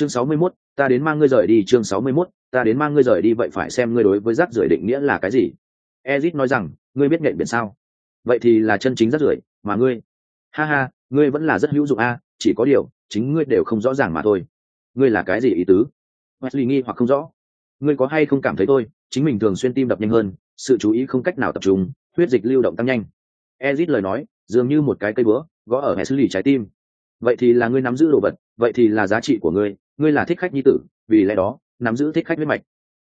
chương sáu mươi 61, ta đến mang ngươi rời đi chương sáu mươi 61, ta đến mang ngươi rời đi vậy phải xem ngươi đối với rác rưởi định nghĩa là cái gì. Ezit nói rằng ngươi biết nhện biển sao? Vậy thì là chân chính rác rưởi mà ngươi? Ha ha ngươi vẫn là rất hữu dụng a chỉ có điều chính ngươi đều không rõ ràng mà thôi. Ngươi là cái gì ý tứ? Wesley nghi hoặc không rõ. Ngươi có hay không cảm thấy tôi chính mình thường xuyên tim đập nhanh hơn sự chú ý không cách nào tập trung huyết dịch lưu động tăng nhanh. Ezit lời nói dường như một cái cây búa gõ ở wesley trái tim. Vậy thì là ngươi nắm giữ đồ vật vậy thì là giá trị của ngươi ngươi là thích khách nhi tử, vì lẽ đó, nắm giữ thích khách huyết mạch.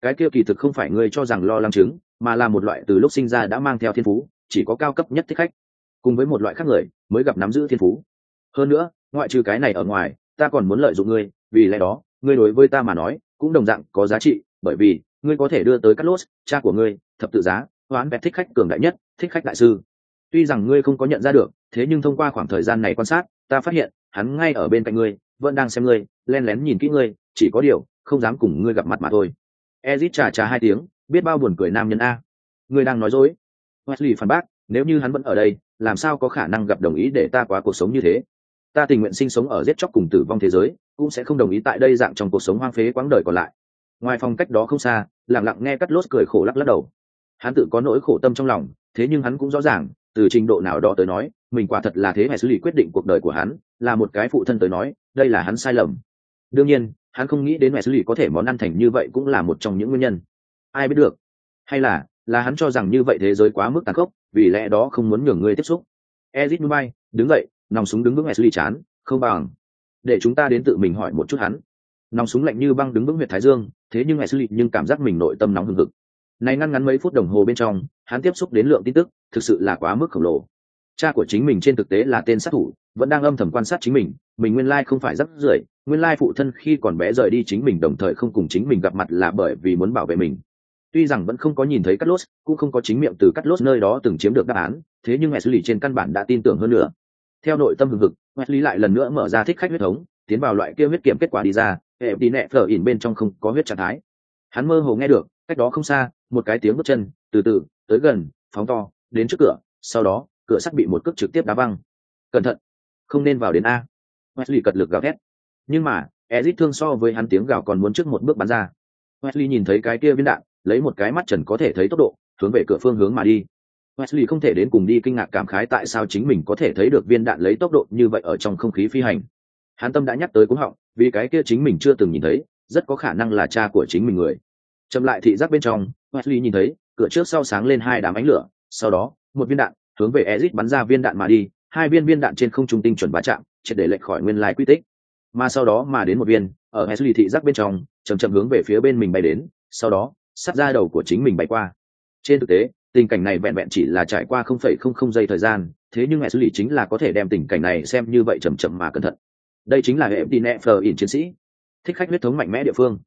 Cái kia kỳ thực không phải ngươi cho rằng lo lắng chứng, mà là một loại từ lúc sinh ra đã mang theo thiên phú, chỉ có cao cấp nhất thích khách. Cùng với một loại khác người, mới gặp nắm giữ thiên phú. Hơn nữa, ngoại trừ cái này ở ngoài, ta còn muốn lợi dụng ngươi, vì lẽ đó, ngươi đối với ta mà nói, cũng đồng dạng có giá trị, bởi vì, ngươi có thể đưa tới cát lốt, cha của ngươi, thập tự giá, hoán vẹt thích khách cường đại nhất, thích khách đại sư. Tuy rằng ngươi không có nhận ra được, thế nhưng thông qua khoảng thời gian này quan sát, ta phát hiện, hắn ngay ở bên cạnh ngươi, vẫn đang xem ngươi len lén nhìn kỹ ngươi, chỉ có điều, không dám cùng ngươi gặp mặt mà thôi. Ezit trà trà hai tiếng, biết bao buồn cười nam nhân a. Ngươi đang nói dối. Wesley phản bác, nếu như hắn vẫn ở đây, làm sao có khả năng gặp đồng ý để ta quá cuộc sống như thế? Ta tình nguyện sinh sống ở giết chóc cùng tử vong thế giới, cũng sẽ không đồng ý tại đây dạng trong cuộc sống hoang phế quãng đời còn lại. Ngoài phòng cách đó không xa lẳng lặng nghe cắt lốt cười khổ lắc lắc đầu. Hắn tự có nỗi khổ tâm trong lòng, thế nhưng hắn cũng rõ ràng, từ trình độ nào đó tới nói, mình quả thật là thế hệ xử lý quyết định cuộc đời của hắn, là một cái phụ thân tới nói, đây là hắn sai lầm đương nhiên, hắn không nghĩ đến mẹ xử lý có thể món ăn thành như vậy cũng là một trong những nguyên nhân. Ai biết được? Hay là là hắn cho rằng như vậy thế giới quá mức tàn khốc, vì lẽ đó không muốn nhường ngươi tiếp xúc. Ezit núi đứng dậy, nòng súng đứng vững mẹ xử lý chán, không bằng. Để chúng ta đến tự mình hỏi một chút hắn. Nòng súng lạnh như băng đứng vững huyện thái dương, thế nhưng mẹ xử lý nhưng cảm giác mình nội tâm nóng hừng hực. Này ngăn ngắn mấy phút đồng hồ bên trong, hắn tiếp xúc đến lượng tin tức, thực sự là quá mức khổng lồ. Cha của chính mình trên thực tế là tên sát thủ vẫn đang âm thầm quan sát chính mình mình nguyên lai không phải rất rưởi, nguyên lai phụ thân khi còn bé rời đi chính mình đồng thời không cùng chính mình gặp mặt là bởi vì muốn bảo vệ mình. Tuy rằng vẫn không có nhìn thấy cắt lốt cũng không có chính miệng từ cắt lốt nơi đó từng chiếm được đáp án, thế nhưng mẹ xử lý trên căn bản đã tin tưởng hơn nữa. Theo nội tâm hừng hực lý lại lần nữa mở ra thích khách huyết thống, tiến vào loại kia huyết kiểm kết quả đi ra, hệ đi nẹ phở ỉn bên trong không có huyết trạng thái. Hắn mơ hồ nghe được, cách đó không xa, một cái tiếng bước chân, từ từ, tới gần, phóng to, đến trước cửa, sau đó, cửa sắt bị một cước trực tiếp đá văng. Cẩn thận không nên vào đến a. Wesley cật lực gào thét. Nhưng mà, ezit thương so với hắn tiếng gào còn muốn trước một bước bắn ra. Wesley nhìn thấy cái kia viên đạn, lấy một cái mắt trần có thể thấy tốc độ, hướng về cửa phương hướng mà đi. Wesley không thể đến cùng đi kinh ngạc cảm khái tại sao chính mình có thể thấy được viên đạn lấy tốc độ như vậy ở trong không khí phi hành. Hắn tâm đã nhắc tới cúng họng, vì cái kia chính mình chưa từng nhìn thấy, rất có khả năng là cha của chính mình người. Chậm lại thị giác bên trong, wesley nhìn thấy, cửa trước sau sáng lên hai đám ánh lửa, sau đó, một viên đạn hướng về ezit bắn ra viên đạn mà đi hai viên viên đạn trên không trung tinh chuẩn va chạm, triệt để lệch khỏi nguyên lai quy tích. Mà sau đó mà đến một viên, ở wesley thị giác bên trong chầm chậm hướng về phía bên mình bay đến, sau đó, sát ra đầu của chính mình bay qua. Trên thực tế, tình cảnh này vẹn vẹn chỉ là trải qua không phẩy không không giây thời gian, thế nhưng Wesley chính là có thể đem tình cảnh này xem như vậy chậm chậm mà cẩn thận. Đây chính là hệ Dinef in chiến sĩ. Thích khách huyết thống mạnh mẽ địa phương.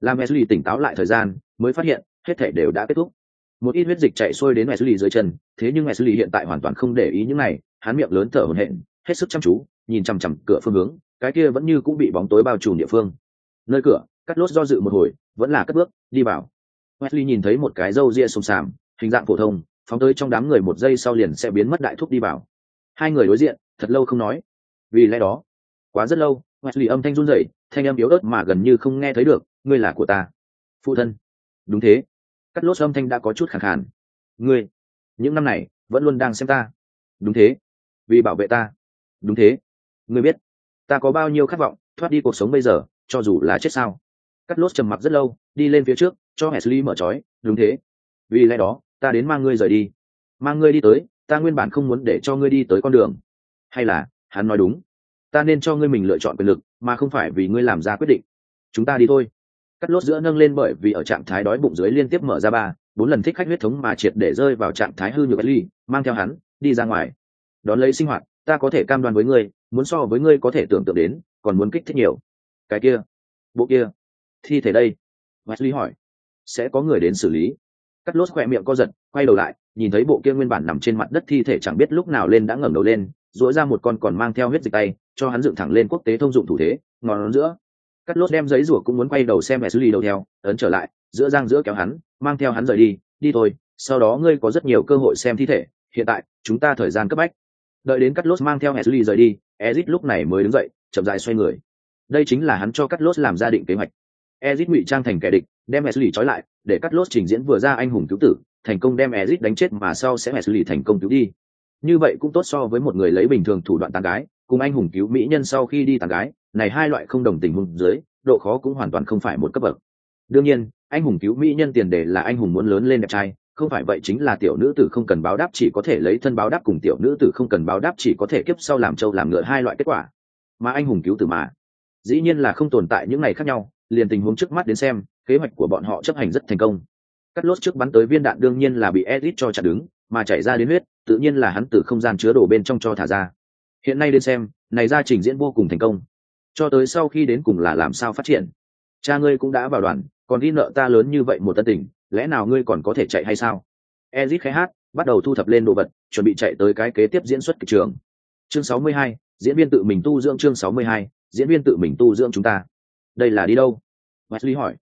Làm Wesley tỉnh táo lại thời gian, mới phát hiện, hết thể đều đã kết thúc. Một ít huyết dịch chạy xuôi đến Wesley dưới chân, thế nhưng Wesley hiện tại hoàn toàn không để ý những này hắn miệng lớn thở hổn hển, hết sức chăm chú, nhìn chằm chằm cửa phương hướng, cái kia vẫn như cũng bị bóng tối bao trùm địa phương. Nơi cửa, cắt lốt do dự một hồi, vẫn là cất bước, đi vào. Wesley nhìn thấy một cái râu ria xồm xàm, hình dạng phổ thông, phóng tới trong đám người một giây sau liền sẽ biến mất đại thúc đi vào. Hai người đối diện, thật lâu không nói. Vì lẽ đó, quá rất lâu, Wesley âm thanh run rẩy, thanh âm yếu ớt mà gần như không nghe thấy được, ngươi là của ta. Phụ thân. Đúng thế. Cắt lốt âm thanh đã có chút khàn khàn. Ngươi, những năm này vẫn luôn đang xem ta. Đúng thế vì bảo vệ ta. Đúng thế. Ngươi biết, ta có bao nhiêu khát vọng thoát đi cuộc sống bây giờ, cho dù là chết sao? Cắt lốt trầm mặc rất lâu, đi lên phía trước, cho Hesley mở trói. Đúng thế. Vì lẽ đó, ta đến mang ngươi rời đi. Mang ngươi đi tới, ta nguyên bản không muốn để cho ngươi đi tới con đường. Hay là, hắn nói đúng. Ta nên cho ngươi mình lựa chọn quyền lực, mà không phải vì ngươi làm ra quyết định. Chúng ta đi thôi. Cắt lốt giữa nâng lên bởi vì ở trạng thái đói bụng dưới liên tiếp mở ra ba, bốn lần thích khách huyết thống mà triệt để rơi vào trạng thái hư nhược ly mang theo hắn, đi ra ngoài đón lấy sinh hoạt, ta có thể cam đoan với ngươi, muốn so với ngươi có thể tưởng tượng đến, còn muốn kích thích nhiều. Cái kia, bộ kia, thi thể đây. Wesley hỏi, sẽ có người đến xử lý. Cắt lốt khỏe miệng co giật, quay đầu lại, nhìn thấy bộ kia nguyên bản nằm trên mặt đất thi thể chẳng biết lúc nào lên đã ngẩng đầu lên dỗi ra một con còn mang theo huyết dịch tay, cho hắn dựng thẳng lên quốc tế thông dụng thủ thế ngòn giữa. Cắt lốt đem giấy rủa cũng muốn quay đầu xem wesley xử lý đâu theo, ấn trở lại, giữa giang giữa kéo hắn, mang theo hắn rời đi đi thôi, sau đó ngươi có rất nhiều cơ hội xem thi thể, hiện tại, chúng ta thời gian cấp bách đợi đến cắt lốt mang theo mẹ xử lý rời đi ezit lúc này mới đứng dậy, chậm dài xoay người. Đây chính là hắn cho cắt lốt làm gia định kế hoạch. Ezit ngụy trang thành kẻ địch, đem Wesley trói lại, để cắt lốt trình diễn vừa ra anh hùng cứu tử, thành công đem ezit đánh chết mà sau sẽ Wesley thành công cứu đi. Như vậy cũng tốt so với một người lấy bình thường thủ đoạn tàn gái, cùng anh hùng cứu mỹ nhân sau khi đi tàn gái, này hai loại không đồng tình hùng dưới, độ khó cũng hoàn toàn không phải một cấp bậc. Đương nhiên, anh hùng cứu mỹ nhân tiền đề là anh hùng muốn lớn lên đẹp trai không phải vậy chính là tiểu nữ tử không cần báo đáp chỉ có thể lấy thân báo đáp cùng tiểu nữ tử không cần báo đáp chỉ có thể kiếp sau làm trâu làm ngựa hai loại kết quả. Mà anh hùng cứu tử mà. Dĩ nhiên là không tồn tại những ngày khác nhau, liền tình huống trước mắt đến xem, kế hoạch của bọn họ chấp hành rất thành công. Cắt lốt trước bắn tới viên đạn đương nhiên là bị edit cho chặt đứng, mà chảy ra đến huyết, tự nhiên là hắn từ không gian chứa đổ bên trong cho thả ra. Hiện nay đến xem, này ra trình diễn vô cùng thành công. Cho tới sau khi đến cùng là làm sao phát triển? Cha ngươi cũng đã vào đoàn, còn đi nợ ta lớn như vậy một tân tình lẽ nào ngươi còn có thể chạy hay sao? Ezit khẽ hát bắt đầu thu thập lên đồ vật chuẩn bị chạy tới cái kế tiếp diễn xuất kịch trường. Chương 62, diễn viên tự mình tu dưỡng chương 62, diễn viên tự mình tu dưỡng chúng ta. Đây là đi đâu? Wesley hỏi.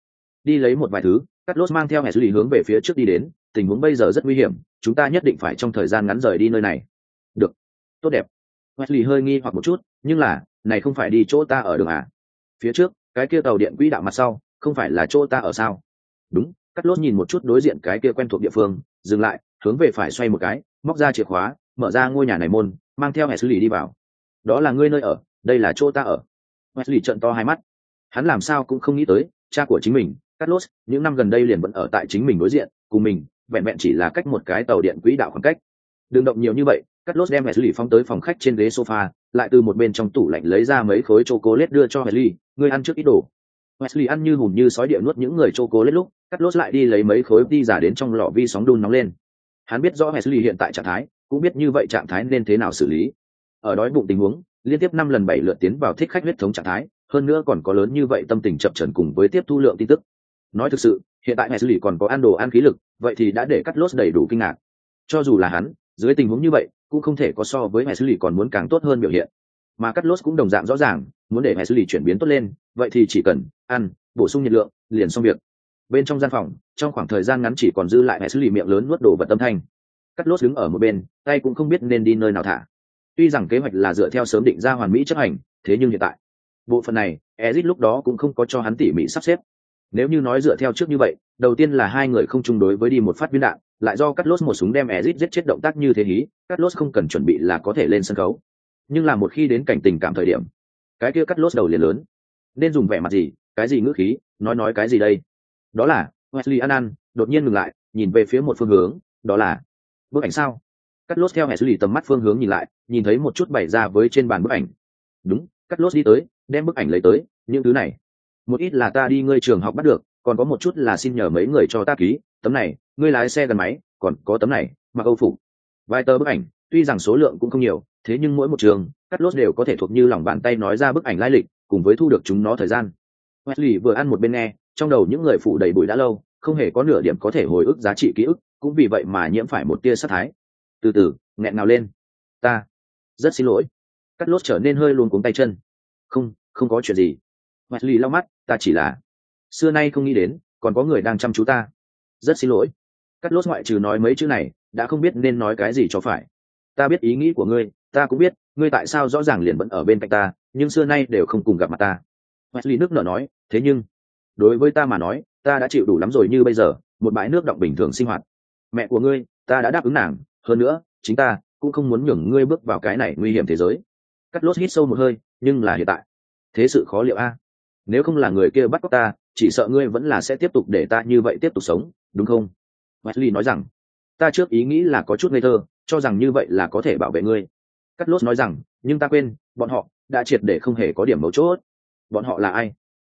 Đi lấy một vài thứ cắt lốt mang theo wesley hướng về phía trước đi đến tình huống bây giờ rất nguy hiểm chúng ta nhất định phải trong thời gian ngắn rời đi nơi này. Được. Tốt đẹp. Wesley hơi nghi hoặc một chút nhưng là này không phải đi chỗ ta ở đường à? Phía trước cái kia tàu điện quỹ đạo mặt sau không phải là chỗ ta ở sao? Đúng cắt lốt nhìn một chút đối diện cái kia quen thuộc địa phương dừng lại hướng về phải xoay một cái móc ra chìa khóa mở ra ngôi nhà này môn mang theo hệ xử lý đi vào đó là ngươi nơi ở đây là chỗ ta ở wesley trận to hai mắt hắn làm sao cũng không nghĩ tới cha của chính mình Carlos, những năm gần đây liền vẫn ở tại chính mình đối diện, cùng mình, vẹn vẹn chỉ là cách một cái tàu điện quỹ đạo khoảng cách. Đừng động nhiều như vậy, Carlos đem Wesley phóng tới phòng khách trên ghế sofa, lại từ một bên trong tủ lạnh lấy ra mấy khối châu cố lết đưa cho Wesley, ngươi ăn trước ít đồ. Wesley ăn như hùm như sói địa nuốt những người chocolate lúc, Carlos lại đi lấy mấy khối đi giả đến trong lọ vi sóng đun nóng lên. Hắn biết rõ Wesley hiện tại trạng thái, cũng biết như vậy trạng thái nên thế nào xử lý. Ở đói bụng tình huống, liên tiếp năm lần bảy lượt tiến vào thích khách huyết thống trạng thái, hơn nữa còn có lớn như vậy tâm tình chập chờn cùng với tiếp thu lượng tin tức nói thực sự hiện tại Wesley còn có ăn đồ ăn khí lực vậy thì đã để cắt lốt đầy đủ kinh ngạc cho dù là hắn dưới tình huống như vậy cũng không thể có so với hệ xử lý còn muốn càng tốt hơn biểu hiện mà cắt lốt cũng đồng dạng rõ ràng muốn để hệ xử lý chuyển biến tốt lên vậy thì chỉ cần ăn, bổ sung nhiệt lượng, liền xong việc. Bên trong gian phòng, trong khoảng thời gian ngắn chỉ còn dư lại hệ xử lý miệng lớn nuốt đồ vật âm thanh. Cắt lốt đứng ở một bên, tay cũng không biết nên đi nơi nào thả. Tuy rằng kế hoạch là dựa theo sớm định ra hoàn mỹ chấp hành, thế nhưng hiện tại, bộ phận này, ezit lúc đó cũng không có cho hắn tỉ mỉ sắp xếp. Nếu như nói dựa theo trước như vậy, đầu tiên là hai người không chung đối với đi một phát viên đạn, lại do cắt lốt một súng đem ezit giết chết động tác như thế hí, cắt lốt không cần chuẩn bị là có thể lên sân khấu. Nhưng là một khi đến cảnh tình cảm thời điểm, cái kia cắt lốt đầu liền lớn nên dùng vẻ mặt gì, cái gì ngữ khí, nói nói cái gì đây? Đó là, wesley an an đột nhiên ngừng lại, nhìn về phía một phương hướng, đó là, bức ảnh sao? Cắt lốt theo hệ xử lý tầm mắt phương hướng nhìn lại, nhìn thấy một chút bày ra với trên bàn bức ảnh. Đúng, cắt lốt đi tới, đem bức ảnh lấy tới, những thứ này. Một ít là ta đi ngươi trường học bắt được, còn có một chút là xin nhờ mấy người cho ta ký, tấm này, ngươi lái xe gần máy, còn có tấm này, mặc âu phục. Vài tờ bức ảnh, tuy rằng số lượng cũng không nhiều, thế nhưng mỗi một trường, cắt lốt đều có thể thuộc như lòng bàn tay nói ra bức ảnh lai lịch cùng với thu được chúng nó thời gian. Wesley vừa ăn một bên nghe, trong đầu những người phụ đầy bụi đã lâu, không hề có nửa điểm có thể hồi ức giá trị ký ức, cũng vì vậy mà nhiễm phải một tia sát thái. Từ từ, nghẹn nào lên. Ta, rất xin lỗi. Cắt lốt trở nên hơi luôn cuống tay chân. Không không có chuyện gì. Wesley lau mắt, ta chỉ là, xưa nay không nghĩ đến, còn có người đang chăm chú ta. Rất xin lỗi. Cắt lốt ngoại trừ nói mấy chữ này, đã không biết nên nói cái gì cho phải. Ta biết ý nghĩ của ngươi, ta cũng biết, ngươi tại sao rõ ràng liền vẫn ở bên cạnh ta nhưng xưa nay đều không cùng gặp mặt ta. Wesley nước nở nói, thế nhưng, đối với ta mà nói, ta đã chịu đủ lắm rồi như bây giờ, một bãi nước động bình thường sinh hoạt. Mẹ của ngươi, ta đã đáp ứng nàng, hơn nữa, chính ta cũng không muốn nhường ngươi bước vào cái này nguy hiểm thế giới. Cắt lốt hít sâu một hơi, nhưng là hiện tại, thế sự khó liệu a. Nếu không là người kia bắt cóc ta, chỉ sợ ngươi vẫn là sẽ tiếp tục để ta như vậy tiếp tục sống, đúng không? Wesley nói rằng, ta trước ý nghĩ là có chút ngây thơ, cho rằng như vậy là có thể bảo vệ ngươi cắt lốt nói rằng nhưng ta quên bọn họ đã triệt để không hề có điểm mấu chốt. Bọn họ là ai?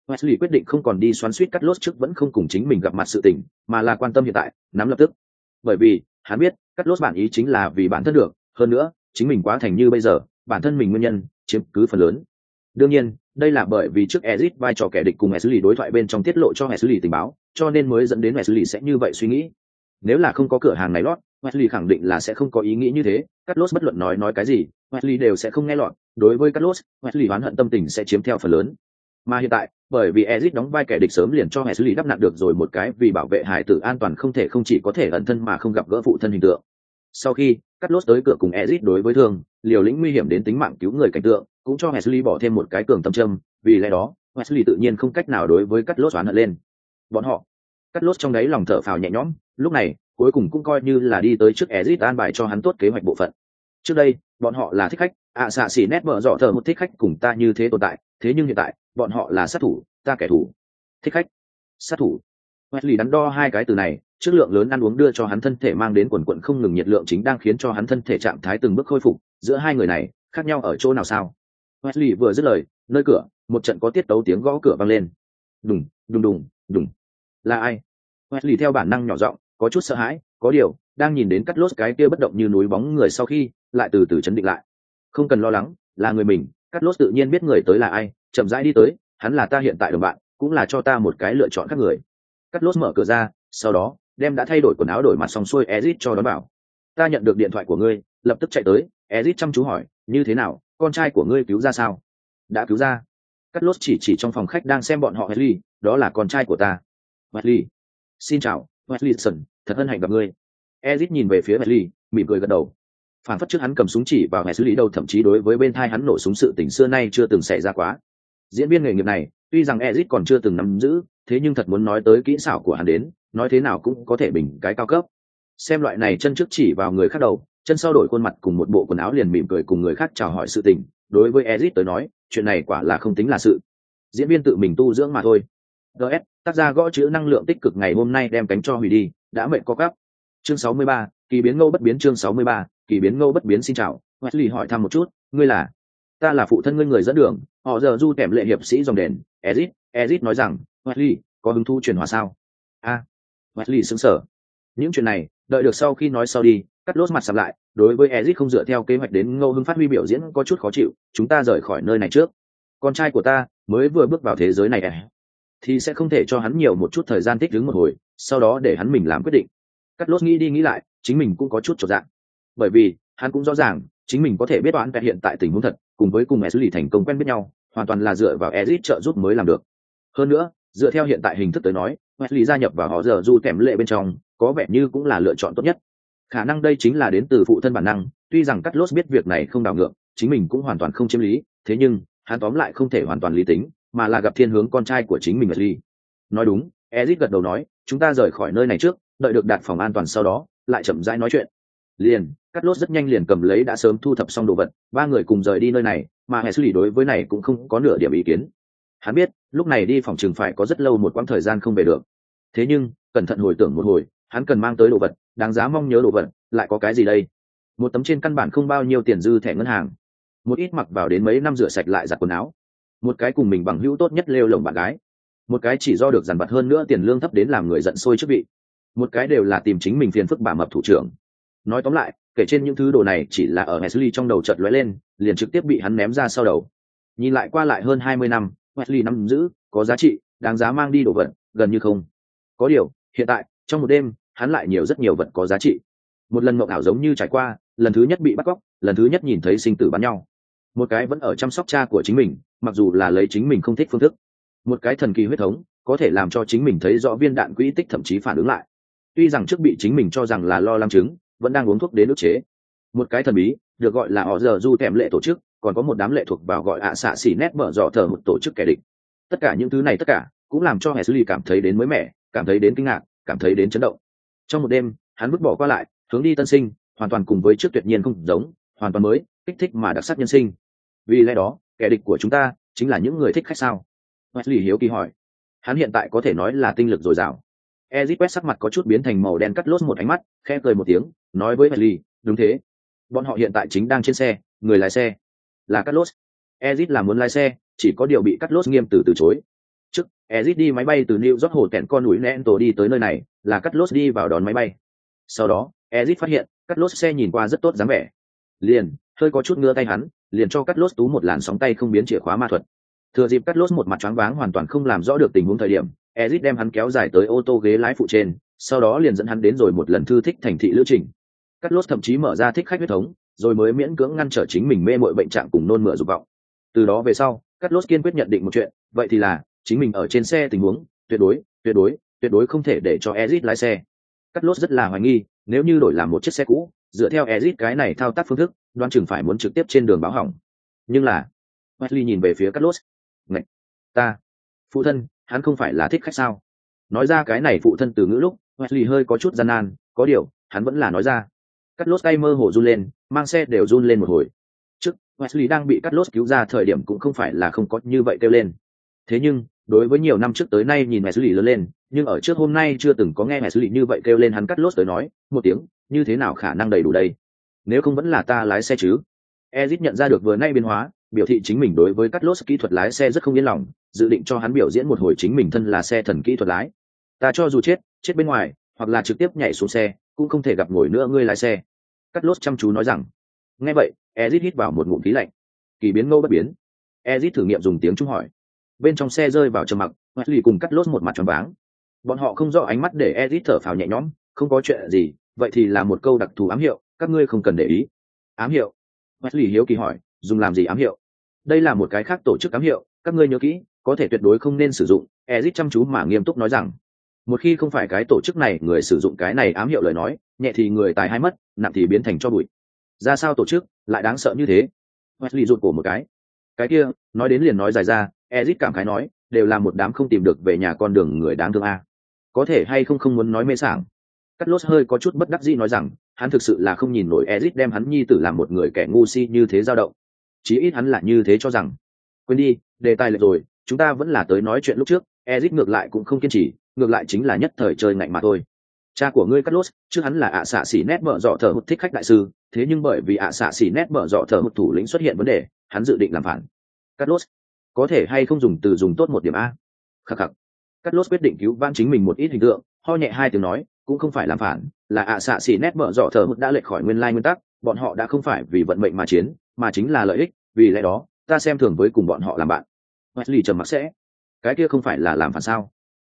Wesley quyết định không còn đi xoắn suýt cắt lốt trước vẫn không cùng chính mình gặp mặt sự tình mà là quan tâm hiện tại nắm lập tức. Bởi vì hắn biết cắt lốt bản ý chính là vì bản thân được hơn nữa chính mình quá thành như bây giờ bản thân mình nguyên nhân chiếm cứ phần lớn. Đương nhiên đây là bởi vì trước Ezit vai trò kẻ địch cùng Wesley đối thoại bên trong tiết lộ cho Wesley tình báo, cho nên mới dẫn đến Wesley sẽ như vậy suy nghĩ. Nếu là không có cửa hàng này lót, Wesley khẳng định là sẽ không có ý nghĩ như thế, Carlos bất luận nói nói cái gì, Wesley đều sẽ không nghe lọt, đối với Carlos, Wesley oán hận tâm tình sẽ chiếm theo phần lớn. Mà hiện tại, bởi vì Ezit đóng vai kẻ địch sớm liền cho Wesley đắp nặng được rồi một cái vì bảo vệ hải tử an toàn không thể không chỉ có thể ẩn thân mà không gặp gỡ phụ thân hình tượng. Sau khi, Carlos tới cửa cùng Ezit đối với thương, liều lĩnh nguy hiểm đến tính mạng cứu người cảnh tượng, cũng cho Wesley bỏ thêm một cái cường tâm châm, vì lẽ đó wesley tự nhiên không cách nào đối với cắt lốt oán hận lên bọn họ cắt lốt trong đấy lòng thở phào nhẹ nhõm lúc này cuối cùng cũng coi như là đi tới trước ezit an bài cho hắn tốt kế hoạch bộ phận trước đây bọn họ là thích khách ạ xạ xỉ nét mở dọ thờ một thích khách cùng ta như thế tồn tại thế nhưng hiện tại bọn họ là sát thủ ta kẻ thù thích khách sát thủ Wesley đắn đo hai cái từ này, chất lượng lớn ăn uống đưa cho hắn thân thể mang đến quần quận không ngừng nhiệt lượng chính đang khiến cho hắn thân thể trạng thái từng bước khôi phục, giữa hai người này, khác nhau ở chỗ nào sao? Wesley vừa dứt lời, nơi cửa, một trận có tiết tấu tiếng gõ cửa vang lên. Đùng, đùng đùng, đùng. Là ai? Wesley theo bản năng nhỏ giọng, có chút sợ hãi, có điều, đang nhìn đến cắt lốt cái kia bất động như núi bóng người sau khi, lại từ từ chấn định lại. Không cần lo lắng, là người mình, cắt lốt tự nhiên biết người tới là ai, chậm rãi đi tới, hắn là ta hiện tại đồng bạn, cũng là cho ta một cái lựa chọn các người. Cắt lốt mở cửa ra sau đó đem đã thay đổi quần áo đổi mặt xong xuôi ezit cho đón bảo. Ta nhận được điện thoại của ngươi lập tức chạy tới ezit chăm chú hỏi như thế nào con trai của ngươi cứu ra sao? Đã cứu ra. Cắt lốt chỉ chỉ trong phòng khách đang xem bọn họ hedley đó là con trai của ta. Wesley. xin chào Wesley thật hân hạnh gặp ngươi. Ezit nhìn về phía Wesley, mỉm cười gật đầu. Phản phất trước hắn cầm súng chỉ vào mẹ xử lý đầu thậm chí đối với bên thai hắn nổ súng sự tình xưa nay chưa từng xảy ra quá. Diễn viên nghề nghiệp này tuy rằng ezit còn chưa từng nắm giữ thế nhưng thật muốn nói tới kỹ xảo của hắn đến nói thế nào cũng có thể bình cái cao cấp. Xem loại này chân trước chỉ vào người khác đầu chân sau đổi khuôn mặt cùng một bộ quần áo liền mỉm cười cùng người khác chào hỏi sự tình. Đối với ezit tới nói chuyện này quả là không tính là sự. Diễn viên tự mình tu dưỡng mà thôi gs tác gia gõ chữ năng lượng tích cực ngày hôm nay đem cánh cho hủy đi đã mệnh có cắp chương 63, kỳ biến ngô bất biến chương 63, kỳ biến ngô bất biến xin chào. Wesley hỏi thăm một chút ngươi là? Ta là phụ thân ngươi người dẫn đường họ giờ du kèm lệ hiệp sĩ dòng đền ezit ezit nói rằng wesley có hứng thu truyền hòa sao? A à, wesley sững sờ. Những chuyện này đợi được sau khi nói sau đi cắt lốt mặt sập lại đối với ezit không dựa theo kế hoạch đến ngô hưng phát huy biểu diễn có chút khó chịu chúng ta rời khỏi nơi này trước. Con trai của ta mới vừa bước vào thế giới này? À? Thì sẽ không thể cho hắn nhiều một chút thời gian thích ứng một hồi, sau đó để hắn mình làm quyết định. Cắt lốt nghĩ đi nghĩ lại, chính mình cũng có chút trọn dạng bởi vì, hắn cũng rõ ràng, chính mình có thể biết đoán vẹn hiện tại tình huống thật, cùng với cùng mẹ xử lý thành công quen biết nhau, hoàn toàn là dựa vào ezit trợ giúp mới làm được. Hơn nữa, dựa theo hiện tại hình thức tới nói Wesley gia nhập vào họ giờ du kèm lệ bên trong, có vẻ như cũng là lựa chọn tốt nhất. Khả năng đây chính là đến từ phụ thân bản năng, tuy rằng cắt lốt biết việc này không đảo ngược, chính mình cũng hoàn toàn không chiếm lý, thế nhưng, hắn tóm lại không thể hoàn toàn lý tính mà là gặp thiên hướng con trai của chính mình Wesley nói đúng ezit gật đầu nói, chúng ta rời khỏi nơi này trước, đợi được đạt phòng an toàn sau đó, lại chậm rãi nói chuyện. Liền cắt lốt rất nhanh liền cầm lấy đã sớm thu thập xong đồ vật, ba người cùng rời đi nơi này, mà hệ xử lý đối với này cũng không có nửa điểm ý kiến. Hắn biết, lúc này đi phòng trường phải có rất lâu một quãng thời gian không về được. Thế nhưng, cẩn thận hồi tưởng một hồi, hắn cần mang tới đồ vật, đáng giá mong nhớ đồ vật, lại có cái gì đây? Một tấm trên căn bản không bao nhiêu tiền dư thẻ ngân hàng. Một ít mặc vào đến mấy năm rửa sạch lại giặt quần áo một cái cùng mình bằng hữu tốt nhất lêu lồng bạn gái một cái chỉ do được dằn vặt hơn nữa tiền lương thấp đến làm người giận sôi trước vị một cái đều là tìm chính mình phiền phức bà mập thủ trưởng nói tóm lại kể trên những thứ đồ này chỉ là ở Wesley trong đầu chợt lóe lên liền trực tiếp bị hắn ném ra sau đầu nhìn lại qua lại hơn hai mươi năm Wesley nắm giữ, có giá trị, đáng giá mang đi đồ vật, gần như không. Có điều, hiện tại, trong một đêm, hắn lại nhiều rất nhiều vật có giá trị. Một lần mộng ảo giống như trải qua, lần thứ nhất bị bắt cóc, lần thứ nhất nhìn thấy sinh tử bắn nhau. Một cái vẫn ở chăm sóc cha của chính mình, mặc dù là lấy chính mình không thích phương thức. Một cái thần kỳ huyết thống, có thể làm cho chính mình thấy rõ viên đạn quỹ tích thậm chí phản ứng lại. Tuy rằng trước bị chính mình cho rằng là lo lắng chứng, vẫn đang uống thuốc đến ức chế. Một cái thần bí, được gọi là họ giờ du kèm lệ tổ chức, còn có một đám lệ thuộc vào gọi ạ xạ xỉ nét mở dò thờ một tổ chức kẻ địch tất cả những thứ này tất cả cũng làm cho hệ sư ly cảm thấy đến mới mẻ cảm thấy đến kinh ngạc cảm thấy đến chấn động trong một đêm hắn vứt bỏ qua lại hướng đi tân sinh hoàn toàn cùng với trước tuyệt nhiên không giống hoàn toàn mới kích thích mà đặc sắc nhân sinh vì lẽ đó, kẻ địch của chúng ta chính là những người thích khách sao? Wesley hiếu kỳ hỏi. Hắn hiện tại có thể nói là tinh lực dồi dào. Ezit quét sắc mặt có chút biến thành màu đen cắt lốt một ánh mắt, khẽ cười một tiếng, nói với Wesley, đúng thế. Bọn họ hiện tại chính đang trên xe, người lái xe là cắt lốt. Ezit là muốn lái xe, chỉ có điều bị cắt lốt nghiêm từ từ chối. Trước ezit đi máy bay từ new york hồ kẹn con núi nén tổ đi tới nơi này, là cắt lốt đi vào đón máy bay. Sau đó ezit phát hiện, cắt lốt xe nhìn qua rất tốt dáng vẻ. Liền, hơi có chút ngứa tay hắn liền cho cắt lốt tú một làn sóng tay không biến chìa khóa ma thuật. Thừa dịp cắt lốt một mặt choáng váng hoàn toàn không làm rõ được tình huống thời điểm, ezit đem hắn kéo dài tới ô tô ghế lái phụ trên, sau đó liền dẫn hắn đến rồi một lần thư thích thành thị lữ trình. Cắt lốt thậm chí mở ra thích khách huyết thống, rồi mới miễn cưỡng ngăn trở chính mình mê mội bệnh trạng cùng nôn mửa dục vọng. Từ đó về sau, cắt lốt kiên quyết nhận định một chuyện, vậy thì là, chính mình ở trên xe tình huống, tuyệt đối tuyệt đối tuyệt đối không thể để cho ezit lái xe. Cắt lốt rất là hoài nghi, nếu như đổi làm một chiếc xe cũ dựa theo Ezic cái này thao tác phương thức đoan chừng phải muốn trực tiếp trên đường báo hỏng. Nhưng là, Wesley nhìn về phía Carlos. lốt ngạch, ta, phụ thân, hắn không phải là thích khách sao? Nói ra cái này phụ thân từ ngữ lúc, wesley hơi có chút gian nan, có điều, hắn vẫn là nói ra. Carlos tay mơ hồ run lên, mang xe đều run lên một hồi. Trước, wesley đang bị Carlos cứu ra thời điểm cũng không phải là không có như vậy kêu lên. Thế nhưng, đối với nhiều năm trước tới nay nhìn wesley lớn lên nhưng ở trước hôm nay chưa từng có nghe wesley như vậy kêu lên hắn cắt lốt tới nói, một tiếng, như thế nào khả năng đầy đủ đây? Nếu không vẫn là ta lái xe chứ? Ezit nhận ra được vừa nay biến hóa, biểu thị chính mình đối với cắt lốt kỹ thuật lái xe rất không yên lòng, dự định cho hắn biểu diễn một hồi chính mình thân là xe thần kỹ thuật lái. Ta cho dù chết chết bên ngoài, hoặc là trực tiếp nhảy xuống xe, cũng không thể gặp ngồi nữa ngươi lái xe. Cắt lốt chăm chú nói rằng. Nghe vậy, ezit hít vào một ngụm khí lạnh. Kỳ biến ngô bất biến. Ezit thử nghiệm dùng tiếng trung hỏi. Bên trong xe rơi vào trầm mặc, wesley cùng cắt lốt một mặt tròn váng bọn họ không rõ ánh mắt để ezit thở phào nhẹ nhõm, không có chuyện gì, vậy thì là một câu đặc thù ám hiệu, các ngươi không cần để ý. Ám hiệu? Wesley hiếu kỳ hỏi, dùng làm gì ám hiệu? Đây là một cái khác tổ chức ám hiệu, các ngươi nhớ kỹ, có thể tuyệt đối không nên sử dụng ezit chăm chú mà nghiêm túc nói rằng. Một khi không phải cái tổ chức này, người sử dụng cái này ám hiệu lời nói, nhẹ thì người tài hai mất, nặng thì biến thành cho bụi. Ra sao tổ chức, lại đáng sợ như thế? Wesley rụt cổ một cái. Cái kia, nói đến liền nói dài ra ezit cảm khái nói, đều là một đám không tìm được về nhà con đường người đáng thương a có thể hay không không muốn nói mê sảng. Cắt lốt hơi có chút bất đắc dĩ nói rằng, hắn thực sự là không nhìn nổi ezit đem hắn nhi tử làm một người kẻ ngu si như thế dao động. Chí ít hắn là như thế cho rằng. Quên đi, đề tài lệch rồi, chúng ta vẫn là tới nói chuyện lúc trước, ezit ngược lại cũng không kiên trì, ngược lại chính là nhất thời chơi ngạnh mà thôi. Cha của ngươi cắt lốt trước hắn là ạ xạ xỉ nét mở dọ thờ hụt thích khách đại sư, thế nhưng bởi vì ạ xạ xỉ nét mở dọ thờ hụt thủ lĩnh xuất hiện vấn đề, hắn dự định làm phản. Cắt lốt có thể hay không dùng từ dùng tốt một điểm a? Khắc khắc cắt lốt quyết định cứu vãn chính mình một ít hình tượng ho nhẹ hai tiếng nói cũng không phải làm phản là ạ xạ xỉ nét mở rõ thở hụt đã lệch khỏi nguyên lai nguyên tắc bọn họ đã không phải vì vận mệnh mà chiến mà chính là lợi ích vì lẽ đó ta xem thường với cùng bọn họ làm bạn. Wesley trầm mặc sẽ. Cái kia không phải là làm phản sao?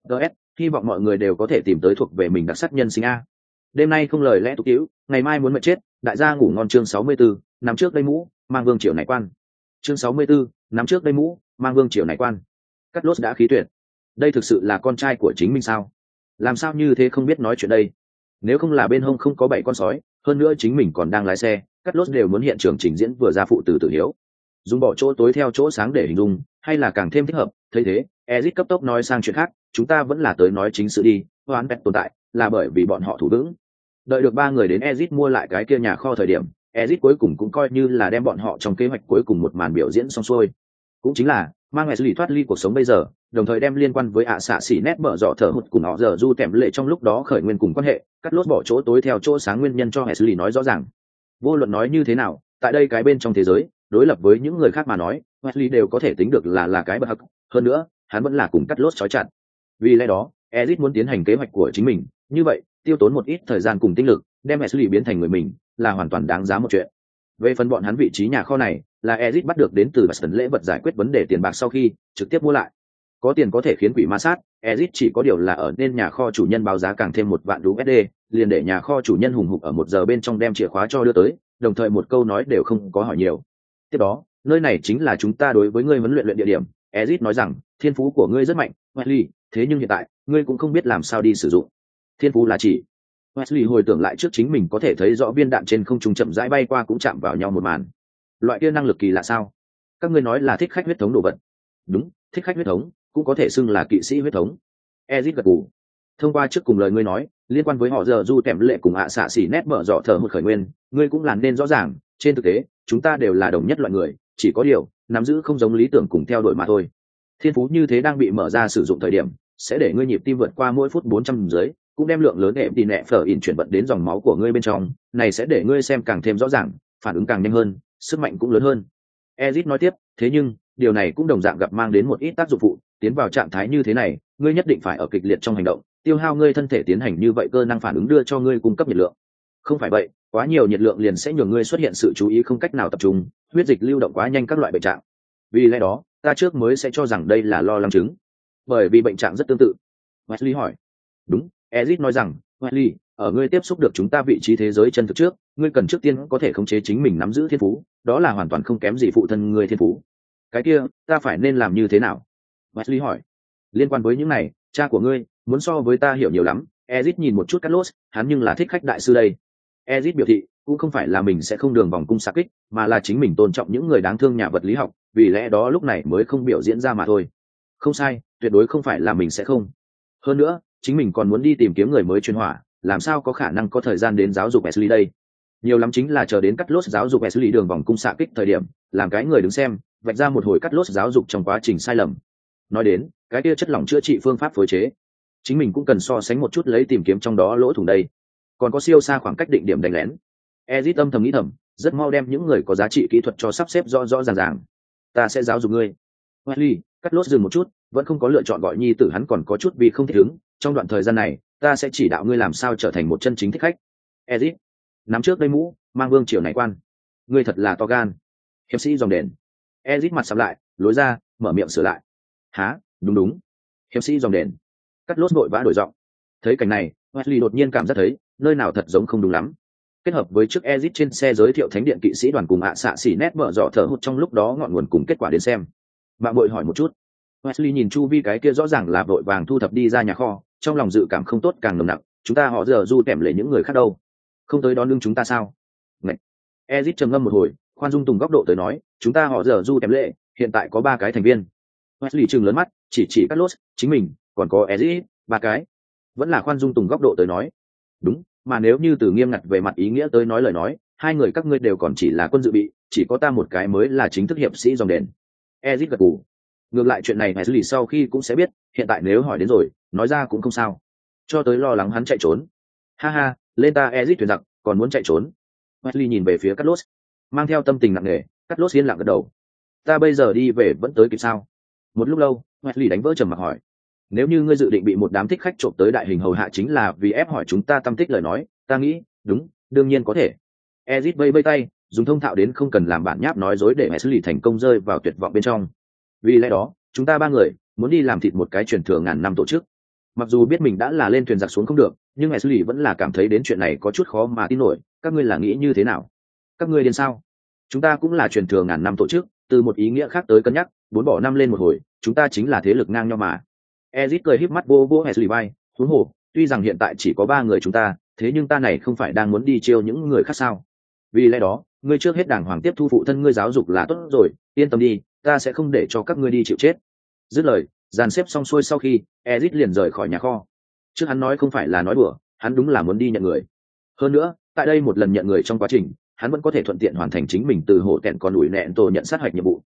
Ts hy vọng mọi người đều có thể tìm tới thuộc về mình đặc sắc nhân sinh a. Đêm nay không lời lẽ tục tiễu ngày mai muốn mệt chết đại gia ngủ ngon chương sáu mươi 64, nằm trước đây mũ mang vương triều này quan. Chương sáu mươi 64, nằm trước đây mũ mang vương triều này quan. Cắt lốt đã khí tuyệt đây thực sự là con trai của chính mình sao? Làm sao như thế không biết nói chuyện đây? Nếu không là bên hông không có bảy con sói hơn nữa chính mình còn đang lái xe cắt lốt đều muốn hiện trường trình diễn vừa ra phụ từ tử hiếu. Dùng bỏ chỗ tối theo chỗ sáng để hình dung hay là càng thêm thích hợp thấy thế ezit cấp tốc nói sang chuyện khác chúng ta vẫn là tới nói chính sự đi hoán pet tồn tại là bởi vì bọn họ thủ vững. Đợi được ba người đến ezit mua lại cái kia nhà kho thời điểm ezit cuối cùng cũng coi như là đem bọn họ trong kế hoạch cuối cùng một màn biểu diễn xong xuôi. Cũng chính là mang Wesley thoát ly cuộc sống bây giờ, đồng thời đem liên quan với ạ xạ xỉ nét bở dọ thở hụt cùng họ giờ du tèm lệ trong lúc đó khởi nguyên cùng quan hệ, cắt lốt bỏ chỗ tối theo chỗ sáng nguyên nhân cho hệ xử lý nói rõ ràng. Vô luận nói như thế nào, tại đây cái bên trong thế giới, đối lập với những người khác mà nói, Wesley đều có thể tính được là là cái bậc hắc, hơn nữa, hắn vẫn là cùng cắt lốt chói chặt. Vì lẽ đó, Ezit muốn tiến hành kế hoạch của chính mình, như vậy, tiêu tốn một ít thời gian cùng tinh lực, đem Wesley biến thành người mình, là hoàn toàn đáng giá một chuyện. Về phần bọn hắn vị trí nhà kho này, là Ezit bắt được đến từ Boston lễ vật giải quyết vấn đề tiền bạc sau khi trực tiếp mua lại. Có tiền có thể khiến quỷ ma sát, Ezit chỉ có điều là ở nên nhà kho chủ nhân báo giá càng thêm một vạn USD, liền để nhà kho chủ nhân hùng hục ở một giờ bên trong đem chìa khóa cho đưa tới, đồng thời một câu nói đều không có hỏi nhiều. Tiếp đó, nơi này chính là chúng ta đối với ngươi huấn luyện luyện địa điểm. Ezit nói rằng, thiên phú của ngươi rất mạnh, Wesley, thế nhưng hiện tại, ngươi cũng không biết làm sao đi sử dụng. Thiên phú là chỉ. Wesley hồi tưởng lại trước chính mình có thể thấy rõ viên đạn trên không trung chậm rãi bay qua cũng chạm vào nhau một màn loại kia năng lực kỳ lạ sao các ngươi nói là thích khách huyết thống đồ vật đúng thích khách huyết thống cũng có thể xưng là kỵ sĩ huyết thống. Ezit gật gù. Thông qua trước cùng lời ngươi nói, liên quan với họ giờ du tèm lệ cùng ạ xạ xỉ nét mở dọ thờ một khởi nguyên, ngươi cũng làm nên rõ ràng, trên thực tế, chúng ta đều là đồng nhất loại người, chỉ có điều, nắm giữ không giống lý tưởng cùng theo đuổi mà thôi. Thiên phú như thế đang bị mở ra sử dụng thời điểm, sẽ để ngươi nhịp tim vượt qua mỗi phút bốn trăm dưới, cũng đem lượng lớn đệm tì nẹ phở ỉn chuyển vận đến dòng máu của ngươi bên trong, này sẽ để ngươi xem càng thêm rõ ràng, phản ứng càng nhanh hơn, sức mạnh cũng lớn hơn. Ezit nói tiếp, thế nhưng, điều này cũng đồng dạng gặp mang đến một ít tác dụng phụ tiến vào trạng thái như thế này, ngươi nhất định phải ở kịch liệt trong hành động, tiêu hao ngươi thân thể tiến hành như vậy cơ năng phản ứng đưa cho ngươi cung cấp nhiệt lượng. Không phải vậy, quá nhiều nhiệt lượng liền sẽ nhường ngươi xuất hiện sự chú ý không cách nào tập trung, huyết dịch lưu động quá nhanh các loại bệnh trạng. Vì lẽ đó, ta trước mới sẽ cho rằng đây là lo lắng chứng. Bởi vì bệnh trạng rất tương tự. Wesley hỏi. Đúng, ezit nói rằng, wesley, ở ngươi tiếp xúc được chúng ta vị trí thế giới chân thực trước, ngươi cần trước tiên có thể khống chế chính mình nắm giữ thiên phú, đó là hoàn toàn không kém gì phụ thân ngươi thiên phú. Cái kia, ta phải nên làm như thế nào? Wesley hỏi. Liên quan với những này, cha của ngươi muốn so với ta hiểu nhiều lắm. Ezit nhìn một chút carlos, hắn nhưng là thích khách đại sư đây. Ezit biểu thị, cũng không phải là mình sẽ không đường vòng cung xa kích, mà là chính mình tôn trọng những người đáng thương nhà vật lý học, vì lẽ đó lúc này mới không biểu diễn ra mà thôi. Không sai, tuyệt đối không phải là mình sẽ không. Hơn nữa, chính mình còn muốn đi tìm kiếm người mới chuyên hỏa, làm sao có khả năng có thời gian đến giáo dục Wesley đây? Nhiều lắm chính là chờ đến cắt lốt giáo dục Wesley đường vòng cung xạ kích thời điểm, làm cái người đứng xem, vạch ra một hồi cắt lốt giáo dục trong quá trình sai lầm nói đến cái kia chất lỏng chữa trị phương pháp phối chế. Chính mình cũng cần so sánh một chút lấy tìm kiếm trong đó lỗ thủng đây. Còn có siêu xa khoảng cách định điểm đánh lén. Ezit âm thầm nghĩ thầm rất mau đem những người có giá trị kỹ thuật cho sắp xếp rõ rõ ràng ràng. Ta sẽ giáo dục ngươi. Wesley, cắt lốt dừng một chút vẫn không có lựa chọn gọi nhi tử hắn còn có chút vì không thích ứng. Trong đoạn thời gian này ta sẽ chỉ đạo ngươi làm sao trở thành một chân chính thích khách. Ezit nắm trước đây mũ mang vương triều này quan. Ngươi thật là to gan. Hiệp sĩ dòng đền. Ezit mặt sắm lại lối ra mở miệng sửa lại há đúng đúng. Hiệp sĩ dòng đền. Cắt lốt vội vã đổi giọng. Thấy cảnh này, wesley đột nhiên cảm giác thấy, nơi nào thật giống không đúng lắm. Kết hợp với chiếc Ezit trên xe giới thiệu thánh điện kỵ sĩ đoàn cùng ạ xạ xỉ nét mở dọ thở hụt trong lúc đó ngọn nguồn cùng kết quả đến xem. Mạng bội hỏi một chút. Wesley nhìn chu vi cái kia rõ ràng là vội vàng thu thập đi ra nhà kho, trong lòng dự cảm không tốt càng nồng nặng chúng ta họ giờ du kèm lệ những người khác đâu? Không tới đón lưng chúng ta sao? Ngậy. ezit trầm ngâm một hồi, khoan dung tùng góc độ tới nói, chúng ta họ giờ du kèm lệ, hiện tại có ba cái thành viên wesley trừng lớn mắt chỉ chỉ Carlos, chính mình còn có ezit ba cái. Vẫn là khoan dung tùng góc độ tới nói. Đúng mà nếu như từ nghiêm ngặt về mặt ý nghĩa tới nói lời nói hai người các ngươi đều còn chỉ là quân dự bị chỉ có ta một cái mới là chính thức hiệp sĩ dòng đền. Ezit gật gù. Ngược lại chuyện này Wesley sau khi cũng sẽ biết hiện tại nếu hỏi đến rồi nói ra cũng không sao. Cho tới lo lắng hắn chạy trốn. Ha ha lên ta ezit thuyền giặc còn muốn chạy trốn. Wesley nhìn về phía Carlos, mang theo tâm tình nặng nề Carlos lốt yên lặng gật đầu. Ta bây giờ đi về vẫn tới kịp sao? Một lúc lâu, Wesley đánh vỡ trầm mặc hỏi, nếu như ngươi dự định bị một đám thích khách trộm tới đại hình hầu hạ chính là vì ép hỏi chúng ta tâm tích lời nói, ta nghĩ, đúng, đương nhiên có thể. Ezit vây vây tay, dùng thông thạo đến không cần làm bản nháp nói dối để mẹ lì thành công rơi vào tuyệt vọng bên trong. Vì lẽ đó, chúng ta ba người muốn đi làm thịt một cái truyền thừa ngàn năm tổ chức. Mặc dù biết mình đã là lên thuyền giặc xuống không được, nhưng mẹ xử lý vẫn là cảm thấy đến chuyện này có chút khó mà tin nổi. Các ngươi là nghĩ như thế nào? Các ngươi điên sao? Chúng ta cũng là truyền thừa ngàn năm tổ chức, từ một ý nghĩa khác tới cân nhắc bốn bỏ năm lên một hồi, chúng ta chính là thế lực ngang nhau mà. Ezit cười híp mắt vô vô hệ xử bay huống hồ, tuy rằng hiện tại chỉ có ba người chúng ta, thế nhưng ta này không phải đang muốn đi chiêu những người khác sao? Vì lẽ đó, ngươi trước hết đàng hoàng tiếp thu phụ thân ngươi giáo dục là tốt rồi, yên tâm đi, ta sẽ không để cho các ngươi đi chịu chết. Dứt lời, dàn xếp xong xuôi sau khi, ezit liền rời khỏi nhà kho. Trước hắn nói không phải là nói đùa, hắn đúng là muốn đi nhận người. Hơn nữa, tại đây một lần nhận người trong quá trình, hắn vẫn có thể thuận tiện hoàn thành chính mình từ hổ tẹn còn ủi nẹn tổ nhận sát hạch nhiệm vụ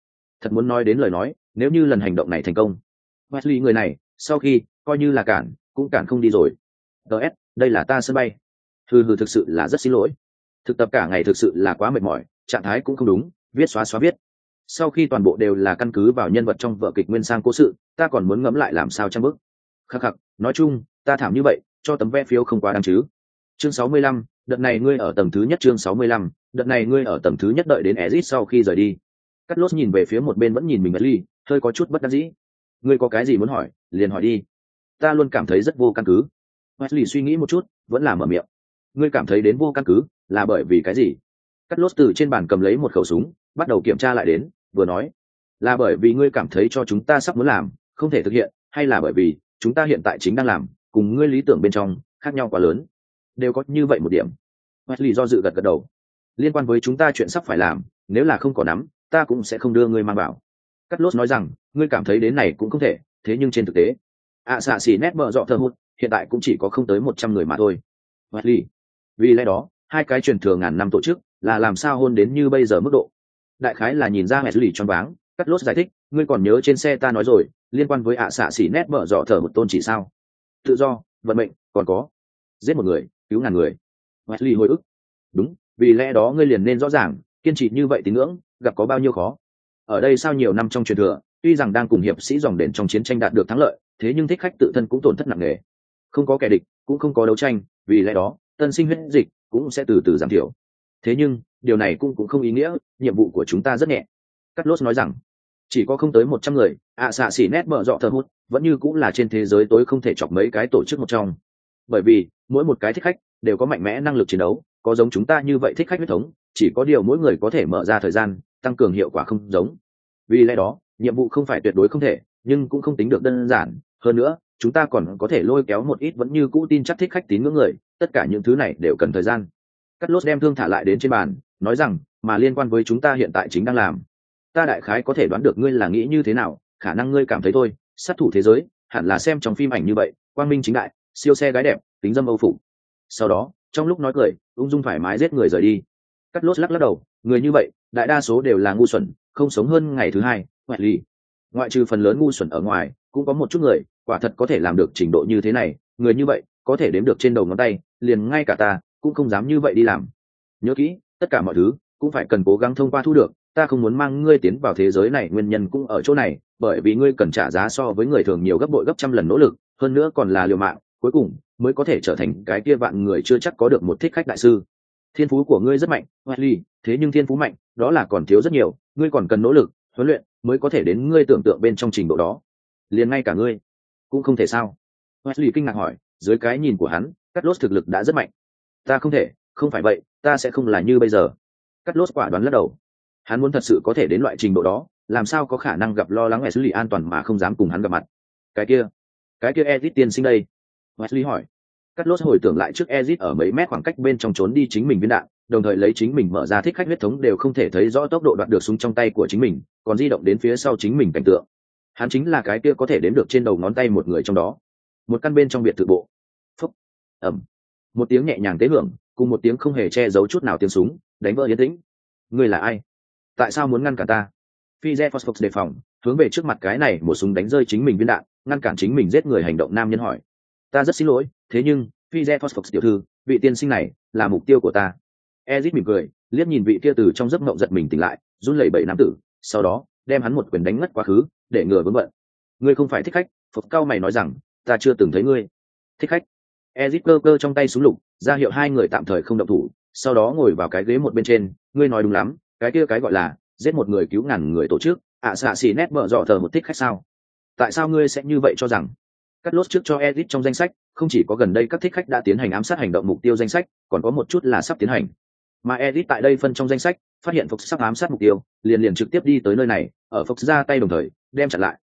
thật muốn nói đến lời nói nếu như lần hành động này thành công Wesley người này sau khi coi như là cản cũng cản không đi rồi. Ts đây là ta sân bay. Hừ hừ thực sự là rất xin lỗi. Thực tập cả ngày thực sự là quá mệt mỏi trạng thái cũng không đúng viết xóa xóa viết. Sau khi toàn bộ đều là căn cứ vào nhân vật trong vở kịch nguyên sang cố sự ta còn muốn ngẫm lại làm sao trang bức khắc khắc nói chung ta thảm như vậy cho tấm vé phiếu không quá đáng chứ. Chương sáu mươi lăm, đợt này ngươi ở tầng thứ nhất chương sáu mươi lăm, đợt này ngươi ở tầng thứ nhất đợi đến Ezit sau khi rời đi. Cắt lốt nhìn về phía một bên vẫn nhìn mình Ly, hơi có chút bất đắc dĩ. Ngươi có cái gì muốn hỏi, liền hỏi đi. Ta luôn cảm thấy rất vô căn cứ. Wesley suy nghĩ một chút, vẫn là mở miệng. Ngươi cảm thấy đến vô căn cứ, là bởi vì cái gì? Cắt lốt từ trên bàn cầm lấy một khẩu súng, bắt đầu kiểm tra lại đến, vừa nói là bởi vì ngươi cảm thấy cho chúng ta sắp muốn làm không thể thực hiện hay là bởi vì chúng ta hiện tại chính đang làm cùng ngươi lý tưởng bên trong khác nhau quá lớn đều có như vậy một điểm Wesley do dự gật gật đầu liên quan với chúng ta chuyện sắp phải làm nếu là không có nắm ta cũng sẽ không đưa ngươi mang vào. Cắt lốt nói rằng ngươi cảm thấy đến này cũng không thể thế nhưng trên thực tế ạ xạ xỉ nét mở dọ thơ hút hiện tại cũng chỉ có không tới một trăm người mà thôi. Lý, vì lẽ đó hai cái truyền thừa ngàn năm tổ chức là làm sao hôn đến như bây giờ mức độ? Đại khái là nhìn ra mẹ xử lý choáng váng. Cắt lốt giải thích ngươi còn nhớ trên xe ta nói rồi liên quan với ạ xạ xỉ nét mở dọ thở một tôn chỉ sao? Tự do vận mệnh còn có giết một người cứu ngàn người. Wesley hồi ức. Đúng vì lẽ đó ngươi liền nên rõ ràng kiên trì như vậy tín ngưỡng gặp có bao nhiêu khó. Ở đây sau nhiều năm trong truyền thừa, tuy rằng đang cùng hiệp sĩ dòng đền trong chiến tranh đạt được thắng lợi, thế nhưng thích khách tự thân cũng tổn thất nặng nề. Không có kẻ địch, cũng không có đấu tranh, vì lẽ đó, tân sinh huyết dịch cũng sẽ từ từ giảm thiểu. Thế nhưng, điều này cũng cũng không ý nghĩa, nhiệm vụ của chúng ta rất nhẹ. Cắt lốt nói rằng, chỉ có không tới một trăm người, ạ xạ xỉ nét mở dọ thờ hút vẫn như cũng là trên thế giới tối không thể chọc mấy cái tổ chức một trong. Bởi vì, mỗi một cái thích khách đều có mạnh mẽ năng lực chiến đấu, có giống chúng ta như vậy thích khách huyết thống, chỉ có điều mỗi người có thể mở ra thời gian tăng cường hiệu quả không giống. Vì lẽ đó, nhiệm vụ không phải tuyệt đối không thể, nhưng cũng không tính được đơn giản. Hơn nữa, chúng ta còn có thể lôi kéo một ít vẫn như cũ tin chắc thích khách tín ngưỡng người, tất cả những thứ này đều cần thời gian. Cắt lốt đem thương thả lại đến trên bàn, nói rằng, mà liên quan với chúng ta hiện tại chính đang làm. Ta đại khái có thể đoán được ngươi là nghĩ như thế nào, khả năng ngươi cảm thấy thôi sát thủ thế giới, hẳn là xem trong phim ảnh như vậy, quang minh chính đại, siêu xe gái đẹp, tính dâm âu phục. Sau đó, trong lúc nói cười, ung dung thoải mái giết người rời đi. Cắt lốt lắc lắc đầu, người như vậy đại đa số đều là ngu xuẩn, không sống hơn ngày thứ hai, ngoại ly ngoại trừ phần lớn ngu xuẩn ở ngoài, cũng có một chút người, quả thật có thể làm được trình độ như thế này, người như vậy, có thể đếm được trên đầu ngón tay, liền ngay cả ta, cũng không dám như vậy đi làm. Nhớ kỹ, tất cả mọi thứ, cũng phải cần cố gắng thông qua thu được, ta không muốn mang ngươi tiến vào thế giới này, nguyên nhân cũng ở chỗ này, bởi vì ngươi cần trả giá so với người thường nhiều gấp bội gấp trăm lần nỗ lực, hơn nữa còn là liều mạng, cuối cùng mới có thể trở thành cái kia vạn người chưa chắc có được một thích khách đại sư thiên phú của ngươi rất mạnh Wesley, thế nhưng thiên phú mạnh đó là còn thiếu rất nhiều ngươi còn cần nỗ lực huấn luyện mới có thể đến ngươi tưởng tượng bên trong trình độ đó. Liền ngay cả ngươi cũng không thể sao? Wesley kinh ngạc hỏi dưới cái nhìn của hắn cắt lốt thực lực đã rất mạnh. Ta không thể không phải vậy ta sẽ không là như bây giờ. Cắt lốt quả đoán lắc đầu. Hắn muốn thật sự có thể đến loại trình độ đó làm sao có khả năng gặp lo lắng Wesley an toàn mà không dám cùng hắn gặp mặt? Cái kia cái kia edit tiên sinh đây. Wesley hỏi cắt lốt hồi tưởng lại trước ezit ở mấy mét khoảng cách bên trong trốn đi chính mình viên đạn, đồng thời lấy chính mình mở ra thích khách huyết thống đều không thể thấy rõ tốc độ đoạt được súng trong tay của chính mình, còn di động đến phía sau chính mình cảnh tượng. Hắn chính là cái kia có thể đến được trên đầu ngón tay một người trong đó. Một căn bên trong biệt thự bộ. Phúc. Ẩm một tiếng nhẹ nhàng tế hưởng, cùng một tiếng không hề che giấu chút nào tiếng súng, đánh vỡ yên tĩnh. Ngươi là ai? Tại sao muốn ngăn cản ta? Phi re phosphos đề phòng, hướng về trước mặt cái này một súng đánh rơi chính mình viên đạn, ngăn cản chính mình giết người hành động nam nhân hỏi ta rất xin lỗi, thế nhưng phi re phosphos tiểu thư, vị tiên sinh này là mục tiêu của ta. Ezit mỉm cười, liếc nhìn vị kia từ trong giấc mộng giật mình tỉnh lại, run lẩy bẩy nam tử, sau đó, đem hắn một quyền đánh ngất quá khứ, để ngừa vướng bận. Ngươi không phải thích khách phục cao mày nói rằng, ta chưa từng thấy ngươi. Thích khách. Ezit cơ cơ trong tay súng lục, ra hiệu hai người tạm thời không động thủ, sau đó ngồi vào cái ghế một bên trên, ngươi nói đúng lắm, cái kia cái gọi là, giết một người cứu ngàn người tổ chức, ạ xạ xì nét mở dọ thờ một thích khách sao? Tại sao ngươi sẽ như vậy cho rằng? Cắt lốt trước cho edit trong danh sách không chỉ có gần đây các thích khách đã tiến hành ám sát hành động mục tiêu danh sách còn có một chút là sắp tiến hành. Mà edit tại đây phân trong danh sách phát hiện phục sắp ám sát mục tiêu liền liền trực tiếp đi tới nơi này ở phục ra tay đồng thời đem chặn lại.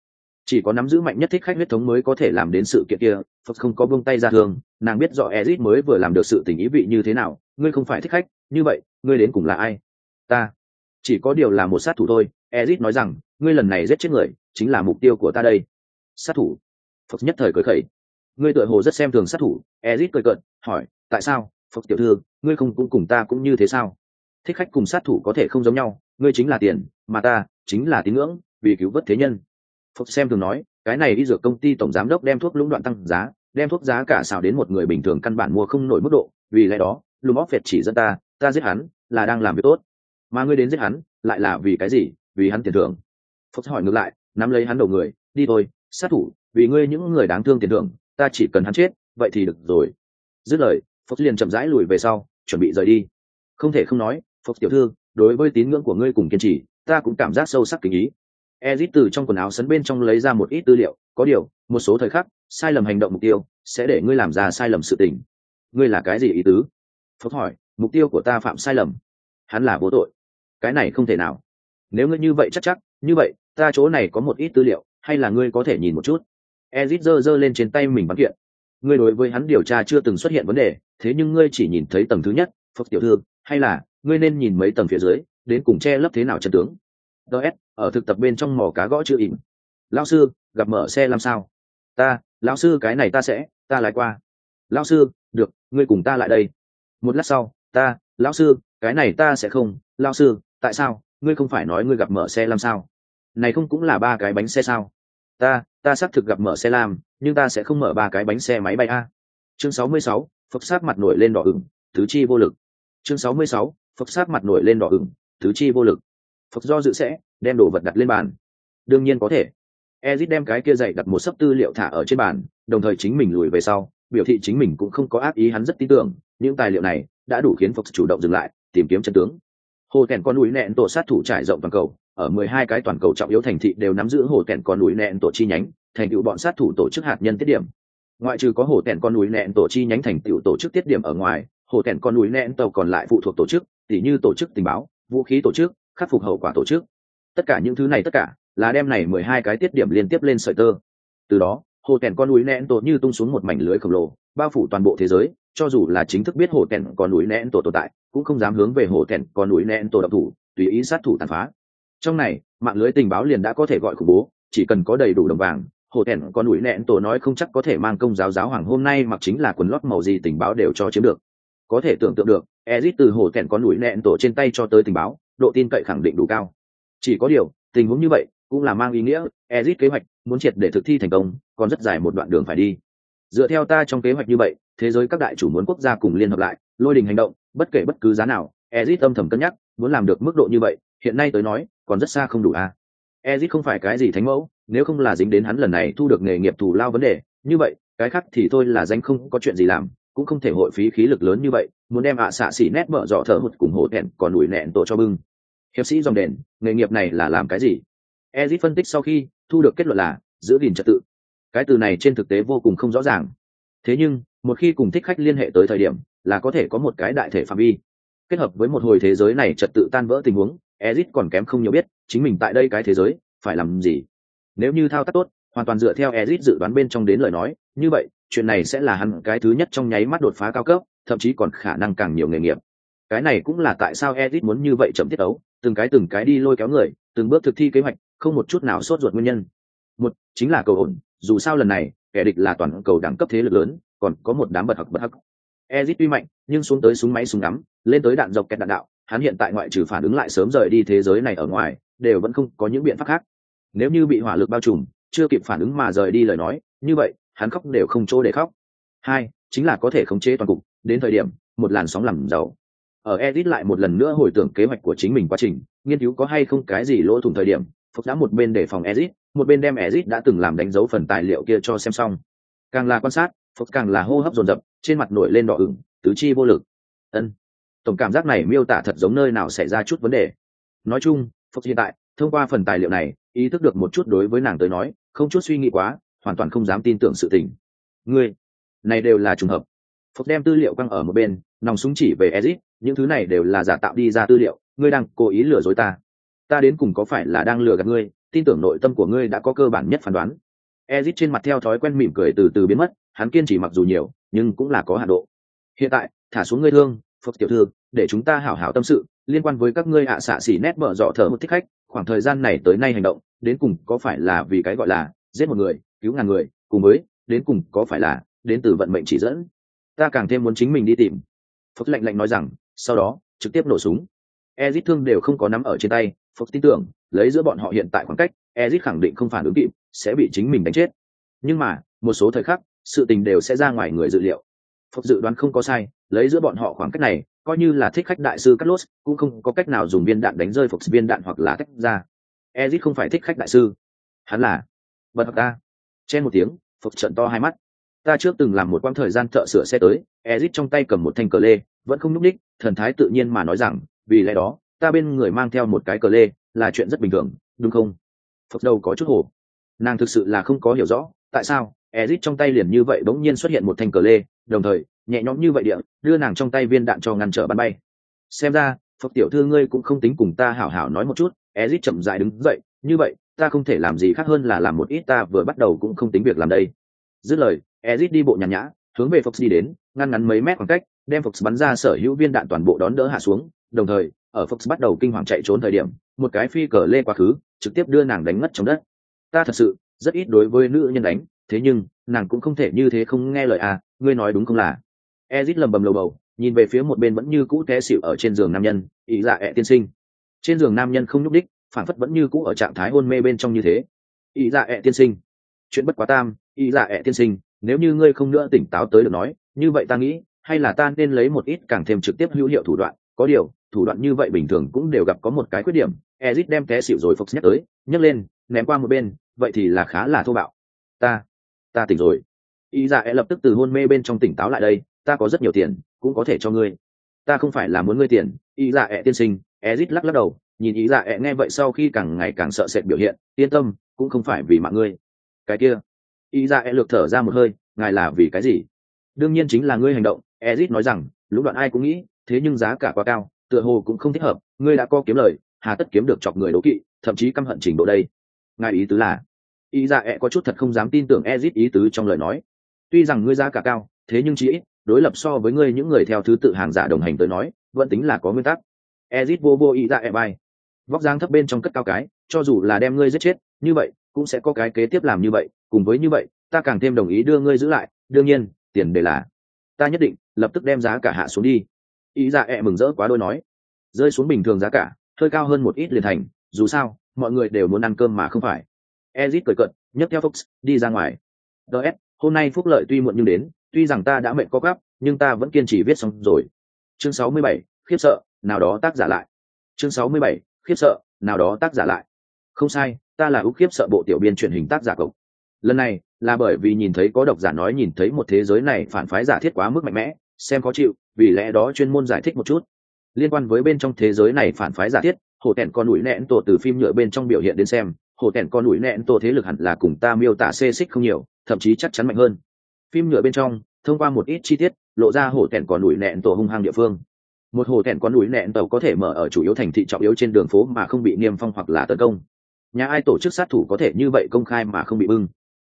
Chỉ có nắm giữ mạnh nhất thích khách huyết thống mới có thể làm đến sự kiện kia phật không có buông tay ra thường, nàng biết rõ ezit mới vừa làm được sự tình ý vị như thế nào ngươi không phải thích khách như vậy ngươi đến cùng là ai? Ta. Chỉ có điều là một sát thủ thôi ezit nói rằng ngươi lần này giết chết người chính là mục tiêu của ta đây. Sát thủ phật nhất thời cười khẩy. Ngươi tựa hồ rất xem thường sát thủ. Ezit cười cợt, hỏi, tại sao? Phật tiểu thư, ngươi không cũng cùng ta cũng như thế sao? Thích khách cùng sát thủ có thể không giống nhau, ngươi chính là tiền, mà ta chính là tín ngưỡng, vì cứu vớt thế nhân. Phật xem thường nói, cái này đi dược công ty tổng giám đốc đem thuốc lũng đoạn tăng giá, đem thuốc giá cả xào đến một người bình thường căn bản mua không nổi mức độ, vì lẽ đó lùm óc phệt chỉ dẫn ta ta giết hắn, là đang làm việc tốt. Mà ngươi đến giết hắn, lại là vì cái gì? Vì hắn tiền thưởng. Phật hỏi ngược lại, nắm lấy hắn đầu người, đi thôi, sát thủ vì ngươi những người đáng thương tiền thưởng, ta chỉ cần hắn chết, vậy thì được rồi. Dứt lời phật liền chậm rãi lùi về sau, chuẩn bị rời đi. Không thể không nói phật tiểu thư, đối với tín ngưỡng của ngươi cùng kiên trì, ta cũng cảm giác sâu sắc kính ý. Ezit từ trong quần áo sấn bên trong lấy ra một ít tư liệu, có điều, một số thời khắc, sai lầm hành động mục tiêu sẽ để ngươi làm ra sai lầm sự tình. Ngươi là cái gì ý tứ? Phật hỏi, mục tiêu của ta phạm sai lầm. Hắn là vô tội. Cái này không thể nào. Nếu ngươi như vậy chắc chắc như vậy, ta chỗ này có một ít tư liệu, hay là ngươi có thể nhìn một chút? Ezit giơ giơ lên trên tay mình bắn kiện. Ngươi đối với hắn điều tra chưa từng xuất hiện vấn đề, thế nhưng ngươi chỉ nhìn thấy tầng thứ nhất phật tiểu thư, hay là, ngươi nên nhìn mấy tầng phía dưới, đến cùng che lấp thế nào chân tướng. Ts ở thực tập bên trong mỏ cá gõ chưa ỉm lao sư, gặp mở xe làm sao? Ta, lão sư cái này ta sẽ, ta lái qua. Lão sư, được, ngươi cùng ta lại đây. Một lát sau, ta, lão sư, cái này ta sẽ không. Lão sư, tại sao? Ngươi không phải nói ngươi gặp mở xe làm sao? Này không cũng là ba cái bánh xe sao? Ta ta xác thực gặp mở xe lam nhưng ta sẽ không mở ba cái bánh xe máy bay a. Chương 66, phật sát mặt nổi lên đỏ ửng tứ chi vô lực. Chương 66, phật sát mặt nổi lên đỏ ửng tứ chi vô lực. Phật do dự sẽ đem đồ vật đặt lên bàn. Đương nhiên có thể. Ezit đem cái kia dậy đặt một sấp tư liệu thả ở trên bàn đồng thời chính mình lùi về sau biểu thị chính mình cũng không có ác ý hắn rất tin tưởng những tài liệu này đã đủ khiến phật chủ động dừng lại tìm kiếm chân tướng. Hồ kèn con núi nẹn tổ sát thủ trải rộng toàn cầu ở mười hai cái toàn cầu trọng yếu thành thị đều nắm giữ hồ tẹn con núi nẹn tổ chi nhánh, thành tựu bọn sát thủ tổ chức hạt nhân tiết điểm. Ngoại trừ có hồ tẹn con núi nẹn tổ chi nhánh thành tựu tổ chức tiết điểm ở ngoài, hồ tẹn con núi nẹn tàu còn lại phụ thuộc tổ chức, tỉ như tổ chức tình báo, vũ khí tổ chức, khắc phục hậu quả tổ chức. Tất cả những thứ này tất cả là đem này mười hai cái tiết điểm liên tiếp lên sợi tơ. Từ đó, hồ tẹn con núi nẹn tổ như tung xuống một mảnh lưới khổng lồ, bao phủ toàn bộ thế giới, cho dù là chính thức biết hồ tẹn con núi nẹn tổ tồn tại, cũng không dám hướng về hồ tẹn con núi nẹn tổ độc thủ, tùy ý sát thủ tàn phá trong này, mạng lưới tình báo liền đã có thể gọi khủng bố, chỉ cần có đầy đủ đồng vàng, hồ thẹn còn ủi nẹn tổ nói không chắc có thể mang công giáo giáo hoàng hôm nay mặc chính là quần lót màu gì tình báo đều cho chiếm được. Có thể tưởng tượng được ezit từ hồ thẹn con ủi nẹn tổ trên tay cho tới tình báo, độ tin cậy khẳng định đủ cao. Chỉ có điều, tình huống như vậy, cũng là mang ý nghĩa ezit kế hoạch muốn triệt để thực thi thành công, còn rất dài một đoạn đường phải đi. Dựa theo ta trong kế hoạch như vậy, thế giới các đại chủ muốn quốc gia cùng liên hợp lại, lôi đình hành động, bất kể bất cứ giá nào ezit âm thầm cân nhắc, muốn làm được mức độ như vậy, hiện nay tới nói còn rất xa không đủ a à. ezit không phải cái gì thánh mẫu, nếu không là dính đến hắn lần này thu được nghề nghiệp thù lao vấn đề, như vậy, cái khác thì thôi là danh không có chuyện gì làm, cũng không thể hội phí khí lực lớn như vậy, muốn đem ạ xạ xỉ nét mở dọ thở hụt cùng hổ thẹn còn đùi nẹn tổ cho bưng. Hiệp sĩ dòng đền, nghề nghiệp này là làm cái gì? Ezit phân tích sau khi thu được kết luận là giữ gìn trật tự. Cái từ này trên thực tế vô cùng không rõ ràng. Thế nhưng, một khi cùng thích khách liên hệ tới thời điểm, là có thể có một cái đại thể phạm vi. Kết hợp với một hồi thế giới này trật tự tan vỡ tình huống ezit còn kém không nhiều biết, chính mình tại đây cái thế giới, phải làm gì? Nếu như thao tác tốt, hoàn toàn dựa theo ezit dự đoán bên trong đến lời nói, như vậy, chuyện này sẽ là hắn cái thứ nhất trong nháy mắt đột phá cao cấp, thậm chí còn khả năng càng nhiều nghề nghiệp. Cái này cũng là tại sao ezit muốn như vậy chậm tiết ấu từng cái từng cái đi lôi kéo người, từng bước thực thi kế hoạch, không một chút nào sốt ruột nguyên nhân. Một, chính là cầu ổn, dù sao lần này, kẻ địch là toàn cầu đẳng cấp thế lực lớn, còn có một đám bật hặc bật hặc ezit tuy mạnh, nhưng xuống tới súng máy súng ngắm, lên tới đạn dọc kẹt đạn đạo hắn hiện tại ngoại trừ phản ứng lại sớm rời đi thế giới này ở ngoài, đều vẫn không có những biện pháp khác. Nếu như bị hỏa lực bao trùm, chưa kịp phản ứng mà rời đi lời nói, như vậy, hắn khóc đều không chỗ để khóc. Hai, chính là có thể khống chế toàn cục. Đến thời điểm, một làn sóng làm giàu. Ở edit lại một lần nữa hồi tưởng kế hoạch của chính mình quá trình, nghiên cứu có hay không cái gì lỗ thủng thời điểm Phục đã một bên để phòng edit, một bên đem edit đã từng làm đánh dấu phần tài liệu kia cho xem xong. Càng là quan sát Phục càng là hô hấp dồn dập, trên mặt nổi lên đỏ ửng, tứ chi vô lực. Ân tổng cảm giác này miêu tả thật giống nơi nào xảy ra chút vấn đề. Nói chung phúc hiện tại, thông qua phần tài liệu này, ý thức được một chút đối với nàng tới nói, không chút suy nghĩ quá, hoàn toàn không dám tin tưởng sự tình. Ngươi, này đều là trùng hợp. Phúc đem tư liệu quăng ở một bên, nòng súng chỉ về ezit những thứ này đều là giả tạo đi ra tư liệu, ngươi đang cố ý lừa dối ta. Ta đến cùng có phải là đang lừa gạt ngươi, tin tưởng nội tâm của ngươi đã có cơ bản nhất phán đoán. Ezit trên mặt theo thói quen mỉm cười từ từ biến mất, hắn kiên trì mặc dù nhiều, nhưng cũng là có hạ độ. Hiện tại, thả xuống ngươi thương phật tiểu thư, để chúng ta hảo hảo tâm sự, liên quan với các ngươi ạ xạ xỉ nét mở dọ thở một thích khách, khoảng thời gian này tới nay hành động, đến cùng có phải là vì cái gọi là giết một người, cứu ngàn người, cùng với, đến cùng có phải là đến từ vận mệnh chỉ dẫn? Ta càng thêm muốn chính mình đi tìm. Phật lạnh lạnh nói rằng, sau đó, trực tiếp nổ súng. Ezit thương đều không có nắm ở trên tay, phật tin tưởng, lấy giữa bọn họ hiện tại khoảng cách, ezit khẳng định không phản ứng kịp, sẽ bị chính mình đánh chết. Nhưng mà, một số thời khắc, sự tình đều sẽ ra ngoài người dự liệu. Phật dự đoán không có sai lấy giữa bọn họ khoảng cách này, coi như là thích khách đại sư cắt lốt cũng không có cách nào dùng viên đạn đánh rơi phục viên đạn hoặc là cách ra. Ezit không phải thích khách đại sư. Hắn là bật ta chen một tiếng, phục trận to hai mắt. Ta trước từng làm một quãng thời gian thợ sửa xe tới ezit trong tay cầm một thanh cờ lê, vẫn không nhúc ních thần thái tự nhiên mà nói rằng, vì lẽ đó, ta bên người mang theo một cái cờ lê, là chuyện rất bình thường, đúng không? Phật đầu có chút hồ. Nàng thực sự là không có hiểu rõ, tại sao? Ezit trong tay liền như vậy bỗng nhiên xuất hiện một thanh cờ lê, đồng thời, nhẹ nhõm như vậy địa, đưa nàng trong tay viên đạn cho ngăn trở bắn bay. Xem ra, phật tiểu thư ngươi cũng không tính cùng ta hảo hảo nói một chút, ezit chậm dại đứng dậy, như vậy, ta không thể làm gì khác hơn là làm một ít ta vừa bắt đầu cũng không tính việc làm đây. Dứt lời, ezit đi bộ nhàn nhã, hướng về fox đi đến, ngăn ngắn mấy mét khoảng cách, đem fox bắn ra sở hữu viên đạn toàn bộ đón đỡ hạ xuống, đồng thời, ở fox bắt đầu kinh hoàng chạy trốn thời điểm, một cái phi cờ lê quá khứ, trực tiếp đưa nàng đánh ngất trong đất. Ta thật sự, rất ít đối với nữ nhân đánh thế nhưng, nàng cũng không thể như thế không nghe lời à ngươi nói đúng không là? Ezit lầm bầm lầu bầu, nhìn về phía một bên vẫn như cũ té xịu ở trên giường nam nhân, ý dạ ẹ tiên sinh. Trên giường nam nhân không nhúc đích phản phất vẫn như cũ ở trạng thái hôn mê bên trong như thế. Ý dạ ẹ tiên sinh. Chuyện bất quá tam, ý dạ ẹ tiên sinh, nếu như ngươi không nữa tỉnh táo tới được nói, như vậy ta nghĩ, hay là ta nên lấy một ít càng thêm trực tiếp hữu hiệu thủ đoạn. Có điều, thủ đoạn như vậy bình thường cũng đều gặp có một cái khuyết điểm, ezit đem té xịu rồi phục nhắc tới, nhấc lên, ném qua một bên, vậy thì là khá là thô bạo. Ta ta tỉnh rồi. Ý dạ e lập tức từ hôn mê bên trong tỉnh táo lại đây, ta có rất nhiều tiền, cũng có thể cho ngươi. Ta không phải là muốn ngươi tiền, ý dạ e tiên sinh ezit lắc lắc đầu, nhìn ý dạ e nghe vậy sau khi càng ngày càng sợ sệt biểu hiện, yên tâm, cũng không phải vì mạng ngươi. Cái kia, ý dạ e lược thở ra một hơi, ngài là vì cái gì? Đương nhiên chính là ngươi hành động ezit nói rằng lúc đoạn ai cũng nghĩ, thế nhưng giá cả quá cao, tựa hồ cũng không thích hợp, ngươi đã co kiếm lời, hà tất kiếm được chọc người đố kỵ, thậm chí căm hận trình độ đây. Ngài ý tứ là ý dạ ẹ có chút thật không dám tin tưởng ezit ý tứ trong lời nói. Tuy rằng ngươi giá cả cao, thế nhưng chỉ đối lập so với ngươi những người theo thứ tự hàng giả đồng hành tới nói, vẫn tính là có nguyên tắc. Ezit vô vô ý dạ ẹ bay. Vóc dáng thấp bên trong cất cao cái, cho dù là đem ngươi giết chết, như vậy, cũng sẽ có cái kế tiếp làm như vậy, cùng với như vậy, ta càng thêm đồng ý đưa ngươi giữ lại, đương nhiên, tiền đề là, ta nhất định, lập tức đem giá cả hạ xuống đi. Ý dạ ẹ mừng rỡ quá đôi nói. Rơi xuống bình thường giá cả, hơi cao hơn một ít liền thành, dù sao, mọi người đều muốn ăn cơm mà không phải ezit cười cận nhấc theo fox đi ra ngoài. DS, hôm nay phúc lợi tuy muộn nhưng đến tuy rằng ta đã mệt có gấp nhưng ta vẫn kiên trì viết xong rồi. Chương 67, khiếp sợ nào đó tác giả lại. Chương 67, khiếp sợ nào đó tác giả lại. Không sai ta là ưu khiếp sợ bộ tiểu biên truyền hình tác giả cậu. Lần này là bởi vì nhìn thấy có độc giả nói nhìn thấy một thế giới này phản phái giả thiết quá mức mạnh mẽ xem khó chịu vì lẽ đó chuyên môn giải thích một chút. Liên quan với bên trong thế giới này phản phái giả thiết hổ tẹn con núi nẹn tổ từ phim nhựa bên trong biểu hiện đến xem hồ tẻn con ủi nẹn tổ thế lực hẳn là cùng ta miêu tả xê xích không nhiều, thậm chí chắc chắn mạnh hơn. Phim nhựa bên trong, thông qua một ít chi tiết, lộ ra hồ tẻn con ủi nẹn tổ hung hăng địa phương. Một hồ tẻn con ủi nẹn tổ có thể mở ở chủ yếu thành thị trọng yếu trên đường phố mà không bị niêm phong hoặc là tấn công. Nhà ai tổ chức sát thủ có thể như vậy công khai mà không bị bưng.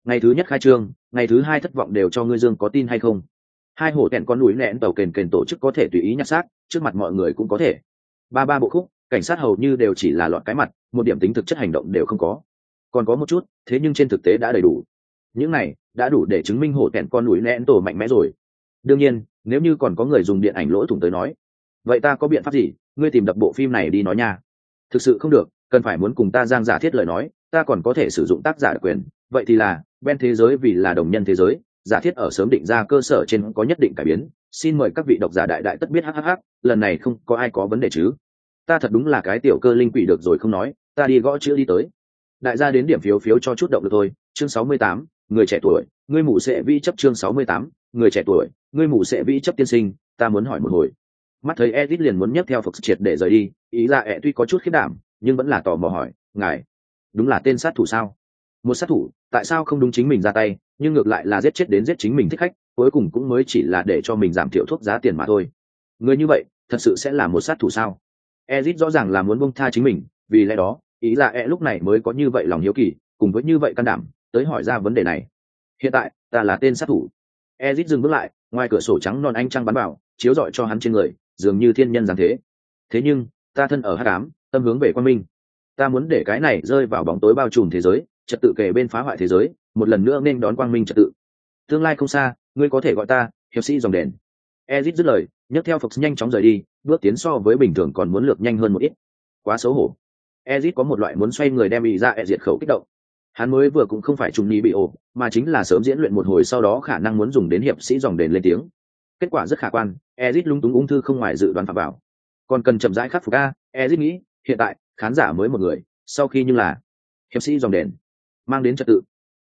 Ngày thứ nhất khai trương, ngày thứ hai thất vọng đều cho ngươi dương có tin hay không? Hai hổ tẻn con núi nẹn tàu kền kền tổ chức có thể tùy ý nhặt xác, trước mặt mọi người cũng có thể. Ba ba bộ khúc cảnh sát hầu như đều chỉ là lọt cái mặt, một điểm tính thực chất hành động đều không có. Còn có một chút, thế nhưng trên thực tế đã đầy đủ. Những này đã đủ để chứng minh hổ tẹn con núi nén tổ mạnh mẽ rồi. Đương nhiên, nếu như còn có người dùng điện ảnh lỗi thủng tới nói, vậy ta có biện pháp gì? Ngươi tìm đập bộ phim này đi nói nha. Thực sự không được, cần phải muốn cùng ta giang giả thiết lời nói, ta còn có thể sử dụng tác giả quyền. Vậy thì là, bên thế giới vì là đồng nhân thế giới, giả thiết ở sớm định ra cơ sở trên có nhất định cải biến. Xin mời các vị độc giả đại đại tất biết hhh lần này không có ai có vấn đề chứ ta thật đúng là cái tiểu cơ linh quỷ được rồi không nói, ta đi gõ chữ đi tới. Đại gia đến điểm phiếu phiếu cho chút động được thôi. Chương sáu mươi tám, người trẻ tuổi ngươi mù sẽ vi chấp chương sáu mươi tám, người trẻ tuổi ngươi mù sẽ vi chấp tiên sinh, ta muốn hỏi một hồi. Mắt thấy edit liền muốn nhấc theo phục triệt để rời đi, ý là ẹ tuy có chút khiết đảm, nhưng vẫn là tò mò hỏi, ngài, đúng là tên sát thủ sao? Một sát thủ, tại sao không đúng chính mình ra tay, nhưng ngược lại là giết chết đến giết chính mình thích khách, cuối cùng cũng mới chỉ là để cho mình giảm thiểu thuốc giá tiền mà thôi. Người như vậy, thật sự sẽ là một sát thủ sao? Ezit rõ ràng là muốn bông tha chính mình, vì lẽ đó, ý là e lúc này mới có như vậy lòng hiếu kỳ, cùng với như vậy can đảm, tới hỏi ra vấn đề này. Hiện tại, ta là tên sát thủ. Ezit dừng bước lại, ngoài cửa sổ trắng non anh trăng bắn vào, chiếu rọi cho hắn trên người, dường như thiên nhân giáng thế. Thế nhưng, ta thân ở hát cám tâm hướng về quan minh. Ta muốn để cái này rơi vào bóng tối bao trùm thế giới, trật tự kề bên phá hoại thế giới, một lần nữa nên đón quang minh trật tự. Tương lai không xa, ngươi có thể gọi ta hiệp sĩ dòng đèn ezit dứt lời nhấc theo phục nhanh chóng rời đi, bước tiến so với bình thường còn muốn lược nhanh hơn một ít. Quá xấu hổ. Ezit có một loại muốn xoay người đem ý ra e diệt khẩu kích động. Hắn mới vừa cũng không phải trùng ni bị ổ, mà chính là sớm diễn luyện một hồi sau đó khả năng muốn dùng đến hiệp sĩ dòng đền lên tiếng. Kết quả rất khả quan, ezit lung túng ung thư không ngoài dự đoán phạm vào. Còn cần chậm rãi khắc phục a, ezit nghĩ, hiện tại, khán giả mới một người, sau khi như là hiệp sĩ dòng đền, mang đến trật tự.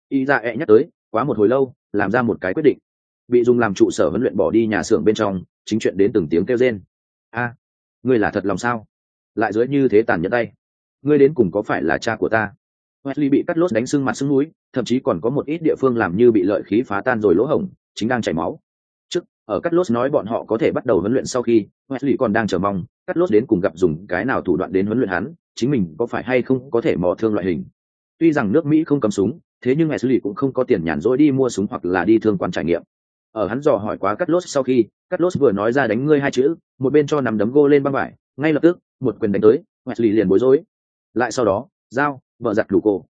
Ý ra e nhắc tới, quá một hồi lâu, làm ra một cái quyết định. Bị dùng làm trụ sở huấn luyện bỏ đi nhà xưởng bên trong chính chuyện đến từng tiếng kêu rên a ngươi là thật lòng sao lại dưới như thế tàn nhẫn tay ngươi đến cùng có phải là cha của ta Wesley bị cắt lốt đánh sưng mặt sưng núi, thậm chí còn có một ít địa phương làm như bị lợi khí phá tan rồi lỗ hổng, chính đang chảy máu. Trước, ở cắt lốt nói bọn họ có thể bắt đầu huấn luyện sau khi, Wesley còn đang chờ mong, cắt lốt đến cùng gặp dùng cái nào thủ đoạn đến huấn luyện hắn, chính mình có phải hay không có thể mò thương loại hình. Tuy rằng nước Mỹ không cấm súng, thế nhưng Wesley cũng không có tiền nhàn rỗi đi mua súng hoặc là đi thương quan trải nghiệm. Ở hắn dò hỏi quá cắt lốt sau khi, cắt lốt vừa nói ra đánh ngươi hai chữ, một bên cho nằm đấm gô lên băng vải, ngay lập tức, một quyền đánh tới, Wesley liền bối rối. Lại sau đó, dao, vợ giặt đủ cô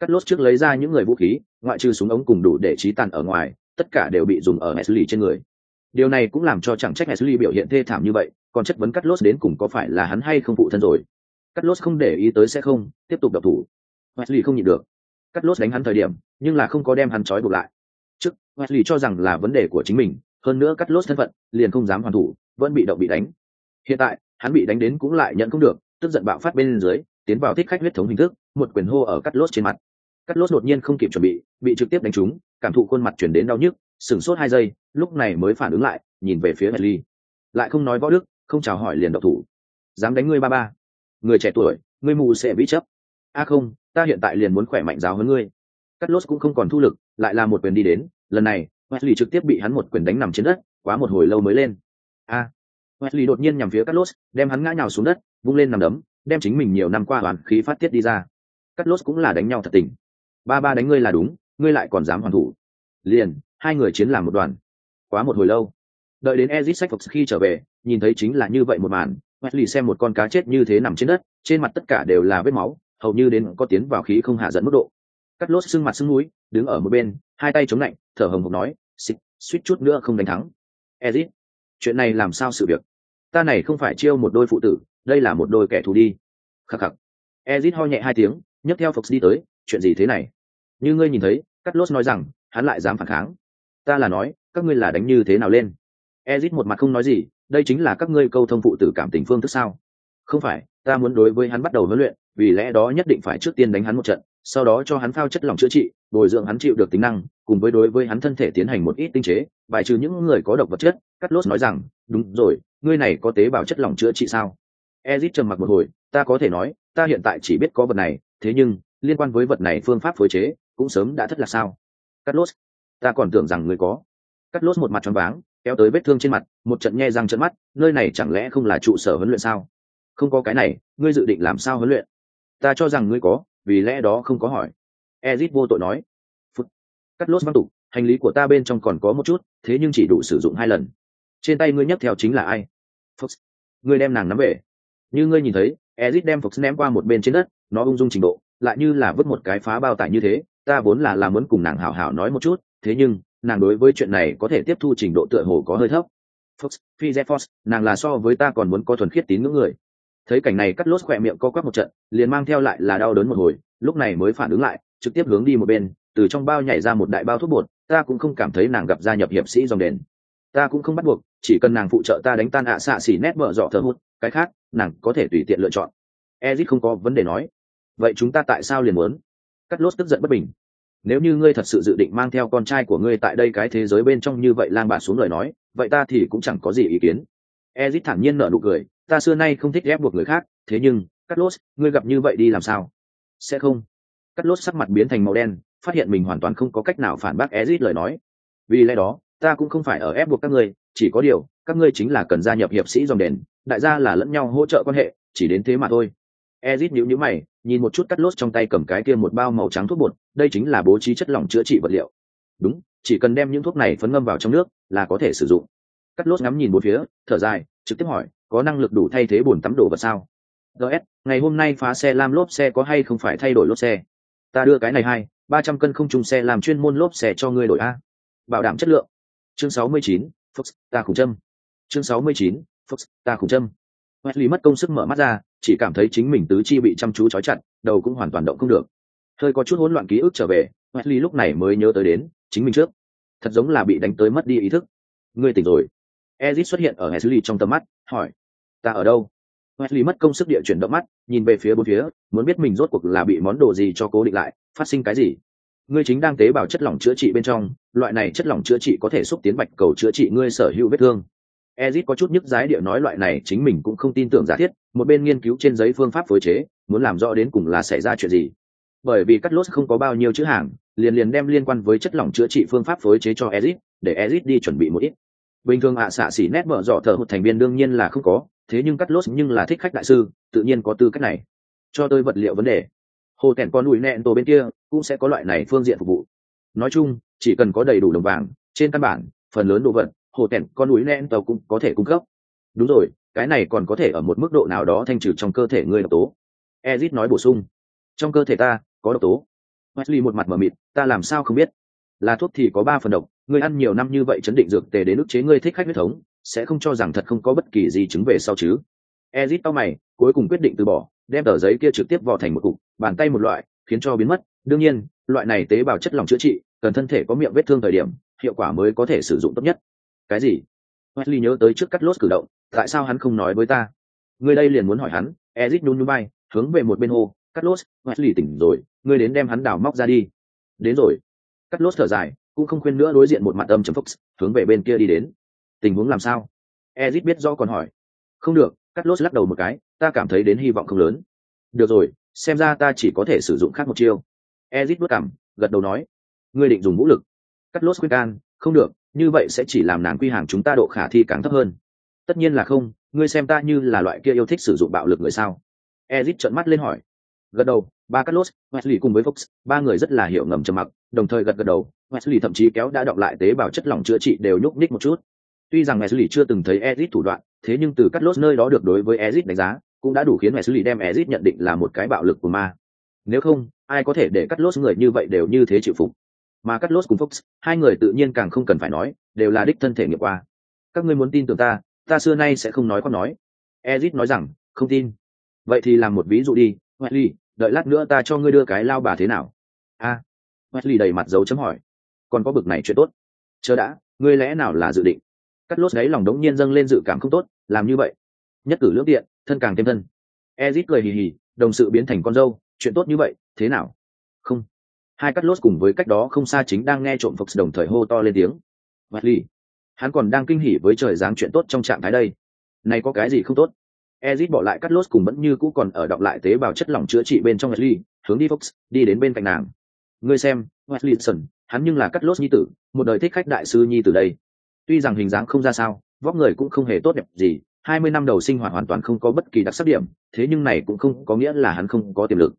Cắt lốt trước lấy ra những người vũ khí, ngoại trừ súng ống cùng đủ để trí tàn ở ngoài, tất cả đều bị dùng ở Wesley trên người. Điều này cũng làm cho chẳng trách Wesley biểu hiện thê thảm như vậy, còn chất vấn cắt lốt đến cùng có phải là hắn hay không phụ thân rồi. Cắt lốt không để ý tới sẽ không, tiếp tục đập thủ. Wesley không nhịn được. Cắt lốt đánh hắn thời điểm, nhưng là không có đem hắn trói buộc lại. Wesley cho rằng là vấn đề của chính mình, hơn nữa cắt lốt thân phận, liền không dám hoàn thủ, vẫn bị động bị đánh. Hiện tại, hắn bị đánh đến cũng lại nhận không được, tức giận bạo phát bên dưới, tiến vào thích khách huyết thống hình thức, một quyền hô ở cắt lốt trên mặt. Cắt lốt đột nhiên không kịp chuẩn bị, bị trực tiếp đánh trúng, cảm thụ khuôn mặt chuyển đến đau nhức, sửng sốt hai giây, lúc này mới phản ứng lại, nhìn về phía Wesley. Lại không nói võ đức, không chào hỏi liền độc thủ. Dám đánh ngươi ba ba. Người trẻ tuổi, ngươi mù sẽ bị chấp. A không, ta hiện tại liền muốn khỏe mạnh giáo hơn ngươi cắt lốt cũng không còn thu lực lại là một quyền đi đến lần này wesley trực tiếp bị hắn một quyền đánh nằm trên đất quá một hồi lâu mới lên. A à, wesley đột nhiên nhằm phía cắt lốt đem hắn ngã nhào xuống đất vung lên nằm đấm đem chính mình nhiều năm qua hoàn khí phát tiết đi ra. Cắt lốt cũng là đánh nhau thật tình. Ba ba đánh ngươi là đúng ngươi lại còn dám hoàn thủ. Liền hai người chiến làm một đoàn. Quá một hồi lâu. Đợi đến ezit sách khi trở về nhìn thấy chính là như vậy một màn Wesley xem một con cá chết như thế nằm trên đất, trên mặt tất cả đều là vết máu, hầu như đến có tiến vào khí không hạ giận mức độ. Cắt lốt sưng mặt sưng mũi, đứng ở một bên, hai tay chống lạnh, thở hồng hộc nói, "Xịt, suýt chút nữa không đánh thắng." Ezit, chuyện này làm sao sự việc? Ta này không phải chiêu một đôi phụ tử, đây là một đôi kẻ thù đi. Khắc khắc. Ezit ho nhẹ hai tiếng, nhấc theo Fox đi tới, chuyện gì thế này? Như ngươi nhìn thấy, Cắt lốt nói rằng, hắn lại dám phản kháng. Ta là nói, các ngươi là đánh như thế nào lên? Ezit một mặt không nói gì, đây chính là các ngươi câu thông phụ tử cảm tình phương thức sao không phải ta muốn đối với hắn bắt đầu huấn luyện vì lẽ đó nhất định phải trước tiên đánh hắn một trận sau đó cho hắn phao chất lỏng chữa trị, bồi dưỡng hắn chịu được tính năng, cùng với đối với hắn thân thể tiến hành một ít tinh chế, bài trừ những người có độc vật chất cắt lốt nói rằng, đúng rồi, ngươi này có tế bào chất lỏng chữa trị sao? Ezit trầm mặc một hồi, ta có thể nói, ta hiện tại chỉ biết có vật này, thế nhưng, liên quan với vật này phương pháp phối chế, cũng sớm đã thất lạc sao? Cắt lốt ta còn tưởng rằng ngươi có. Cắt lốt một mặt tròn váng, kéo tới vết thương trên mặt, một trận nghe răng trận mắt, nơi này chẳng lẽ không là trụ sở huấn luyện sao? Không có cái này, ngươi dự định làm sao huấn luyện? Ta cho rằng ngươi có vì lẽ đó không có hỏi ezit vô tội nói phút cắt lốt văn tục hành lý của ta bên trong còn có một chút thế nhưng chỉ đủ sử dụng hai lần trên tay ngươi nhấc theo chính là ai Fox. ngươi đem nàng nắm về như ngươi nhìn thấy ezit đem Fox ném qua một bên trên đất nó ung dung trình độ lại như là vứt một cái phá bao tải như thế ta vốn là làm muốn cùng nàng hảo hảo nói một chút thế nhưng nàng đối với chuyện này có thể tiếp thu trình độ tựa hồ có hơi thấp Fox, Phi Fox, nàng là so với ta còn muốn có thuần khiết tín ngưỡng người. Thấy cảnh này cắt lốt khỏe miệng co quắp một trận, liền mang theo lại là đau đớn một hồi, lúc này mới phản ứng lại, trực tiếp hướng đi một bên, từ trong bao nhảy ra một đại bao thuốc bột, ta cũng không cảm thấy nàng gặp gia nhập hiệp sĩ dòng đền. Ta cũng không bắt buộc, chỉ cần nàng phụ trợ ta đánh tan ạ xạ xỉ nét mở dọ thở hút, cái khác, nàng có thể tùy tiện lựa chọn. Ezit không có vấn đề nói. Vậy chúng ta tại sao liền muốn? Cắt lốt tức giận bất bình nếu như ngươi thật sự dự định mang theo con trai của ngươi tại đây cái thế giới bên trong như vậy lang bạn xuống lời nói vậy ta thì cũng chẳng có gì ý kiến ezit thản nhiên nở nụ cười, ta xưa nay không thích ép buộc người khác, thế nhưng cắt lốt ngươi gặp như vậy đi làm sao? Sẽ không. Cắt lốt sắc mặt biến thành màu đen, phát hiện mình hoàn toàn không có cách nào phản bác ezit lời nói. Vì lẽ đó, ta cũng không phải ở ép buộc các ngươi, chỉ có điều, các ngươi chính là cần gia nhập hiệp sĩ dòng đền, đại gia là lẫn nhau hỗ trợ quan hệ, chỉ đến thế mà thôi. Ezit nhíu nhíu mày, nhìn một chút cắt lốt trong tay cầm cái kia một bao màu trắng thuốc bột, đây chính là bố trí chất lỏng chữa trị vật liệu. Đúng, chỉ cần đem những thuốc này phấn ngâm vào trong nước, là có thể sử dụng cắt lốt ngắm nhìn bốn phía thở dài trực tiếp hỏi có năng lực đủ thay thế bồn tắm đồ vật sao? Ts ngày hôm nay phá xe lam lốp xe có hay không phải thay đổi lốp xe? Ta đưa cái này hai ba trăm cân không trùng xe làm chuyên môn lốp xe cho ngươi đổi a. Bảo đảm chất lượng. Chương sáu mươi chín Fox, ta khủng châm. Chương sáu mươi chín Fox, ta khủng châm. Wesley mất công sức mở mắt ra, chỉ cảm thấy chính mình tứ chi bị chăm chú trói chặt, đầu cũng hoàn toàn động không được. Hơi có chút hỗn loạn ký ức trở về, Wesley lúc này mới nhớ tới đến, chính mình trước, thật giống là bị đánh tới mất đi ý thức. Ngươi tỉnh rồi. Ezit xuất hiện ở Wesley trong tầm mắt, hỏi: "Ta ở đâu?" Wesley mất công sức địa chuyển động mắt, nhìn về phía bốn phía, muốn biết mình rốt cuộc là bị món đồ gì cho cố định lại, phát sinh cái gì. Ngươi chính đang tế bào chất lỏng chữa trị bên trong, loại này chất lỏng chữa trị có thể xúc tiến bạch cầu chữa trị ngươi sở hữu vết thương Ezit có chút nhức giái địa nói loại này chính mình cũng không tin tưởng giả thiết, một bên nghiên cứu trên giấy phương pháp phối chế, muốn làm rõ đến cùng là xảy ra chuyện gì. Bởi vì cắt lốt không có bao nhiêu chữ hàng, liền liền đem liên quan với chất lỏng chữa trị phương pháp phối chế cho Ezit, để Ezit đi chuẩn bị một ít. Bình thường ạ à xạ xỉ nét mở dọ thở hụt thành viên đương nhiên là không có, thế nhưng cắt lốt nhưng là thích khách đại sư, tự nhiên có tư cách này. Cho tôi vật liệu vấn đề. Hồ tèn con đùi nẹn tổ bên kia cũng sẽ có loại này phương diện phục vụ. Nói chung, chỉ cần có đầy đủ đồng vàng, trên căn bản, phần lớn đồ vật hồ tèn con núi nẹn tàu cũng có thể cung cấp đúng rồi cái này còn có thể ở một mức độ nào đó thanh trừ trong cơ thể người độc tố ezit nói bổ sung trong cơ thể ta có độc tố wesley một mặt mờ mịt ta làm sao không biết là thuốc thì có ba phần độc ngươi ăn nhiều năm như vậy chấn định dược tề đến ức chế ngươi thích khách huyết thống, sẽ không cho rằng thật không có bất kỳ gì chứng về sau chứ? Ezit tao mày, cuối cùng quyết định từ bỏ, đem tờ giấy kia trực tiếp vò thành một cục, bàn tay một loại, khiến cho biến mất. Đương nhiên, loại này tế bào chất lỏng chữa trị, cần thân thể có miệng vết thương thời điểm, hiệu quả mới có thể sử dụng tốt nhất. Cái gì? Wesley nhớ tới trước cắt lốt cử động, tại sao hắn không nói với ta? Người đây liền muốn hỏi hắn, ezit nhún nhún bay hướng về một bên hồ cắt lốt, wesley tỉnh rồi, ngươi đến đem hắn đào móc ra đi. Đến rồi. Cắt lốt thở dài cũng không khuyên nữa đối diện một mặt âm chấm phúc hướng về bên kia đi đến. Tình huống làm sao? Ezit biết rõ còn hỏi. Không được cắt lốt lắc đầu một cái, ta cảm thấy đến hy vọng không lớn. Được rồi, xem ra ta chỉ có thể sử dụng khác một chiêu. Ezit bước cảm gật đầu nói. Ngươi định dùng vũ lực. Cắt lốt khuyên can, không được, như vậy sẽ chỉ làm nàng quy hàng chúng ta độ khả thi càng thấp hơn. Tất nhiên là không, ngươi xem ta như là loại kia yêu thích sử dụng bạo lực người sao? Ezit trợn mắt lên hỏi. Gật đầu ba Carlos, wesley cùng với fox ba người rất là hiểu ngầm trầm mặc đồng thời gật gật đầu wesley thậm chí kéo đã đọc lại tế bào chất lỏng chữa trị đều nhúc nhích một chút. Tuy rằng wesley chưa từng thấy ezit thủ đoạn thế nhưng từ Carlos nơi đó được đối với ezit đánh giá cũng đã đủ khiến wesley đem ezit nhận định là một cái bạo lực của ma. Nếu không ai có thể để Carlos người như vậy đều như thế chịu phục? Mà Carlos cùng fox hai người tự nhiên càng không cần phải nói đều là đích thân thể nghiệm qua. Các ngươi muốn tin tưởng ta ta xưa nay sẽ không nói có nói. Ezit nói rằng không tin. Vậy thì làm một ví dụ đi wesley đợi lát nữa ta cho ngươi đưa cái lao bà thế nào? A. À, wesley đầy mặt dấu chấm hỏi. Còn có bực này chuyện tốt. Chờ đã ngươi lẽ nào là dự định? Cắt lốt đấy lòng đống nhiên dâng lên dự cảm không tốt làm như vậy. Nhất cử lưỡng điện thân càng thêm thân. Ezit cười hì hì đồng sự biến thành con dâu chuyện tốt như vậy thế nào? Không. Hai cắt lốt cùng với cách đó không xa chính đang nghe trộm phật đồng thời hô to lên tiếng. Wesley, hắn còn đang kinh hỉ với trời giáng chuyện tốt trong trạng thái đây. Này có cái gì không tốt? Ezit bỏ lại cắt lốt cùng vẫn như cũ còn ở đọng lại tế bào chất lỏng chữa trị bên trong Wesley, hướng đi fox đi đến bên cạnh nàng. Ngươi xem Wesley hắn nhưng là cắt lốt nhi tử một đời thích khách đại sư nhi tử đây. Tuy rằng hình dáng không ra sao vóc người cũng không hề tốt đẹp gì hai mươi năm đầu sinh hoạt hoàn toàn không có bất kỳ đặc sắc điểm thế nhưng này cũng không có nghĩa là hắn không có tiềm lực.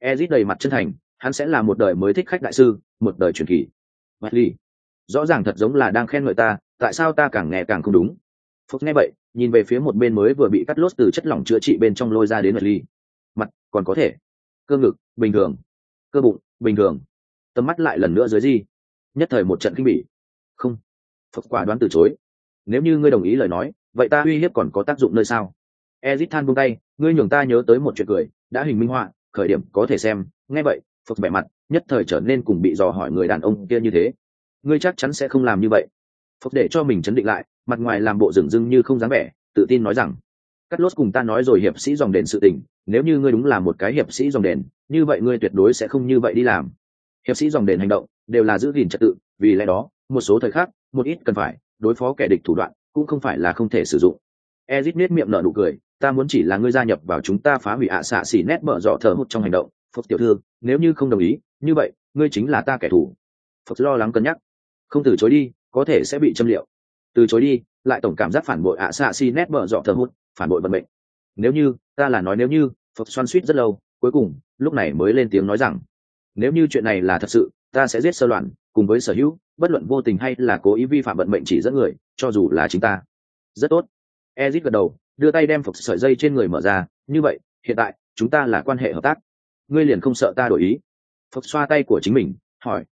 Ezit đầy mặt chân thành hắn sẽ là một đời mới thích khách đại sư một đời truyền kỳ. Wesley, rõ ràng thật giống là đang khen ngợi ta tại sao ta càng nghe càng không đúng? Fox nghe vậy nhìn về phía một bên mới vừa bị cắt lốt từ chất lỏng chữa trị bên trong lôi ra đến Wesley. mặt, còn có thể. Cơ ngực, bình thường. Cơ bụng, bình thường. Tầm mắt lại lần nữa dưới gì nhất thời một trận kinh bỉ. Không. Phật quả đoán từ chối. Nếu như ngươi đồng ý lời nói, vậy ta uy hiếp còn có tác dụng nơi sao? Ezit than buông tay, ngươi nhường ta nhớ tới một chuyện cười, đã hình minh họa, khởi điểm có thể xem. Nghe vậy, phật vẻ mặt nhất thời trở nên cùng bị dò hỏi người đàn ông kia như thế. Ngươi chắc chắn sẽ không làm như vậy. Phật để cho mình chấn định lại mặt ngoài làm bộ rừng rưng như không dám vẻ, tự tin nói rằng, cắt lốt cùng ta nói rồi hiệp sĩ dòng đền sự tình, nếu như ngươi đúng là một cái hiệp sĩ dòng đền, như vậy ngươi tuyệt đối sẽ không như vậy đi làm. Hiệp sĩ dòng đền hành động đều là giữ gìn trật tự, vì lẽ đó, một số thời khắc, một ít cần phải, đối phó kẻ địch thủ đoạn cũng không phải là không thể sử dụng. Ezit nết miệng nở nụ cười, ta muốn chỉ là ngươi gia nhập vào chúng ta phá hủy ạ xạ xỉ nét mở dọ thở hụt trong hành động. Phật tiểu thư, nếu như không đồng ý, như vậy, ngươi chính là ta kẻ thù. Phật lo lắng cân nhắc. Không từ chối đi, có thể sẽ bị châm liệu từ chối đi, lại tổng cảm giác phản bội ạ xạ si nét mở dọ thờ hút phản bội vận mệnh. Nếu như, ta là nói nếu như, phật xoan suýt rất lâu, cuối cùng, lúc này mới lên tiếng nói rằng, nếu như chuyện này là thật sự, ta sẽ giết sơ loạn, cùng với sở hữu, bất luận vô tình hay là cố ý vi phạm vận mệnh chỉ dẫn người, cho dù là chính ta. Rất tốt. Ezit gật đầu, đưa tay đem phục sợi dây trên người mở ra, như vậy, hiện tại, chúng ta là quan hệ hợp tác. Ngươi liền không sợ ta đổi ý? Phục xoa tay của chính mình, hỏi,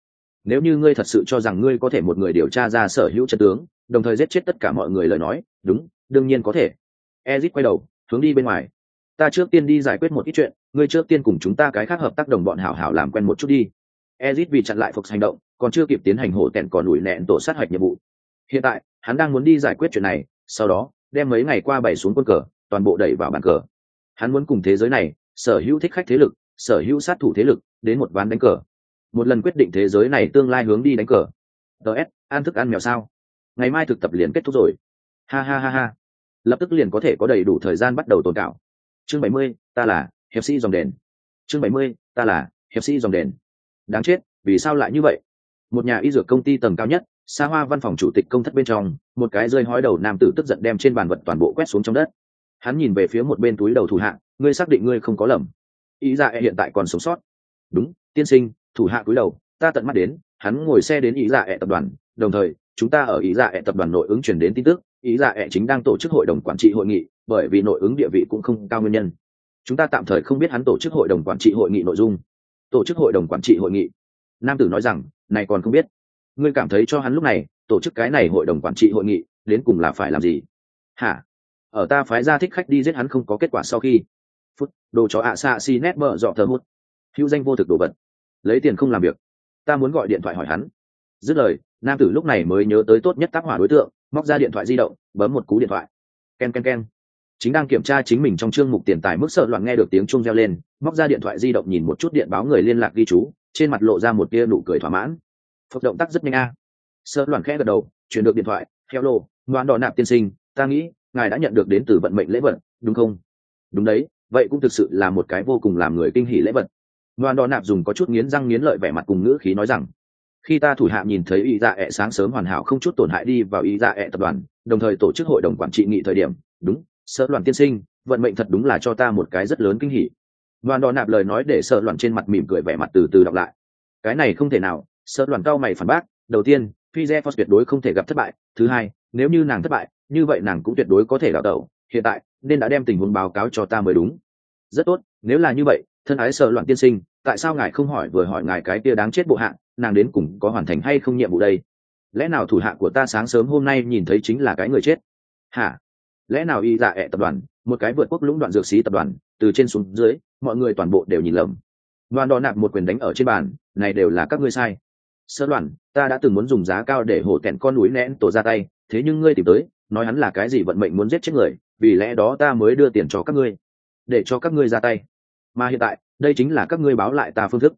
nếu như ngươi thật sự cho rằng ngươi có thể một người điều tra ra sở hữu trận tướng đồng thời giết chết tất cả mọi người lời nói, đúng, đương nhiên có thể. Ezit quay đầu, hướng đi bên ngoài. Ta trước tiên đi giải quyết một ít chuyện, ngươi trước tiên cùng chúng ta cái khác hợp tác đồng bọn hảo hảo làm quen một chút đi. Ezit vì chặn lại phục hành động, còn chưa kịp tiến hành hổ tẹn còn ủi nẹn tổ sát hạch nhiệm vụ. Hiện tại, hắn đang muốn đi giải quyết chuyện này, sau đó, đem mấy ngày qua bày xuống quân cờ, toàn bộ đẩy vào bàn cờ. Hắn muốn cùng thế giới này, sở hữu thích khách thế lực, sở hữu sát thủ thế lực, đến một ván đánh cờ. Một lần quyết định thế giới này tương lai hướng đi đánh cờ. Ts ăn thức ăn mèo sao? Ngày mai thực tập liền kết thúc rồi. Ha ha ha ha. Lập tức liền có thể có đầy đủ thời gian bắt đầu tồn cảo chương bảy mươi, ta là hiệp sĩ dòng đền. Chương bảy mươi, ta là hiệp sĩ dòng đền. Đáng chết, vì sao lại như vậy? Một nhà y dược công ty tầng cao nhất xa hoa văn phòng chủ tịch công thất bên trong, một cái rơi hói đầu nam tử tức giận đem trên bàn vật toàn bộ quét xuống trong đất. Hắn nhìn về phía một bên túi đầu thủ hạ, ngươi xác định ngươi không có lầm. Ý dạ e hiện tại còn sống sót. Đúng, tiên sinh, thủ hạ cúi đầu, ta tận mắt đến, hắn ngồi xe đến ý dạ ẹ tập đoàn, đồng thời chúng ta ở ý dạ ẹ tập đoàn nội ứng chuyển đến tin tức, ý dạ ẹ chính đang tổ chức hội đồng quản trị hội nghị, bởi vì nội ứng địa vị cũng không cao nguyên nhân. Chúng ta tạm thời không biết hắn tổ chức hội đồng quản trị hội nghị nội dung. Tổ chức hội đồng quản trị hội nghị. Nam tử nói rằng, này còn không biết. Ngươi cảm thấy cho hắn lúc này, tổ chức cái này hội đồng quản trị hội nghị, đến cùng là phải làm gì? Hả? Ở ta phái ra thích khách đi giết hắn không có kết quả sau khi. Phút, đồ chó ạ xạ xi nét mở dọ thờ hút. Hữu danh vô thực đồ vật. Lấy tiền không làm việc. Ta muốn gọi điện thoại hỏi hắn. Dứt lời nam tử lúc này mới nhớ tới tốt nhất tác hỏa đối tượng, móc ra điện thoại di động, bấm một cú điện thoại. K e n k e n k e n chính đang kiểm tra chính mình trong chương mục tiền tài mức sợ loạn nghe được tiếng chuông reo lên, móc ra điện thoại di động nhìn một chút điện báo người liên lạc ghi chú, trên mặt lộ ra một tia nụ cười thỏa mãn. Phật động tác rất nhanh a. Sợ loạn khẽ gật đầu, chuyển được điện thoại theo lô ngoan đỏ nạp tiên sinh, ta nghĩ ngài đã nhận được đến từ vận mệnh lễ vật, đúng không? Đúng đấy, vậy cũng thực sự là một cái vô cùng làm người kinh hỉ lễ vật. Ngoan đỏ nạp dùng có chút nghiến răng nghiến lợi vẻ mặt cùng ngữ khí nói rằng khi ta thủ hạ nhìn thấy y dạ ẹ sáng sớm hoàn hảo không chút tổn hại đi vào y dạ ẹ tập đoàn, đồng thời tổ chức hội đồng quản trị nghị thời điểm, đúng sợ loạn tiên sinh, vận mệnh thật đúng là cho ta một cái rất lớn kinh hỉ. Đoàn đò nạp lời nói để sợ loạn trên mặt mỉm cười vẻ mặt từ từ đọc lại. Cái này không thể nào. Sợ loạn cao mày phản bác, đầu tiên phi re tuyệt đối không thể gặp thất bại. Thứ hai, nếu như nàng thất bại, như vậy nàng cũng tuyệt đối có thể đào tẩu. Hiện tại, nên đã đem tình huống báo cáo cho ta mới đúng. Rất tốt, nếu là như vậy, thân ái sợ loạn tiên sinh tại sao ngài không hỏi vừa hỏi ngài cái kia đáng chết bộ hạng nàng đến cùng có hoàn thành hay không nhiệm vụ đây? Lẽ nào thủ hạ của ta sáng sớm hôm nay nhìn thấy chính là cái người chết? Hả? Lẽ nào y dạ ẹ tập đoàn, một cái vượt quốc lũng đoạn dược sĩ tập đoàn, từ trên xuống dưới, mọi người toàn bộ đều nhìn lầm. Đoàn đò nạp một quyền đánh ở trên bàn, này đều là các ngươi sai. Sơ đoàn ta đã từng muốn dùng giá cao để hổ tẹn con núi nén tổ ra tay, thế nhưng ngươi tìm tới, nói hắn là cái gì vận mệnh muốn giết chết người, vì lẽ đó ta mới đưa tiền cho các ngươi, để cho các ngươi ra tay. Mà hiện tại đây chính là các ngươi báo lại ta phương thức.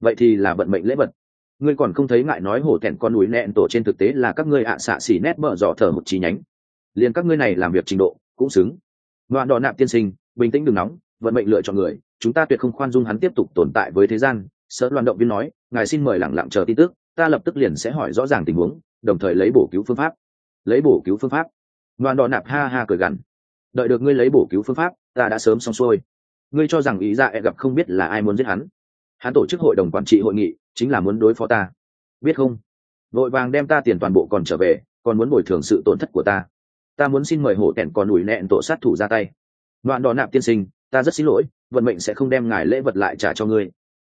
Vậy thì là vận mệnh lễ vật. Ngươi còn không thấy ngại nói hổ thẹn con núi nẹn tổ trên thực tế là các ngươi ạ xạ xỉ nét mở dò thở một chi nhánh. Liền các ngươi này làm việc trình độ, cũng xứng. Đoạn đỏ nạp tiên sinh, bình tĩnh đừng nóng, vận mệnh lựa chọn người, chúng ta tuyệt không khoan dung hắn tiếp tục tồn tại với thế gian. Sợ loan động viên nói, ngài xin mời lẳng lặng chờ tin tức, ta lập tức liền sẽ hỏi rõ ràng tình huống, đồng thời lấy bổ cứu phương pháp. Lấy bổ cứu phương pháp. Đoạn đỏ nạp ha ha cười gằn. Đợi được ngươi lấy bổ cứu phương pháp, ta đã sớm xong xuôi ngươi cho rằng ý ra e gặp không biết là ai muốn giết hắn. Hắn tổ chức hội đồng quản trị hội nghị, chính là muốn đối phó ta. Biết không? Vội vàng đem ta tiền toàn bộ còn trở về, còn muốn bồi thường sự tổn thất của ta. Ta muốn xin mời hổ tẻn còn ủi nẹn tổ sát thủ ra tay. Đoạn đỏ nạp tiên sinh, ta rất xin lỗi, vận mệnh sẽ không đem ngài lễ vật lại trả cho ngươi.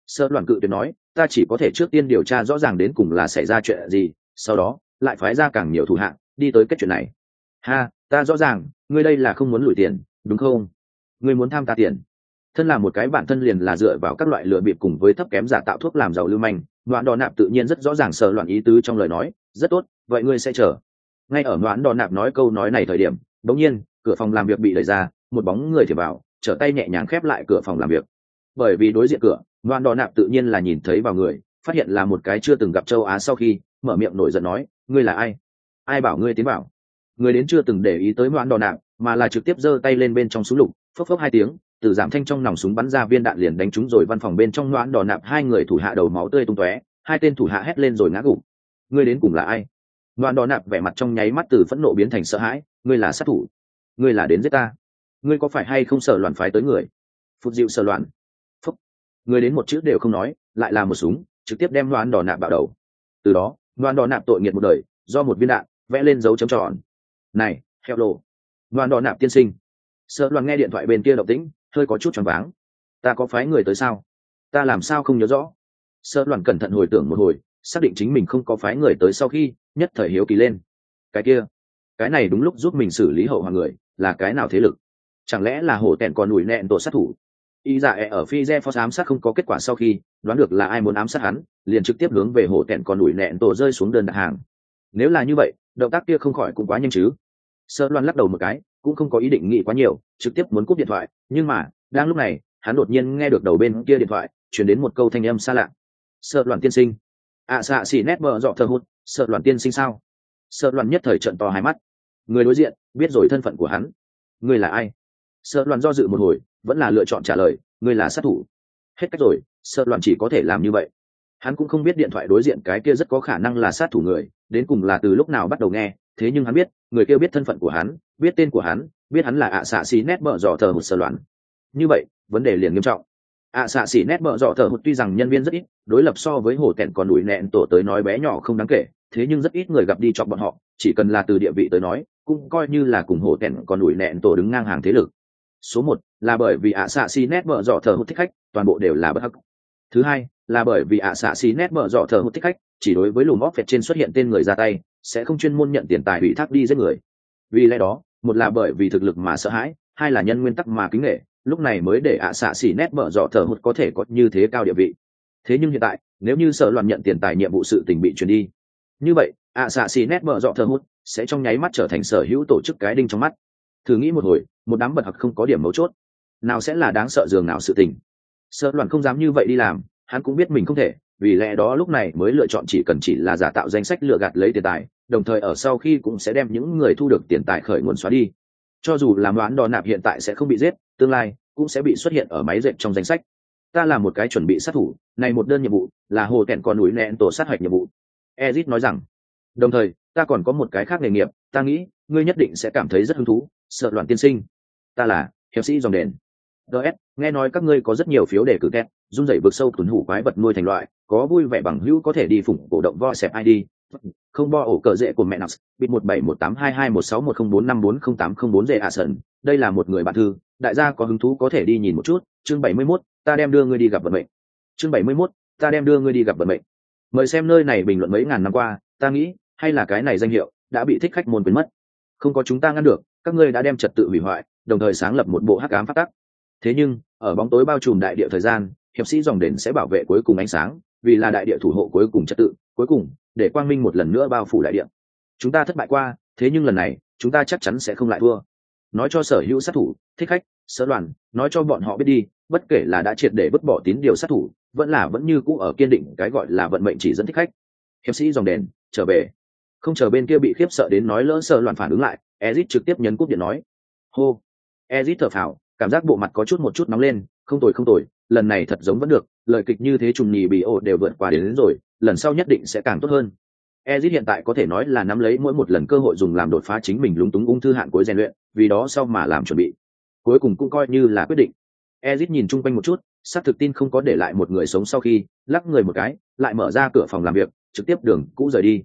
Sơ đoàn cự tuyệt nói, ta chỉ có thể trước tiên điều tra rõ ràng đến cùng là xảy ra chuyện gì, sau đó, lại phái ra càng nhiều thủ hạng đi tới kết chuyện này. Ha, ta rõ ràng, ngươi đây là không muốn lùi tiền, đúng không? Ngươi muốn tham ta tiền thân là một cái bản thân liền là dựa vào các loại lựa bịp cùng với thấp kém giả tạo thuốc làm giàu lưu manh đoạn đò nạp tự nhiên rất rõ ràng sợ loạn ý tứ trong lời nói, rất tốt, vậy ngươi sẽ chờ. Ngay ở đoạn đò nạp nói câu nói này thời điểm bỗng nhiên, cửa phòng làm việc bị đẩy ra, một bóng người thì vào, trở tay nhẹ nhàng khép lại cửa phòng làm việc. Bởi vì đối diện cửa đoạn đò nạp tự nhiên là nhìn thấy vào người, phát hiện là một cái chưa từng gặp châu á sau khi, mở miệng nổi giận nói, ngươi là ai? Ai bảo ngươi tiến vào? Người đến chưa từng để ý tới đoạn đò nạp, mà là trực tiếp giơ tay lên bên trong súng lục, phốc phốc hai tiếng từ giảm thanh trong nòng súng bắn ra viên đạn liền đánh trúng rồi văn phòng bên trong loãn đỏ nạp hai người thủ hạ đầu máu tươi tung tóe, hai tên thủ hạ hét lên rồi ngã gục. Ngươi đến cùng là ai? Loãn đỏ nạp vẻ mặt trong nháy mắt từ phẫn nộ biến thành sợ hãi, ngươi là sát thủ, ngươi là đến giết ta. Ngươi có phải hay không sợ loạn phái tới người? Phục dịu sợ loạn. Phúc. Ngươi đến một chữ đều không nói, lại là một súng, trực tiếp đem loãn đỏ nạp bạo đầu. Từ đó loãn đỏ nạp tội nghiệt một đời, do một viên đạn, vẽ lên dấu chấm tròn. Này heo lộ loãn đỏ nạp tiên sinh. Sợ loạn nghe điện thoại bên kia động tĩnh hơi có chút choáng váng. Ta có phái người tới sao? Ta làm sao không nhớ rõ? Sợ loạn cẩn thận hồi tưởng một hồi, xác định chính mình không có phái người tới sau khi, nhất thời hiếu kỳ lên. Cái kia, cái này đúng lúc giúp mình xử lý hậu hoàng người, là cái nào thế lực? Chẳng lẽ là hổ tẹn còn ủi nẹn tổ sát thủ? Y dạ e ở phi re phó ám sát không có kết quả sau khi, đoán được là ai muốn ám sát hắn, liền trực tiếp hướng về hổ tẹn còn ủi nẹn tổ rơi xuống đơn đặt hàng. Nếu là như vậy, động tác kia không khỏi cũng quá nhanh chứ. Sơ loan lắc đầu một cái cũng không có ý định nghĩ quá nhiều, trực tiếp muốn cúp điện thoại, nhưng mà, đang lúc này, hắn đột nhiên nghe được đầu bên kia điện thoại, chuyển đến một câu thanh âm xa lạ. Sợ loạn tiên sinh. Ạ xạ xỉ nét bờ dọ thơ hút sợ loạn tiên sinh sao? Sợ loạn nhất thời trận to hai mắt. Người đối diện, biết rồi thân phận của hắn. Người là ai? Sợ loạn do dự một hồi, vẫn là lựa chọn trả lời người là sát thủ. Hết cách rồi, sợ loạn chỉ có thể làm như vậy. Hắn cũng không biết điện thoại đối diện cái kia rất có khả năng là sát thủ người, đến cùng là từ lúc nào bắt đầu nghe thế nhưng hắn biết, người kia biết thân phận của hắn, biết tên của hắn, biết hắn là ạ xạ xì nét bợ dò thờ một sơ loạn. Như vậy, vấn đề liền nghiêm trọng. ạ xạ xì nét bợ dò thờ một tuy rằng nhân viên rất ít, đối lập so với hồ tẹn còn đùi nẹn tổ tới nói bé nhỏ không đáng kể, thế nhưng rất ít người gặp đi chọc bọn họ, chỉ cần là từ địa vị tới nói, cũng coi như là cùng hồ tẹn còn đùi nẹn tổ đứng ngang hàng thế lực. Số một, là bởi vì ạ xạ xì nét bợ dò thờ hụt thích khách, toàn bộ đều là bất hắc. Thứ hai, là bởi vì ạ xạ xì nét bở dọ thờ hụt thích khách, chỉ đối với lùm óc phệt trên xuất hiện tên người ra tay sẽ không chuyên môn nhận tiền tài ủy thác đi giết người. Vì lẽ đó, một là bởi vì thực lực mà sợ hãi, hai là nhân nguyên tắc mà kính nghệ lúc này mới để ạ xạ xỉ nét mở dọ thở hụt có thể có như thế cao địa vị. Thế nhưng hiện tại, nếu như sợ loạn nhận tiền tài nhiệm vụ sự tình bị chuyển đi, như vậy, ạ xạ xỉ nét mở dọ thở hụt sẽ trong nháy mắt trở thành sở hữu tổ chức cái đinh trong mắt. Thử nghĩ một hồi, một đám bật hặc không có điểm mấu chốt. Nào sẽ là đáng sợ dường nào sự tình. Sợ loạn không dám như vậy đi làm, hắn cũng biết mình không thể vì lẽ đó lúc này mới lựa chọn chỉ cần chỉ là giả tạo danh sách lừa gạt lấy tiền tài đồng thời ở sau khi cũng sẽ đem những người thu được tiền tài khởi nguồn xóa đi. Cho dù làm đoán đò nạp hiện tại sẽ không bị giết tương lai cũng sẽ bị xuất hiện ở máy dệt trong danh sách. Ta là một cái chuẩn bị sát thủ này một đơn nhiệm vụ là hồ kẹn còn núi nẹn tổ sát hạch nhiệm vụ. Ezit nói rằng đồng thời ta còn có một cái khác nghề nghiệp ta nghĩ ngươi nhất định sẽ cảm thấy rất hứng thú sợ loạn tiên sinh. Ta là hiệp sĩ dòng đền. Ts nghe nói các ngươi có rất nhiều phiếu để cử kẹt, run rẩy vực sâu tuấn hủ quái vật nuôi thành loại có vui vẻ bằng hữu có thể đi phủng cổ động vo xẹp id không bo ổ cờ rễ của mẹ nọc bịt một bảy một tám hai hai một sáu một không bốn năm bốn không tám không bốn rễ ạ sơn đây là một người bạn thư. Đại gia có hứng thú có thể đi nhìn một chút. Chương bảy mươi 71, ta đem đưa ngươi đi gặp vận mệnh. Chương bảy mươi 71, ta đem đưa ngươi đi gặp vận mệnh. Mời xem nơi này bình luận mấy ngàn năm qua ta nghĩ hay là cái này danh hiệu đã bị thích khách môn biến mất. Không có chúng ta ngăn được các ngươi đã đem trật tự hủy hoại đồng thời sáng lập một bộ hắc ám phát tắc. Thế nhưng ở bóng tối bao trùm đại địa thời gian hiệp sĩ dòng đền sẽ bảo vệ cuối cùng ánh sáng vì là đại địa thủ hộ cuối cùng trật tự, cuối cùng, để quang minh một lần nữa bao phủ đại địa. Chúng ta thất bại qua, thế nhưng lần này, chúng ta chắc chắn sẽ không lại thua. Nói cho sở hữu sát thủ, thích khách, sở đoàn, nói cho bọn họ biết đi, bất kể là đã triệt để vứt bỏ tín điều sát thủ, vẫn là vẫn như cũ ở kiên định, cái gọi là vận mệnh chỉ dẫn thích khách. Hiệp sĩ dòng đèn trở về. Không chờ bên kia bị khiếp sợ đến nói lỡ sợ loạn phản ứng lại, ezit trực tiếp nhấn cúp điện nói. Hô. Ezit thở phào, cảm giác bộ mặt có chút một chút nóng lên, không tồi không tồi, lần này thật giống vẫn được lời kịch như thế trùng nhì bị ổ đều vượt qua đến, đến rồi lần sau nhất định sẽ càng tốt hơn. Ezit hiện tại có thể nói là nắm lấy mỗi một lần cơ hội dùng làm đột phá chính mình lúng túng ung thư hạn cuối rèn luyện vì đó sau mà làm chuẩn bị. Cuối cùng cũng coi như là quyết định. Ezit nhìn chung quanh một chút xác thực tin không có để lại một người sống sau khi lắc người một cái lại mở ra cửa phòng làm việc trực tiếp đường cũ rời đi.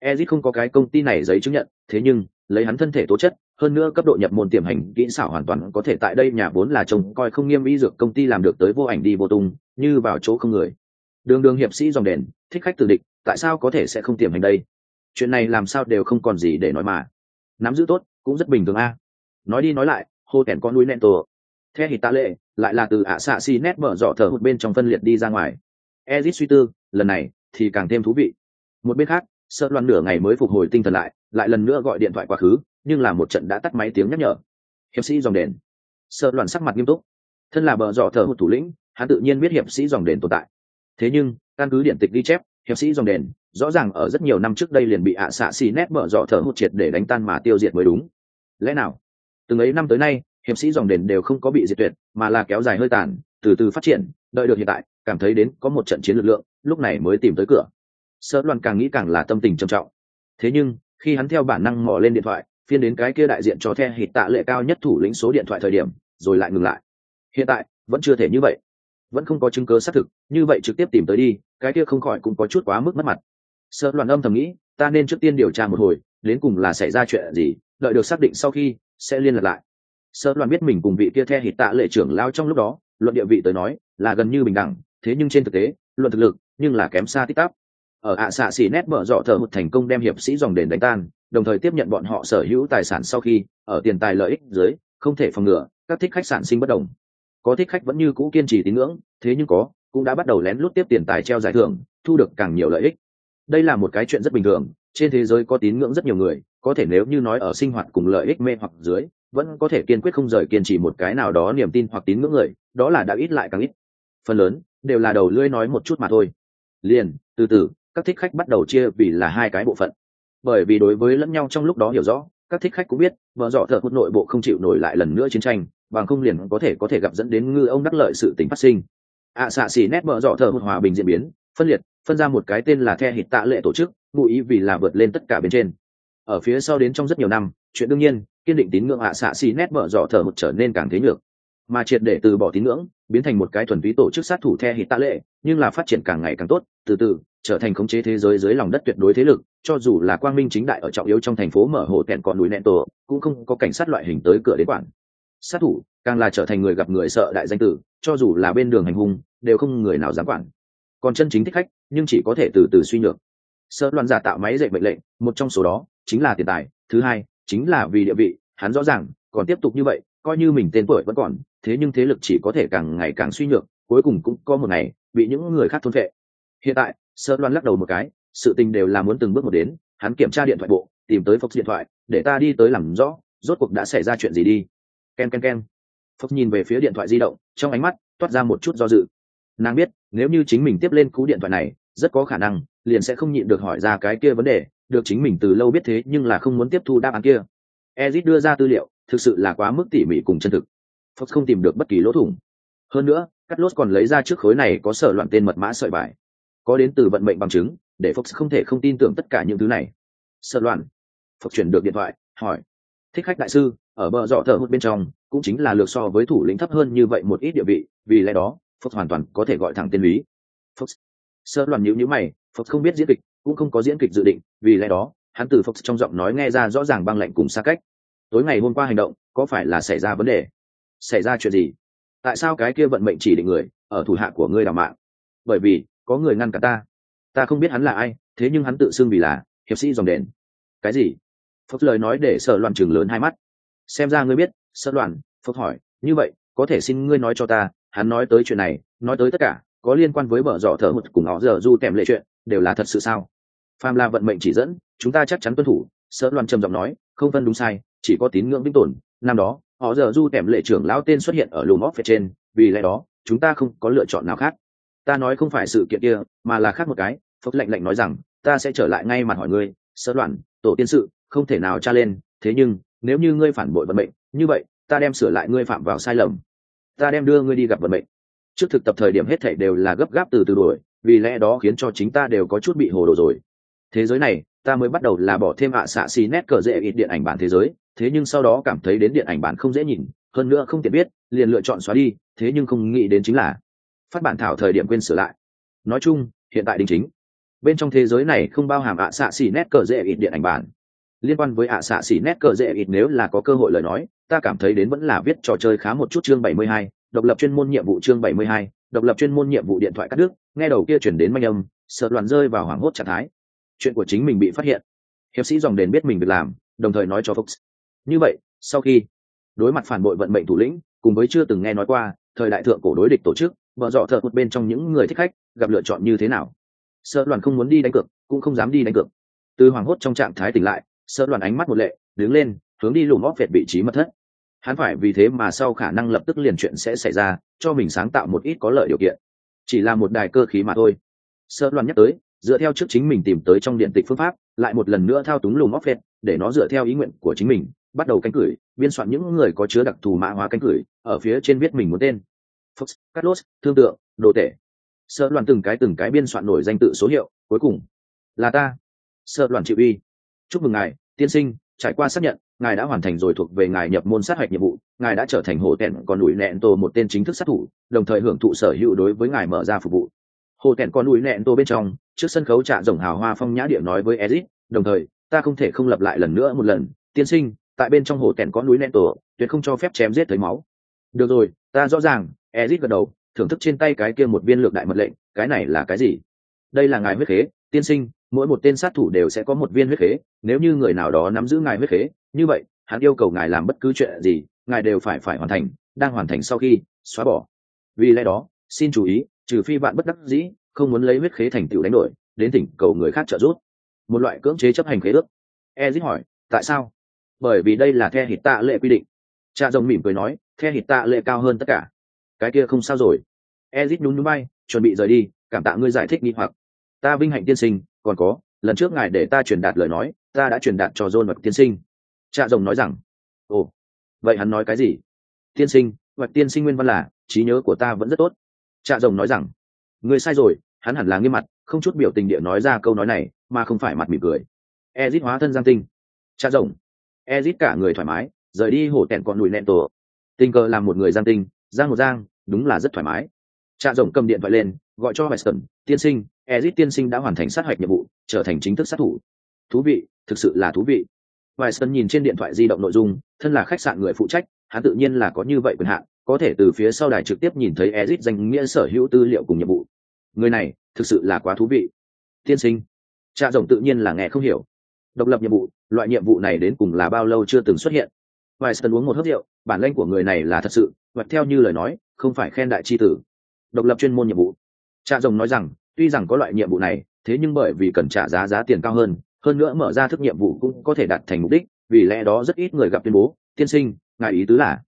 Ezit không có cái công ty này giấy chứng nhận thế nhưng lấy hắn thân thể tố chất hơn nữa cấp độ nhập môn tiềm hành kỹ xảo hoàn toàn có thể tại đây nhà vốn là chồng coi không nghiêm y dược công ty làm được tới vô ảnh đi vô tung, như vào chỗ không người. Đường đường hiệp sĩ dòng đèn thích khách từ địch, tại sao có thể sẽ không tiềm hành đây? Chuyện này làm sao đều không còn gì để nói mà. Nắm giữ tốt, cũng rất bình thường a. Nói đi nói lại, hô kèn con núi nẹn tổ. Theo hít tạ lệ, lại là từ ạ xạ xi nét mở dọ thở hụt bên trong phân liệt đi ra ngoài. Ezit suy tư, lần này thì càng thêm thú vị. Một bên khác, sợ loan nửa ngày mới phục hồi tinh thần lại lại lần nữa gọi điện thoại quá khứ nhưng là một trận đã tắt máy tiếng nhắc nhở. Hiệp sĩ dòng đền. Sợ loạn sắc mặt nghiêm túc. Thân là bờ dọ thờ một thủ lĩnh, hắn tự nhiên biết hiệp sĩ dòng đền tồn tại. Thế nhưng, căn cứ điện tịch ghi chép, hiệp sĩ dòng đền, rõ ràng ở rất nhiều năm trước đây liền bị ạ xạ xì nét bở dọ thở hụt triệt để đánh tan mà tiêu diệt mới đúng. Lẽ nào? Từng ấy năm tới nay, hiệp sĩ dòng đền đều không có bị diệt tuyệt, mà là kéo dài hơi tàn, từ từ phát triển, đợi được hiện tại, cảm thấy đến có một trận chiến lực lượng, lúc này mới tìm tới cửa. Sợ loạn càng nghĩ càng là tâm tình trầm trọng. Thế nhưng, khi hắn theo bản năng mò lên điện thoại phiên đến cái kia đại diện cho the hít tạ lệ cao nhất thủ lĩnh số điện thoại thời điểm, rồi lại ngừng lại. Hiện tại, vẫn chưa thể như vậy. Vẫn không có chứng cứ xác thực, như vậy trực tiếp tìm tới đi, cái kia không khỏi cũng có chút quá mức mất mặt. Sợ loạn âm thầm nghĩ, ta nên trước tiên điều tra một hồi, đến cùng là xảy ra chuyện gì, đợi được xác định sau khi, sẽ liên lạc lại. Sợ loạn biết mình cùng vị kia the hít tạ lệ trưởng lao trong lúc đó, luận địa vị tới nói, là gần như bình đẳng, thế nhưng trên thực tế, luận thực lực, nhưng là kém xa tích tắp ở ạ xạ xỉ nét mở dọ thờ một thành công đem hiệp sĩ dòng đền đánh tan đồng thời tiếp nhận bọn họ sở hữu tài sản sau khi, ở tiền tài lợi ích dưới, không thể phòng ngừa, các thích khách sản sinh bất đồng. Có thích khách vẫn như cũ kiên trì tín ngưỡng, thế nhưng có, cũng đã bắt đầu lén lút tiếp tiền tài treo giải thưởng, thu được càng nhiều lợi ích. Đây là một cái chuyện rất bình thường, trên thế giới có tín ngưỡng rất nhiều người, có thể nếu như nói ở sinh hoạt cùng lợi ích mê hoặc dưới, vẫn có thể kiên quyết không rời kiên trì một cái nào đó niềm tin hoặc tín ngưỡng người, đó là đã ít lại càng ít. Phần lớn, đều là đầu lưỡi nói một chút mà thôi. Liền, từ từ, các thích khách bắt đầu chia vì là hai cái bộ phận bởi vì đối với lẫn nhau trong lúc đó hiểu rõ các thích khách cũng biết vợ dọ thợ hút nội bộ không chịu nổi lại lần nữa chiến tranh bằng không liền có thể có thể gặp dẫn đến ngư ông đắc lợi sự tính phát sinh. Ạ à, xạ xỉ nét vợ dọ thợ hút hòa bình diễn biến phân liệt phân ra một cái tên là the hít tạ lệ tổ chức ngụ ý vì là vượt lên tất cả bên trên. Ở phía sau đến trong rất nhiều năm chuyện đương nhiên kiên định tín ngưỡng ạ à xạ xỉ nét vợ dọ thợ hụt trở nên càng thế nhược. Mà triệt để từ bỏ tín ngưỡng biến thành một cái thuần túy tổ chức sát thủ the hít tạ lệ nhưng là phát triển càng ngày càng tốt từ từ trở thành khống chế thế giới dưới lòng đất tuyệt đối thế lực cho dù là quang minh chính đại ở trọng yếu trong thành phố mở hồ tẹn còn núi nẹn tổ, cũng không có cảnh sát loại hình tới cửa đến quản. Sát thủ, càng là trở thành người gặp người sợ đại danh tử, cho dù là bên đường hành hung, đều không người nào dám quản. Còn chân chính thích khách, nhưng chỉ có thể từ từ suy nhược. Sợ loạn giả tạo máy dạy mệnh lệnh, một trong số đó chính là tiền tài, thứ hai chính là vì địa vị, hắn rõ ràng còn tiếp tục như vậy, coi như mình tên tuổi vẫn còn, thế nhưng thế lực chỉ có thể càng ngày càng suy nhược, cuối cùng cũng có một ngày bị những người khác thôn vệ hiện tại sơ loạn lắc đầu một cái sự tình đều là muốn từng bước một đến, hắn kiểm tra điện thoại bộ, tìm tới fox điện thoại, để ta đi tới làm rõ, rốt cuộc đã xảy ra chuyện gì đi. K e n k e n k e n fox nhìn về phía điện thoại di động, trong ánh mắt toát ra một chút do dự. Nàng biết, nếu như chính mình tiếp lên cú điện thoại này, rất có khả năng liền sẽ không nhịn được hỏi ra cái kia vấn đề, được chính mình từ lâu biết thế nhưng là không muốn tiếp thu đáp án kia. Ezit đưa ra tư liệu, thực sự là quá mức tỉ mỉ cùng chân thực. Phật không tìm được bất kỳ lỗ thủng. Hơn nữa cắt lốt còn lấy ra trước khối này có sở loạn tên mật mã sợi bài. Có đến từ vận mệnh bằng chứng để fox không thể không tin tưởng tất cả những thứ này. Sợ loạn. Fox chuyển được điện thoại, hỏi. Thích khách đại sư, ở bờ dọ thợ hút bên trong, cũng chính là lược so với thủ lĩnh thấp hơn như vậy một ít địa vị, vì lẽ đó, fox hoàn toàn có thể gọi thẳng tên lý. Fox. Sợ loạn nhữ nhữ mày, fox không biết diễn kịch, cũng không có diễn kịch dự định, vì lẽ đó, hắn từ Fox trong giọng nói nghe ra rõ ràng băng lạnh cùng xa cách. Tối ngày hôm qua hành động, có phải là xảy ra vấn đề? Xảy ra chuyện gì? Tại sao cái kia vận mệnh chỉ định người, ở thủ hạ của ngươi đào mạng? Bởi vì, có người ngăn cả ta ta không biết hắn là ai, thế nhưng hắn tự xưng vì là hiệp sĩ dòng đền. Cái gì? Phật lời nói để sợ loạn chừng lớn hai mắt. Xem ra ngươi biết sợ loạn phật hỏi, như vậy, có thể xin ngươi nói cho ta, hắn nói tới chuyện này, nói tới tất cả, có liên quan với bờ dọ thở một cùng họ giờ du tèm lệ chuyện, đều là thật sự sao? Phàm là vận mệnh chỉ dẫn, chúng ta chắc chắn tuân thủ sợ loạn trầm giọng nói, không phân đúng sai, chỉ có tín ngưỡng vĩnh tồn. Năm đó, họ giờ du tèm lệ trưởng lão tên xuất hiện ở lùm óc phía trên, vì lẽ đó, chúng ta không có lựa chọn nào khác. Ta nói không phải sự kiện kia, mà là khác một cái phúc lạnh lạnh nói rằng, ta sẽ trở lại ngay mặt hỏi ngươi, sơ đoạn, tổ tiên sự, không thể nào tra lên, thế nhưng, nếu như ngươi phản bội vận mệnh, như vậy, ta đem sửa lại ngươi phạm vào sai lầm. Ta đem đưa ngươi đi gặp vận mệnh. Trước thực tập thời điểm hết thảy đều là gấp gáp từ từ đuổi, vì lẽ đó khiến cho chính ta đều có chút bị hồ đồ rồi. Thế giới này, ta mới bắt đầu là bỏ thêm ạ xạ xì nét cờ dễ ít điện ảnh bản thế giới, thế nhưng sau đó cảm thấy đến điện ảnh bản không dễ nhìn, hơn nữa không tiện biết, liền lựa chọn xóa đi, thế nhưng không nghĩ đến chính là phát bản thảo thời điểm quên sửa lại. Nói chung, hiện tại đính chính bên trong thế giới này không bao hàm ạ xạ xỉ nét cờ dễ ít điện ảnh bản. Liên quan với ạ xạ xỉ nét cờ dễ ít nếu là có cơ hội lời nói ta cảm thấy đến vẫn là viết trò chơi khá một chút chương 72, độc lập chuyên môn nhiệm vụ chương 72, độc lập chuyên môn nhiệm vụ điện thoại cắt đứt nghe đầu kia chuyển đến manh âm sợ loạn rơi vào hoảng hốt trạng thái. Chuyện của chính mình bị phát hiện. Hiệp sĩ dòng đền biết mình việc làm đồng thời nói cho fox. Như vậy sau khi đối mặt phản bội vận mệnh thủ lĩnh cùng với chưa từng nghe nói qua thời đại thượng cổ đối địch tổ chức vợ dọ thợ một bên trong những người thích khách gặp lựa chọn như thế nào? Sợ đoàn không muốn đi đánh cược cũng không dám đi đánh cược. Từ hoảng hốt trong trạng thái tỉnh lại sợ đoàn ánh mắt một lệ đứng lên hướng đi lùm óp vẹt vị trí mật thất. Hắn phải vì thế mà sau khả năng lập tức liền chuyện sẽ xảy ra cho mình sáng tạo một ít có lợi điều kiện. Chỉ là một đài cơ khí mà thôi. Sợ đoàn nhắc tới dựa theo trước chính mình tìm tới trong điện tịch phương pháp lại một lần nữa thao túng lùm óp vẹt để nó dựa theo ý nguyện của chính mình bắt đầu cánh cửi biên soạn những người có chứa đặc thù mã hóa cánh cửi ở phía trên viết mình muốn tên. Fox, Carlos, thương tượng, đồ tể. Sợ loạn từng cái từng cái biên soạn nổi danh tự số hiệu, cuối cùng là ta. Sợ loạn chịu uy. Chúc mừng ngài, tiên sinh, trải qua xác nhận, ngài đã hoàn thành rồi thuộc về ngài nhập môn sát hạch nhiệm vụ, ngài đã trở thành hồ tẹn con núi nẹn tô một tên chính thức sát thủ, đồng thời hưởng thụ sở hữu đối với ngài mở ra phục vụ. Hồ tẹn con núi nẹn tô bên trong, trước sân khấu trạ rồng hào hoa phong nhã địa nói với ezit đồng thời, ta không thể không lặp lại lần nữa một lần, tiên sinh, tại bên trong hồ tẹn có núi nẹn tổ, tuyệt không cho phép chém giết tới máu. Được rồi, ta rõ ràng, ezit gật đầu, thưởng thức trên tay cái kia một viên lược đại mật lệnh, cái này là cái gì? Đây là ngài huyết khế, tiên sinh, mỗi một tên sát thủ đều sẽ có một viên huyết khế, nếu như người nào đó nắm giữ ngài huyết khế, như vậy, hắn yêu cầu ngài làm bất cứ chuyện gì, ngài đều phải phải hoàn thành, đang hoàn thành sau khi xóa bỏ. Vì lẽ đó, xin chú ý, trừ phi bạn bất đắc dĩ, không muốn lấy huyết khế thành tựu đánh đổi, đến thỉnh cầu người khác trợ giúp. Một loại cưỡng chế chấp hành khế ước. Ezic hỏi, tại sao? Bởi vì đây là the hít tạ lệ quy định. Cha rồng mỉm cười nói, the hít tạ lệ cao hơn tất cả cái kia không sao rồi. Ezit nhún núi bay chuẩn bị rời đi, cảm tạ ngươi giải thích nghi hoặc. Ta vinh hạnh tiên sinh, còn có, lần trước ngài để ta truyền đạt lời nói, ta đã truyền đạt cho john vật tiên sinh. Cha rồng nói rằng, ồ, vậy hắn nói cái gì? Tiên sinh vật tiên sinh nguyên văn là, trí nhớ của ta vẫn rất tốt. Cha rồng nói rằng, ngươi sai rồi, hắn hẳn là nghiêm mặt, không chút biểu tình địa nói ra câu nói này, mà không phải mặt mỉm cười. Ezit hóa thân giang tinh. Cha rồng, ezit cả người thoải mái, rời đi hổ tẹn con đùi nẹn tổ. Tình cờ làm một người giang tinh giang một giang đúng là rất thoải mái. Trạ rồng cầm điện thoại lên gọi cho weston tiên sinh ezit tiên sinh đã hoàn thành sát hạch nhiệm vụ trở thành chính thức sát thủ. Thú vị thực sự là thú vị. Weston nhìn trên điện thoại di động nội dung thân là khách sạn người phụ trách hắn tự nhiên là có như vậy quyền hạn có thể từ phía sau đài trực tiếp nhìn thấy ezit danh nghĩa sở hữu tư liệu cùng nhiệm vụ. Người này thực sự là quá thú vị. Tiên sinh. Trạ rồng tự nhiên là nghe không hiểu. Độc lập nhiệm vụ loại nhiệm vụ này đến cùng là bao lâu chưa từng xuất hiện? Weston uống một hớp rượu, bản lĩnh của người này là thật sự, và theo như lời nói, không phải khen đại chi tử. Độc lập chuyên môn nhiệm vụ. cha rồng nói rằng, tuy rằng có loại nhiệm vụ này, thế nhưng bởi vì cần trả giá giá tiền cao hơn, hơn nữa mở ra thức nhiệm vụ cũng có thể đạt thành mục đích, vì lẽ đó rất ít người gặp tuyên bố, tiên sinh, ngài ý tứ là.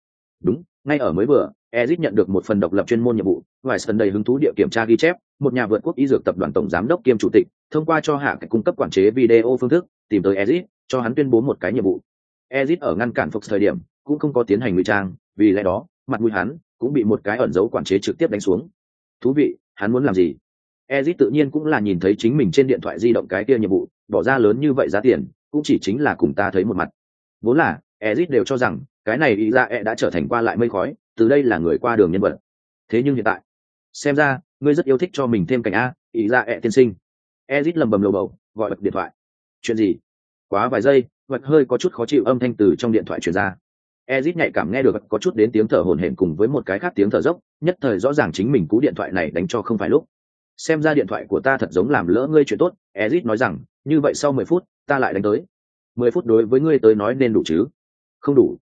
Đúng, ngay ở mới vừa, Ezit nhận được một phần độc lập chuyên môn nhiệm vụ, ngoài sân đầy hứng thú địa kiểm tra ghi chép, một nhà vượt quốc y dược tập đoàn tổng giám đốc kiêm chủ tịch, thông qua cho hạ cái cung cấp quản chế video phương thức, tìm tới Ezit, cho hắn tuyên bố một cái nhiệm vụ. Ezit ở ngăn cản phục thời điểm, cũng không có tiến hành ngụy trang, vì lẽ đó, mặt mũi hắn cũng bị một cái ẩn dấu quản chế trực tiếp đánh xuống. Thú vị, hắn muốn làm gì? Ezit tự nhiên cũng là nhìn thấy chính mình trên điện thoại di động cái kia nhiệm vụ, bỏ ra lớn như vậy giá tiền, cũng chỉ chính là cùng ta thấy một mặt. Vốn là, Ezit đều cho rằng, cái này ý ra e đã trở thành qua lại mây khói, từ đây là người qua đường nhân vật. Thế nhưng hiện tại, xem ra, ngươi rất yêu thích cho mình thêm cảnh a, ý ra e tiên sinh. Ezit lầm bầm lầu bầu, gọi bật điện thoại chuyện gì quá vài giây vật hơi có chút khó chịu âm thanh từ trong điện thoại truyền ra ezit nhạy cảm nghe được, có chút đến tiếng thở hổn hển cùng với một cái khác tiếng thở dốc, nhất thời rõ ràng chính mình cú điện thoại này đánh cho không phải lúc. Xem ra điện thoại của ta thật giống làm lỡ ngươi chuyện tốt, ezit nói rằng, như vậy sau mười phút, ta lại đánh tới. Mười phút đối với ngươi tới nói nên đủ chứ? Không đủ.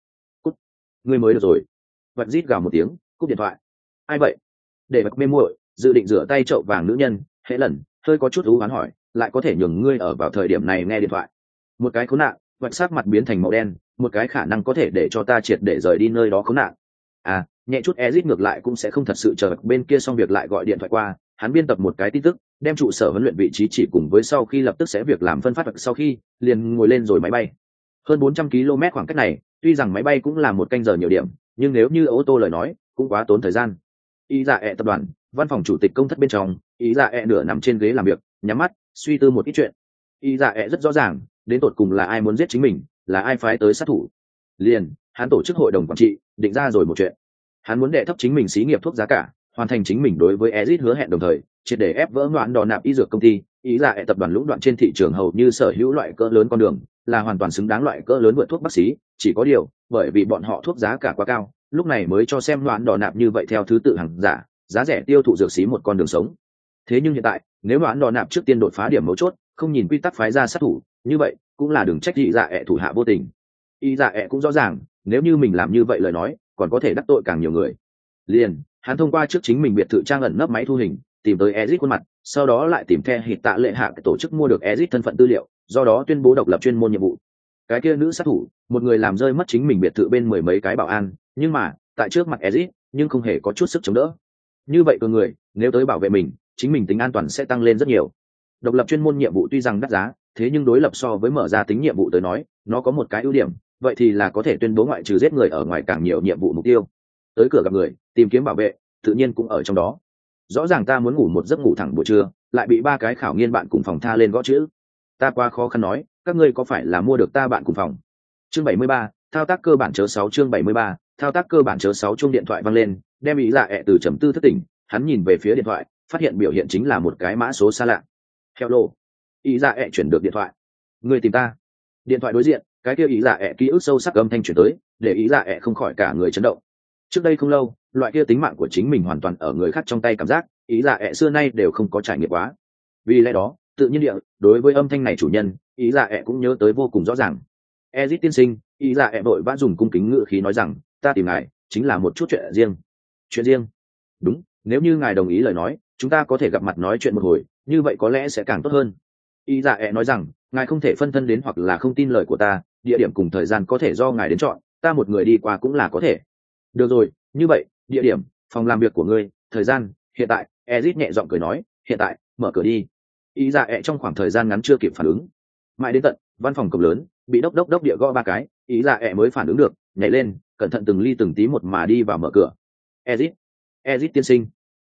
Cút. Ngươi mới được rồi. Vật rít gào một tiếng, cúp điện thoại. Ai vậy? Để bật mê muội, dự định rửa tay chậu vàng nữ nhân, hễ lần, hơi có chút u hoán hỏi, lại có thể nhường ngươi ở vào thời điểm này nghe điện thoại. Một cái khốn nạn vạch sắc mặt biến thành màu đen, một cái khả năng có thể để cho ta triệt để rời đi nơi đó khốn nạn. À nhẹ chút ezit ngược lại cũng sẽ không thật sự chờ bên kia xong việc lại gọi điện thoại qua, hắn biên tập một cái tin tức, đem trụ sở huấn luyện vị trí chỉ cùng với sau khi lập tức sẽ việc làm phân phát sau khi, liền ngồi lên rồi máy bay. Hơn 400 km khoảng cách này, tuy rằng máy bay cũng là một canh giờ nhiều điểm, nhưng nếu như ô tô lời nói, cũng quá tốn thời gian. Ý dạ ẹ tập đoàn, văn phòng chủ tịch công thất bên trong, ý dạ ẹ nửa nằm trên ghế làm việc, nhắm mắt, suy tư một ít chuyện. Ý dạ ẹ rất rõ ràng đến tột cùng là ai muốn giết chính mình, là ai phái tới sát thủ. Liền, hắn tổ chức hội đồng quản trị, định ra rồi một chuyện. Hắn muốn đệ thấp chính mình xí nghiệp thuốc giá cả, hoàn thành chính mình đối với ezit hứa hẹn đồng thời, triệt để ép vỡ ngoạn đò nạp y dược công ty, ý là tập đoàn lũng đoạn trên thị trường hầu như sở hữu loại cỡ lớn con đường, là hoàn toàn xứng đáng loại cỡ lớn vượt thuốc bác sĩ, chỉ có điều, bởi vì bọn họ thuốc giá cả quá cao, lúc này mới cho xem đoạn đò nạp như vậy theo thứ tự hàng giả, giá rẻ tiêu thụ dược xí một con đường sống. Thế nhưng hiện tại, nếu đoạn đò nạp trước tiên đột phá điểm mấu chốt, không nhìn quy tắc phái ra sát thủ như vậy, cũng là đường trách y dạ ẹ thủ hạ vô tình. Y dạ ẹ cũng rõ ràng, nếu như mình làm như vậy lời nói, còn có thể đắc tội càng nhiều người. Liền, hắn thông qua trước chính mình biệt thự trang ẩn nấp máy thu hình, tìm tới ezit khuôn mặt, sau đó lại tìm theo hít tạ lệ hạ tổ chức mua được ezit thân phận tư liệu, do đó tuyên bố độc lập chuyên môn nhiệm vụ. Cái kia nữ sát thủ, một người làm rơi mất chính mình biệt thự bên mười mấy cái bảo an, nhưng mà, tại trước mặt ezit, nhưng không hề có chút sức chống đỡ. Như vậy cơ người, nếu tới bảo vệ mình, chính mình tính an toàn sẽ tăng lên rất nhiều. Độc lập chuyên môn nhiệm vụ tuy rằng đắt giá thế nhưng đối lập so với mở ra tính nhiệm vụ tới nói, nó có một cái ưu điểm, vậy thì là có thể tuyên bố ngoại trừ giết người ở ngoài càng nhiều nhiệm vụ mục tiêu. Tới cửa gặp người, tìm kiếm bảo vệ, tự nhiên cũng ở trong đó. Rõ ràng ta muốn ngủ một giấc ngủ thẳng buổi trưa, lại bị ba cái khảo nghiên bạn cùng phòng tha lên gõ chữ. Ta qua khó khăn nói, các ngươi có phải là mua được ta bạn cùng phòng? Chương bảy mươi ba, thao tác cơ bản chớ sáu chương bảy mươi ba, thao tác cơ bản chớ sáu chung điện thoại văng lên, đem ý dạ ẹ từ trầm tư thất tỉnh, hắn nhìn về phía điện thoại, phát hiện biểu hiện chính là một cái mã số xa lạ. Theo lô ý dạ ẹ chuyển được điện thoại. Người tìm ta. Điện thoại đối diện, cái kia ý dạ ẹ ký ức sâu sắc âm thanh chuyển tới, để ý dạ ẹ không khỏi cả người chấn động. Trước đây không lâu, loại kia tính mạng của chính mình hoàn toàn ở người khác trong tay cảm giác, ý dạ ẹ xưa nay đều không có trải nghiệm quá. Vì lẽ đó, tự nhiên địa, đối với âm thanh này chủ nhân, ý dạ ẹ cũng nhớ tới vô cùng rõ ràng. Ezit tiên sinh, ý dạ ẹ vội vã dùng cung kính ngự khí nói rằng, ta tìm ngài, chính là một chút chuyện riêng. Chuyện riêng? Đúng, nếu như ngài đồng ý lời nói, chúng ta có thể gặp mặt nói chuyện một hồi, như vậy có lẽ sẽ càng tốt hơn ý dạ ẹ nói rằng, ngài không thể phân thân đến hoặc là không tin lời của ta, địa điểm cùng thời gian có thể do ngài đến chọn, ta một người đi qua cũng là có thể. Được rồi, như vậy, địa điểm, phòng làm việc của ngươi, thời gian, hiện tại. Ezit nhẹ giọng cười nói, hiện tại, mở cửa đi. Ý dạ ẹ trong khoảng thời gian ngắn chưa kịp phản ứng. Mãi đến tận, văn phòng cổng lớn, bị đốc đốc đốc địa gõ ba cái, ý dạ ẹ mới phản ứng được, nhảy lên, cẩn thận từng ly từng tí một mà đi vào mở cửa. Ezit ezit tiên sinh.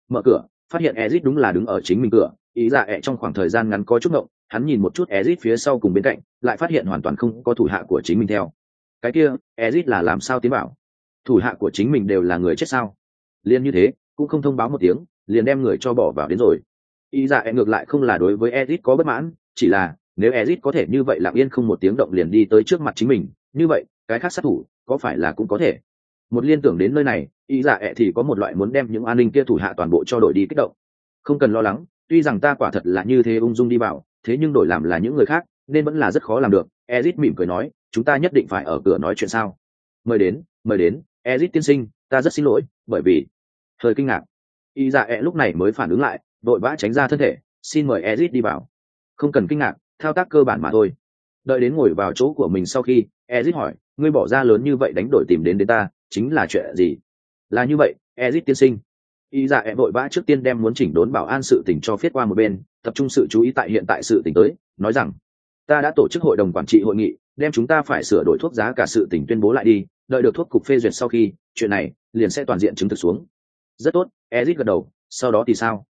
Mở cửa, phát hiện ezit đúng là đứng ở chính mình cửa, ý dạ ẹ trong khoảng thời gian ngắn có chút ngộng hắn nhìn một chút ezit phía sau cùng bên cạnh, lại phát hiện hoàn toàn không có thủ hạ của chính mình theo. Cái kia, ezit là làm sao tiến bảo thủ hạ của chính mình đều là người chết sao? Liền như thế, cũng không thông báo một tiếng, liền đem người cho bỏ vào đến rồi. Y dạ e ngược lại không là đối với ezit có bất mãn, chỉ là, nếu ezit có thể như vậy lặng yên không một tiếng động liền đi tới trước mặt chính mình, như vậy, cái khác sát thủ, có phải là cũng có thể? Một liên tưởng đến nơi này y dạ ẹ thì có một loại muốn đem những an ninh kia thủ hạ toàn bộ cho đổi đi kích động. Không cần lo lắng, tuy rằng ta quả thật là như thế ung dung đi vào thế nhưng đổi làm là những người khác, nên vẫn là rất khó làm được. Ezit mỉm cười nói, chúng ta nhất định phải ở cửa nói chuyện sao? Mời đến mời đến. Ezit tiên sinh, ta rất xin lỗi, bởi vì hơi kinh ngạc. Y dạ e lúc này mới phản ứng lại, vội vã tránh ra thân thể, xin mời ezit đi vào. Không cần kinh ngạc, thao tác cơ bản mà thôi. Đợi đến ngồi vào chỗ của mình sau khi, ezit hỏi, ngươi bỏ ra lớn như vậy đánh đổi tìm đến đến ta, chính là chuyện gì? Là như vậy, ezit tiên sinh. Y dạ e vội vã trước tiên đem muốn chỉnh đốn bảo an sự tình cho phiết qua một bên tập trung sự chú ý tại hiện tại sự tỉnh tới, nói rằng, ta đã tổ chức hội đồng quản trị hội nghị, đem chúng ta phải sửa đổi thuốc giá cả sự tỉnh tuyên bố lại đi, đợi được thuốc cục phê duyệt sau khi, chuyện này liền sẽ toàn diện chứng thực xuống. Rất tốt ezit gật đầu, sau đó thì sao?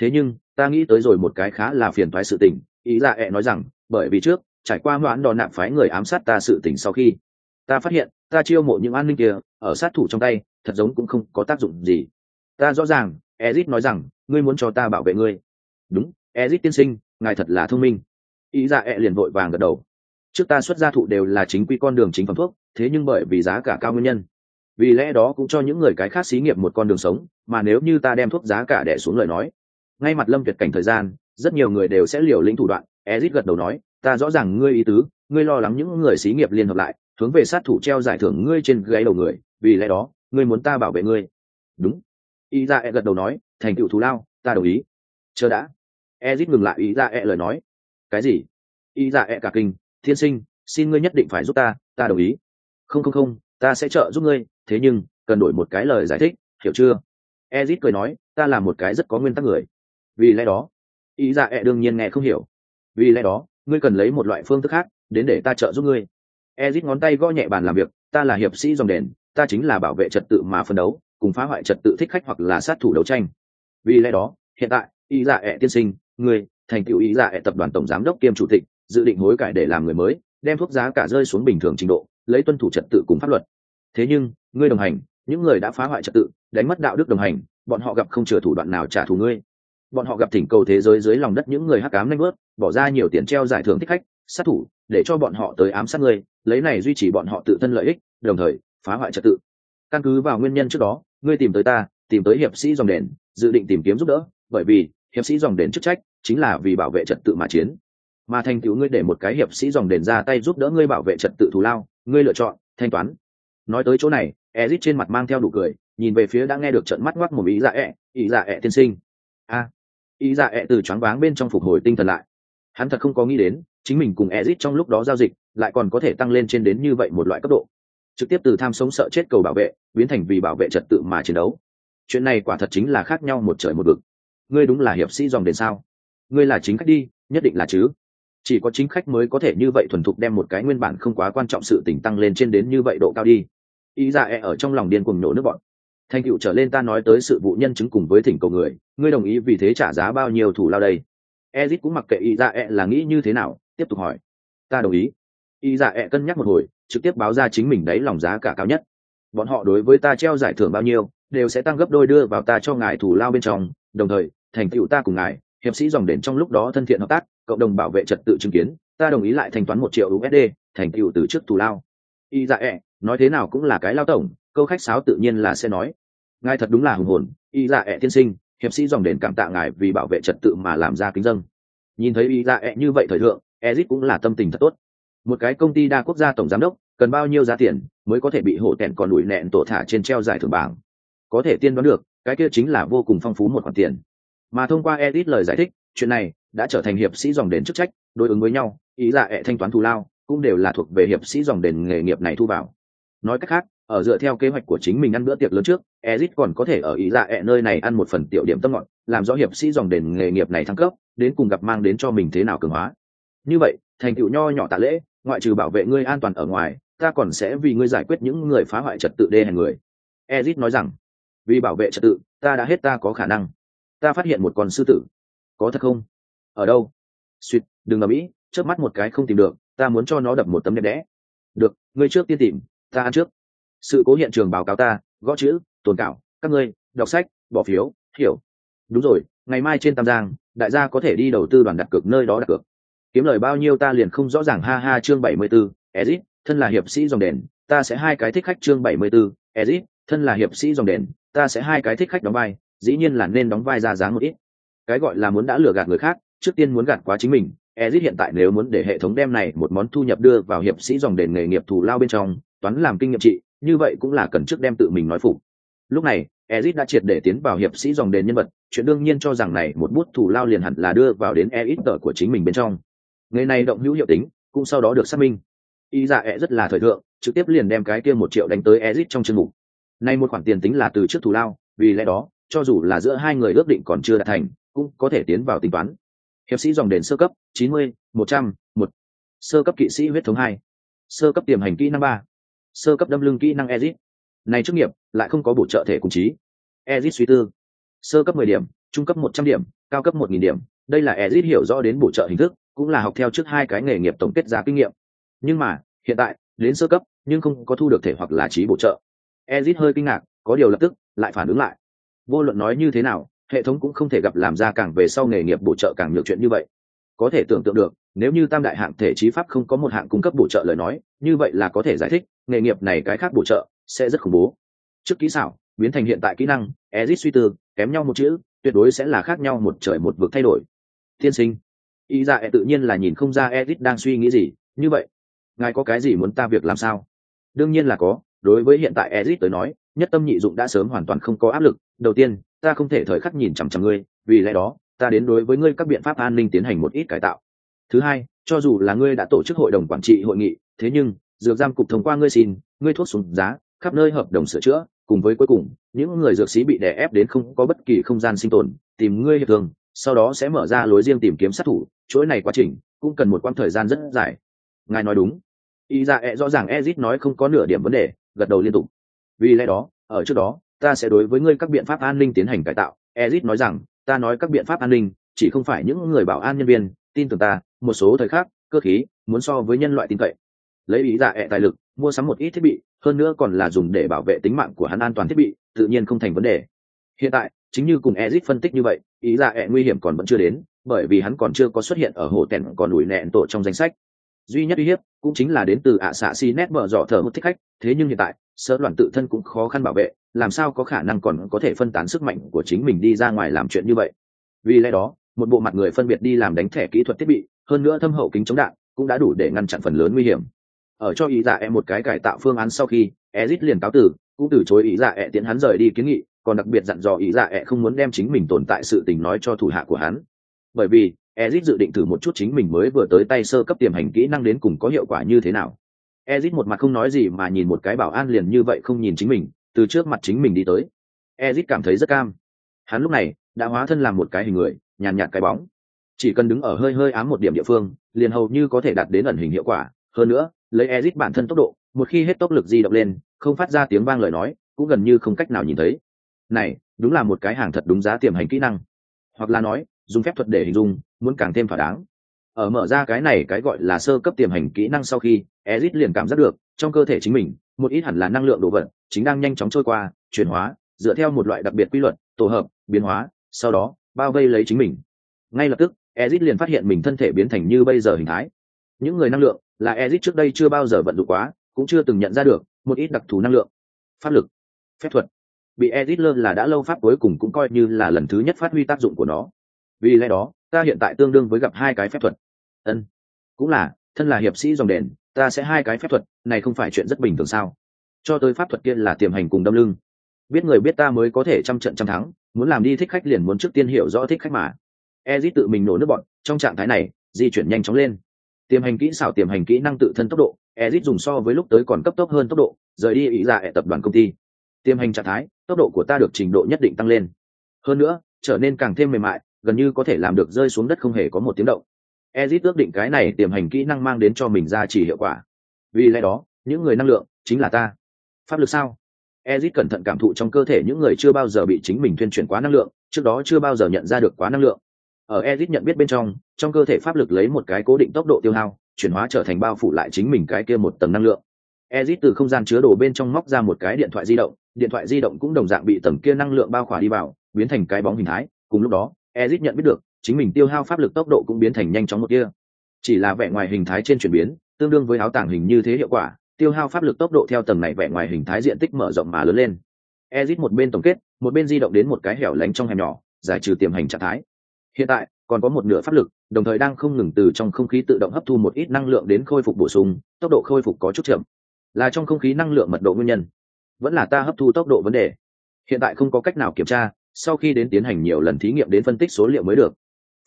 Thế nhưng, ta nghĩ tới rồi một cái khá là phiền thoái sự tình, ý là ẹ nói rằng, bởi vì trước, trải qua hoãn đòn nạp phái người ám sát ta sự tình sau khi, ta phát hiện, ta chiêu mộ những an ninh kia, ở sát thủ trong tay, thật giống cũng không có tác dụng gì. Ta rõ ràng ezit nói rằng, ngươi muốn cho ta bảo vệ ngươi. Đúng ezit tiên sinh, ngài thật là thông minh. Ý dạ ẹ liền vội vàng gật đầu. Trước ta xuất gia thụ đều là chính quy con đường chính phẩm thuốc, thế nhưng bởi vì giá cả cao nguyên nhân. Vì lẽ đó cũng cho những người cái khác xí nghiệp một con đường sống, mà nếu như ta đem thuốc giá cả đẻ xuống lời nói. Ngay mặt lâm tuyệt cảnh thời gian, rất nhiều người đều sẽ liều lĩnh thủ đoạn, ezit gật đầu nói, ta rõ ràng ngươi ý tứ, ngươi lo lắng những người xí nghiệp liên hợp lại, hướng về sát thủ treo giải thưởng ngươi trên gáy đầu người, vì lẽ đó, ngươi muốn ta bảo vệ ngươi. Đúng. Y ra e gật đầu nói, thành tựu thù lao, ta đồng ý. Chờ đã ezit ngừng lại ý ra e lời nói. Cái gì? Y ra e cả kinh. Thiên sinh, xin ngươi nhất định phải giúp ta ta đồng ý. Không không không, ta sẽ trợ giúp ngươi, thế nhưng, cần đổi một cái lời giải thích, hiểu chưa? Ezit cười nói, ta là một cái rất có nguyên tắc người. Vì lẽ đó ý dạ e đương nhiên nghe không hiểu. Vì lẽ đó, ngươi cần lấy một loại phương thức khác, đến để ta trợ giúp ngươi. Ezit ngón tay gõ nhẹ bàn làm việc, ta là hiệp sĩ dòng đền, ta chính là bảo vệ trật tự mà phân đấu, cùng phá hoại trật tự thích khách hoặc là sát thủ đấu tranh. Vì lẽ đó, hiện tại ý dạ ẹ tiên sinh người, thành tựu ý dạ tập đoàn tổng giám đốc kiêm chủ tịch, dự định hối cải để làm người mới, đem thuốc giá cả rơi xuống bình thường trình độ, lấy tuân thủ trật tự cùng pháp luật. Thế nhưng, ngươi đồng hành, những người đã phá hoại trật tự, đánh mất đạo đức đồng hành, bọn họ gặp không chừa thủ đoạn nào trả thù ngươi. Bọn họ gặp thỉnh cầu thế giới dưới lòng đất những người hắc ám nanh bớt bỏ ra nhiều tiền treo giải thưởng thích khách, sát thủ, để cho bọn họ tới ám sát ngươi, lấy này duy trì bọn họ tự thân lợi ích, đồng thời, phá hoại trật tự. Căn cứ vào nguyên nhân trước đó, ngươi tìm tới ta, tìm tới hiệp sĩ dòng đền, dự định tìm kiếm giúp đỡ, bởi vì hiệp sĩ dòng đền chức trách chính là vì bảo vệ trật tự mà chiến. Mà thành cứu ngươi để một cái hiệp sĩ dòng đền ra tay giúp đỡ ngươi bảo vệ trật tự thù lao, ngươi lựa chọn, thanh toán. Nói tới chỗ này, ezit trên mặt mang theo đủ cười, nhìn về phía đã nghe được trận mắt ngoắc một ý dạ ẹ, ý dạ ẹ tiên sinh. A, ý dạ ẹ từ choáng váng bên trong phục hồi tinh thần lại. Hắn thật không có nghĩ đến, chính mình cùng ezit trong lúc đó giao dịch, lại còn có thể tăng lên trên đến như vậy một loại cấp độ. Trực tiếp từ tham sống sợ chết cầu bảo vệ, biến thành vì bảo vệ trật tự mà chiến đấu. Chuyện này quả thật chính là khác nhau một trời một vực ngươi đúng là hiệp sĩ dòng đền sao? Ngươi là chính khách đi, nhất định là chứ. Chỉ có chính khách mới có thể như vậy thuần thục đem một cái nguyên bản không quá quan trọng sự tỉnh tăng lên trên đến như vậy độ cao đi. Ý ra e ở trong lòng điên cuồng nổ nước bọn. Thành cựu trở lên ta nói tới sự vụ nhân chứng cùng với thỉnh cầu người, ngươi đồng ý vì thế trả giá bao nhiêu thủ lao đây? Ezit cũng mặc kệ ý ra e là nghĩ như thế nào, tiếp tục hỏi. Ta đồng ý. Ý ra e cân nhắc một hồi, trực tiếp báo ra chính mình đấy lòng giá cả cao nhất. Bọn họ đối với ta treo giải thưởng bao nhiêu? Đều sẽ tăng gấp đôi đưa vào ta cho ngài thủ lao bên trong, đồng thời, thành tựu ta cùng ngài, hiệp sĩ dòng đền trong lúc đó thân thiện hợp tác, cộng đồng bảo vệ trật tự chứng kiến, ta đồng ý lại thanh toán một triệu usd thành tựu từ trước thù lao. Y dạ ẹ, nói thế nào cũng là cái lao tổng, câu khách sáo tự nhiên là sẽ nói. Ngài thật đúng là hùng hồn, y dạ ẹ tiên sinh, hiệp sĩ dòng đền cảm tạ ngài vì bảo vệ trật tự mà làm ra kính dân. Nhìn thấy y dạ ẹ như vậy thời thượng, ezit cũng là tâm tình thật tốt. Một cái công ty đa quốc gia tổng giám đốc, cần bao nhiêu giá tiền, mới có thể bị hổ tẹn còn đuổi nẹn tổ thả trên treo giải thưởng bảng có thể tiên đoán được cái kia chính là vô cùng phong phú một khoản tiền. Mà thông qua edit lời giải thích chuyện này đã trở thành hiệp sĩ dòng đền chức trách đối ứng với nhau ý là hệ thanh toán thù lao cũng đều là thuộc về hiệp sĩ dòng đền nghề nghiệp này thu vào. Nói cách khác ở dựa theo kế hoạch của chính mình ăn bữa tiệc lớn trước ezit còn có thể ở ý dạ ẹ nơi này ăn một phần tiểu điểm tâm ngọn, làm rõ hiệp sĩ dòng đền nghề nghiệp này thăng cấp đến cùng gặp mang đến cho mình thế nào cường hóa. Như vậy thành tựu nho nhỏ tạ lễ ngoại trừ bảo vệ ngươi an toàn ở ngoài ta còn sẽ vì ngươi giải quyết những người phá hoại trật tự đê hèn người. Ezit nói rằng vì bảo vệ trật tự ta đã hết ta có khả năng. Ta phát hiện một con sư tử. Có thật không? Ở đâu? Suýt đừng ở mỹ trước mắt một cái không tìm được ta muốn cho nó đập một tấm đẹp đẽ. Được ngươi trước tiên tìm ta ăn trước. Sự cố hiện trường báo cáo ta gõ chữ tồn cảo các ngươi đọc sách bỏ phiếu hiểu. Đúng rồi ngày mai trên tam giang đại gia có thể đi đầu tư đoàn đặt cược nơi đó đặt cược. Kiếm lời bao nhiêu ta liền không rõ ràng ha ha chương bảy mươi 74, Ezit, thân là hiệp sĩ dòng đền, ta sẽ hai cái thích khách chương bảy mươi 74, Ezit, thân là hiệp sĩ dòng đền, ta sẽ hai cái thích khách đóng vai, dĩ nhiên là nên đóng vai ra dáng một ít. Cái gọi là muốn đã lừa gạt người khác, trước tiên muốn gạt quá chính mình. Ezit hiện tại nếu muốn để hệ thống đem này một món thu nhập đưa vào hiệp sĩ dòng đền nghề nghiệp thủ lao bên trong, toán làm kinh nghiệm trị, như vậy cũng là cần trước đem tự mình nói phục. Lúc này, Ezit đã triệt để tiến vào hiệp sĩ dòng đền nhân vật, chuyện đương nhiên cho rằng này một bút thủ lao liền hẳn là đưa vào đến Ezit của chính mình bên trong người này động hữu hiệu tính cũng sau đó được xác minh y dạ ẹ rất là thời thượng trực tiếp liền đem cái kia một triệu đánh tới ezit trong chương mục nay một khoản tiền tính là từ trước thù lao, vì lẽ đó, cho dù là giữa hai người ước định còn chưa đạt thành, cũng có thể tiến vào tính toán. Hiệp sĩ dòng đền sơ cấp, chín mươi, một trăm, một. Sơ cấp kỵ sĩ huyết thống hai. Sơ cấp tiềm hành kỹ năng ba. Sơ cấp đâm lưng kỹ năng ezit. Này chức nghiệp, lại không có bổ trợ thể cùng trí ezit suy tư. Sơ cấp mười điểm, trung cấp một trăm điểm, cao cấp một nghìn điểm. Đây là ezit hiểu rõ đến bổ trợ hình thức, cũng là học theo trước hai cái nghề nghiệp tổng kết ra kinh nghiệm. Nhưng mà, hiện tại, đến sơ cấp, nhưng không có thu được thể hoặc là trí bổ trợ ezit hơi kinh ngạc, có điều lập tức lại phản ứng lại. Vô luận nói như thế nào, hệ thống cũng không thể gặp làm ra càng về sau nghề nghiệp bổ trợ càng nhiều chuyện như vậy. Có thể tưởng tượng được, nếu như tam đại hạng thể trí pháp không có một hạng cung cấp bổ trợ lời nói, như vậy là có thể giải thích, nghề nghiệp này cái khác bổ trợ sẽ rất khủng bố. Trước kỹ xảo, biến thành hiện tại kỹ năng, ezit suy tư, kém nhau một chữ, tuyệt đối sẽ là khác nhau một trời một vực thay đổi. Tiên sinh ý dạ e tự nhiên là nhìn không ra ezit đang suy nghĩ gì. Như vậy, ngài có cái gì muốn ta việc làm sao? Đương nhiên là có đối với hiện tại ezit tới nói, nhất tâm nhị dụng đã sớm hoàn toàn không có áp lực. Đầu tiên, ta không thể thời khắc nhìn chằm chằm ngươi, vì lẽ đó, ta đến đối với ngươi các biện pháp an ninh tiến hành một ít cải tạo. Thứ hai, cho dù là ngươi đã tổ chức hội đồng quản trị hội nghị, thế nhưng, dược giam cục thông qua ngươi xin, ngươi thuốc xuống giá, khắp nơi hợp đồng sửa chữa, cùng với cuối cùng, những người dược sĩ bị đè ép đến không có bất kỳ không gian sinh tồn, tìm ngươi hiệp thường sau đó sẽ mở ra lối riêng tìm kiếm sát thủ, chuỗi này quá trình cũng cần một quãng thời gian rất dài. Ngài nói đúng. Y ra e rõ ràng ezit nói không có nửa điểm vấn đề gật đầu liên tục. Vì lẽ đó, ở trước đó, ta sẽ đối với ngươi các biện pháp an ninh tiến hành cải tạo. Ezit nói rằng, ta nói các biện pháp an ninh, chỉ không phải những người bảo an nhân viên. Tin tưởng ta, một số thời khắc, cơ khí muốn so với nhân loại tin cậy. Lấy ý dạ ẹ tài lực, mua sắm một ít thiết bị, hơn nữa còn là dùng để bảo vệ tính mạng của hắn an toàn thiết bị, tự nhiên không thành vấn đề. Hiện tại, chính như cùng ezit phân tích như vậy, ý dạ ẹ nguy hiểm còn vẫn chưa đến, bởi vì hắn còn chưa có xuất hiện ở hồ tèn còn đùi nẹn tổ trong danh sách duy nhất uy hiếp cũng chính là đến từ ạ xạ si nét mở dọ thở một thích khách, thế nhưng hiện tại, sơ đoàn tự thân cũng khó khăn bảo vệ, làm sao có khả năng còn có thể phân tán sức mạnh của chính mình đi ra ngoài làm chuyện như vậy? Vì lẽ đó, một bộ mặt người phân biệt đi làm đánh thẻ kỹ thuật thiết bị, hơn nữa thâm hậu kính chống đạn, cũng đã đủ để ngăn chặn phần lớn nguy hiểm. Ở cho ý dạ em một cái cải tạo phương án sau khi, ezit liền cáo từ, cũng từ chối ý dạ ẹ tiễn hắn rời đi kiến nghị, còn đặc biệt dặn dò ý dạ ẹ không muốn đem chính mình tồn tại sự tình nói cho thủ hạ của hắn. Bởi vì Ezic dự định thử một chút chính mình mới vừa tới tay sơ cấp tiềm hành kỹ năng đến cùng có hiệu quả như thế nào. Ezic một mặt không nói gì mà nhìn một cái bảo an liền như vậy không nhìn chính mình, từ trước mặt chính mình đi tới. Ezic cảm thấy rất cam. Hắn lúc này đã hóa thân làm một cái hình người, nhàn nhạt cái bóng. Chỉ cần đứng ở hơi hơi ám một điểm địa phương, liền hầu như có thể đạt đến ẩn hình hiệu quả. Hơn nữa, lấy Ezic bản thân tốc độ, một khi hết tốc lực di động lên, không phát ra tiếng vang lời nói, cũng gần như không cách nào nhìn thấy. Này, đúng là một cái hàng thật đúng giá tiềm hành kỹ năng. Hoặc là nói, dùng phép thuật để hình dung muốn càng thêm thỏa đáng. Ở mở ra cái này cái gọi là sơ cấp tiềm hành kỹ năng sau khi, ezit liền cảm giác được, trong cơ thể chính mình, một ít hẳn là năng lượng đồ vật, chính đang nhanh chóng trôi qua, chuyển hóa, dựa theo một loại đặc biệt quy luật, tổ hợp, biến hóa, sau đó, bao vây lấy chính mình. Ngay lập tức, ezit liền phát hiện mình thân thể biến thành như bây giờ hình thái. Những người năng lượng là ezit trước đây chưa bao giờ vận dụng quá, cũng chưa từng nhận ra được, một ít đặc thù năng lượng. Pháp lực, phép thuật. Bị ezit lơ là đã lâu pháp cuối cùng cũng coi như là lần thứ nhất phát huy tác dụng của nó. Vì lẽ đó ta hiện tại tương đương với gặp hai cái phép thuật. Ân, cũng là, thân là hiệp sĩ dòng đền, ta sẽ hai cái phép thuật, này không phải chuyện rất bình thường sao? Cho tới pháp thuật kia là tiềm hành cùng đâm lưng. Biết người biết ta mới có thể trăm trận trăm thắng, muốn làm đi thích khách liền muốn trước tiên hiểu rõ thích khách mà. Ezit tự mình nổ nước bọn, trong trạng thái này, di chuyển nhanh chóng lên. Tiềm hành kỹ xảo, tiềm hành kỹ năng tự thân tốc độ, ezit dùng so với lúc tới còn cấp tốc hơn tốc độ, rời đi ý ra hệ tập đoàn công ty. Tiềm hành trạng thái, tốc độ của ta được trình độ nhất định tăng lên. Hơn nữa, trở nên càng thêm mềm mại gần như có thể làm được rơi xuống đất không hề có một tiếng động. Ezit ước định cái này tiềm hành kỹ năng mang đến cho mình ra chỉ hiệu quả. Vì lẽ đó, những người năng lượng chính là ta. Pháp lực sao? Ezit cẩn thận cảm thụ trong cơ thể những người chưa bao giờ bị chính mình truyền chuyển quá năng lượng, trước đó chưa bao giờ nhận ra được quá năng lượng. Ở ezit nhận biết bên trong trong cơ thể pháp lực lấy một cái cố định tốc độ tiêu hao, chuyển hóa trở thành bao phủ lại chính mình cái kia một tầng năng lượng. Ezit từ không gian chứa đồ bên trong móc ra một cái điện thoại di động, điện thoại di động cũng đồng dạng bị tầng kia năng lượng bao khỏa đi vào, biến thành cái bóng hình thái, cùng lúc đó ezit nhận biết được, chính mình tiêu hao pháp lực tốc độ cũng biến thành nhanh chóng một kia. Chỉ là vẻ ngoài hình thái trên chuyển biến, tương đương với áo tàng hình như thế hiệu quả, tiêu hao pháp lực tốc độ theo tầng này vẻ ngoài hình thái diện tích mở rộng mà lớn lên. Ezit một bên tổng kết, một bên di động đến một cái hẻo lánh trong hẻm nhỏ, giải trừ tiềm hành trạng thái. Hiện tại, còn có một nửa pháp lực, đồng thời đang không ngừng từ trong không khí tự động hấp thu một ít năng lượng đến khôi phục bổ sung, tốc độ khôi phục có chút chậm. Là trong không khí năng lượng mật độ nguyên nhân, vẫn là ta hấp thu tốc độ vấn đề. Hiện tại không có cách nào kiểm tra sau khi đến tiến hành nhiều lần thí nghiệm đến phân tích số liệu mới được.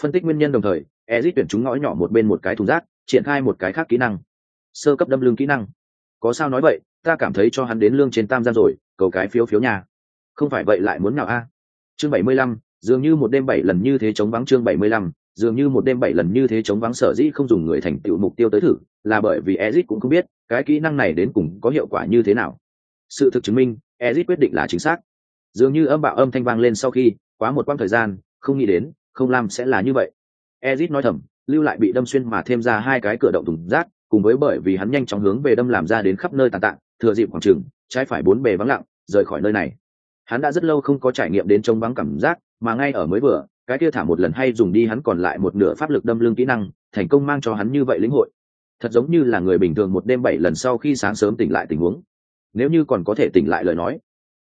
Phân tích nguyên nhân đồng thời ezit tuyển chúng ngõ nhỏ một bên một cái thùng rác, triển khai một cái khác kỹ năng. Sơ cấp đâm lương kỹ năng. Có sao nói vậy, ta cảm thấy cho hắn đến lương trên tam gian rồi, cầu cái phiếu phiếu nhà. Không phải vậy lại muốn nào a. Chương bảy mươi lăm, dường như một đêm bảy lần như thế chống vắng chương bảy mươi lăm, dường như một đêm bảy lần như thế chống vắng sở dĩ không dùng người thành tựu mục tiêu tới thử, là bởi vì ezit cũng không biết, cái kỹ năng này đến cùng có hiệu quả như thế nào. Sự thực chứng minh ezit quyết định là chính xác dường như âm bạo âm thanh vang lên sau khi, quá một quãng thời gian, không nghĩ đến, không làm sẽ là như vậy. Ezit nói thầm, lưu lại bị đâm xuyên mà thêm ra hai cái cửa động thùng rác, cùng với bởi vì hắn nhanh chóng hướng về đâm làm ra đến khắp nơi tàn tạng, thừa dịp khoảng trừng trái phải bốn bề vắng lặng, rời khỏi nơi này. Hắn đã rất lâu không có trải nghiệm đến trông vắng cảm giác, mà ngay ở mới vừa, cái kia thả một lần hay dùng đi hắn còn lại một nửa pháp lực đâm lưng kỹ năng, thành công mang cho hắn như vậy lĩnh hội. Thật giống như là người bình thường một đêm bảy lần sau khi sáng sớm tỉnh lại tình huống. Nếu như còn có thể tỉnh lại lời nói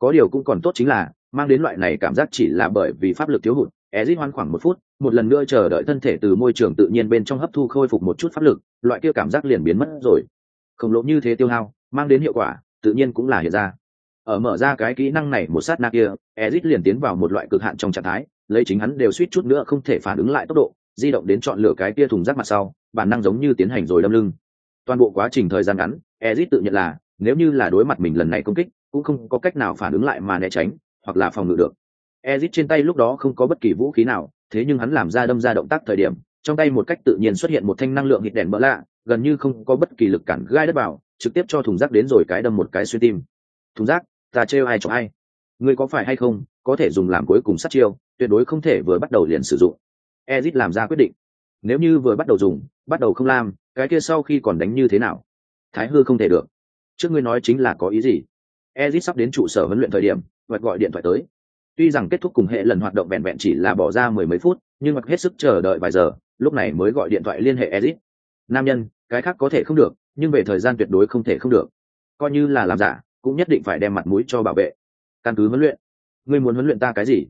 có điều cũng còn tốt chính là, mang đến loại này cảm giác chỉ là bởi vì pháp lực thiếu hụt ezit hoan khoảng một phút, một lần nữa chờ đợi thân thể từ môi trường tự nhiên bên trong hấp thu khôi phục một chút pháp lực, loại kia cảm giác liền biến mất rồi. Khổng lồ như thế tiêu hao, mang đến hiệu quả, tự nhiên cũng là hiện ra. Ở mở ra cái kỹ năng này một sát na kia ezit liền tiến vào một loại cực hạn trong trạng thái, lấy chính hắn đều suýt chút nữa không thể phản ứng lại tốc độ, di động đến chọn lựa cái kia thùng rác mặt sau, bản năng giống như tiến hành rồi đâm lưng. Toàn bộ quá trình thời gian ngắn ezit tự nhận là, nếu như là đối mặt mình lần này công kích cũng không có cách nào phản ứng lại mà né tránh, hoặc là phòng ngự được. Ezit trên tay lúc đó không có bất kỳ vũ khí nào, thế nhưng hắn làm ra đâm ra động tác thời điểm, trong tay một cách tự nhiên xuất hiện một thanh năng lượng hít đèn bỡ lạ, gần như không có bất kỳ lực cản gai đất vào, trực tiếp cho thùng rác đến rồi cái đâm một cái xuyên tim. Thùng rác, ta trêu ai cho ai? Ngươi có phải hay không, có thể dùng làm cuối cùng sát chiêu, tuyệt đối không thể vừa bắt đầu liền sử dụng. Ezit làm ra quyết định. Nếu như vừa bắt đầu dùng, bắt đầu không làm, cái kia sau khi còn đánh như thế nào? Thái hư không thể được. Trước ngươi nói chính là có ý gì? Ezit sắp đến trụ sở huấn luyện thời điểm vật gọi điện thoại tới. Tuy rằng kết thúc cùng hệ lần hoạt động vẹn vẹn chỉ là bỏ ra mười mấy phút, nhưng mặt hết sức chờ đợi vài giờ, lúc này mới gọi điện thoại liên hệ ezit. Nam nhân, cái khác có thể không được, nhưng về thời gian tuyệt đối không thể không được. Coi như là làm giả, cũng nhất định phải đem mặt mũi cho bảo vệ. Căn cứ huấn luyện. Ngươi muốn huấn luyện ta cái gì?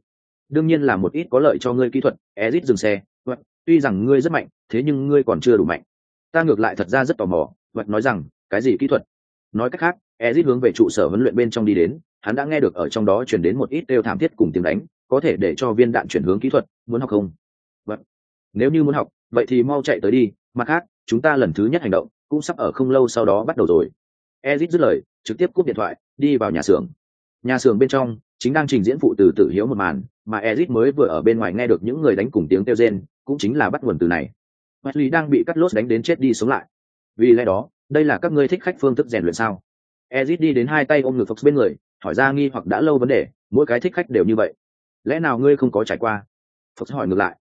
Đương nhiên là một ít có lợi cho ngươi kỹ thuật, ezit dừng xe. Vật tuy rằng ngươi rất mạnh, thế nhưng ngươi còn chưa đủ mạnh. Ta ngược lại thật ra rất tò mò vật nói rằng, cái gì kỹ thuật? Nói cách khác ezit hướng về trụ sở huấn luyện bên trong đi đến hắn đã nghe được ở trong đó chuyển đến một ít đều thảm thiết cùng tiếng đánh có thể để cho viên đạn chuyển hướng kỹ thuật muốn học không? Vậy, nếu như muốn học vậy thì mau chạy tới đi mặt khác chúng ta lần thứ nhất hành động cũng sắp ở không lâu sau đó bắt đầu rồi. Ezit dứt lời trực tiếp cúp điện thoại đi vào nhà xưởng. Nhà xưởng bên trong chính đang trình diễn phụ từ tử hiếu một màn mà ezit mới vừa ở bên ngoài nghe được những người đánh cùng tiếng kêu rên cũng chính là bắt nguồn từ này. Wesley đang bị cắt lốt đánh đến chết đi sống lại. Vì lẽ đó đây là các ngươi thích khách phương thức rèn luyện sao? Ezit đi đến hai tay ôm ngực fox bên người hỏi ra nghi hoặc đã lâu vấn đề mỗi cái thích khách đều như vậy. Lẽ nào ngươi không có trải qua? Fox hỏi ngược lại.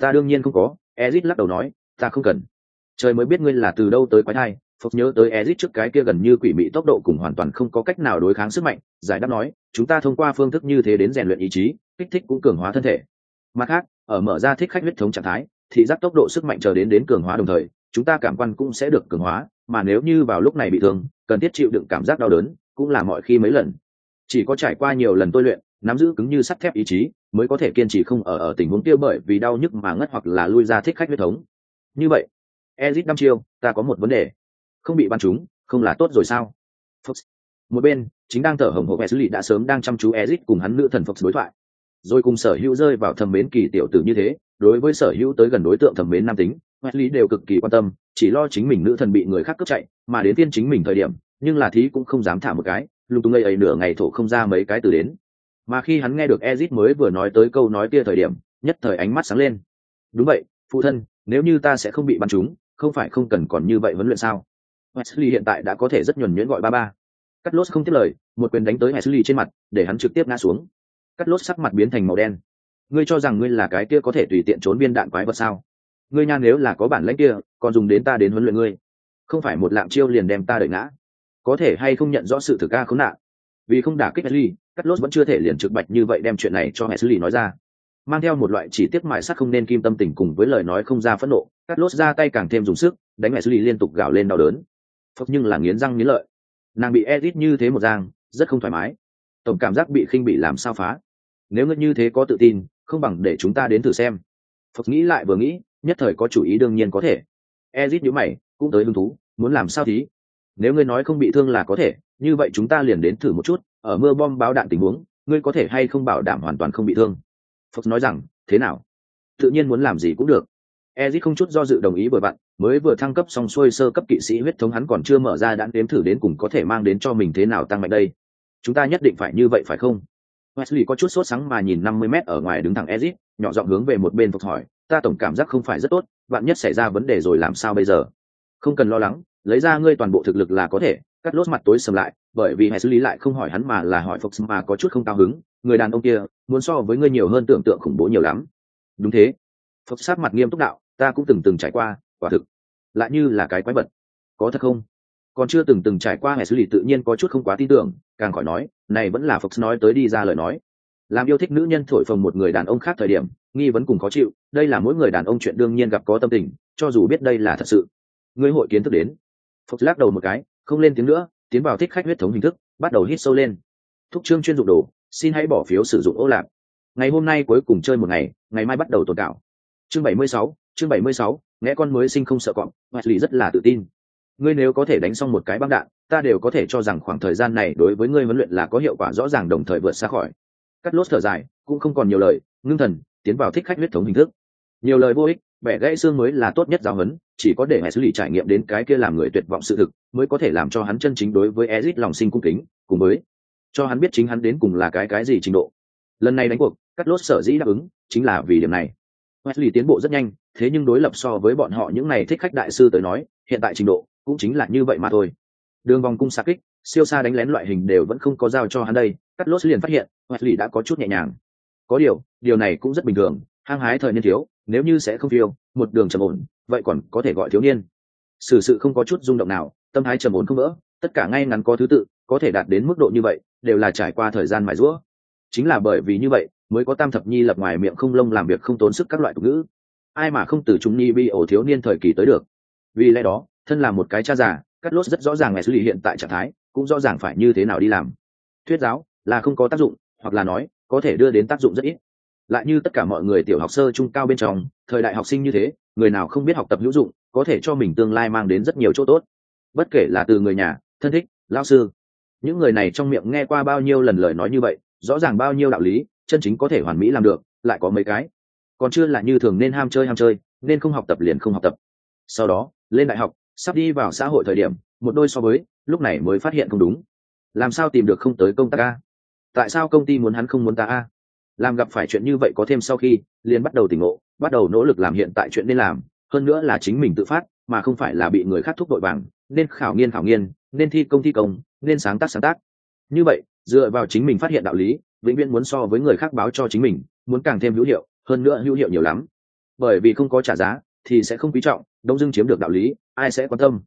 Ta đương nhiên không có ezit lắc đầu nói ta không cần. Trời mới biết ngươi là từ đâu tới quái thai Phật nhớ tới Ezic trước cái kia gần như quỷ mị tốc độ cùng hoàn toàn không có cách nào đối kháng sức mạnh, giải đáp nói, chúng ta thông qua phương thức như thế đến rèn luyện ý chí, kích thích cũng cường hóa thân thể. Mặt khác, ở mở ra thích khách huyết thống trạng thái, thì giác tốc độ sức mạnh chờ đến đến cường hóa đồng thời, chúng ta cảm quan cũng sẽ được cường hóa, mà nếu như vào lúc này bị thương, cần thiết chịu đựng cảm giác đau đớn, cũng là mọi khi mấy lần. Chỉ có trải qua nhiều lần tôi luyện, nắm giữ cứng như sắt thép ý chí, mới có thể kiên trì không ở ở tình huống kia bởi vì đau nhức mà ngất hoặc là lui ra thích khách huyết thống. Như vậy, Ezic năm chiêu, ta có một vấn đề không bị bắn chúng không là tốt rồi sao Fox. một bên chính đang thở hồng xử lý đã sớm đang chăm chú Ezic cùng hắn nữ thần Fox đối thoại rồi cùng sở hữu rơi vào thầm mến kỳ tiểu tử như thế đối với sở hữu tới gần đối tượng thầm mến nam tính Wesley đều cực kỳ quan tâm chỉ lo chính mình nữ thần bị người khác cướp chạy mà đến tiên chính mình thời điểm nhưng là thí cũng không dám thả một cái lung tung ngây ấy nửa ngày thổ không ra mấy cái từ đến mà khi hắn nghe được Ezit mới vừa nói tới câu nói kia thời điểm nhất thời ánh mắt sáng lên đúng vậy phụ thân nếu như ta sẽ không bị bắn chúng không phải không cần còn như vậy huấn luyện sao Wesley hiện tại đã có thể rất nhuần nhuyễn gọi ba ba. Cắt lốt không tiếp lời, một quyền đánh tới Wesley trên mặt, để hắn trực tiếp ngã xuống. Cắt lốt sắc mặt biến thành màu đen. Ngươi cho rằng ngươi là cái kia có thể tùy tiện trốn viên đạn quái vật sao? Ngươi nha nếu là có bản lĩnh kia, còn dùng đến ta đến huấn luyện ngươi. Không phải một lạng chiêu liền đem ta đợi ngã. Có thể hay không nhận rõ sự thực ca khốn nạn. Vì không đả kích Wesley, Cắt lốt vẫn chưa thể liền trực bạch như vậy đem chuyện này cho Wesley nói ra mang theo một loại chỉ tiếc mại sắc không nên kim tâm tình cùng với lời nói không ra phẫn nộ cắt lốt ra tay càng thêm dùng sức đánh mẹ xử lý liên tục gào lên đau đớn phật nhưng là nghiến răng nghiến lợi nàng bị edit như thế một giang rất không thoải mái tổng cảm giác bị khinh bị làm sao phá nếu ngươi như thế có tự tin không bằng để chúng ta đến thử xem phật nghĩ lại vừa nghĩ nhất thời có chủ ý đương nhiên có thể. Ezit nhíu mày, cũng tới hứng thú, muốn làm sao thí nếu ngươi nói không bị thương là có thể, như vậy chúng ta liền đến thử một chút, ở mưa bom báo đạn tình huống, ngươi có thể hay không bảo đảm hoàn toàn không bị thương? Phật nói rằng, thế nào? Tự nhiên muốn làm gì cũng được. Ezit không chút do dự đồng ý vừa vặn, mới vừa thăng cấp xong xuôi sơ cấp kỵ sĩ huyết thống hắn còn chưa mở ra đã đếm thử đến cùng có thể mang đến cho mình thế nào tăng mạnh đây. Chúng ta nhất định phải như vậy phải không? Wesley có chút sốt sáng mà nhìn năm mươi mét ở ngoài đứng thẳng ezit, nhỏ giọng hướng về một bên phục hỏi ta tổng cảm giác không phải rất tốt bạn nhất xảy ra vấn đề rồi làm sao bây giờ? Không cần lo lắng, lấy ra ngươi toàn bộ thực lực là có thể, cắt lốt mặt tối sầm lại, bởi vì hệ xử lý lại không hỏi hắn mà là hỏi phục mà có chút không cao hứng, người đàn ông kia, muốn so với ngươi nhiều hơn tưởng tượng khủng bố nhiều lắm. Đúng thế. Phục sát mặt nghiêm túc đạo, ta cũng từng từng trải qua, quả thực. Lại như là cái quái vật. Có thật không? Còn chưa từng từng trải qua hệ xử lý tự nhiên có chút không quá tin tưởng, càng khỏi nói, này vẫn là phục nói tới đi ra lời nói. Làm yêu thích nữ nhân thổi phồng một người đàn ông khác thời điểm nghi vấn cùng khó chịu đây là mỗi người đàn ông chuyện đương nhiên gặp có tâm tình cho dù biết đây là thật sự. Ngươi hội kiến thức đến. Phật lắc đầu một cái không lên tiếng nữa tiến vào thích khách huyết thống hình thức bắt đầu hít sâu lên. Thúc trương chuyên dụng đồ xin hãy bỏ phiếu sử dụng ô lạc. Ngày hôm nay cuối cùng chơi một ngày ngày mai bắt đầu tồn cảo chương 76, chương 76, nghe con mới sinh không sợ cọp lì rất là tự tin. Ngươi nếu có thể đánh xong một cái băng đạn ta đều có thể cho rằng khoảng thời gian này đối với ngươi huấn luyện là có hiệu quả rõ ràng đồng thời vượt xa khỏi. Cắt lốt thở dài cũng không còn nhiều lời ngưng thần tiến vào thích khách huyết thống hình thức nhiều lời vô ích bẻ gãy xương mới là tốt nhất giáo huấn chỉ có để xử lý trải nghiệm đến cái kia làm người tuyệt vọng sự thực mới có thể làm cho hắn chân chính đối với ezit lòng sinh cung kính cùng với cho hắn biết chính hắn đến cùng là cái cái gì trình độ lần này đánh cuộc cắt lốt sở dĩ đáp ứng chính là vì điểm này Wesley tiến bộ rất nhanh, thế nhưng đối lập so với bọn họ những này thích khách đại sư tới nói, hiện tại trình độ cũng chính là như vậy mà thôi. Đường vòng cung xạ kích, siêu xa đánh lén loại hình đều vẫn không có giao cho hắn đây, cắt lốt liền phát hiện, Wesley đã có chút nhẹ nhàng. Có điều, điều này cũng rất bình thường, hăng hái thời niên thiếu, nếu như sẽ không phiêu, một đường trầm ổn, vậy còn có thể gọi thiếu niên. Sự sự không có chút rung động nào, tâm thái trầm ổn không vỡ, tất cả ngay ngắn có thứ tự, có thể đạt đến mức độ như vậy, đều là trải qua thời gian mài rũa Chính là bởi vì như vậy, mới có tam thập nhi lập ngoài miệng không lông làm việc không tốn sức các loại tục ngữ. Ai mà không từ chúng nhi bi ổ thiếu niên thời kỳ tới được. Vì lẽ đó thân là một cái cha già cắt lốt rất rõ ràng ngày xử lý hiện tại trạng thái cũng rõ ràng phải như thế nào đi làm. Thuyết giáo là không có tác dụng hoặc là nói có thể đưa đến tác dụng rất ít. Lại như tất cả mọi người tiểu học sơ trung cao bên trong, thời đại học sinh như thế, người nào không biết học tập hữu dụng, có thể cho mình tương lai mang đến rất nhiều chỗ tốt. Bất kể là từ người nhà, thân thích lao sư, những người này trong miệng nghe qua bao nhiêu lần lời nói như vậy, rõ ràng bao nhiêu đạo lý, chân chính có thể hoàn mỹ làm được, lại có mấy cái. Còn chưa là như thường nên ham chơi ham chơi, nên không học tập liền không học tập. Sau đó, lên đại học, sắp đi vào xã hội thời điểm, một đôi so với, lúc này mới phát hiện không đúng. Làm sao tìm được không tới công tác ca tại sao công ty muốn hắn không muốn ta a? Làm gặp phải chuyện như vậy có thêm sau khi, liền bắt đầu tỉnh ngộ, bắt đầu nỗ lực làm hiện tại chuyện nên làm, hơn nữa là chính mình tự phát, mà không phải là bị người khác thúc đội vàng nên khảo nghiên khảo nghiên, nên thi công thi công, nên sáng tác sáng tác. Như vậy, dựa vào chính mình phát hiện đạo lý, vĩnh viễn muốn so với người khác báo cho chính mình, muốn càng thêm hữu hiệu, hơn nữa hữu hiệu nhiều lắm. Bởi vì không có trả giá, thì sẽ không quý trọng, đông dưng chiếm được đạo lý, ai sẽ quan tâm?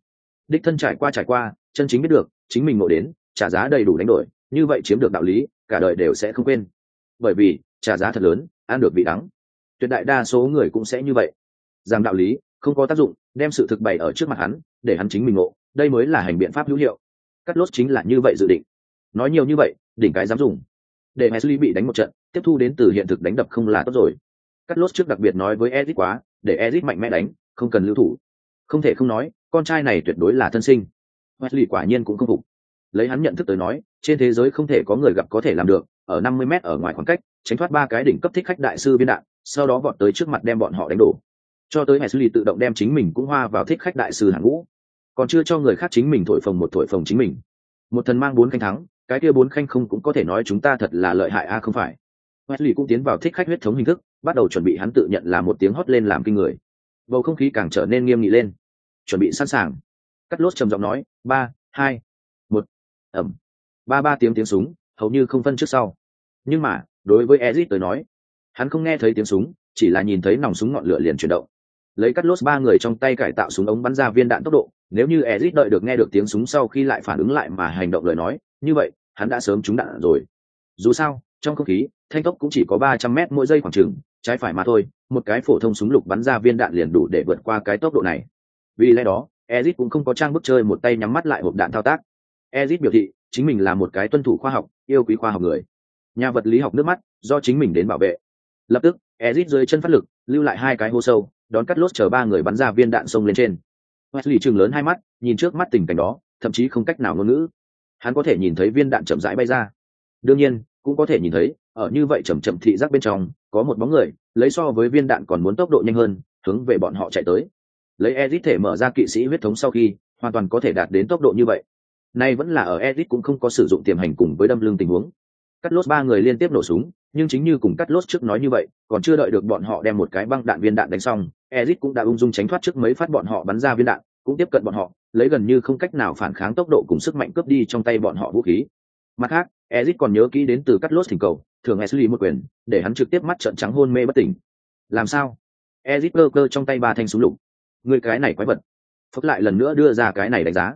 Đích thân trải qua trải qua, chân chính biết được, chính mình ngộ đến, trả giá đầy đủ đánh đổi, như vậy chiếm được đạo lý cả đời đều sẽ không quên bởi vì trả giá thật lớn ăn được vị đắng tuyệt đại đa số người cũng sẽ như vậy rằng đạo lý không có tác dụng đem sự thực bày ở trước mặt hắn để hắn chính mình ngộ đây mới là hành biện pháp hữu hiệu cắt lốt chính là như vậy dự định nói nhiều như vậy đỉnh cái dám dùng để Wesley bị đánh một trận, tiếp thu đến từ hiện thực đánh đập không là tốt rồi. Cắt lốt trước đặc biệt nói với Ezic quá, để Ezic mạnh mẽ đánh, không cần lưu thủ. Không thể không nói, con trai này tuyệt đối là thân sinh. Wesley quả nhiên cũng không phục. Lấy hắn nhận thức tới nói, trên thế giới không thể có người gặp có thể làm được, ở 50 mét ở ngoài khoảng cách, tránh thoát ba cái đỉnh cấp thích khách đại sư viên đạn, sau đó vọt tới trước mặt đem bọn họ đánh đổ. Cho tới Wesley tự động đem chính mình cũng hoa vào thích khách đại sư hàng ngũ, còn chưa cho người khác chính mình thổi phồng một thổi phồng chính mình. Một thần mang bốn canh thắng, cái kia bốn khanh không cũng có thể nói chúng ta thật là lợi hại a không phải Wesley cũng tiến vào thích khách huyết thống hình thức, bắt đầu chuẩn bị hắn tự nhận là một tiếng hót lên làm kinh người. Bầu không khí càng trở nên nghiêm nghị lên. Chuẩn bị sẵn sàng. Cắt lốt trầm giọng nói, ba, hai, một, ẩm. Ba ba tiếng tiếng súng, hầu như không phân trước sau. Nhưng mà, đối với Ezit tới nói, hắn không nghe thấy tiếng súng, chỉ là nhìn thấy nòng súng ngọn lửa liền chuyển động. Lấy cắt lốt ba người trong tay cải tạo súng ống bắn ra viên đạn tốc độ, nếu như Ezit đợi được nghe được tiếng súng sau khi lại phản ứng lại mà hành động lời nói, như vậy, hắn đã sớm trúng đạn rồi dù sao trong không khí thanh tốc cũng chỉ có ba trăm mét mỗi giây khoảng chừng trái phải mà thôi một cái phổ thông súng lục bắn ra viên đạn liền đủ để vượt qua cái tốc độ này vì lẽ đó ezit cũng không có trang bức chơi một tay nhắm mắt lại hộp đạn thao tác ezit biểu thị, chính mình là một cái tuân thủ khoa học, yêu quý khoa học người. Nhà vật lý học nước mắt, do chính mình đến bảo vệ. Lập tức, ezit dưới chân phát lực, lưu lại hai cái hô sâu, đón cắt lốt chờ ba người bắn ra viên đạn sông lên trên. Wesley chừng lớn hai mắt, nhìn trước mắt tình cảnh đó, thậm chí không cách nào ngôn ngữ. Hắn có thể nhìn thấy viên đạn chậm rãi bay ra. Đương nhiên, cũng có thể nhìn thấy, ở như vậy chậm chậm thị giác bên trong, có một bóng người, lấy so với viên đạn còn muốn tốc độ nhanh hơn, hướng về bọn họ chạy tới. Lấy edit thể mở ra kỵ sĩ huyết thống sau khi, hoàn toàn có thể đạt đến tốc độ như vậy nay vẫn là ở edit cũng không có sử dụng tiềm hành cùng với đâm lưng tình huống. Cắt lốt ba người liên tiếp nổ súng, nhưng chính như cùng cắt lốt trước nói như vậy, còn chưa đợi được bọn họ đem một cái băng đạn viên đạn đánh xong, edit cũng đã ung dung tránh thoát trước mấy phát bọn họ bắn ra viên đạn, cũng tiếp cận bọn họ, lấy gần như không cách nào phản kháng tốc độ cùng sức mạnh cướp đi trong tay bọn họ vũ khí. Mặt khác ezit còn nhớ kỹ đến từ cắt lốt thỉnh cầu, thường Ashley một quyền, để hắn trực tiếp mắt trợn trắng hôn mê bất tỉnh. Làm sao? Ezit cơ cơ trong tay ba thanh súng lục. Người cái này quái vật. Phất lại lần nữa đưa ra cái này đánh giá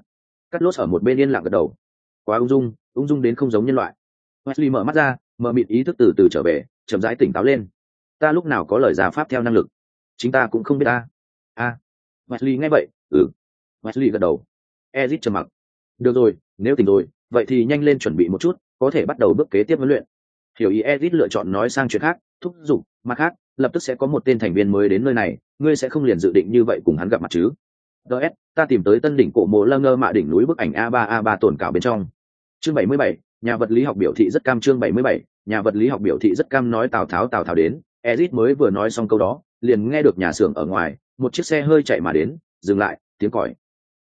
cắt lốt ở một bên yên lặng gật đầu. Quá ung dung ung dung đến không giống nhân loại. Wesley mở mắt ra, mở mịt ý thức từ từ trở về, chậm rãi tỉnh táo lên. Ta lúc nào có lời giả pháp theo năng lực? Chính ta cũng không biết ta. A. À. wesley nghe vậy ừ. Wesley gật đầu. Ezit trầm mặc. Được rồi, nếu tỉnh rồi, vậy thì nhanh lên chuẩn bị một chút, có thể bắt đầu bước kế tiếp huấn luyện. Hiểu ý ezit lựa chọn nói sang chuyện khác, thúc giục, mặt khác, lập tức sẽ có một tên thành viên mới đến nơi này, ngươi sẽ không liền dự định như vậy cùng hắn gặp mặt chứ? Ts ta tìm tới tân đỉnh cổ mộ lơ ngơ mạ đỉnh núi bức ảnh a ba a ba tổn cảo bên trong. Chương bảy mươi bảy, nhà vật lý học biểu thị rất cam chương bảy mươi bảy, nhà vật lý học biểu thị rất cam nói tào tháo tào tháo đến. Ezit mới vừa nói xong câu đó, liền nghe được nhà xưởng ở ngoài, một chiếc xe hơi chạy mà đến, dừng lại, tiếng còi.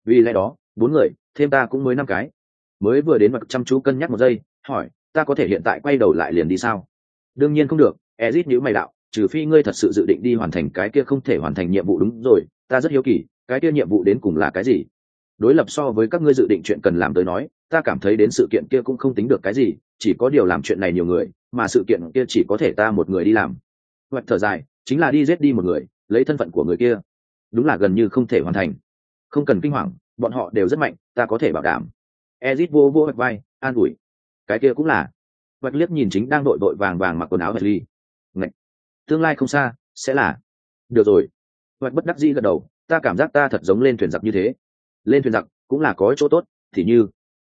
Vì lẽ đó, bốn người, thêm ta cũng mới năm cái. Mới vừa đến mặt chăm chú cân nhắc một giây, hỏi, ta có thể hiện tại quay đầu lại liền đi sao? Đương nhiên không được, ezit nhữ mày đạo, trừ phi ngươi thật sự dự định đi hoàn thành cái kia không thể hoàn thành nhiệm vụ đúng rồi, ta rất hiếu kỳ cái kia nhiệm vụ đến cùng là cái gì? Đối lập so với các ngươi dự định chuyện cần làm tới nói, ta cảm thấy đến sự kiện kia cũng không tính được cái gì, chỉ có điều làm chuyện này nhiều người, mà sự kiện kia chỉ có thể ta một người đi làm. Hoặc thở dài, chính là đi giết đi một người, lấy thân phận của người kia. Đúng là gần như không thể hoàn thành. Không cần kinh hoàng, bọn họ đều rất mạnh, ta có thể bảo đảm. Ezit vô vô hoạch vai, an ủi. Cái kia cũng là. Hoạch liếc nhìn chính đang đội đội vàng vàng mặc quần áo hệt ly. Ngậy! tương lai không xa, sẽ là. Được rồi. Hoạch bất đắc dĩ gật đầu ta cảm giác ta thật giống lên thuyền giặc như thế. Lên thuyền giặc cũng là có chỗ tốt thì như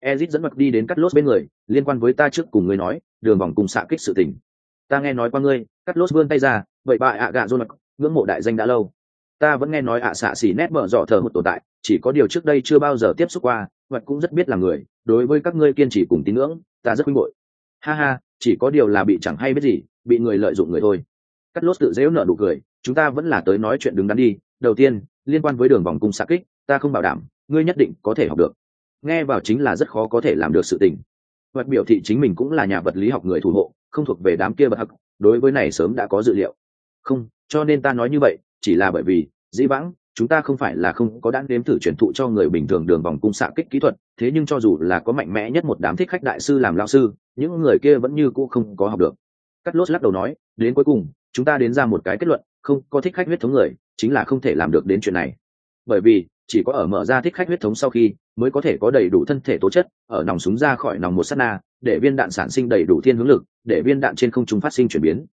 ezit dẫn mặt đi đến cắt lốt bên người liên quan với ta trước cùng ngươi nói đường vòng cùng xạ kích sự tình. Ta nghe nói qua ngươi cắt lốt vươn tay ra vậy bà ạ gạ dô mặt, ngưỡng mộ đại danh đã lâu. Ta vẫn nghe nói ạ xạ xỉ nét mở dọ thờ một tồn tại chỉ có điều trước đây chưa bao giờ tiếp xúc qua vật cũng rất biết là người đối với các ngươi kiên trì cùng tín ngưỡng ta rất huynh bội. Ha ha chỉ có điều là bị chẳng hay biết gì bị người lợi dụng người thôi. Cắt lốt tự dễu nợ nụ cười chúng ta vẫn là tới nói chuyện đứng đắn đi. Đầu tiên liên quan với đường vòng cung xạ kích, ta không bảo đảm, ngươi nhất định có thể học được. Nghe vào chính là rất khó có thể làm được sự tình. Vật biểu thị chính mình cũng là nhà vật lý học người thủ hộ, không thuộc về đám kia bậc học, đối với này sớm đã có dự liệu. Không, cho nên ta nói như vậy, chỉ là bởi vì, dĩ vãng, chúng ta không phải là không có đan đếm thử truyền thụ cho người bình thường đường vòng cung xạ kích kỹ thuật, thế nhưng cho dù là có mạnh mẽ nhất một đám thích khách đại sư làm lao sư, những người kia vẫn như cũ không có học được. Cắt lốt lắc đầu nói, đến cuối cùng, chúng ta đến ra một cái kết luận, không có thích khách huyết thống người chính là không thể làm được đến chuyện này. Bởi vì, chỉ có ở mở ra thích khách huyết thống sau khi, mới có thể có đầy đủ thân thể tố chất, ở nòng súng ra khỏi nòng một sát na, để viên đạn sản sinh đầy đủ thiên hướng lực, để viên đạn trên không trung phát sinh chuyển biến.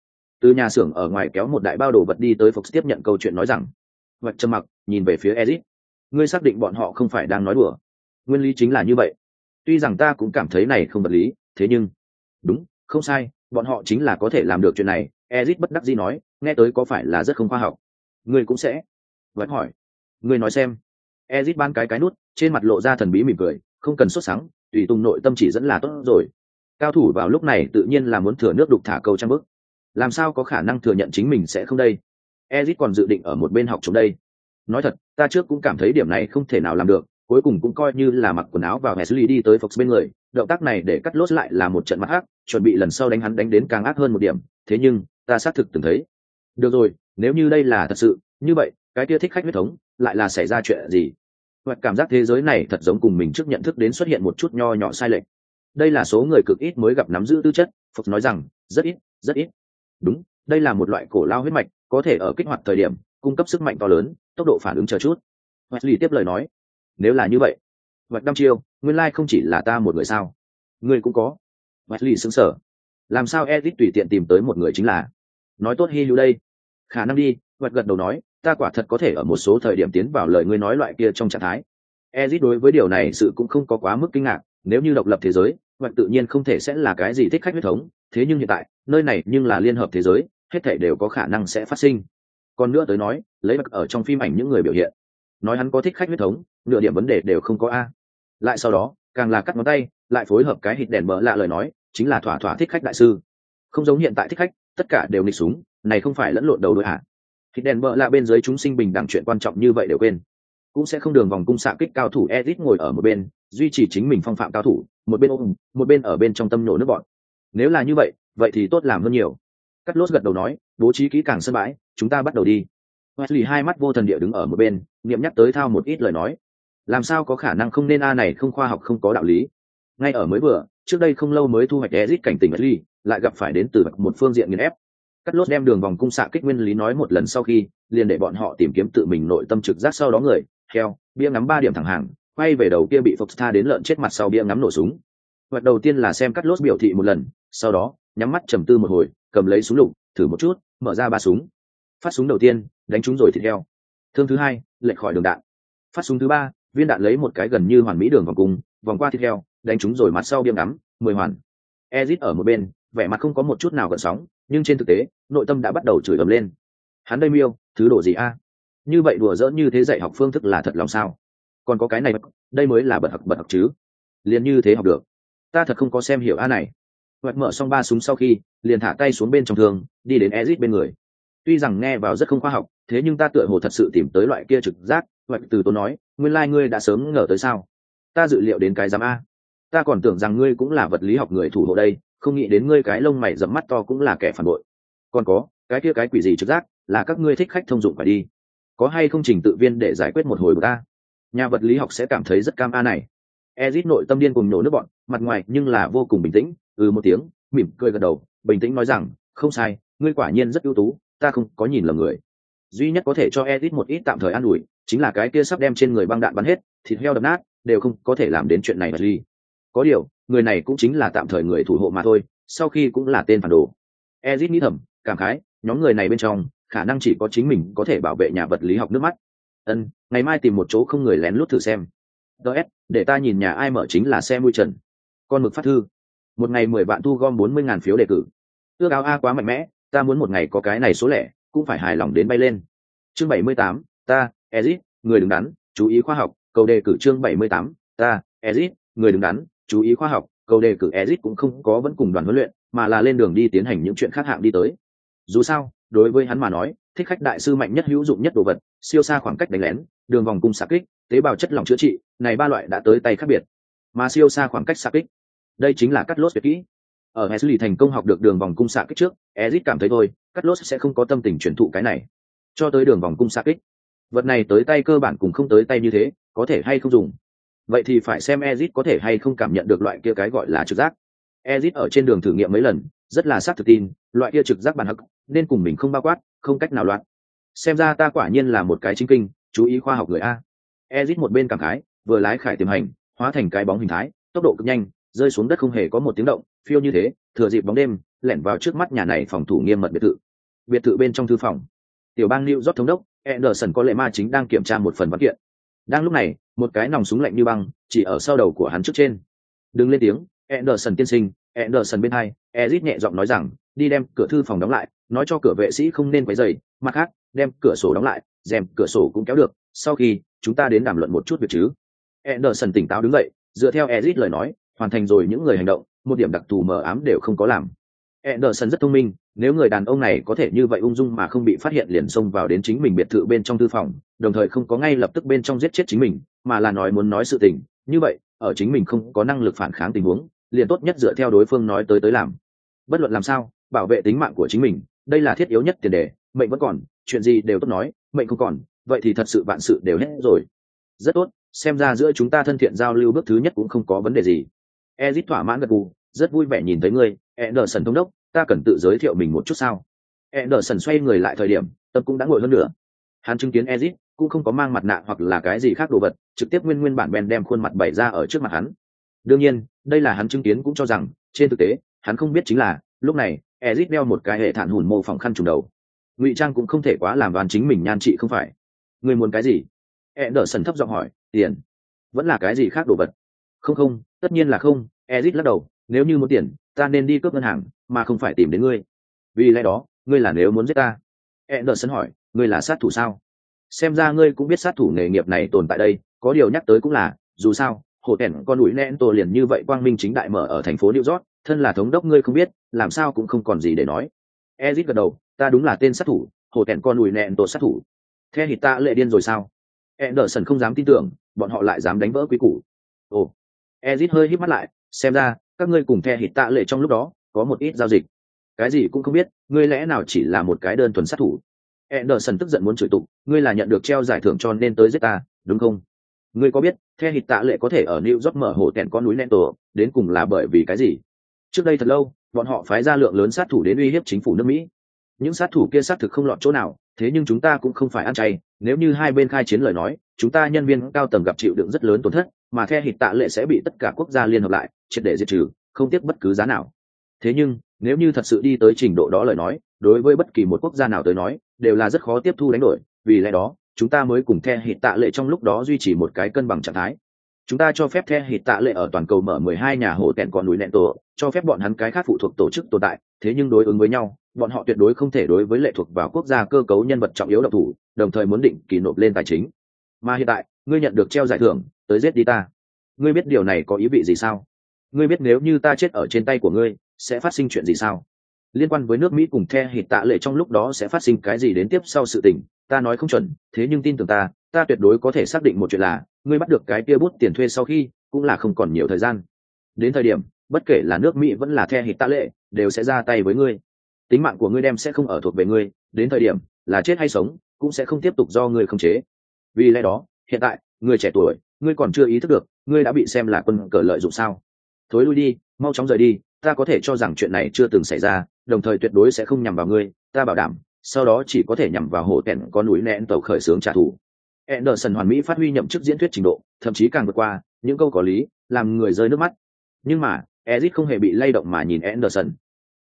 Từ nhà xưởng ở ngoài kéo một đại bao đồ vật đi tới phục tiếp nhận câu chuyện nói rằng, vạch trầm mặc, nhìn về phía ezit. Ngươi xác định bọn họ không phải đang nói đùa. Nguyên lý chính là như vậy. Tuy rằng ta cũng cảm thấy này không vật lý, thế nhưng đúng, không sai, bọn họ chính là có thể làm được chuyện này, ezit bất đắc dĩ nói, nghe tới có phải là rất không khoa học ngươi cũng sẽ. Vẫn hỏi. Ngươi nói xem. Ezit ban cái cái nút trên mặt lộ ra thần bí mỉm cười không cần xuất sáng tùy tùng nội tâm chỉ dẫn là tốt rồi. Cao thủ vào lúc này tự nhiên là muốn thừa nước đục thả câu trang bức làm sao có khả năng thừa nhận chính mình sẽ không đây? Ezit còn dự định ở một bên học chống đây. Nói thật ta trước cũng cảm thấy điểm này không thể nào làm được cuối cùng cũng coi như là mặc quần áo vào Wesley đi tới Fox bên người, động tác này để cắt lốt lại là một trận mắt ác, chuẩn bị lần sau đánh hắn đánh đến càng ác hơn một điểm, thế nhưng, ta xác thực từng thấy. Được rồi, nếu như đây là thật sự, như vậy, cái kia thích khách huyết thống, lại là xảy ra chuyện gì? Hoặc cảm giác thế giới này thật giống cùng mình trước nhận thức đến xuất hiện một chút nho nhỏ sai lệch. Đây là số người cực ít mới gặp nắm giữ tư chất, Phục nói rằng, rất ít, rất ít. Đúng, đây là một loại cổ lao huyết mạch, có thể ở kích hoạt thời điểm, cung cấp sức mạnh to lớn, tốc độ phản ứng chờ chút. Wesley tiếp lời nói, nếu là như vậy hoặc đăm chiêu nguyên lai không chỉ là ta một người sao ngươi cũng có wesley xứng sở làm sao edit tùy tiện tìm tới một người chính là nói tốt hy hữu đây khả năng đi vật gật đầu nói, ta quả thật có thể ở một số thời điểm tiến vào lời ngươi nói loại kia trong trạng thái. Edit đối với điều này sự cũng không có quá mức kinh ngạc, nếu như độc lập thế giới vật tự nhiên không thể sẽ là cái gì thích khách huyết thống, thế nhưng hiện tại, nơi này nhưng là liên hợp thế giới, hết thể đều có khả năng sẽ phát sinh. Còn nữa tới nói, lấy vật ở trong phim ảnh những người biểu hiện, nói hắn có thích khách huyết thống, nửa điểm vấn đề đều không có a. Lại sau đó, càng là cắt ngón tay, lại phối hợp cái hít đèn mở lạ lời nói, chính là thỏa thỏa thích khách đại sư. Không giống hiện tại thích khách tất cả đều nịch súng này không phải lẫn lộn đầu đội hạ thì đèn bợ lạ bên dưới chúng sinh bình đẳng chuyện quan trọng như vậy đều quên. Cũng sẽ không đường vòng cung xạ kích cao thủ edit ngồi ở một bên duy trì chính mình phong phạm cao thủ một bên ôm một bên ở bên trong tâm nổ nước bọn. Nếu là như vậy vậy thì tốt làm hơn nhiều. Cắt lốt gật đầu nói bố trí kỹ càng sân bãi chúng ta bắt đầu đi. Wesley hai mắt vô thần địa đứng ở một bên, niệm nhắc tới thao một ít lời nói. Làm sao có khả năng không nên a này không khoa học không có đạo lý. Ngay ở mới vừa, trước đây không lâu mới thu hoạch Ezic cảnh tỉnh Wesley, lại gặp phải đến từ một phương diện nghiền ép. Cắt lốt đem đường vòng cung xạ kích nguyên lý nói một lần sau khi, liền để bọn họ tìm kiếm tự mình nội tâm trực giác sau đó người, theo, bia ngắm ba điểm thẳng hàng, quay về đầu kia bị Fox tha đến lợn chết mặt sau bia ngắm nổ súng. Hoạt đầu tiên là xem cắt lốt biểu thị một lần, sau đó, nhắm mắt trầm tư một hồi, cầm lấy súng lục, thử một chút mở ra ba súng phát súng đầu tiên đánh trúng rồi thịt heo thương thứ hai lệch khỏi đường đạn phát súng thứ ba viên đạn lấy một cái gần như hoàn mỹ đường vòng cung vòng qua thịt heo đánh trúng rồi mặt sau biêm ngắm mười hoàn ezit ở một bên vẻ mặt không có một chút nào gợn sóng, nhưng trên thực tế, nội tâm đã bắt đầu chửi ầm lên. Hắn đây miêu, thứ đồ gì a? Như vậy đùa dỡ như thế dạy học phương thức là thật lòng sao? Còn có cái này, đây mới là bật học bật học chứ. Liền như thế học được. Ta thật không có xem hiểu a này. Hoạch mở xong ba súng sau khi, liền thả tay xuống bên trong thương, đi đến ezit bên người. Tuy rằng nghe vào rất không khoa học, thế nhưng ta tựa hồ thật sự tìm tới loại kia trực giác. Hoạch từ tôi nói, nguyên lai、like、ngươi đã sớm ngờ tới sao? Ta dự liệu đến cái giám a. Ta còn tưởng rằng ngươi cũng là vật lý học người thủ hộ đây không nghĩ đến ngươi cái lông mày dẫm mắt to cũng là kẻ phản bội. Còn có, cái kia cái quỷ gì trực giác, là các ngươi thích khách thông dụng phải đi. Có hay không trình tự viên để giải quyết một hồi của ta? Nhà vật lý học sẽ cảm thấy rất cam a này. Ezit nội tâm điên cùng nổ nước bọn, mặt ngoài nhưng là vô cùng bình tĩnh ừ một tiếng, mỉm cười gật đầu, bình tĩnh nói rằng, không sai, ngươi quả nhiên rất ưu tú, ta không có nhìn lầm người. Duy nhất có thể cho ezit một ít tạm thời an ủi, chính là cái kia sắp đem trên người băng đạn bắn hết, thịt heo đập nát, đều không có thể làm đến chuyện này mà ly có điều người này cũng chính là tạm thời người thủ hộ mà thôi, sau khi cũng là tên phản đồ. Ezit nghĩ thầm, cảm khái, nhóm người này bên trong, khả năng chỉ có chính mình có thể bảo vệ nhà vật lý học nước mắt. Ân, ngày mai tìm một chỗ không người lén lút thử xem. Ts để ta nhìn nhà ai mở chính là xe mui trần. Con mực phát thư. Một ngày mười vạn thu gom bốn mươi ngàn phiếu đề cử. Ước áo a quá mạnh mẽ, ta muốn một ngày có cái này số lẻ, cũng phải hài lòng đến bay lên. Chương bảy mươi tám, ta, ezit, người đứng đắn, chú ý khoa học cầu đề cử chương bảy mươi tám, ta, ezit, người đứng đắn chú ý khoa học cầu đề cử ezit cũng không có vẫn cùng đoàn huấn luyện, mà là lên đường đi tiến hành những chuyện khác hạng đi tới. Dù sao, đối với hắn mà nói, thích khách đại sư mạnh nhất, hữu dụng nhất đồ vật, siêu xa khoảng cách đánh lén, đường vòng cung xạ kích, tế bào chất lỏng chữa trị, này ba loại đã tới tay khác biệt. Mà siêu xa khoảng cách xạ kích, đây chính là cắt lốt tuyệt kỹ. Ở hệ lý thành công học được đường vòng cung xạ kích trước Ezit cảm thấy thôi, cắt lốt sẽ không có tâm tình truyền thụ cái này. Cho tới đường vòng cung xạ kích. Vật này tới tay cơ bản cùng không tới tay như thế, có thể hay không dùng vậy thì phải xem Ezit có thể hay không cảm nhận được loại kia cái gọi là trực giác. Ezit ở trên đường thử nghiệm mấy lần, rất là xác thực tin, loại kia trực giác bản hắc, nên cùng mình không bao quát, không cách nào loạn. Xem ra ta quả nhiên là một cái chính kinh, chú ý khoa học người a. Ezit một bên cảm khái, vừa lái khải tiềm hành, hóa thành cái bóng hình thái, tốc độ cực nhanh, rơi xuống đất không hề có một tiếng động, phiêu như thế, thừa dịp bóng đêm, lẻn vào trước mắt nhà này phòng thủ nghiêm mật biệt thự. Biệt thự bên trong thư phòng. Tiểu bang new york thống đốc anderson có lệ ma chính đang kiểm tra một phần văn kiện đang lúc này, một cái nòng súng lạnh như băng chỉ ở sau đầu của hắn trước trên. Đừng lên tiếng, anderson tiên sinh, anderson bên hai, ezit nhẹ giọng nói rằng, đi đem cửa thư phòng đóng lại, nói cho cửa vệ sĩ không nên quấy rầy, mặt khác, đem cửa sổ đóng lại, rèm cửa sổ cũng kéo được, sau khi chúng ta đến đàm luận một chút việc chứ. Anderson tỉnh táo đứng dậy, dựa theo Ezit lời nói, hoàn thành rồi những người hành động, một điểm đặc thù mờ ám đều không có làm. Anderson rất thông minh, nếu người đàn ông này có thể như vậy ung dung mà không bị phát hiện liền xông vào đến chính mình biệt thự bên trong thư phòng, đồng thời không có ngay lập tức bên trong giết chết chính mình, mà là nói muốn nói sự tình. Như vậy, ở chính mình không có năng lực phản kháng tình huống, liền tốt nhất dựa theo đối phương nói tới tới làm. Bất luận làm sao, bảo vệ tính mạng của chính mình, đây là thiết yếu nhất tiền đề, mệnh vẫn còn, chuyện gì đều tốt nói, mệnh không còn, vậy thì thật sự vạn sự đều hết rồi. Rất tốt, xem ra giữa chúng ta thân thiện giao lưu bước thứ nhất cũng không có vấn đề gì. Ezit thỏa mãn gật gù, rất vui vẻ nhìn thấy ngươi, Anderson thống đốc ta cần tự giới thiệu mình một chút sao? E đờ sần xoay người lại thời điểm, tâm cũng đã ngồi hơn nữa. Hắn chứng kiến ezit, cũng không có mang mặt nạ hoặc là cái gì khác đồ vật, trực tiếp nguyên nguyên bản bèn đem khuôn mặt bày ra ở trước mặt hắn. Đương nhiên, đây là hắn chứng kiến cũng cho rằng, trên thực tế, hắn không biết chính là, lúc này, ezit đeo một cái hệ thản hùn mô phỏng khăn trùng đầu. Ngụy trang cũng không thể quá làm đoàn chính mình nhan trị không phải. Người muốn cái gì? E đờ sần thấp giọng hỏi, tiền? Vẫn là cái gì khác đồ vật? Không không, tất nhiên là không. Ezit lắc đầu, nếu như muốn tiền, ta nên đi cướp ngân hàng mà không phải tìm đến ngươi. Vì lẽ đó, ngươi là nếu muốn giết ta. E đỡ hỏi, ngươi là sát thủ sao? Xem ra ngươi cũng biết sát thủ nghề nghiệp này tồn tại đây, có điều nhắc tới cũng là, dù sao hồ tẻn con núi nén tô liền như vậy quang minh chính đại mở ở thành phố new york, thân là thống đốc ngươi không biết, làm sao cũng không còn gì để nói. Ezit gật đầu, ta đúng là tên sát thủ hồ tẻn con núi nén tô sát thủ. Theo thì ta lệ điên rồi sao? Anderson không dám tin tưởng, bọn họ lại dám đánh vỡ quý củ. Ồ. Ezit hơi hít mắt lại, xem ra, các ngươi cùng theo hít tạ lệ trong lúc đó có một ít giao dịch. Cái gì cũng không biết, ngươi lẽ nào chỉ là một cái đơn thuần sát thủ? Anderson tức giận muốn chửi tục, ngươi là nhận được treo giải thưởng cho nên tới giết ta, đúng không? Ngươi có biết, the hít tạ lệ có thể ở new york mở hồ tẹn con núi nén tổ đến cùng là bởi vì cái gì? Trước đây thật lâu, bọn họ phái ra lượng lớn sát thủ đến uy hiếp chính phủ nước mỹ. Những sát thủ kia sát thực không lọt chỗ nào, thế nhưng chúng ta cũng không phải ăn chay. Nếu như hai bên khai chiến lời nói, chúng ta nhân viên cao tầng gặp chịu đựng rất lớn tổn thất, mà the hít tạ lệ sẽ bị tất cả quốc gia liên hợp lại, triệt để diệt trừ, không tiếc bất cứ giá nào thế nhưng, nếu như thật sự đi tới trình độ đó lời nói, đối với bất kỳ một quốc gia nào tới nói, đều là rất khó tiếp thu đánh đổi. Vì lẽ đó, chúng ta mới cùng the hít tạ lệ trong lúc đó duy trì một cái cân bằng trạng thái. Chúng ta cho phép the hít tạ lệ ở toàn cầu mở 12 nhà hồ tẹn còn núi nẹn tổ, cho phép bọn hắn cái khác phụ thuộc tổ chức tồn tại. Thế nhưng đối ứng với nhau, bọn họ tuyệt đối không thể đối với lệ thuộc vào quốc gia cơ cấu nhân vật trọng yếu độc thủ, đồng thời muốn định kỳ nộp lên tài chính. Mà hiện tại, ngươi nhận được treo giải thưởng, tới giết đi ta. Ngươi biết điều này có ý vị gì sao? Ngươi biết nếu như ta chết ở trên tay của ngươi sẽ phát sinh chuyện gì sao? Liên quan với nước mỹ cùng the hít tạ lệ trong lúc đó sẽ phát sinh cái gì đến tiếp sau sự tình, ta nói không chuẩn, thế nhưng tin tưởng ta ta tuyệt đối có thể xác định một chuyện là, ngươi bắt được cái kia bút tiền thuê sau khi, cũng là không còn nhiều thời gian. Đến thời điểm, bất kể là nước mỹ vẫn là the hít tạ lệ, đều sẽ ra tay với ngươi. Tính mạng của ngươi đem sẽ không ở thuộc về ngươi, đến thời điểm, là chết hay sống, cũng sẽ không tiếp tục do ngươi không chế. Vì lẽ đó, hiện tại, người trẻ tuổi, ngươi còn chưa ý thức được, ngươi đã bị xem là quân cờ lợi dụng sao? Thối lui đi, mau chóng rời đi ta có thể cho rằng chuyện này chưa từng xảy ra, đồng thời tuyệt đối sẽ không nhằm vào ngươi, ta bảo đảm, sau đó chỉ có thể nhằm vào hổ tẹn có núi nẹn tàu khởi xướng trả thù. Anderson hoàn mỹ phát huy nhậm chức diễn thuyết trình độ, thậm chí càng vượt qua, những câu có lý, làm người rơi nước mắt. Nhưng mà, Ezit không hề bị lay động mà nhìn Anderson.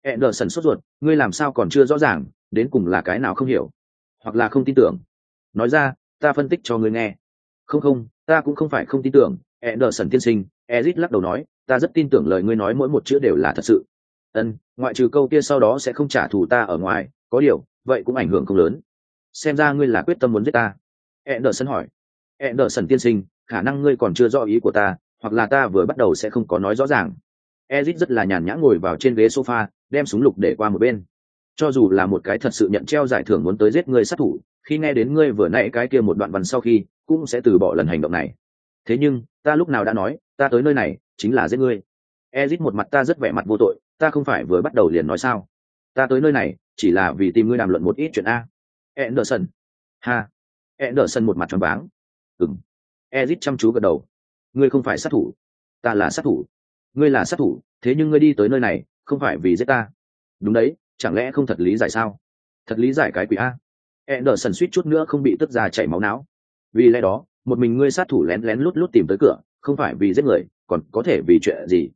Anderson sốt ruột, ngươi làm sao còn chưa rõ ràng, đến cùng là cái nào không hiểu, hoặc là không tin tưởng. Nói ra, ta phân tích cho ngươi nghe. Không không, ta cũng không phải không tin tưởng, Anderson tiên sinh, Ezit lắc đầu nói ta rất tin tưởng lời ngươi nói mỗi một chữ đều là thật sự. Ân, ngoại trừ câu kia sau đó sẽ không trả thù ta ở ngoài, có điều, vậy cũng ảnh hưởng không lớn. Xem ra ngươi là quyết tâm muốn giết ta. Anderson hỏi. Anderson tiên sinh, khả năng ngươi còn chưa rõ ý của ta, hoặc là ta vừa bắt đầu sẽ không có nói rõ ràng. Ezit rất là nhàn nhã ngồi vào trên ghế sofa, đem súng lục để qua một bên. Cho dù là một cái thật sự nhận treo giải thưởng muốn tới giết ngươi sát thủ, khi nghe đến ngươi vừa nãy cái kia một đoạn văn sau khi, cũng sẽ từ bỏ lần hành động này thế nhưng, ta lúc nào đã nói, ta tới nơi này, chính là giết ngươi. Ezit một mặt ta rất vẻ mặt vô tội, ta không phải vừa bắt đầu liền nói sao? Ta tới nơi này, chỉ là vì tìm ngươi đàm luận một ít chuyện a. Anderson. Ha. Anderson một mặt tròn váng. Ừng ezit chăm chú gật đầu. Ngươi không phải sát thủ. Ta là sát thủ. Ngươi là sát thủ, thế nhưng ngươi đi tới nơi này, không phải vì giết ta. Đúng đấy, chẳng lẽ không thật lý giải sao? Thật lý giải cái quỷ a. Anderson suýt chút nữa không bị tức ra chảy máu não. Vì lẽ đó một mình ngươi sát thủ lén lén lút lút tìm tới cửa, không phải vì giết người, còn có thể vì chuyện gì?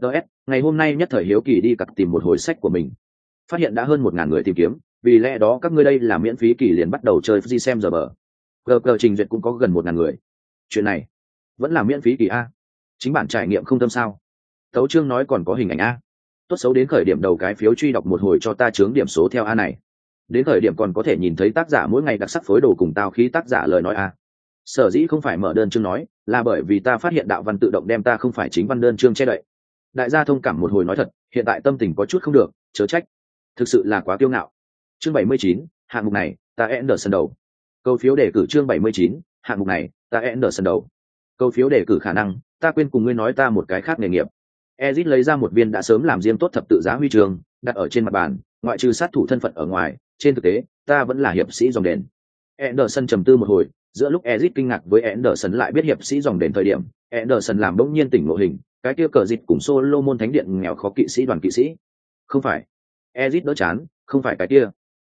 Ts ngày hôm nay nhất thời hiếu kỳ đi cặp tìm một hồi sách của mình. Phát hiện đã hơn một ngàn người tìm kiếm, vì lẽ đó các ngươi đây là miễn phí kỳ liền bắt đầu chơi di xem giờ bờ. Gờ gờ trình duyệt cũng có gần một ngàn người. Chuyện này vẫn là miễn phí kỳ a. Chính bản trải nghiệm không tâm sao. Tấu trương nói còn có hình ảnh a. Tốt xấu đến khởi điểm đầu cái phiếu truy đọc một hồi cho ta chướng điểm số theo a này. Đến khởi điểm còn có thể nhìn thấy tác giả mỗi ngày đặc sắc phối đồ cùng tao khí tác giả lời nói a sở dĩ không phải mở đơn chương nói là bởi vì ta phát hiện đạo văn tự động đem ta không phải chính văn đơn chương che đậy. Đại gia thông cảm một hồi nói thật hiện tại tâm tình có chút không được chớ trách. Thực sự là quá kiêu ngạo. Chương bảy mươi chín hạng mục này ta e nở sân đầu. Câu phiếu đề cử chương bảy mươi chín hạng mục này ta e nở sân đầu. Câu phiếu đề cử khả năng ta quên cùng ngươi nói ta một cái khác nghề nghiệp. Ezit lấy ra một viên đã sớm làm diêm tốt thập tự giá huy trường đặt ở trên mặt bàn ngoại trừ sát thủ thân phận ở ngoài trên thực tế ta vẫn là hiệp sĩ dòng đền. Anderson trầm tư một hồi, giữa lúc Ezic kinh ngạc với Anderson lại biết hiệp sĩ dòng đền thời điểm, Anderson làm bỗng nhiên tỉnh ngộ hình, cái kia cờ dịch cùng Solomon thánh điện nghèo khó kỵ sĩ đoàn kỵ sĩ. Không phải. Ezic đỡ chán, không phải cái kia.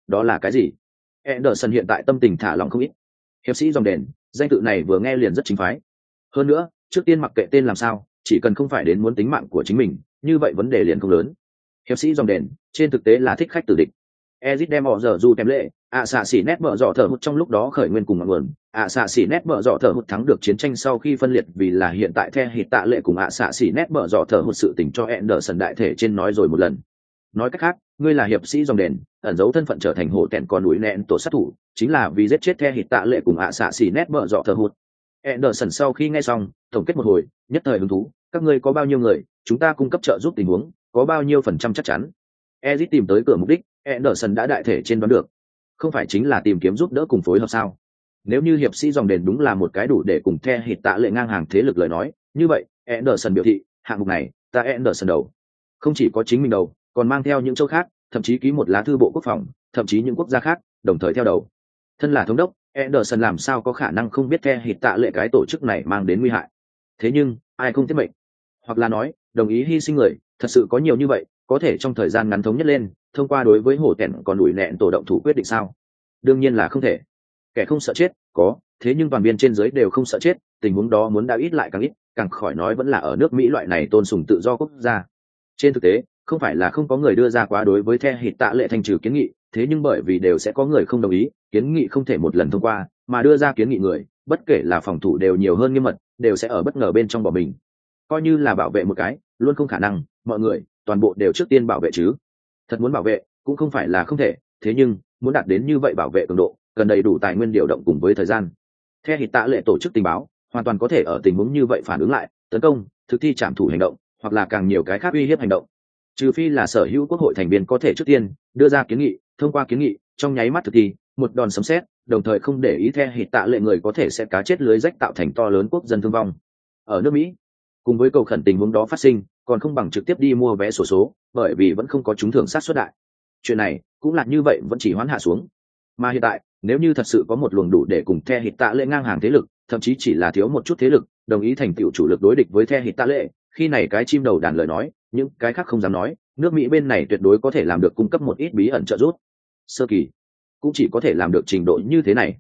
Đó là cái gì? Anderson hiện tại tâm tình thả lỏng không ít. Hiệp sĩ dòng đền, danh tự này vừa nghe liền rất chính phái. Hơn nữa, trước tiên mặc kệ tên làm sao, chỉ cần không phải đến muốn tính mạng của chính mình, như vậy vấn đề liền không lớn. Hiệp sĩ dòng đền, trên thực tế là thích khách tử địch. Ezit đem họ giờ dù tem lệ, ạ xạ xỉ nét mở dọ thở hụt trong lúc đó khởi nguyên cùng ngọn nguồn. ạ xạ xỉ nét mở dọ thở hụt thắng được chiến tranh sau khi phân liệt vì là hiện tại the hít tạ lệ cùng ạ xạ xỉ nét mở dọ thở hụt sự tình cho hẹn đỡ sần đại thể trên nói rồi một lần. Nói cách khác ngươi là hiệp sĩ dòng đền ẩn giấu thân phận trở thành hổ tẹn con núi nẹn tổ sát thủ chính là vì giết chết the hít tạ lệ cùng ạ xạ xỉ nét mở dọ thở hụt. Hẹn đỡ sần sau khi nghe xong tổng kết một hồi nhất thời hứng thú các ngươi có bao nhiêu người chúng ta cung cấp trợ giúp tình huống có bao nhiêu phần trăm chắc chắn. Ezit tìm tới cửa mục đích, Anderson đã đại thể trên đoán được không phải chính là tìm kiếm giúp đỡ cùng phối hợp sao? Nếu như hiệp sĩ dòng đền đúng là một cái đủ để cùng the hít tạ lệ ngang hàng thế lực lời nói, như vậy, Anderson biểu thị, hạng mục này, ta Anderson đầu. Không chỉ có chính mình đầu, còn mang theo những châu khác, thậm chí ký một lá thư bộ quốc phòng, thậm chí những quốc gia khác, đồng thời theo đầu. Thân là thống đốc, Anderson làm sao có khả năng không biết the hít tạ lệ cái tổ chức này mang đến nguy hại? Thế nhưng, ai không thiết mệnh? Hoặc là nói, đồng ý hy sinh người, thật sự có nhiều như vậy, có thể trong thời gian ngắn thống nhất lên thông qua đối với hổ tẻn còn đuổi nẹn tổ động thủ quyết định sao? Đương nhiên là không thể. Kẻ không sợ chết, có, thế nhưng toàn viên trên giới đều không sợ chết, tình huống đó muốn đã ít lại càng ít, càng khỏi nói vẫn là ở nước mỹ loại này tôn sùng tự do quốc gia. Trên thực tế, không phải là không có người đưa ra quá đối với the hít tạ lệ thanh trừ kiến nghị, thế nhưng bởi vì đều sẽ có người không đồng ý, kiến nghị không thể một lần thông qua, mà đưa ra kiến nghị người, bất kể là phòng thủ đều nhiều hơn nghiêm mật, đều sẽ ở bất ngờ bên trong bỏ mình. Coi như là bảo vệ một cái, luôn không khả năng, mọi người, toàn bộ đều trước tiên bảo vệ chứ thật muốn bảo vệ, cũng không phải là không thể, thế nhưng, muốn đạt đến như vậy bảo vệ cường độ, cần đầy đủ tài nguyên điều động cùng với thời gian. Theo hít tạ lệ tổ chức tình báo, hoàn toàn có thể ở tình huống như vậy phản ứng lại, tấn công, thực thi trảm thủ hành động, hoặc là càng nhiều cái khác uy hiếp hành động. Trừ phi là sở hữu quốc hội thành viên có thể trước tiên đưa ra kiến nghị, thông qua kiến nghị, trong nháy mắt thực thi, một đòn sấm xét đồng thời không để ý theo hít tạ lệ người có thể sẽ cá chết lưới rách tạo thành to lớn quốc dân thương vong. Ở nước mỹ, cùng với cầu khẩn tình huống đó phát sinh còn không bằng trực tiếp đi mua vé sổ số, số bởi vì vẫn không có trúng thưởng sát xuất đại. Chuyện này cũng là như vậy vẫn chỉ hoán hạ xuống. Mà hiện tại nếu như thật sự có một luồng đủ để cùng the hít tạ lệ ngang hàng thế lực thậm chí chỉ là thiếu một chút thế lực đồng ý thành tựu chủ lực đối địch với the hít tạ lệ khi này cái chim đầu đàn lời nói những cái khác không dám nói nước mỹ bên này tuyệt đối có thể làm được cung cấp một ít bí ẩn trợ giúp. Sơ kỳ cũng chỉ có thể làm được trình độ như thế này.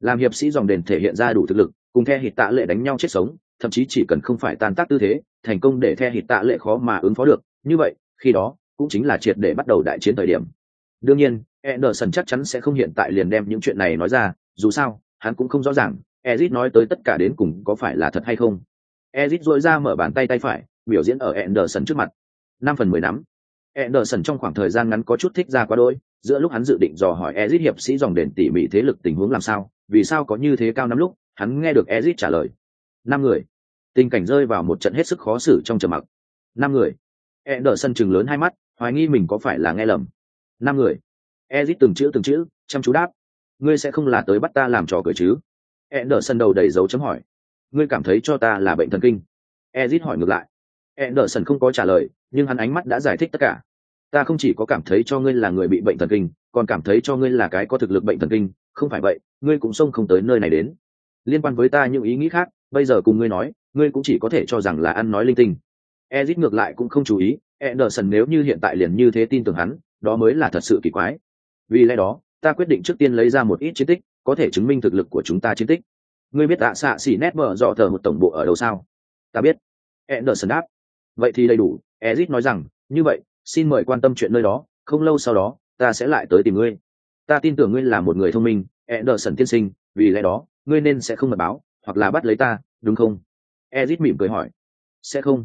Làm hiệp sĩ dòng đền thể hiện ra đủ thực lực cùng the hít tạ lệ đánh nhau chết sống thậm chí chỉ cần không phải tan tác tư thế, thành công để the hít tạ lệ khó mà ứng phó được. Như vậy, khi đó, cũng chính là triệt để bắt đầu đại chiến thời điểm. Đương nhiên, Anderson chắc chắn sẽ không hiện tại liền đem những chuyện này nói ra, dù sao, hắn cũng không rõ ràng, Ezit nói tới tất cả đến cùng có phải là thật hay không. Ezit duỗi ra mở bàn tay tay phải, biểu diễn ở Anderson trước mặt. Năm phần mười nắm Anderson trong khoảng thời gian ngắn có chút thích ra quá đôi giữa lúc hắn dự định dò hỏi Ezit hiệp sĩ dòng đền tỉ mỉ thế lực tình huống làm sao, vì sao có như thế cao năm lúc, hắn nghe được Ezit trả lời năm người. Tình cảnh rơi vào một trận hết sức khó xử trong trầm mặc. Năm người. Anderson chừng lớn hai mắt, hoài nghi mình có phải là nghe lầm. Năm người. Ezit từng chữ từng chữ, chăm chú đáp. Ngươi sẽ không là tới bắt ta làm trò cười chứ? Anderson đầu đầy dấu chấm hỏi. Ngươi cảm thấy cho ta là bệnh thần kinh? Ezit hỏi ngược lại. Anderson không có trả lời, nhưng hắn ánh mắt đã giải thích tất cả. Ta không chỉ có cảm thấy cho ngươi là người bị bệnh thần kinh, còn cảm thấy cho ngươi là cái có thực lực bệnh thần kinh. Không phải vậy, ngươi cũng xông không tới nơi này đến liên quan với ta những ý nghĩ khác, bây giờ cùng ngươi nói, ngươi cũng chỉ có thể cho rằng là ăn nói linh tinh. Ezit ngược lại cũng không chú ý, Anderson nếu như hiện tại liền như thế tin tưởng hắn, đó mới là thật sự kỳ quái. Vì lẽ đó, ta quyết định trước tiên lấy ra một ít chiến tích, có thể chứng minh thực lực của chúng ta chiến tích. Ngươi biết tạ xạ xỉ nét mở dọ thờ một tổng bộ ở đâu sao? Ta biết. Anderson đáp. Vậy thì đầy đủ, ezit nói rằng, như vậy, xin mời quan tâm chuyện nơi đó, không lâu sau đó, ta sẽ lại tới tìm ngươi. Ta tin tưởng ngươi là một người thông minh, Anderson tiên sinh, vì lẽ đó ngươi nên sẽ không mật báo, hoặc là bắt lấy ta, đúng không? Ezit mỉm cười hỏi. Sẽ không.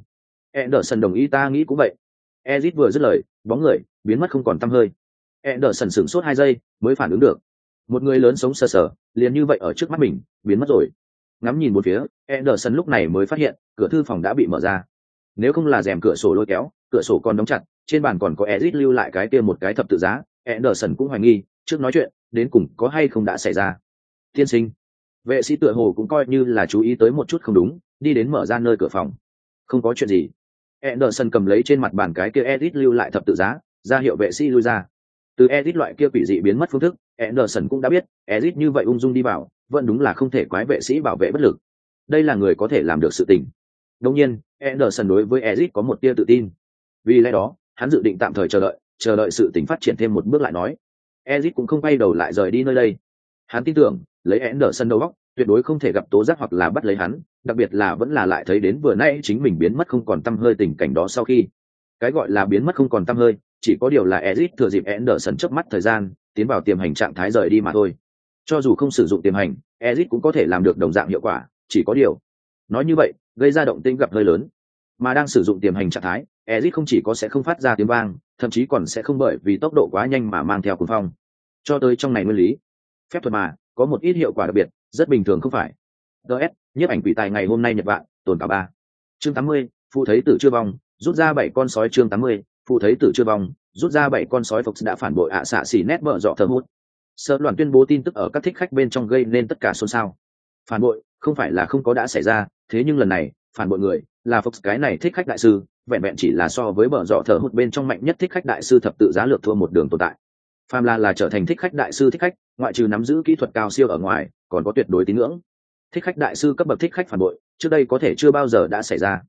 Anderson đồng ý ta nghĩ cũng vậy. Ezit vừa dứt lời, bóng người biến mất không còn tăm hơi. Anderson sửng sốt hai giây, mới phản ứng được. Một người lớn sống sờ sờ, liền như vậy ở trước mắt mình, biến mất rồi. Ngắm nhìn một phía, Anderson lúc này mới phát hiện, cửa thư phòng đã bị mở ra. Nếu không là rèm cửa sổ lôi kéo, cửa sổ còn đóng chặt, trên bàn còn có Ezit lưu lại cái kia một cái thập tự giá, Anderson cũng hoài nghi, trước nói chuyện, đến cùng có hay không đã xảy ra. Tiên sinh vệ sĩ tựa hồ cũng coi như là chú ý tới một chút không đúng đi đến mở ra nơi cửa phòng không có chuyện gì Anderson cầm lấy trên mặt bàn cái kia Edit lưu lại thập tự giá, ra hiệu vệ sĩ lui ra. Từ Edit loại kia quỷ dị biến mất phương thức, Anderson cũng đã biết, Edit như vậy ung dung đi vào, vẫn đúng là không thể quái vệ sĩ bảo vệ bất lực. Đây là người có thể làm được sự tình. đông nhiên, Anderson đối với Edit có một tia tự tin. Vì lẽ đó, hắn dự định tạm thời chờ đợi, chờ đợi sự tình phát triển thêm một bước lại nói. Edit cũng không quay đầu lại rời đi nơi đây. Hắn tin tưởng, lấy én đỡ sân đầu góc tuyệt đối không thể gặp tố giác hoặc là bắt lấy hắn, đặc biệt là vẫn là lại thấy đến vừa nãy chính mình biến mất không còn tâm hơi tình cảnh đó sau khi. Cái gọi là biến mất không còn tâm hơi chỉ có điều là Ezit thừa dịp én đỡ sân chớp mắt thời gian tiến vào tiềm hành trạng thái rời đi mà thôi. Cho dù không sử dụng tiềm hành Ezit cũng có thể làm được đồng dạng hiệu quả chỉ có điều. Nói như vậy gây ra động tĩnh gặp hơi lớn. Mà đang sử dụng tiềm hành trạng thái Ezit không chỉ có sẽ không phát ra tiếng vang thậm chí còn sẽ không bởi vì tốc độ quá nhanh mà mang theo cuồng phong. Cho tới trong này nguyên lý. Phép thuật mà có một ít hiệu quả đặc biệt, rất bình thường không phải. Ts nhiếp ảnh quỷ tài ngày hôm nay nhật vạn tồn cả ba. Chương tám mươi, phụ thấy tử chưa vong, rút ra bảy con sói chương tám mươi, phụ thấy tử chưa vong, rút ra bảy con sói phục đã phản bội ạ xạ xỉ nét mở dọ thờ hút. Sợ loạn tuyên bố tin tức ở các thích khách bên trong gây nên tất cả xôn xao. Phản bội, không phải là không có đã xảy ra, thế nhưng lần này, phản bội người là phục cái này thích khách đại sư, vẹn vẹn chỉ là so với bờ dọ thờ hút bên trong mạnh nhất thích khách đại sư thập tự giá lược thua một đường tồn tại phàm là là trở thành thích khách đại sư thích khách, ngoại trừ nắm giữ kỹ thuật cao siêu ở ngoài, còn có tuyệt đối tín ngưỡng. Thích khách đại sư cấp bậc thích khách phản bội, trước đây có thể chưa bao giờ đã xảy ra.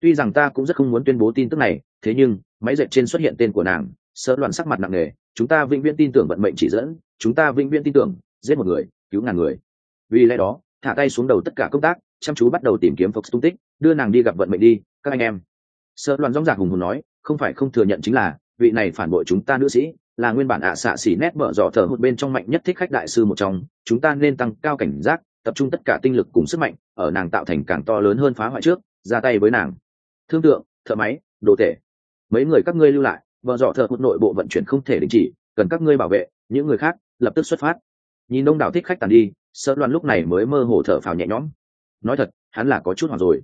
Tuy rằng ta cũng rất không muốn tuyên bố tin tức này, thế nhưng, máy dệt trên xuất hiện tên của nàng sợ loạn sắc mặt nặng nề, chúng ta vĩnh viễn tin tưởng vận mệnh chỉ dẫn, chúng ta vĩnh viễn tin tưởng, giết một người, cứu ngàn người. Vì lẽ đó, thả tay xuống đầu tất cả công tác, chăm chú bắt đầu tìm kiếm phục tung tích, đưa nàng đi gặp vận mệnh đi, các anh em. Sợ loạn giọng rạc hùng hùng nói, không phải không thừa nhận chính là, vị này phản bội chúng ta nữ sĩ là nguyên bản ạ xạ xỉ nét mở dọ thở hụt bên trong mạnh nhất thích khách đại sư một trong, chúng ta nên tăng cao cảnh giác, tập trung tất cả tinh lực cùng sức mạnh, ở nàng tạo thành càng to lớn hơn phá hoại trước, ra tay với nàng. Thương tượng, thợ máy, đồ tể. Mấy người các ngươi lưu lại vợ dọ thợ hụt nội bộ vận chuyển không thể đình chỉ, cần các ngươi bảo vệ, những người khác lập tức xuất phát. Nhìn đông đảo thích khách tàn đi, sợ loạn lúc này mới mơ hồ thở phào nhẹ nhõm. Nói thật, hắn là có chút hoảng rồi.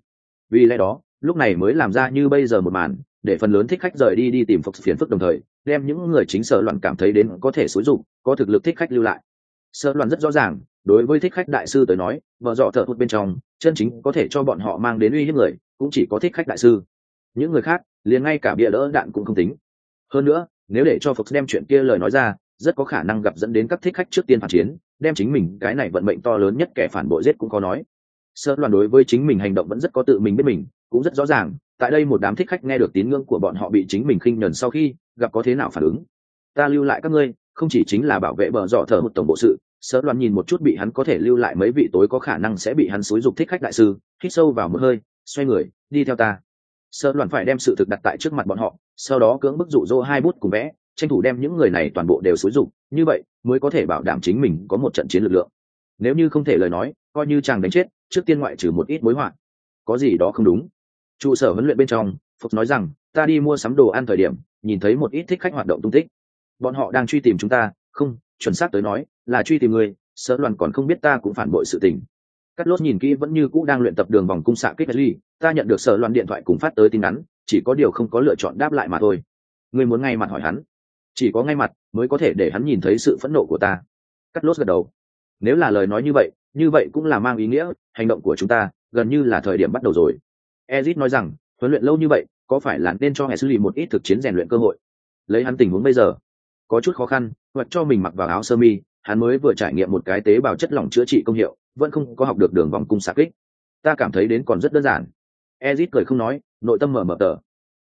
Vì lẽ đó, lúc này mới làm ra như bây giờ một màn để phần lớn thích khách rời đi đi tìm phục phiền phức đồng thời, đem những người chính sở loạn cảm thấy đến có thể xúi dụng có thực lực thích khách lưu lại. Sở loạn rất rõ ràng, đối với thích khách đại sư tới nói vợ dọ thợ hụt bên trong, chân chính có thể cho bọn họ mang đến uy hiếp người, cũng chỉ có thích khách đại sư. Những người khác, liền ngay cả bịa đỡ đạn cũng không tính. Hơn nữa, nếu để cho phục đem chuyện kia lời nói ra, rất có khả năng gặp dẫn đến các thích khách trước tiên phản chiến, đem chính mình, cái này vận mệnh to lớn nhất kẻ phản bội giết cũng có nói. Sơ loạn đối với chính mình hành động vẫn rất có tự mình biết mình, cũng rất rõ ràng tại đây một đám thích khách nghe được tín ngưỡng của bọn họ bị chính mình khinh nhẫn sau khi gặp có thế nào phản ứng. Ta lưu lại các ngươi, không chỉ chính là bảo vệ bờ dọ thờ một tổng bộ sự sơ loạn nhìn một chút bị hắn có thể lưu lại mấy vị tối có khả năng sẽ bị hắn xúi dục thích khách đại sư, hít sâu vào một hơi, xoay người, đi theo ta. Sơ loạn phải đem sự thực đặt tại trước mặt bọn họ, sau đó cưỡng bức dụ dỗ hai bút cùng vẽ, tranh thủ đem những người này toàn bộ đều xúi dục, như vậy mới có thể bảo đảm chính mình có một trận chiến lực lượng. Nếu như không thể lời nói, coi như chàng đánh chết, trước tiên ngoại trừ một ít mối họa. Có gì đó không đúng trụ sở huấn luyện bên trong phục nói rằng, ta đi mua sắm đồ ăn thời điểm, nhìn thấy một ít thích khách hoạt động tung tích. Bọn họ đang truy tìm chúng ta, không, chuẩn xác tới nói, là truy tìm người Sở loạn còn không biết ta cũng phản bội sự tình. Cắt lốt nhìn kỹ vẫn như cũ đang luyện tập đường vòng cung xạ kích ly ta nhận được Sở loạn điện thoại cùng phát tới tin nhắn, chỉ có điều không có lựa chọn đáp lại mà thôi. Ngươi muốn ngay mặt hỏi hắn. Chỉ có ngay mặt mới có thể để hắn nhìn thấy sự phẫn nộ của ta. Cắt lốt gật đầu. Nếu là lời nói như vậy như vậy cũng là mang ý nghĩa, hành động của chúng ta gần như là thời điểm bắt đầu rồi ezit nói rằng, huấn luyện lâu như vậy, có phải là nên cho hệ xử lý một ít thực chiến rèn luyện cơ hội? Lấy hắn tình huống bây giờ, có chút khó khăn, hoặc cho mình mặc vào áo sơ mi, hắn mới vừa trải nghiệm một cái tế bào chất lỏng chữa trị công hiệu, vẫn không có học được đường vòng cung xạ kích. Ta cảm thấy đến còn rất đơn giản. Ezit cười không nói, nội tâm mở mở tờ.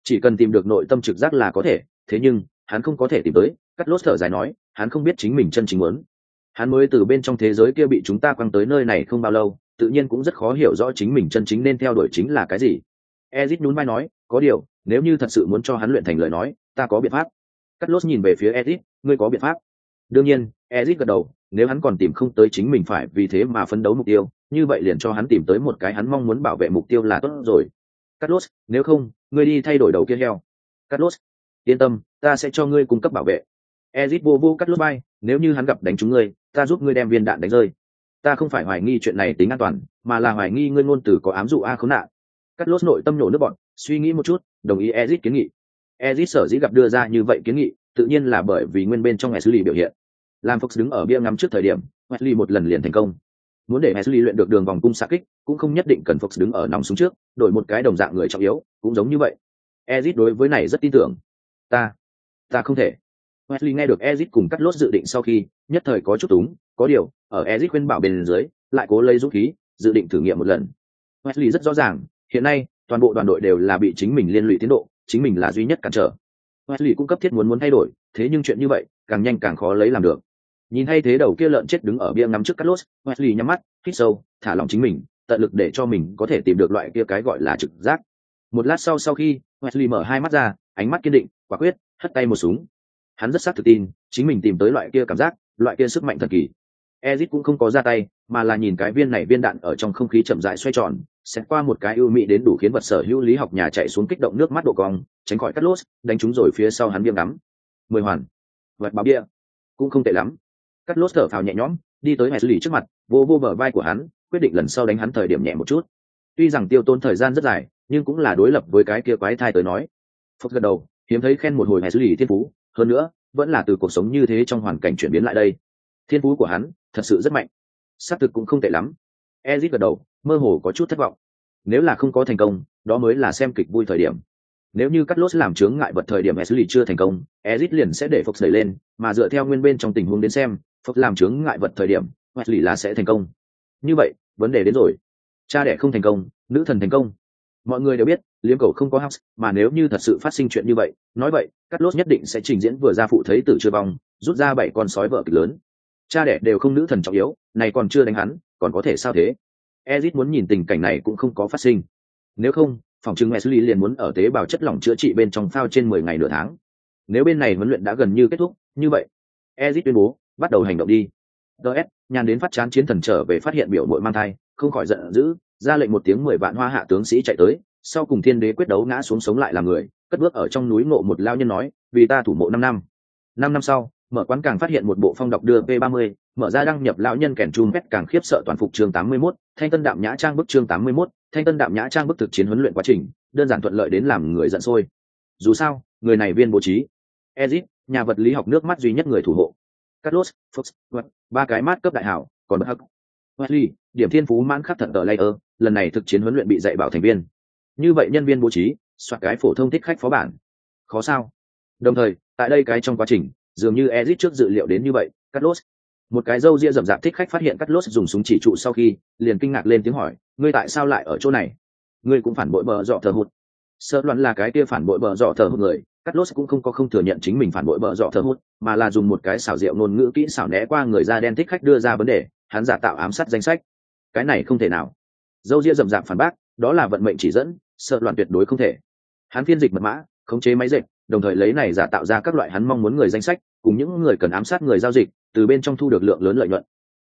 Chỉ cần tìm được nội tâm trực giác là có thể, thế nhưng, hắn không có thể tìm tới. Cắt lốt thở dài nói, hắn không biết chính mình chân chính muốn. Hắn mới từ bên trong thế giới kia bị chúng ta quăng tới nơi này không bao lâu tự nhiên cũng rất khó hiểu rõ chính mình chân chính nên theo đuổi chính là cái gì. Ezit nhún vai nói, có điều, nếu như thật sự muốn cho hắn luyện thành lời nói, ta có biện pháp. Cắt lốt nhìn về phía ezit, ngươi có biện pháp? Đương nhiên. Ezit gật đầu, nếu hắn còn tìm không tới chính mình phải vì thế mà phấn đấu mục tiêu, như vậy liền cho hắn tìm tới một cái hắn mong muốn bảo vệ mục tiêu là tốt rồi. Cắt lốt nếu không, ngươi đi thay đổi đầu kia heo. Cắt lốt yên tâm, ta sẽ cho ngươi cung cấp bảo vệ. Ezit vô vô cắt lốt bay nếu như hắn gặp đánh chúng ngươi, ta giúp ngươi đem viên đạn đánh rơi ta không phải hoài nghi chuyện này tính an toàn mà là hoài nghi ngươi ngôn từ có ám dụ a khốn nạn. Cắt lốt nội tâm nhổ nước bọn suy nghĩ một chút đồng ý ezit kiến nghị. Ezit sở dĩ gặp đưa ra như vậy kiến nghị tự nhiên là bởi vì nguyên bên trong ngày xử lý biểu hiện. Làm fox đứng ở bia ngắm trước thời điểm wesley một lần liền thành công. Muốn để Messi luyện được đường vòng cung xạ kích cũng không nhất định cần fox đứng ở nòng súng trước đổi một cái đồng dạng người trọng yếu cũng giống như vậy. Ezit đối với này rất tin tưởng. Ta ta không thể. Wesley nghe được Ezic cùng cắt lốt dự định sau khi, nhất thời có chút túng, có điều, ở Ezic khuyên bảo bên dưới, lại cố lấy dũng khí, dự định thử nghiệm một lần. Wesley rất rõ ràng, hiện nay, toàn bộ đoàn đội đều là bị chính mình liên lụy tiến độ, chính mình là duy nhất cản trở. Wesley cũng cấp thiết muốn muốn thay đổi, thế nhưng chuyện như vậy, càng nhanh càng khó lấy làm được. Nhìn hay thế đầu kia lợn chết đứng ở bia ngắm trước Carlos, Wesley nhắm mắt, hít sâu, thả lỏng chính mình, tận lực để cho mình có thể tìm được loại kia cái gọi là trực giác. Một lát sau sau khi, Wesley mở hai mắt ra, ánh mắt kiên định, quả quyết, hất tay một súng, hắn rất xác thực tin chính mình tìm tới loại kia cảm giác loại kia sức mạnh thần kỳ ezit cũng không có ra tay, mà là nhìn cái viên này viên đạn ở trong không khí chậm rãi xoay tròn xét qua một cái ưu mỹ đến đủ khiến vật sở hữu lý học nhà chạy xuống kích động nước mắt độ cong, tránh khỏi cắt lốt, đánh chúng rồi phía sau hắn viêm ngắm. Mười hoàn. Vật báo bia. Cũng không tệ lắm. Cắt lốt thở phào nhẹ nhõm, đi tới hệ xử lý trước mặt, vô vô bờ vai của hắn, quyết định lần sau đánh hắn thời điểm nhẹ một chút. Tuy rằng tiêu tốn thời gian rất dài, nhưng cũng là đối lập với cái kia quái thai tới nói. Phật gật đầu, hiếm thấy khen một hồi hệ xử lý thiên phú, hơn nữa, vẫn là từ cuộc sống như thế trong hoàn cảnh chuyển biến lại đây. Thiên phú của hắn thật sự rất mạnh. Xác thực cũng không tệ lắm. Ezit gật đầu mơ hồ có chút thất vọng. Nếu là không có thành công đó mới là xem kịch vui thời điểm. Nếu như cắt lốt làm chướng ngại vật thời điểm Ashley chưa thành công, Ezit liền sẽ để Fox đẩy lên, mà dựa theo nguyên bên trong tình huống đến xem, Fox làm chướng ngại vật thời điểm, Ashley là sẽ thành công. Như vậy, vấn đề đến rồi. Cha đẻ không thành công, nữ thần thành công. Mọi người đều biết liếm cầu không có house mà nếu như thật sự phát sinh chuyện như vậy nói vậy cắt lốt nhất định sẽ trình diễn vừa ra phụ thấy tử chưa vong rút ra bảy con sói vợ kịch lớn cha đẻ đều không nữ thần trọng yếu này còn chưa đánh hắn còn có thể sao thế ezit muốn nhìn tình cảnh này cũng không có phát sinh nếu không phòng chứng lý liền muốn ở tế bào chất lỏng chữa trị bên trong phao trên mười ngày nửa tháng. Nếu bên này huấn luyện đã gần như kết thúc, như vậy, ezit tuyên bố, bắt đầu hành động đi. DS, nhàn đến phát chán chiến thần trở về phát hiện biểu muội mang thai, không khỏi giận dữ, ra lệnh một tiếng mười vạn hoa hạ tướng sĩ chạy tới, sau cùng thiên đế quyết đấu ngã xuống sống lại làm người, cất bước ở trong núi ngộ một lao nhân nói, vì ta thủ mộ năm năm. Năm năm sau, mở quán càng phát hiện một bộ phong đọc đưa p 30 mở ra đăng nhập lão nhân kèn chum vét càng khiếp sợ toàn phục chương 81, thanh tân đạm nhã trang bức chương 81, thanh tân đạm nhã trang bức thực chiến huấn luyện quá trình đơn giản thuận lợi đến làm người giận sôi. Dù sao người này viên bố trí ezit nhà vật lý học nước mắt duy nhất người thủ hộ. Carlos fox ba cái mát cấp đại hảo còn bất hắc wesley điểm thiên phú mãn khắc thật tờ layer lần này thực chiến huấn luyện bị dạy bảo thành viên. Như vậy nhân viên bố trí soạt cái phổ thông thích khách phó bản. Khó sao. Đồng thời tại đây cái trong quá trình dường như Ezic trước dự liệu đến như vậy, carlos. Một cái râu ria rậm rạp thích khách phát hiện cắt lốt dùng súng chỉ trụ sau khi, liền kinh ngạc lên tiếng hỏi, ngươi tại sao lại ở chỗ này? Ngươi cũng phản bội bờ dọ thờ hụt. Sợ loạn là cái kia phản bội bờ dọ thờ hụt người cắt lốt cũng không có không thừa nhận chính mình phản bội bờ dọ thờ hụt, mà là dùng một cái xảo diệu ngôn ngữ kỹ xảo né qua người da đen thích khách đưa ra vấn đề, hắn giả tạo ám sát danh sách. Cái này không thể nào. Dâu ria rậm rạp phản bác, đó là vận mệnh chỉ dẫn, sợ loạn tuyệt đối không thể. Hắn phiên dịch mật mã, khống chế máy dệt, đồng thời lấy này giả tạo ra các loại hắn mong muốn người danh sách cùng những người cần ám sát người giao dịch, từ bên trong thu được lượng lớn lợi nhuận.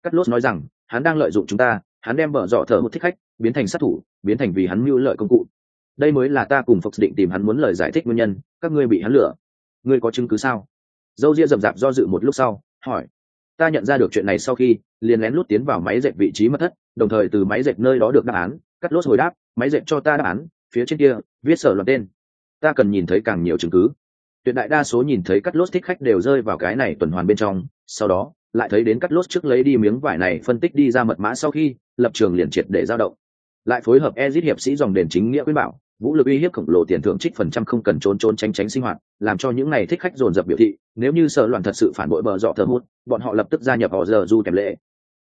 Cắt lốt nói rằng, hắn đang lợi dụng chúng ta, hắn đem bở dọ thở một thích khách, biến thành sát thủ, biến thành vì hắn mưu lợi công cụ. Đây mới là ta cùng phục định tìm hắn muốn lời giải thích nguyên nhân, các ngươi bị hắn lừa. Ngươi có chứng cứ sao? Dâu ria rậm rạp do dự một lúc sau, hỏi. Ta nhận ra được chuyện này sau khi, liền lén lút tiến vào máy dệt vị trí mất thất, đồng thời từ máy dệt nơi đó được đáp án cắt lốt hồi đáp, máy dệt cho ta đáp án, phía trên kia, viết sở loạt tên. Ta cần nhìn thấy càng nhiều chứng cứ tuyệt đại đa số nhìn thấy cắt lốt thích khách đều rơi vào cái này tuần hoàn bên trong, sau đó, lại thấy đến cắt lốt trước lấy đi miếng vải này phân tích đi ra mật mã sau khi, lập trường liền triệt để giao động. Lại phối hợp ezit hiệp sĩ dòng đền chính nghĩa khuyên bảo, vũ lực uy hiếp khổng lồ tiền thưởng trích phần trăm không cần trốn trốn tránh tránh sinh hoạt, làm cho những này thích khách dồn dập biểu thị, nếu như sợ loạn thật sự phản bội bờ dọ thờ hút, bọn họ lập tức gia nhập họ giờ du kèm lệ.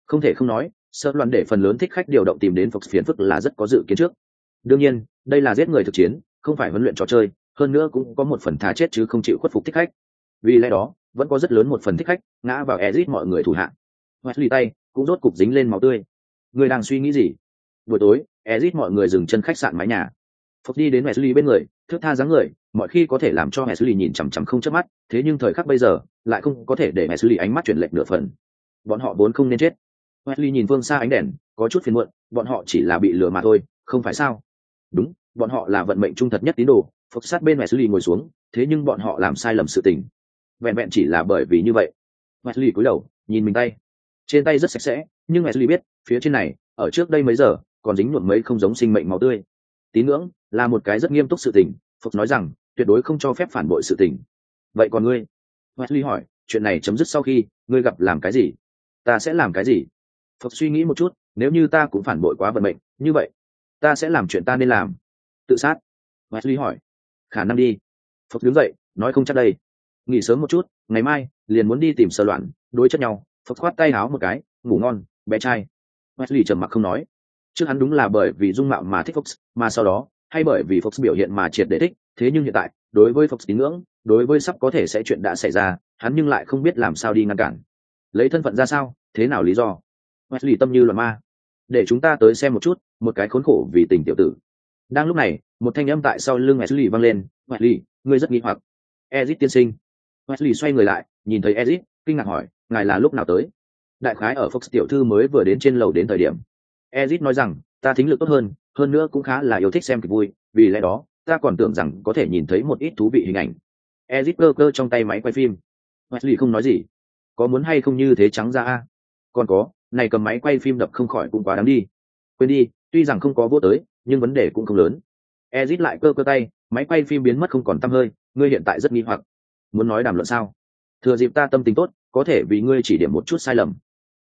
Không thể không nói sợ loạn để phần lớn thích khách điều động tìm đến phục phiền phức là rất có dự kiến trước. Đương nhiên, đây là giết người thực chiến, không phải huấn luyện trò chơi hơn nữa cũng có một phần thà chết chứ không chịu khuất phục thích khách. Vì lẽ đó, vẫn có rất lớn một phần thích khách ngã vào ezit mọi người thủ hạng. Wesley tay cũng rốt cục dính lên máu tươi. Người đang suy nghĩ gì? Buổi tối, ezit mọi người dừng chân khách sạn mái nhà. Phục đi đến wesley bên người thước tha dáng người, mọi khi có thể làm cho wesley nhìn chằm chằm không chớp mắt, thế nhưng thời khắc bây giờ, lại không có thể để wesley ánh mắt chuyển lệch nửa phần. Bọn họ vốn không nên chết. Wesley nhìn phương xa ánh đèn, có chút phiền muộn, bọn họ chỉ là bị lừa mà thôi, không phải sao? Đúng, bọn họ là vận mệnh trung thật nhất tín đồ phục sát bên Wesley ngồi xuống, thế nhưng bọn họ làm sai lầm sự tình. Vẹn vẹn chỉ là bởi vì như vậy. Wesley cúi đầu, nhìn mình tay. Trên tay rất sạch sẽ, nhưng Wesley biết, phía trên này, ở trước đây mấy giờ, còn dính nhuộm mấy không giống sinh mệnh máu tươi. Tín ngưỡng là một cái rất nghiêm túc sự tình, Phục nói rằng, tuyệt đối không cho phép phản bội sự tình. Vậy còn ngươi? Wesley hỏi, chuyện này chấm dứt sau khi, ngươi gặp làm cái gì? Ta sẽ làm cái gì? Phục suy nghĩ một chút, nếu như ta cũng phản bội quá vận mệnh, như vậy, ta sẽ làm chuyện ta nên làm. Tự sát. Wesley hỏi, khả năng đi. Phật đứng dậy, nói không chắc đây. Nghỉ sớm một chút, ngày mai, liền muốn đi tìm sơ loạn, đối chất nhau. Phật khoát tay háo một cái, ngủ ngon, bé trai. Wesley trầm mặc không nói. Trước hắn đúng là bởi vì dung mạo mà thích fox mà sau đó, hay bởi vì fox biểu hiện mà triệt để thích, thế nhưng hiện tại, đối với fox tín ngưỡng, đối với sắp có thể sẽ chuyện đã xảy ra, hắn nhưng lại không biết làm sao đi ngăn cản. Lấy thân phận ra sao, thế nào lý do? Wesley tâm như loạn ma. Để chúng ta tới xem một chút, một cái khốn khổ vì tình tiểu tử. Đang lúc này một thanh âm tại sau lưng Wesley vang lên, "Wesley, ngươi rất nghi hoặc." Ezit tiên sinh. Wesley xoay người lại, nhìn thấy Ezit, kinh ngạc hỏi, "Ngài là lúc nào tới?" Đại khái ở Fox tiểu thư mới vừa đến trên lầu đến thời điểm. Ezit nói rằng, "Ta thính lực tốt hơn, hơn nữa cũng khá là yêu thích xem kịch vui, vì lẽ đó, ta còn tưởng rằng có thể nhìn thấy một ít thú vị hình ảnh." Ezit cơ cơ trong tay máy quay phim. Wesley không nói gì. "Có muốn hay không như thế trắng ra a?" "Còn có, này cầm máy quay phim đập không khỏi cũng quá đáng đi." "Quên đi, tuy rằng không có vô tới, nhưng vấn đề cũng không lớn." Ezit lại cơ cơ tay, máy quay phim biến mất không còn tăm hơi, ngươi hiện tại rất nghi hoặc. Muốn nói đàm luận sao? Thừa dịp ta tâm tình tốt, có thể vì ngươi chỉ điểm một chút sai lầm.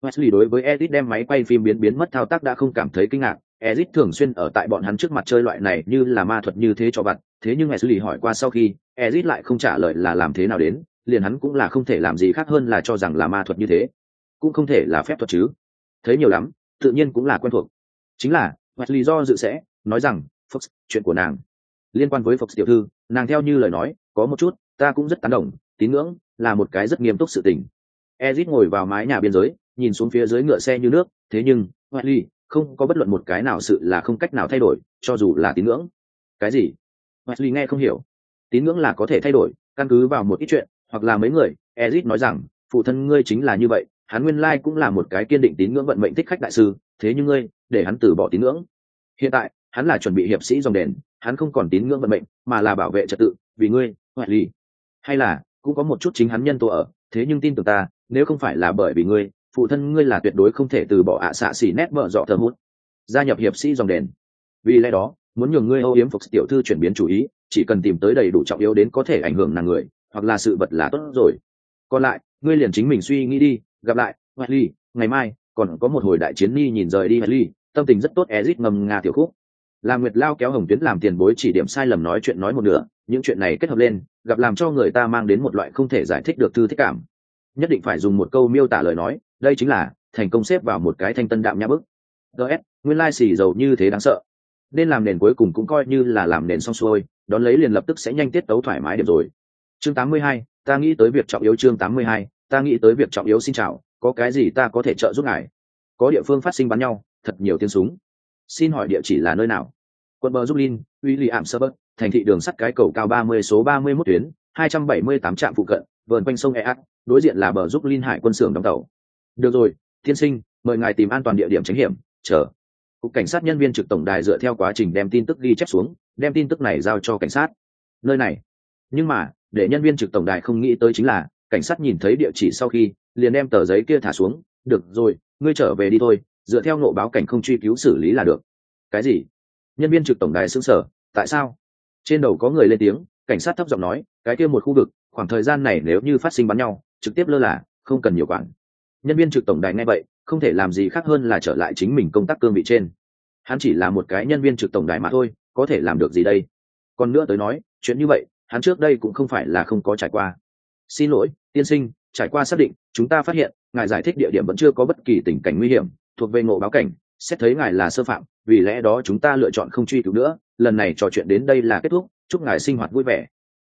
Wesley đối với ezit đem máy quay phim biến biến mất thao tác đã không cảm thấy kinh ngạc. Ezit thường xuyên ở tại bọn hắn trước mặt chơi loại này như là ma thuật như thế cho vặt. Thế nhưng wesley hỏi qua sau khi, ezit lại không trả lời là làm thế nào đến, liền hắn cũng là không thể làm gì khác hơn là cho rằng là ma thuật như thế. Cũng không thể là phép thuật chứ. Thấy nhiều lắm, tự nhiên cũng là quen thuộc. Chính là, wesley do dự sẽ, nói rằng Fox, chuyện của nàng liên quan với Fox tiểu thư, nàng theo như lời nói, có một chút, ta cũng rất tán đồng, tín ngưỡng là một cái rất nghiêm túc sự tình. Ezit ngồi vào mái nhà biên giới, nhìn xuống phía dưới ngựa xe như nước, thế nhưng, Wesley, không có bất luận một cái nào sự là không cách nào thay đổi, cho dù là tín ngưỡng. cái gì wesley nghe không hiểu tín ngưỡng là có thể thay đổi căn cứ vào một ít chuyện hoặc là mấy người ezit nói rằng phụ thân ngươi chính là như vậy hắn nguyên lai cũng là một cái kiên định tín ngưỡng vận mệnh thích khách đại sư thế nhưng ngươi để hắn từ bỏ tín ngưỡng hiện tại hắn là chuẩn bị hiệp sĩ dòng đền hắn không còn tín ngưỡng vận mệnh mà là bảo vệ trật tự vì ngươi ngoại ly. Hay là cũng có một chút chính hắn nhân tố ở thế nhưng tin tưởng ta nếu không phải là bởi vì ngươi phụ thân ngươi là tuyệt đối không thể từ bỏ ạ xạ xỉ nét vợ dọ thơ hút. Gia nhập hiệp sĩ dòng đền. Vì lẽ đó muốn nhường ngươi âu yếm phục tiểu thư chuyển biến chủ ý chỉ cần tìm tới đầy đủ trọng yếu đến có thể ảnh hưởng nàng người hoặc là sự vật là tốt rồi. Còn lại ngươi liền chính mình suy nghĩ đi gặp lại Wesley, ngày mai còn có một hồi đại chiến ni nhìn rời đi Wesley, tâm tình rất tốt Ezit ngầm nga tiểu khúc. Làm Nguyệt Lao kéo Hồng Tuyến làm tiền bối chỉ điểm sai lầm nói chuyện nói một nửa, những chuyện này kết hợp lên, gặp làm cho người ta mang đến một loại không thể giải thích được thư thích cảm. Nhất định phải dùng một câu miêu tả lời nói, đây chính là thành công xếp vào một cái thanh tân đạm nhã bức. ts nguyên lai xì dầu như thế đáng sợ. Nên làm nền cuối cùng cũng coi như là làm nền xong xuôi, đón lấy liền lập tức sẽ nhanh tiết tấu thoải mái điểm rồi. Chương 82, ta nghĩ tới việc trọng yếu chương 82, ta nghĩ tới việc trọng yếu xin chào, có cái gì ta có thể trợ giúp ngài có địa phương phát sinh bắn nhau thật nhiều tiếng súng xin hỏi địa chỉ là nơi nào quận bờ Dublin, William Suburb, thành thị đường sắt cái cầu cao 30 số 31 tuyến, 278 trạm phụ cận, vườn quanh sông Eat, đối diện là bờ Dublin hải quân xưởng đóng tàu. Được rồi, tiên sinh, mời ngài tìm an toàn địa điểm tránh hiểm, chờ. Cục cảnh sát nhân viên trực tổng đài dựa theo quá trình đem tin tức ghi chép xuống, đem tin tức này giao cho cảnh sát. Nơi này. Nhưng mà, để nhân viên trực tổng đài không nghĩ tới chính là, cảnh sát nhìn thấy địa chỉ sau khi, liền đem tờ giấy kia thả xuống được rồi ngươi trở về đi thôi dựa theo nộ báo cảnh không truy cứu xử lý là được. Cái gì? Nhân viên trực tổng đài xứng sở tại sao? Trên đầu có người lên tiếng, cảnh sát thấp giọng nói, cái kia một khu vực, khoảng thời gian này nếu như phát sinh bắn nhau, trực tiếp lơ là, không cần nhiều quản. Nhân viên trực tổng đài nghe vậy, không thể làm gì khác hơn là trở lại chính mình công tác cương vị trên. Hắn chỉ là một cái nhân viên trực tổng đài mà thôi, có thể làm được gì đây? Còn nữa tới nói, chuyện như vậy, hắn trước đây cũng không phải là không có trải qua. Xin lỗi, tiên sinh, trải qua xác định, chúng ta phát hiện, ngài giải thích địa điểm vẫn chưa có bất kỳ tình cảnh nguy hiểm thuộc về ngộ báo cảnh, xét thấy ngài là sơ phạm, vì lẽ đó chúng ta lựa chọn không truy cứu nữa, lần này trò chuyện đến đây là kết thúc, chúc ngài sinh hoạt vui vẻ.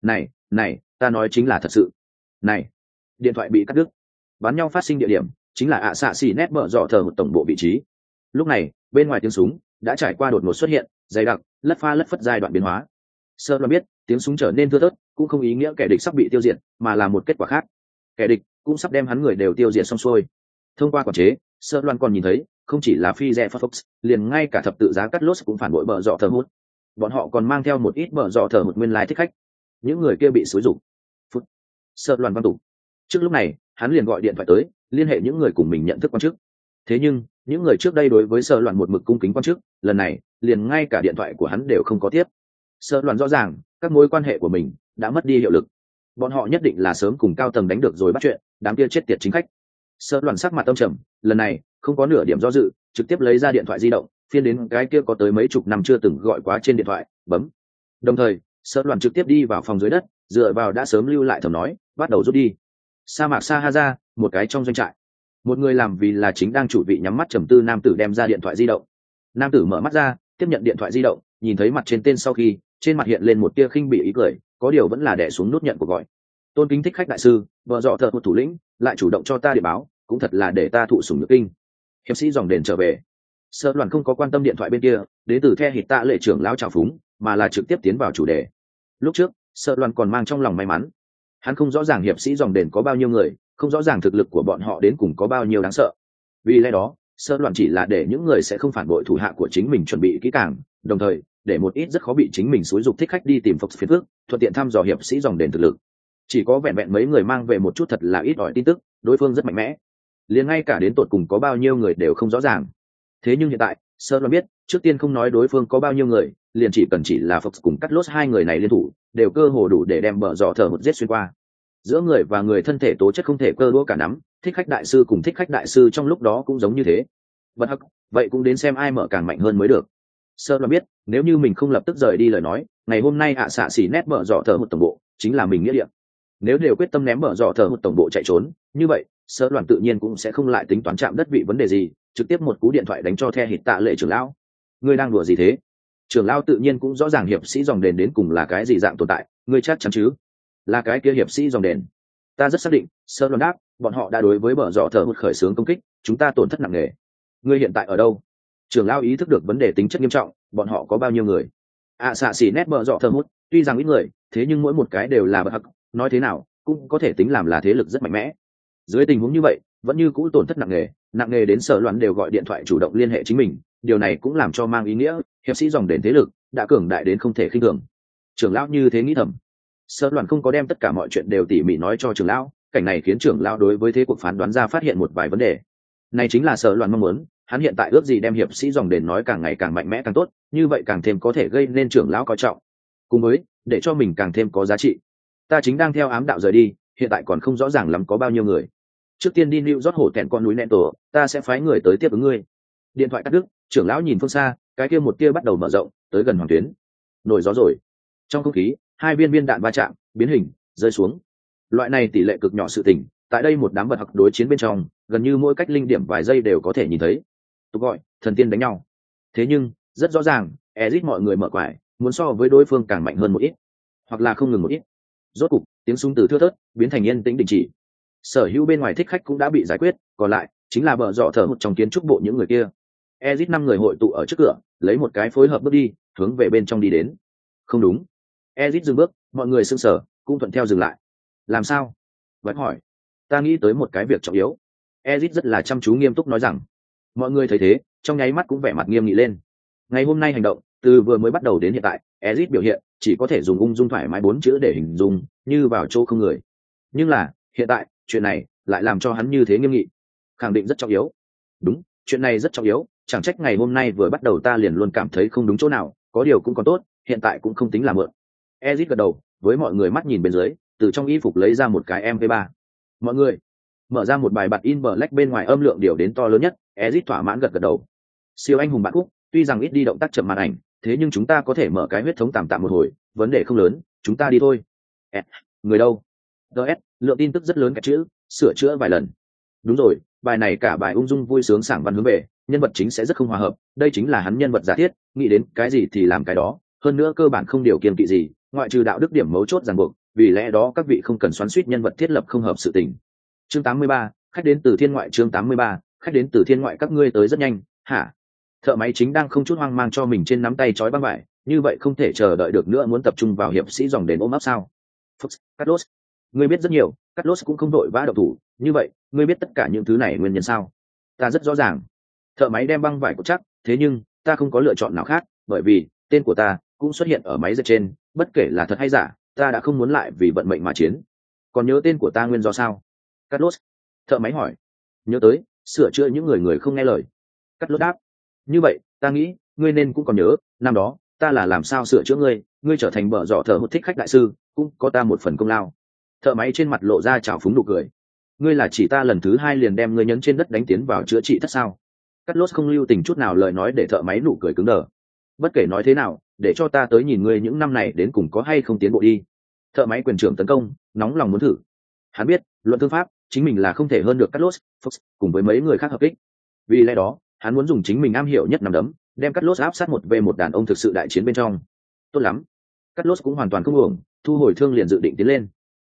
Này này, ta nói chính là thật sự. Này, điện thoại bị cắt đứt. Bắn nhau phát sinh địa điểm, chính là ạ xạ xì nét mở dọ thờ một tổng bộ vị trí. Lúc này, bên ngoài tiếng súng đã trải qua đột ngột xuất hiện, dày đặc, lất pha lất phất giai đoạn biến hóa. Sơ lo biết, tiếng súng trở nên thưa thớt, cũng không ý nghĩa kẻ địch sắp bị tiêu diệt, mà là một kết quả khác. Kẻ địch cũng sắp đem hắn người đều tiêu diệt xong xuôi. Thông qua quản chế sơ loan còn nhìn thấy, không chỉ là phi rẽ fox liền ngay cả thập tự giá cắt lốt cũng phản bội bờ dọ thờ hút. Bọn họ còn mang theo một ít bờ dọ thờ một nguyên lai thích khách. Những người kia bị xúi rục phút. Sơ loan văn tục. Trước lúc này, hắn liền gọi điện thoại tới, liên hệ những người cùng mình nhận thức quan chức. Thế nhưng, những người trước đây đối với sơ loạn một mực cung kính quan chức, lần này, liền ngay cả điện thoại của hắn đều không có tiếp. Sơ loạn rõ ràng, các mối quan hệ của mình đã mất đi hiệu lực. Bọn họ nhất định là sớm cùng cao tầng đánh được rồi bắt chuyện, đám kia chết tiệt chính khách sợ đoàn sắc mặt tâm trầm, lần này, không có nửa điểm do dự, trực tiếp lấy ra điện thoại di động, phiên đến cái kia có tới mấy chục năm chưa từng gọi quá trên điện thoại, bấm. Đồng thời, sợ đoàn trực tiếp đi vào phòng dưới đất, dựa vào đã sớm lưu lại thầm nói, bắt đầu rút đi. Sa mạc sa ha ra, một cái trong doanh trại. Một người làm vì là chính đang chủ vị nhắm mắt trầm tư nam tử đem ra điện thoại di động. Nam tử mở mắt ra, tiếp nhận điện thoại di động, nhìn thấy mặt trên tên sau khi, trên mặt hiện lên một tia khinh bị ý cười, có điều vẫn là đẻ xuống nút nhận cuộc gọi. Tôn kính thích khách đại sư, vợ dọ thợ một thủ lĩnh lại chủ động cho ta điện báo, cũng thật là để ta thụ sùng nhược kinh. Hiệp sĩ dòng đền trở về. Sợ đoàn không có quan tâm điện thoại bên kia, đến từ the hít tạ lệ trưởng lão trào phúng, mà là trực tiếp tiến vào chủ đề. Lúc trước sợ đoàn còn mang trong lòng may mắn. Hắn không rõ ràng hiệp sĩ dòng đền có bao nhiêu người, không rõ ràng thực lực của bọn họ đến cùng có bao nhiêu đáng sợ. Vì lẽ đó sợ đoàn chỉ là để những người sẽ không phản bội thủ hạ của chính mình chuẩn bị kỹ càng, đồng thời, để một ít rất khó bị chính mình xúi dục thích khách đi tìm phục phiền phước thuận tiện thăm dò hiệp sĩ dòng đền thực lực chỉ có vẹn vẹn mấy người mang về một chút thật là ít ỏi tin tức, đối phương rất mạnh mẽ. Liền ngay cả đến tột cùng có bao nhiêu người đều không rõ ràng. Thế nhưng hiện tại, sơ lo biết, trước tiên không nói đối phương có bao nhiêu người, liền chỉ cần chỉ là phục cùng cắt lốt hai người này liên thủ, đều cơ hồ đủ để đem bờ dò thở một giết xuyên qua. Giữa người và người thân thể tố chất không thể cơ đũa cả nắm, thích khách đại sư cùng thích khách đại sư trong lúc đó cũng giống như thế. Bất hắc, vậy cũng đến xem ai mở càng mạnh hơn mới được. Sơ lo biết, nếu như mình không lập tức rời đi lời nói, ngày hôm nay ạ xạ xỉ nét bờ dò thở một tổng bộ, chính là mình nghĩa địa nếu đều quyết tâm ném mở dọ thờ một tổng bộ chạy trốn, như vậy, sơ đoàn tự nhiên cũng sẽ không lại tính toán chạm đất vị vấn đề gì, trực tiếp một cú điện thoại đánh cho the hít tạ lệ trưởng lão. Ngươi đang đùa gì thế? Trưởng lão tự nhiên cũng rõ ràng hiệp sĩ dòng đền đến cùng là cái gì dạng tồn tại, ngươi chắc chắn chứ? Là cái kia hiệp sĩ dòng đền. Ta rất xác định, sơ đoàn đáp, bọn họ đã đối với bờ dọ thờ một khởi xướng công kích, chúng ta tổn thất nặng nề. Ngươi hiện tại ở đâu? Trưởng lão ý thức được vấn đề tính chất nghiêm trọng, bọn họ có bao nhiêu người? Ạ xạ xỉ nét mở dọ thờ hút tuy rằng ít người, thế nhưng mỗi một cái đều là bậc hắc nói thế nào, cũng có thể tính làm là thế lực rất mạnh mẽ. Dưới tình huống như vậy, vẫn như cũ tổn thất nặng nề nặng nề đến sở loạn đều gọi điện thoại chủ động liên hệ chính mình, điều này cũng làm cho mang ý nghĩa, hiệp sĩ dòng đền thế lực đã cường đại đến không thể khinh thường. Trưởng lão như thế nghĩ thầm. Sở loạn không có đem tất cả mọi chuyện đều tỉ mỉ nói cho trưởng lão, cảnh này khiến trưởng lão đối với thế cuộc phán đoán ra phát hiện một vài vấn đề. Này chính là sở loạn mong muốn, hắn hiện tại ước gì đem hiệp sĩ dòng đền nói càng ngày càng mạnh mẽ càng tốt, như vậy càng thêm có thể gây nên trưởng lão coi trọng. Cùng với, để cho mình càng thêm có giá trị ta chính đang theo ám đạo rời đi, hiện tại còn không rõ ràng lắm có bao nhiêu người. Trước tiên đi lưu rót hổ thẹn con núi nẹn tổ, ta sẽ phái người tới tiếp ứng ngươi. Điện thoại cắt đứt, trưởng lão nhìn phương xa, cái kia một kia bắt đầu mở rộng, tới gần hoàng tuyến. Nổi gió rồi. Trong không khí, hai viên viên đạn va chạm, biến hình, rơi xuống. Loại này tỷ lệ cực nhỏ sự tình, tại đây một đám vật học đối chiến bên trong, gần như mỗi cách linh điểm vài giây đều có thể nhìn thấy. Tục gọi, thần tiên đánh nhau. Thế nhưng, rất rõ ràng ezit mọi người mở quải, muốn so với đối phương càng mạnh hơn một ít, hoặc là không ngừng một ít rốt cục, tiếng súng từ thưa thớt biến thành yên tĩnh đình chỉ. Sở hữu bên ngoài thích khách cũng đã bị giải quyết, còn lại chính là bờ dọ thở một trong kiến trúc bộ những người kia. Ezit năm người hội tụ ở trước cửa, lấy một cái phối hợp bước đi, hướng về bên trong đi đến. Không đúng. Ezit dừng bước, mọi người sưng sở cũng thuận theo dừng lại. Làm sao? Vẫn hỏi. Ta nghĩ tới một cái việc trọng yếu. Ezit rất là chăm chú nghiêm túc nói rằng. Mọi người thấy thế, trong nháy mắt cũng vẻ mặt nghiêm nghị lên. Ngày hôm nay hành động từ vừa mới bắt đầu đến hiện tại, ezit biểu hiện chỉ có thể dùng ung dung thoải mái bốn chữ để hình dung như vào chỗ không người. Nhưng là, hiện tại, chuyện này lại làm cho hắn như thế nghiêm nghị. Khẳng định rất trọng yếu. Đúng, chuyện này rất trọng yếu, chẳng trách ngày hôm nay vừa bắt đầu ta liền luôn cảm thấy không đúng chỗ nào, có điều cũng còn tốt, hiện tại cũng không tính là mượn. Ezit gật đầu, với mọi người mắt nhìn bên dưới, từ trong y phục lấy ra một cái mv 3 mọi người, mở ra một bài bật in black bên ngoài âm lượng điều đến to lớn nhất, ezit thỏa mãn gật gật đầu. Siêu anh hùng bạn cúc tuy rằng ít đi động tác chậm màn ảnh thế nhưng chúng ta có thể mở cái huyết thống tạm tạm một hồi vấn đề không lớn chúng ta đi thôi. Người đâu? Ts lượng tin tức rất lớn cái chữ sửa chữa vài lần. Đúng rồi bài này cả bài ung dung vui sướng sảng văn hướng về nhân vật chính sẽ rất không hòa hợp đây chính là hắn nhân vật giả thiết nghĩ đến cái gì thì làm cái đó. Hơn nữa cơ bản không điều kiên kỵ gì ngoại trừ đạo đức điểm mấu chốt ràng buộc vì lẽ đó các vị không cần xoắn suýt nhân vật thiết lập không hợp sự tình. Chương 83, khách đến từ thiên ngoại chương 83, khách đến từ thiên ngoại các ngươi tới rất nhanh. Hả? Thợ máy chính đang không chút hoang mang cho mình trên nắm tay trói băng vải như vậy không thể chờ đợi được nữa muốn tập trung vào hiệp sĩ dòng đền ôm áp sao? Phúc, Carlos, ngươi biết rất nhiều Carlos cũng không đội vã độc thủ như vậy ngươi biết tất cả những thứ này nguyên nhân sao? Ta rất rõ ràng. Thợ máy đem băng vải của chắc thế nhưng ta không có lựa chọn nào khác bởi vì tên của ta cũng xuất hiện ở máy dệt trên bất kể là thật hay giả ta đã không muốn lại vì vận mệnh mà chiến. Còn nhớ tên của ta nguyên do sao? Carlos, thợ máy hỏi. Nhớ tới sửa chữa những người người không nghe lời. Carlos đáp như vậy, ta nghĩ, ngươi nên cũng còn nhớ, năm đó, ta là làm sao sửa chữa ngươi ngươi trở thành bờ dọ thợ hút thích khách đại sư, cũng có ta một phần công lao. Thợ máy trên mặt lộ ra trào phúng nụ cười. Ngươi là chỉ ta lần thứ hai liền đem ngươi nhấn trên đất đánh tiến vào chữa trị thất sao? Cắt lốt không lưu tình chút nào lời nói để thợ máy nụ cười cứng đờ. Bất kể nói thế nào, để cho ta tới nhìn ngươi những năm này đến cùng có hay không tiến bộ đi. Thợ máy quyền trưởng tấn công, nóng lòng muốn thử. Hắn biết, luận thương pháp, chính mình là không thể hơn được cắt lốt cùng với mấy người khác hợp ích vì lẽ đó hắn muốn dùng chính mình am hiểu nhất nằm đấm, đem cắt lốt áp sát một về một đàn ông thực sự đại chiến bên trong. Tốt lắm. Cắt lốt cũng hoàn toàn không hưởng thu hồi thương liền dự định tiến lên.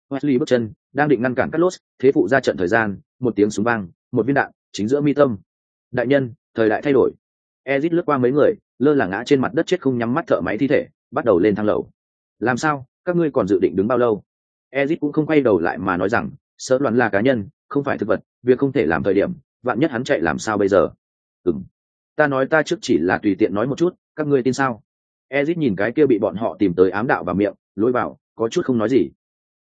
Wesley bước chân, đang định ngăn cản cắt lốt thế phụ ra trận thời gian, một tiếng súng vang, một viên đạn, chính giữa mi tâm. Đại nhân, thời đại thay đổi. Ezit lướt qua mấy người, lơ là ngã trên mặt đất chết không nhắm mắt thợ máy thi thể, bắt đầu lên thang lầu. Làm sao, các ngươi còn dự định đứng bao lâu? Ezit cũng không quay đầu lại mà nói rằng sợ loạn là cá nhân, không phải thực vật, việc không thể làm thời điểm, vạn nhất hắn chạy làm sao bây giờ? Ừng ta nói ta trước chỉ là tùy tiện nói một chút, các ngươi tin sao? Ezit nhìn cái kia bị bọn họ tìm tới ám đạo vào miệng lối vào, có chút không nói gì.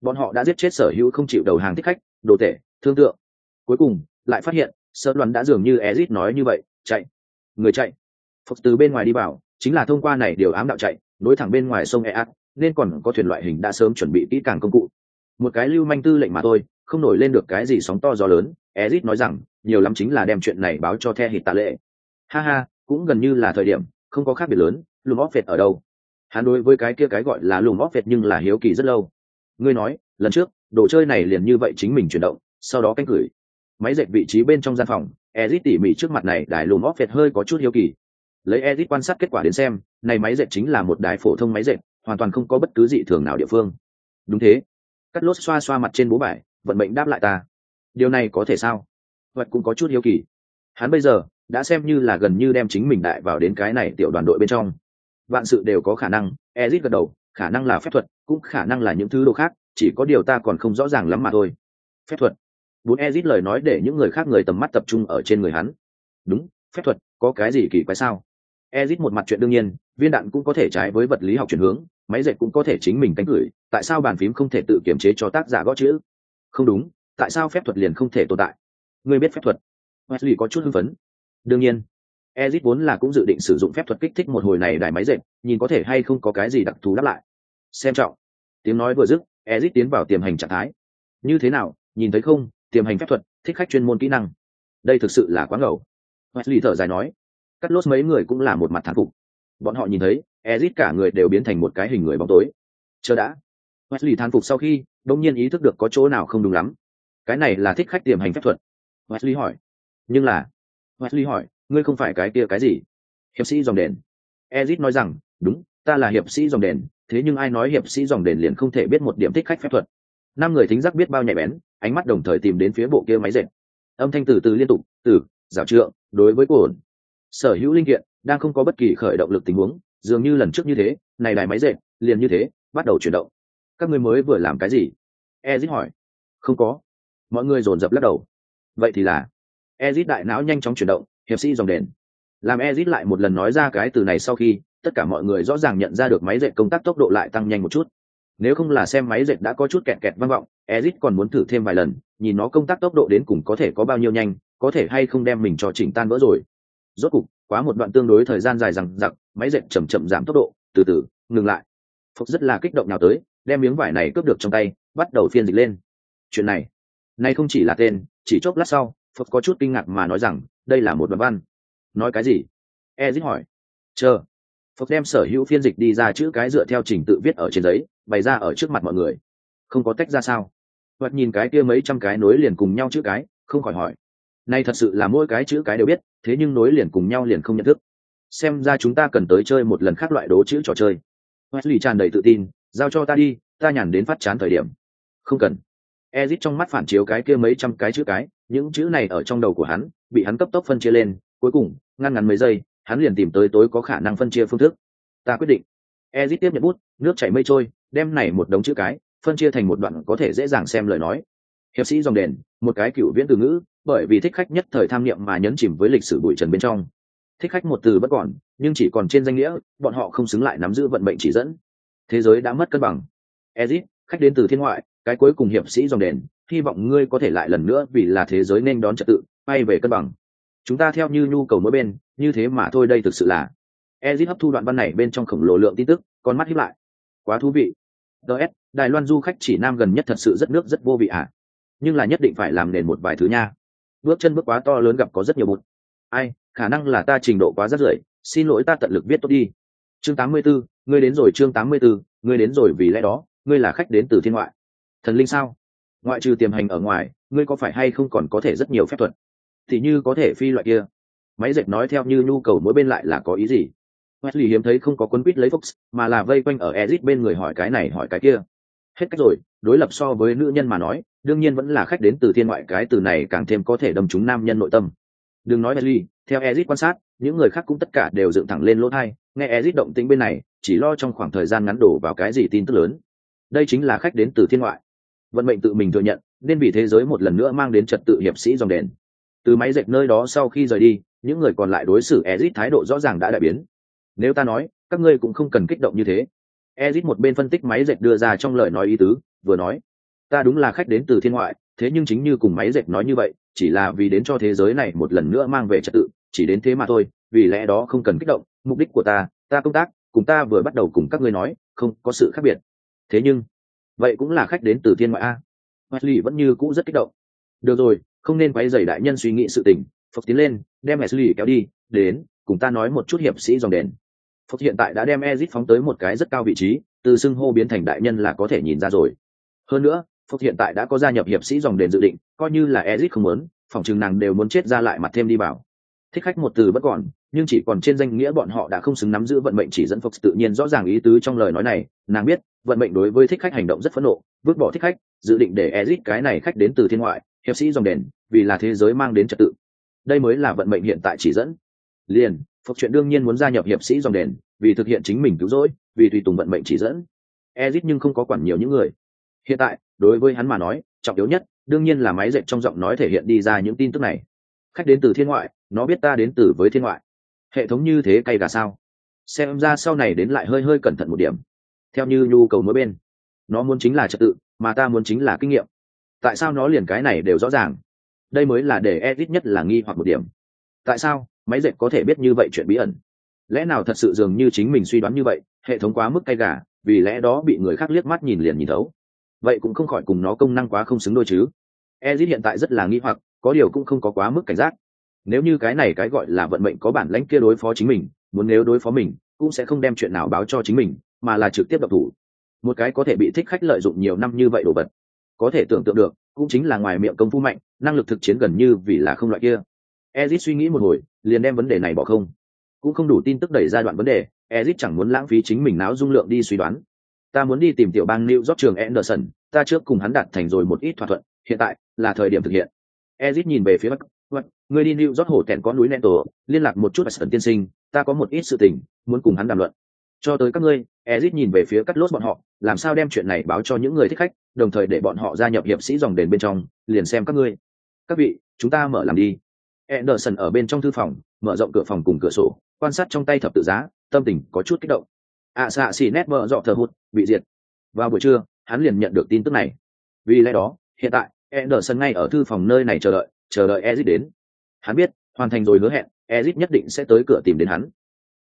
Bọn họ đã giết chết sở hữu không chịu đầu hàng thích khách, đồ tể, thương tượng. Cuối cùng, lại phát hiện sợ đoàn đã dường như ezit nói như vậy, chạy. Người chạy. Phục từ bên ngoài đi vào, chính là thông qua này điều ám đạo chạy, nối thẳng bên ngoài sông eat nên còn có thuyền loại hình đã sớm chuẩn bị kỹ càng công cụ. Một cái lưu manh tư lệnh mà thôi không nổi lên được cái gì sóng to gió lớn ezit nói rằng, nhiều lắm chính là đem chuyện này báo cho the hít tạ lệ. Ha ha, cũng gần như là thời điểm, không có khác biệt lớn lùm óp phệt ở đâu? Hắn đối với cái kia cái gọi là lùm óp phệt nhưng là hiếu kỳ rất lâu. Ngươi nói, lần trước, đồ chơi này liền như vậy chính mình chuyển động, sau đó canh gửi máy dệt vị trí bên trong gian phòng ezit tỉ mỉ trước mặt này, đài lùm óp phệt hơi có chút hiếu kỳ. Lấy ezit quan sát kết quả đến xem, này máy dệt chính là một đài phổ thông máy dệt, hoàn toàn không có bất cứ dị thường nào địa phương. Đúng thế. Cắt lốt xoa xoa mặt trên bố bài vận mệnh đáp lại ta. Điều này có thể sao? Vật cũng có chút hiếu kỳ. Hắn bây giờ đã xem như là gần như đem chính mình đại vào đến cái này tiểu đoàn đội bên trong. Vạn sự đều có khả năng, ezit gật đầu, khả năng là phép thuật, cũng khả năng là những thứ đồ khác, chỉ có điều ta còn không rõ ràng lắm mà thôi. Phép thuật. Bốn ezit lời nói để những người khác người tầm mắt tập trung ở trên người hắn. Đúng, phép thuật, có cái gì kỳ quái sao? Ezit một mặt chuyện đương nhiên, viên đạn cũng có thể trái với vật lý học chuyển hướng, máy dệt cũng có thể chính mình cánh gửi tại sao bàn phím không thể tự kiểm chế cho tác giả gõ chữ? Không đúng, tại sao phép thuật liền không thể tồn tại? Ngươi biết phép thuật? Wesley có chút hưng phấn. Đương nhiên, ezit vốn là cũng dự định sử dụng phép thuật kích thích một hồi này đài máy dệt, nhìn có thể hay không có cái gì đặc thù đáp lại. Xem trọng. Tiếng nói vừa dứt, ezit tiến vào tiềm hành trạng thái. Như thế nào, nhìn thấy không, tiềm hành phép thuật, thích khách chuyên môn kỹ năng. Đây thực sự là quá ngầu. Wesley thở dài nói. Cắt lốt mấy người cũng là một mặt thán phục. Bọn họ nhìn thấy, ezit cả người đều biến thành một cái hình người bóng tối. Chờ đã wesley thán phục sau khi đông nhiên ý thức được có chỗ nào không đúng lắm. Cái này là thích khách tiềm hành phép thuật. Wesley hỏi. Nhưng là, wesley hỏi, ngươi không phải cái kia cái gì? Hiệp sĩ dòng đền. Ezit nói rằng, đúng, ta là hiệp sĩ dòng đền, thế nhưng ai nói hiệp sĩ dòng đền liền không thể biết một điểm thích khách phép thuật. Năm người thính giác biết bao nhạy bén, ánh mắt đồng thời tìm đến phía bộ kia máy dệt. Âm thanh từ từ liên tục, từ, rào trượng, đối với cuộn. sở hữu linh kiện, đang không có bất kỳ khởi động lực tình huống, dường như lần trước như thế, này đài máy dệt, liền như thế, bắt đầu chuyển động các người mới vừa làm cái gì? Ezit hỏi. Không có. Mọi người dồn dập lắc đầu. Vậy thì là, ezit đại não nhanh chóng chuyển động, hiệp sĩ dòng đền. Làm ezit lại một lần nói ra cái từ này sau khi, tất cả mọi người rõ ràng nhận ra được máy dệt công tác tốc độ lại tăng nhanh một chút. Nếu không là xem máy dệt đã có chút kẹt kẹt vang vọng, ezit còn muốn thử thêm vài lần, nhìn nó công tác tốc độ đến cùng có thể có bao nhiêu nhanh, có thể hay không đem mình cho chỉnh tan vỡ rồi. Rốt cục, quá một đoạn tương đối thời gian dài rằng giặc máy dệt chậm chậm giảm tốc độ, từ từ, ngừng lại phúc rất là kích động nào tới, đem miếng vải này cướp được trong tay, bắt đầu phiên dịch lên. Chuyện này, nay không chỉ là tên, chỉ chốc lát sau phúc có chút kinh ngạc mà nói rằng, đây là một đoạn văn. Nói cái gì? E ezit hỏi. Chờ. Phúc đem sở hữu phiên dịch đi ra chữ cái dựa theo trình tự viết ở trên giấy, bày ra ở trước mặt mọi người. Không có tách ra sao? Hoặc nhìn cái kia mấy trăm cái nối liền cùng nhau chữ cái, không khỏi hỏi. Nay thật sự là mỗi cái chữ cái đều biết, thế nhưng nối liền cùng nhau liền không nhận thức. Xem ra chúng ta cần tới chơi một lần khác loại đố chữ trò chơi wesley tràn đầy tự tin, giao cho ta đi, ta nhàn đến phát chán thời điểm. Không cần. Ezit trong mắt phản chiếu cái kia mấy trăm cái chữ cái, những chữ này ở trong đầu của hắn, bị hắn cấp tốc phân chia lên, cuối cùng, ngăn ngắn mấy giây, hắn liền tìm tới tối có khả năng phân chia phương thức. Ta quyết định. Ezit tiếp nhận bút, nước chảy mây trôi, đem này một đống chữ cái, phân chia thành một đoạn có thể dễ dàng xem lời nói. Hiệp sĩ dòng đền, một cái cựu viễn từ ngữ, bởi vì thích khách nhất thời tham niệm mà nhấn chìm với lịch sử bụi trần bên trong thích khách một từ bất còn, nhưng chỉ còn trên danh nghĩa, bọn họ không xứng lại nắm giữ vận mệnh chỉ dẫn. Thế giới đã mất cân bằng. Ezit, khách đến từ thiên ngoại, cái cuối cùng hiệp sĩ dòng đền, hy vọng ngươi có thể lại lần nữa vì là thế giới nên đón trật tự, bay về cân bằng. Chúng ta theo như nhu cầu mỗi bên, như thế mà thôi đây thực sự là. Ezit hấp thu đoạn văn này bên trong khổng lồ lượng tin tức, con mắt hiếp lại. Quá thú vị. Ts đài loan du khách chỉ nam gần nhất thật sự rất nước, rất vô vị ạ à. nhưng là nhất định phải làm nền một vài thứ nha. Bước chân bước quá to lớn gặp có rất nhiều bụt ai? Khả năng là ta trình độ quá rất rưởi xin lỗi ta tận lực viết tốt đi. Chương 84, ngươi đến rồi chương 84, ngươi đến rồi vì lẽ đó ngươi là khách đến từ thiên ngoại. Thần linh sao? Ngoại trừ tiềm hành ở ngoài ngươi có phải hay không còn có thể rất nhiều phép thuật? Thì như có thể phi loại kia. Máy dệt nói theo như nhu cầu mỗi bên lại là có ý gì? Wesley hiếm thấy không có cuốn quýt lấy Fox, mà là vây quanh ở Ezic bên người hỏi cái này hỏi cái kia. Hết cách rồi, đối lập so với nữ nhân mà nói, đương nhiên vẫn là khách đến từ thiên ngoại cái từ này càng thêm có thể đâm trúng nam nhân nội tâm. Đừng nói Wesley, theo Ezit quan sát, những người khác cũng tất cả đều dựng thẳng lên lỗ tai, nghe Ezit động tĩnh bên này, chỉ lo trong khoảng thời gian ngắn đổ vào cái gì tin tức lớn. Đây chính là khách đến từ thiên ngoại. Vận mệnh tự mình thừa nhận, nên vì thế giới một lần nữa mang đến trật tự hiệp sĩ dòng đền. Từ máy dệt nơi đó sau khi rời đi, những người còn lại đối xử Ezit thái độ rõ ràng đã đại biến, nếu ta nói các ngươi cũng không cần kích động như thế ezit một bên phân tích máy dệt đưa ra trong lời nói ý tứ vừa nói ta đúng là khách đến từ thiên ngoại thế nhưng chính như cùng máy dệt nói như vậy chỉ là vì đến cho thế giới này một lần nữa mang về trật tự chỉ đến thế mà thôi, vì lẽ đó không cần kích động, mục đích của ta ta công tác, cùng ta vừa bắt đầu cùng các ngươi nói, không có sự khác biệt. Thế nhưng, vậy cũng là khách đến từ thiên ngoại a. Wesley vẫn như cũ rất kích động. Được rồi, không nên quay dày đại nhân suy nghĩ sự tình. Phật tiến lên, đem wesley kéo đi, đến, cùng ta nói một chút hiệp sĩ dòng đền. Phật hiện tại đã đem ezit phóng tới một cái rất cao vị trí, từ xưng hô biến thành đại nhân là có thể nhìn ra rồi. Hơn nữa phật hiện tại đã có gia nhập hiệp sĩ dòng đền dự định, coi như là ezit không muốn, phòng chừng nàng đều muốn chết ra lại mặt thêm đi vào thích khách một từ bất còn nhưng chỉ còn trên danh nghĩa bọn họ đã không xứng nắm giữ vận mệnh chỉ dẫn Fox tự nhiên rõ ràng ý tứ trong lời nói này, nàng biết, vận mệnh đối với thích khách hành động rất phẫn nộ, vứt bỏ thích khách, dự định để ezit cái này khách đến từ thiên ngoại, hiệp sĩ dòng đền, vì là thế giới mang đến trật tự. Đây mới là vận mệnh hiện tại chỉ dẫn. Liền phục chuyện đương nhiên muốn gia nhập hiệp sĩ dòng đền vì thực hiện chính mình cứu rỗi vì tùy tùng vận mệnh chỉ dẫn. Ezit nhưng không có quản nhiều những người. Hiện tại đối với hắn mà nói trọng yếu nhất đương nhiên là máy dệt trong giọng nói thể hiện đi ra những tin tức này. Khách đến từ thiên ngoại nó biết ta đến từ với thiên ngoại. Hệ thống như thế cay gà sao? Xem ra sau này đến lại hơi hơi cẩn thận một điểm. Theo như nhu cầu mỗi bên. Nó muốn chính là trật tự, mà ta muốn chính là kinh nghiệm. Tại sao nó liền cái này đều rõ ràng? Đây mới là để edit nhất là nghi hoặc một điểm. Tại sao? Máy dệt có thể biết như vậy chuyện bí ẩn. Lẽ nào thật sự dường như chính mình suy đoán như vậy, hệ thống quá mức cay gà, vì lẽ đó bị người khác liếc mắt nhìn liền nhìn thấu. Vậy cũng không khỏi cùng nó công năng quá không xứng đôi chứ. Ezit hiện tại rất là nghi hoặc, có điều cũng không có quá mức cảnh giác nếu như cái này cái gọi là vận mệnh có bản lãnh kia đối phó chính mình, muốn nếu đối phó mình, cũng sẽ không đem chuyện nào báo cho chính mình, mà là trực tiếp độc thủ. Một cái có thể bị thích khách lợi dụng nhiều năm như vậy đồ vật, có thể tưởng tượng được, cũng chính là ngoài miệng công phu mạnh, năng lực thực chiến gần như vì là không loại kia. Ezit suy nghĩ một hồi, liền đem vấn đề này bỏ không. Cũng không đủ tin tức đẩy ra đoạn vấn đề, ezit chẳng muốn lãng phí chính mình não dung lượng đi suy đoán. Ta muốn đi tìm tiểu bang new york trường anderson, ta trước cùng hắn đạt thành rồi một ít thỏa thuận, hiện tại là thời điểm thực hiện. Ezit nhìn về phía bắc. Vậy, người đi New York hổ tẹn có núi nẹn tổ, liên lạc một chút với sẩn tiên sinh, ta có một ít sự tình, muốn cùng hắn đàm luận. Cho tới các ngươi, Ezit nhìn về phía cắt lốt bọn họ, làm sao đem chuyện này báo cho những người thích khách, đồng thời để bọn họ gia nhập hiệp sĩ dòng đền bên trong, liền xem các ngươi. Các vị, chúng ta mở làm đi. Anderson ở bên trong thư phòng, mở rộng cửa phòng cùng cửa sổ, quan sát trong tay thập tự giá, tâm tình có chút kích động. À xạ xì nét vợ dọ thờ hụt, bị diệt. Vào buổi trưa, hắn liền nhận được tin tức này. Vì lẽ đó, hiện tại, Anderson ngay ở thư phòng nơi này chờ đợi, chờ đợi Ezit đến. Hắn biết, hoàn thành rồi hứa hẹn, Ezit nhất định sẽ tới cửa tìm đến hắn.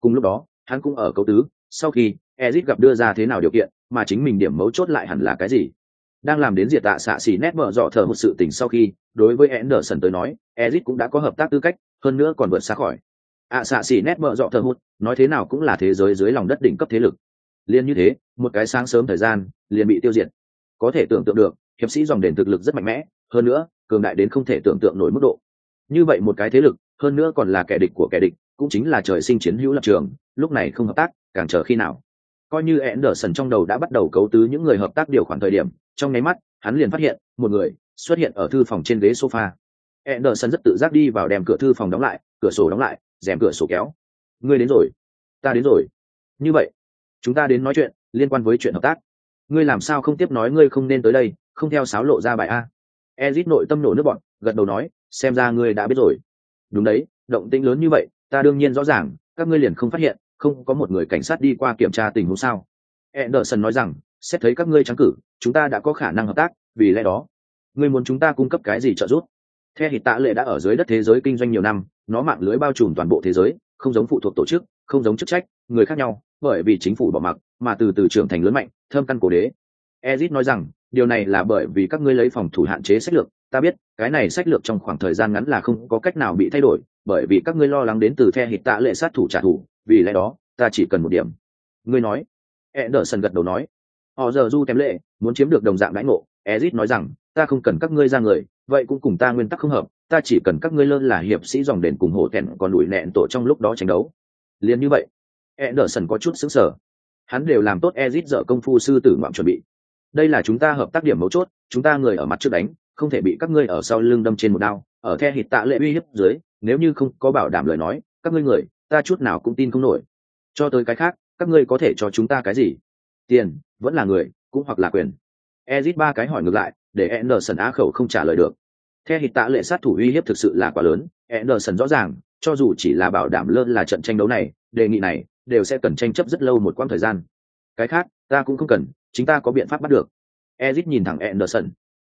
Cùng lúc đó, hắn cũng ở câu tứ, sau khi Ezit gặp đưa ra thế nào điều kiện, mà chính mình điểm mấu chốt lại hẳn là cái gì. Đang làm đến diệt tạ xạ xỉ nét mở rõ thở một sự tình sau khi, đối với Anderson tới nói, Ezit cũng đã có hợp tác tư cách, hơn nữa còn vượt xa khỏi. ạ xạ xỉ nét mở rõ thở hụt, nói thế nào cũng là thế giới dưới lòng đất đỉnh cấp thế lực. Liên như thế, một cái sáng sớm thời gian, liền bị tiêu diệt. Có thể tưởng tượng được, hiệp sĩ dòng đền thực lực rất mạnh mẽ, hơn nữa, cường đại đến không thể tưởng tượng nổi mức độ. Như vậy một cái thế lực, hơn nữa còn là kẻ địch của kẻ địch, cũng chính là trời sinh chiến hữu lập trường, lúc này không hợp tác, càng chờ khi nào. Coi như Anderson trong đầu đã bắt đầu cấu tứ những người hợp tác điều khoản thời điểm, trong nháy mắt, hắn liền phát hiện, một người xuất hiện ở thư phòng trên ghế sofa. Anderson rất tự giác đi vào đem cửa thư phòng đóng lại, cửa sổ đóng lại, rèm cửa sổ kéo. Ngươi đến rồi, ta đến rồi. Như vậy, chúng ta đến nói chuyện liên quan với chuyện hợp tác. Ngươi làm sao không tiếp nói ngươi không nên tới đây, không theo sáo lộ ra bài a? Ezit nội tâm nổ nước bọn gật đầu nói xem ra ngươi đã biết rồi. Đúng đấy động tĩnh lớn như vậy ta đương nhiên rõ ràng các ngươi liền không phát hiện không có một người cảnh sát đi qua kiểm tra tình huống sao? Anderson nói rằng xét thấy các ngươi trắng cử chúng ta đã có khả năng hợp tác vì lẽ đó ngươi muốn chúng ta cung cấp cái gì trợ giúp? The Hịt Tạ Lệ đã ở dưới đất thế giới kinh doanh nhiều năm, nó mạng lưới bao trùm toàn bộ thế giới, không giống phụ thuộc tổ chức, không giống chức trách, người khác nhau, bởi vì chính phủ bỏ mặc, mà từ từ trưởng thành lớn mạnh, thơm căn cổ đế. Ezit nói rằng, điều này là bởi vì các ngươi lấy phòng thủ hạn chế sách lược. Ta biết, cái này sách lược trong khoảng thời gian ngắn là không có cách nào bị thay đổi, bởi vì các ngươi lo lắng đến từ phe hít tạ lệ sát thủ trả thù, vì lẽ đó, ta chỉ cần một điểm. Ngươi nói. Anderson gật đầu nói. Họ giờ du kém lệ, muốn chiếm được đồng dạng đãi ngộ, Ezit nói rằng, ta không cần các ngươi ra người, vậy cũng cùng ta nguyên tắc không hợp, ta chỉ cần các ngươi lơ là hiệp sĩ dòng đền cùng hổ thẹn còn đuổi nẹn tổ trong lúc đó tranh đấu. Liền như vậy, Anderson có chút sững sờ. Hắn đều làm tốt Ezit dở công phu sư tử ngoạm chuẩn bị đây là chúng ta hợp tác điểm mấu chốt, chúng ta người ở mặt trước đánh, không thể bị các ngươi ở sau lưng đâm trên một đao, ở the hít tạ lệ uy hiếp dưới, nếu như không có bảo đảm lời nói, các ngươi người, ta chút nào cũng tin không nổi. Cho tới cái khác, các ngươi có thể cho chúng ta cái gì? Tiền, vẫn là người, cũng hoặc là quyền. Ezit ba cái hỏi ngược lại, để anderson á khẩu không trả lời được. The hít tạ lệ sát thủ uy hiếp thực sự là quá lớn, anderson rõ ràng, cho dù chỉ là bảo đảm lơ là trận tranh đấu này, đề nghị này, đều sẽ cần tranh chấp rất lâu một quãng thời gian cái khác ta cũng không cần chính ta có biện pháp bắt được. Ezit nhìn thẳng anderson.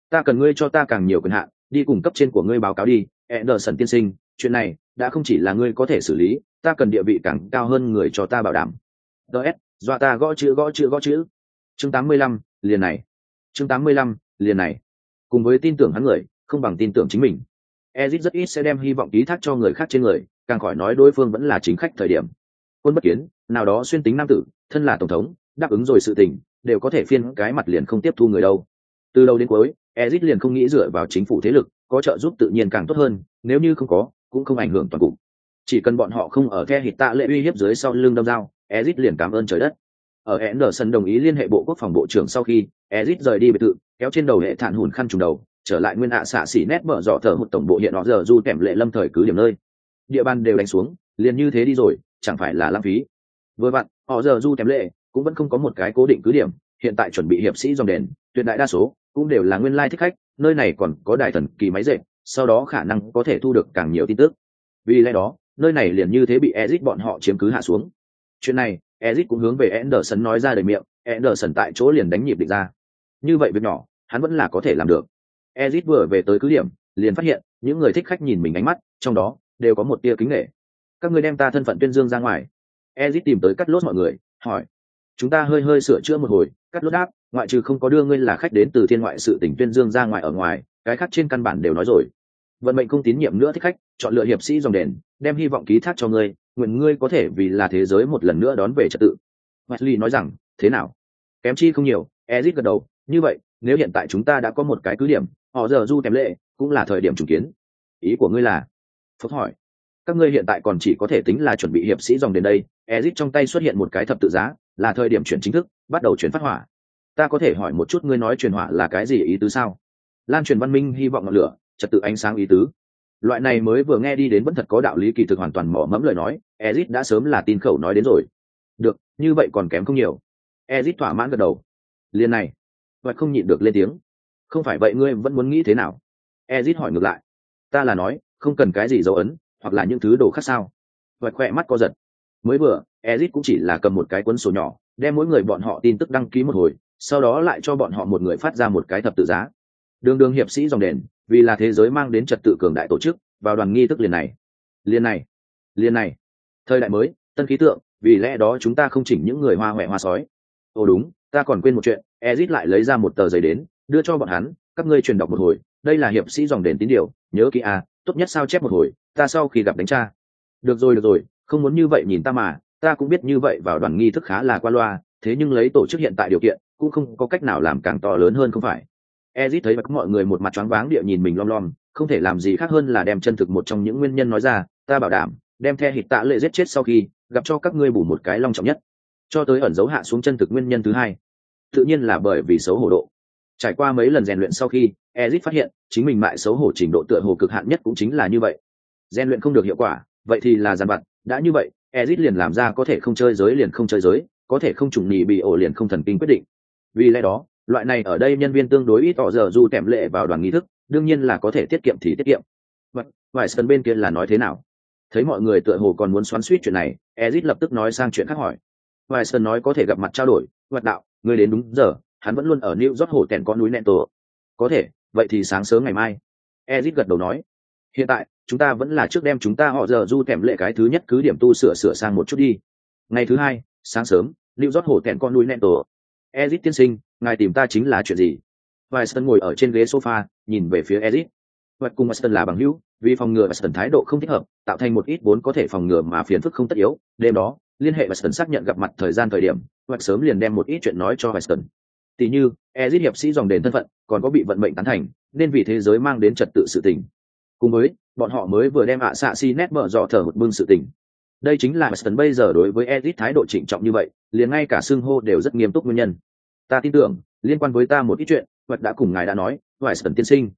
Ta cần ngươi cho ta càng nhiều quyền hạn đi cùng cấp trên của ngươi báo cáo đi anderson tiên sinh chuyện này đã không chỉ là ngươi có thể xử lý ta cần địa vị càng cao hơn người cho ta bảo đảm. Ts dọa ta gõ chữ gõ chữ gõ chữ. Chương 85, liền này. Chương 85, liền này. Cùng với tin tưởng hắn người không bằng tin tưởng chính mình. Ezit rất ít sẽ đem hy vọng ký thác cho người khác trên người càng khỏi nói đối phương vẫn là chính khách thời điểm. Quân bất kiến nào đó xuyên tính nam tử thân là tổng thống đáp ứng rồi sự tình, đều có thể phiên cái mặt liền không tiếp thu người đâu. Từ đầu đến cuối ezit liền không nghĩ dựa vào chính phủ thế lực, có trợ giúp tự nhiên càng tốt hơn, nếu như không có, cũng không ảnh hưởng toàn cục. Chỉ cần bọn họ không ở the hít tạ lệ uy hiếp dưới sau lưng đâm dao ezit liền cảm ơn trời đất. Ở Anderson đồng ý liên hệ bộ quốc phòng bộ trưởng sau khi Ezit rời đi biệt thự, kéo trên đầu hệ thản hùn khăn trùng đầu, trở lại nguyên hạ xạ xỉ nét mở dọ thở một tổng bộ hiện họ giờ du kèm lệ lâm thời cứ điểm nơi. Địa bàn đều đánh xuống, liền như thế đi rồi, chẳng phải là lãng phí. Vừa vặn, họ giờ du kèm lệ cũng vẫn không có một cái cố định cứ điểm, hiện tại chuẩn bị hiệp sĩ dòng đền, tuyệt đại đa số cũng đều là nguyên lai thích khách, nơi này còn có đại thần kỳ máy dệt, sau đó khả năng có thể thu được càng nhiều tin tức. Vì lẽ đó, nơi này liền như thế bị ezit bọn họ chiếm cứ hạ xuống. Chuyện này ezit cũng hướng về anderson nói ra đời miệng, anderson tại chỗ liền đánh nhịp định ra. Như vậy việc nhỏ, hắn vẫn là có thể làm được. Ezit vừa về tới cứ điểm, liền phát hiện những người thích khách nhìn mình ánh mắt, trong đó đều có một tia kính nghệ các người đem ta thân phận tuyên dương ra ngoài. Ezit tìm tới cắt lốt mọi người, hỏi chúng ta hơi hơi sửa chữa một hồi, cắt lốt đáp, ngoại trừ không có đưa ngươi là khách đến từ thiên ngoại sự tỉnh tuyên dương ra ngoài ở ngoài, cái khác trên căn bản đều nói rồi. Vận mệnh không tín nhiệm nữa thích khách, chọn lựa hiệp sĩ dòng đền, đem hy vọng ký thác cho ngươi, nguyện ngươi có thể vì là thế giới một lần nữa đón về trật tự. Wesley nói rằng, thế nào? Kém chi không nhiều. Ezit gật đầu, như vậy, nếu hiện tại chúng ta đã có một cái cứ điểm, họ giờ du kèm lệ, cũng là thời điểm trùng kiến. Ý của ngươi là? Phúc hỏi. Các ngươi hiện tại còn chỉ có thể tính là chuẩn bị hiệp sĩ dòng đến đây. Ezit trong tay xuất hiện một cái thập tự giá là thời điểm chuyển chính thức, bắt đầu chuyển phát hỏa. Ta có thể hỏi một chút ngươi nói truyền hỏa là cái gì ý tứ sao? Lan truyền văn minh, hy vọng ngọn lửa, trật tự ánh sáng ý tứ. Loại này mới vừa nghe đi đến vẫn thật có đạo lý kỳ thực hoàn toàn mỏ mẫm lời nói, ezit đã sớm là tin khẩu nói đến rồi. Được, như vậy còn kém không nhiều. Ezit thỏa mãn gật đầu. Liền này vậy không nhịn được lên tiếng. Không phải vậy ngươi vẫn muốn nghĩ thế nào? Ezit hỏi ngược lại. Ta là nói, không cần cái gì dấu ấn, hoặc là những thứ đồ khác sao? Vậy khỏe mắt co giật. Mới vừa ezit cũng chỉ là cầm một cái cuốn sổ nhỏ, đem mỗi người bọn họ tin tức đăng ký một hồi, sau đó lại cho bọn họ một người phát ra một cái thập tự giá. Đường đường hiệp sĩ dòng đền, vì là thế giới mang đến trật tự cường đại tổ chức, vào đoàn nghi thức liền này. Liền này liền này. Thời đại mới, tân khí tượng, vì lẽ đó chúng ta không chỉnh những người hoa huệ hoa sói. Ồ đúng, ta còn quên một chuyện, ezit lại lấy ra một tờ giấy đến, đưa cho bọn hắn, các ngươi truyền đọc một hồi, đây là hiệp sĩ dòng đền tín điều, nhớ kỹ à tốt nhất sao chép một hồi, ta sau khi gặp đánh cha. Được rồi được rồi, không muốn như vậy nhìn ta mà ta cũng biết như vậy vào đoàn nghi thức khá là qua loa, thế nhưng lấy tổ chức hiện tại điều kiện, cũng không có cách nào làm càng to lớn hơn không phải. Ezit thấy mặt mọi người một mặt choáng váng địa nhìn mình lom lom, không thể làm gì khác hơn là đem chân thực một trong những nguyên nhân nói ra, ta bảo đảm, đem the hịt tạ lệ giết chết sau khi gặp cho các ngươi bù một cái long trọng nhất. Cho tới ẩn dấu hạ xuống chân thực nguyên nhân thứ hai. Tự nhiên là bởi vì xấu hổ độ. Trải qua mấy lần rèn luyện sau khi, ezit phát hiện, chính mình mại xấu hổ trình độ tựa hồ cực hạn nhất cũng chính là như vậy. Rèn luyện không được hiệu quả, vậy thì là giàn vặt, đã như vậy ezit liền làm ra có thể không chơi giới liền không chơi giới, có thể không trùng nhì bị ổ liền không thần kinh quyết định. Vì lẽ đó, loại này ở đây nhân viên tương đối ít tỏ giờ dù tèm lệ vào đoàn nghi thức, đương nhiên là có thể tiết kiệm thì tiết kiệm. Vài sân bên kia là nói thế nào? Thấy mọi người tựa hồ còn muốn xoắn suýt chuyện này, ezit lập tức nói sang chuyện khác hỏi. Vài sân nói có thể gặp mặt trao đổi hoạt đạo, người đến đúng giờ, hắn vẫn luôn ở new Rốt hồ tèn con núi nẹn tổ có thể, vậy thì sáng sớm ngày mai. Ezit gật đầu nói. Hiện tại chúng ta vẫn là trước đem chúng ta họ giờ du kèm lệ cái thứ nhất cứ điểm tu sửa sửa sang một chút đi ngày thứ hai sáng sớm lưu rót hồ tèn con núi nẹn tổ ezit tiên sinh ngài tìm ta chính là chuyện gì Weston ngồi ở trên ghế sofa, nhìn về phía Ezit. Vật cùng Weston là bằng hữu, vì phòng ngừa Weston thái độ không thích hợp, tạo thành một ít vốn có thể phòng ngừa mà phiền phức không tất yếu. Đêm đó, liên hệ Weston xác nhận gặp mặt thời gian thời điểm, Vật sớm liền đem một ít chuyện nói cho Weston. Tỷ như, Ezit hiệp sĩ dòng đền thân phận, còn có bị vận mệnh tán thành, nên vì thế giới mang đến trật tự sự tình. Cùng với, bọn họ mới vừa đem ạ xạ si nét mở dọ thở một bưng sự tình. Đây chính là Weston bây giờ đối với Edith thái độ trịnh trọng như vậy, liền ngay cả xưng hô đều rất nghiêm túc nguyên nhân. Ta tin tưởng, liên quan với ta một ít chuyện, vật đã cùng ngài đã nói Weston tiên sinh.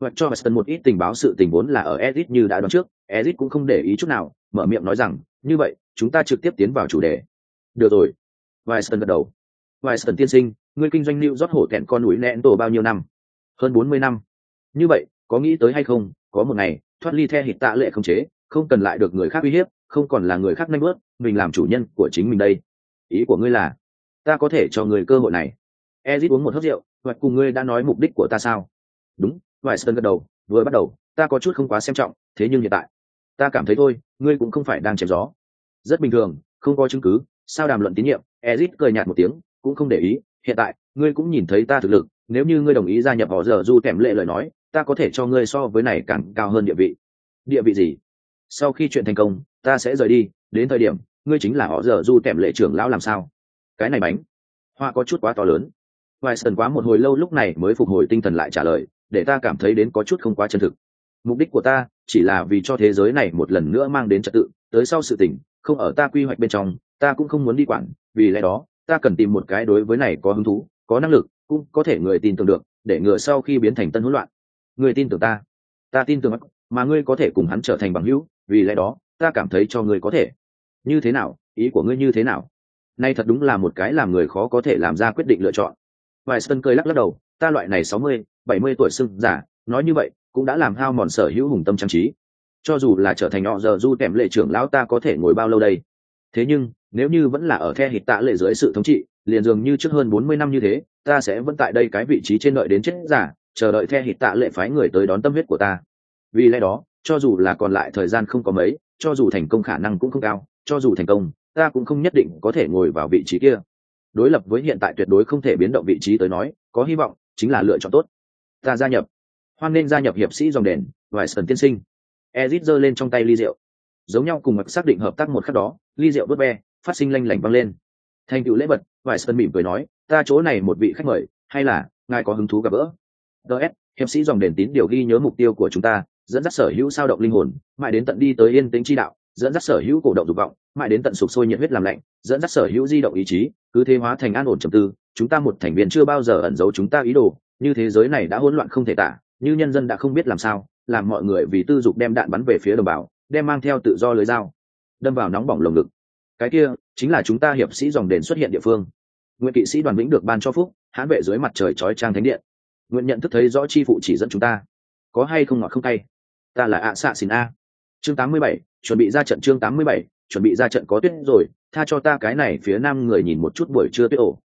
Vật cho Weston một ít tình báo sự tình vốn là ở Edith như đã đoán trước Edith cũng không để ý chút nào mở miệng nói rằng như vậy chúng ta trực tiếp tiến vào chủ đề. Được rồi. Weston gật đầu. Weston tiên sinh ngươi kinh doanh lưu rót hổ thẹn con núi nẹn tổ bao nhiêu năm? Hơn bốn mươi năm. Như vậy có nghĩ tới hay không có một ngày thoát ly theo hịch tạ lệ không chế, không cần lại được người khác uy hiếp, không còn là người khác nanh bớt mình làm chủ nhân của chính mình đây. Ý của ngươi là, ta có thể cho người cơ hội này. Ezit uống một hớp rượu hoặc cùng ngươi đã nói mục đích của ta sao? Đúng vài sơn gật đầu, vừa bắt đầu, ta có chút không quá xem trọng, thế nhưng hiện tại, ta cảm thấy thôi, ngươi cũng không phải đang chém gió. Rất bình thường, không có chứng cứ, sao đàm luận tín nhiệm? Ezit cười nhạt một tiếng, cũng không để ý, hiện tại, ngươi cũng nhìn thấy ta thực lực, nếu như ngươi đồng ý gia nhập họ giờ du kèm lệ lời nói ta có thể cho ngươi so với này càng cao hơn địa vị. Địa vị gì? Sau khi chuyện thành công, ta sẽ rời đi, đến thời điểm, ngươi chính là họ giờ du kèm lệ trưởng lão làm sao? Cái này bánh, hoa có chút quá to lớn. Vài sần quá một hồi lâu lúc này mới phục hồi tinh thần lại trả lời, để ta cảm thấy đến có chút không quá chân thực. Mục đích của ta chỉ là vì cho thế giới này một lần nữa mang đến trật tự, tới sau sự tình, không ở ta quy hoạch bên trong, ta cũng không muốn đi quản, vì lẽ đó, ta cần tìm một cái đối với này có hứng thú, có năng lực, cũng có thể người tin tưởng được, để ngừa sau khi biến thành tân hỗn loạn người tin tưởng ta? Ta tin tưởng mà ngươi có thể cùng hắn trở thành bằng hữu, vì lẽ đó, ta cảm thấy cho ngươi có thể. Như thế nào? Ý của ngươi như thế nào? Nay thật đúng là một cái làm người khó có thể làm ra quyết định lựa chọn. Vài sân cười lắc lắc đầu, ta loại này sáu mươi, bảy mươi tuổi sưng giả, nói như vậy, cũng đã làm hao mòn sở hữu hùng tâm trang trí. Cho dù là trở thành họ giờ du kèm lệ trưởng lão ta có thể ngồi bao lâu đây? Thế nhưng, nếu như vẫn là ở the hít tạ lệ dưới sự thống trị, liền dường như trước hơn bốn mươi năm như thế, ta sẽ vẫn tại đây cái vị trí trên đợi đến chết giả chờ đợi the hít tạ lệ phái người tới đón tâm huyết của ta. Vì lẽ đó, cho dù là còn lại thời gian không có mấy, cho dù thành công khả năng cũng không cao, cho dù thành công, ta cũng không nhất định có thể ngồi vào vị trí kia. Đối lập với hiện tại tuyệt đối không thể biến động vị trí tới nói, có hy vọng chính là lựa chọn tốt. Ta gia nhập. Hoan nên gia nhập hiệp sĩ dòng đền, vài sần tiên sinh. Ezit giơ lên trong tay ly rượu. Giống nhau cùng mặc xác định hợp tác một khắc đó, ly rượu đốt be, phát sinh lanh lảnh vang lên. Thành tựu lễ vật, vài sân mỉm cười nói, ta chỗ này một vị khách mời, hay là ngài có hứng thú gặp gỡ? Ts hiệp sĩ dòng đền tín điều ghi nhớ mục tiêu của chúng ta, dẫn dắt sở hữu sao động linh hồn, mãi đến tận đi tới yên tĩnh chi đạo, dẫn dắt sở hữu cổ động dục vọng, mãi đến tận sụp sôi nhiệt huyết làm lạnh, dẫn dắt sở hữu di động ý chí, cứ thế hóa thành an ổn trầm tư, chúng ta một thành viên chưa bao giờ ẩn giấu chúng ta ý đồ, như thế giới này đã hỗn loạn không thể tả, như nhân dân đã không biết làm sao, làm mọi người vì tư dục đem đạn bắn về phía đồng bào, đem mang theo tự do lưới dao, đâm vào nóng bỏng lồng ngực. Cái kia, chính là chúng ta hiệp sĩ dòng đền xuất hiện địa phương. Nguyện kỵ sĩ đoàn vĩnh được ban cho phúc, hãn vệ dưới mặt trời chói trang thánh điện nguyện nhận thức thấy rõ chi phụ chỉ dẫn chúng ta. Có hay không ngọt không tay ta là ạ xạ xin a. Chương tám mươi bảy, chuẩn bị ra trận chương tám mươi bảy, chuẩn bị ra trận có tuyết rồi, tha cho ta cái này phía nam người nhìn một chút buổi trưa tuyết ổ.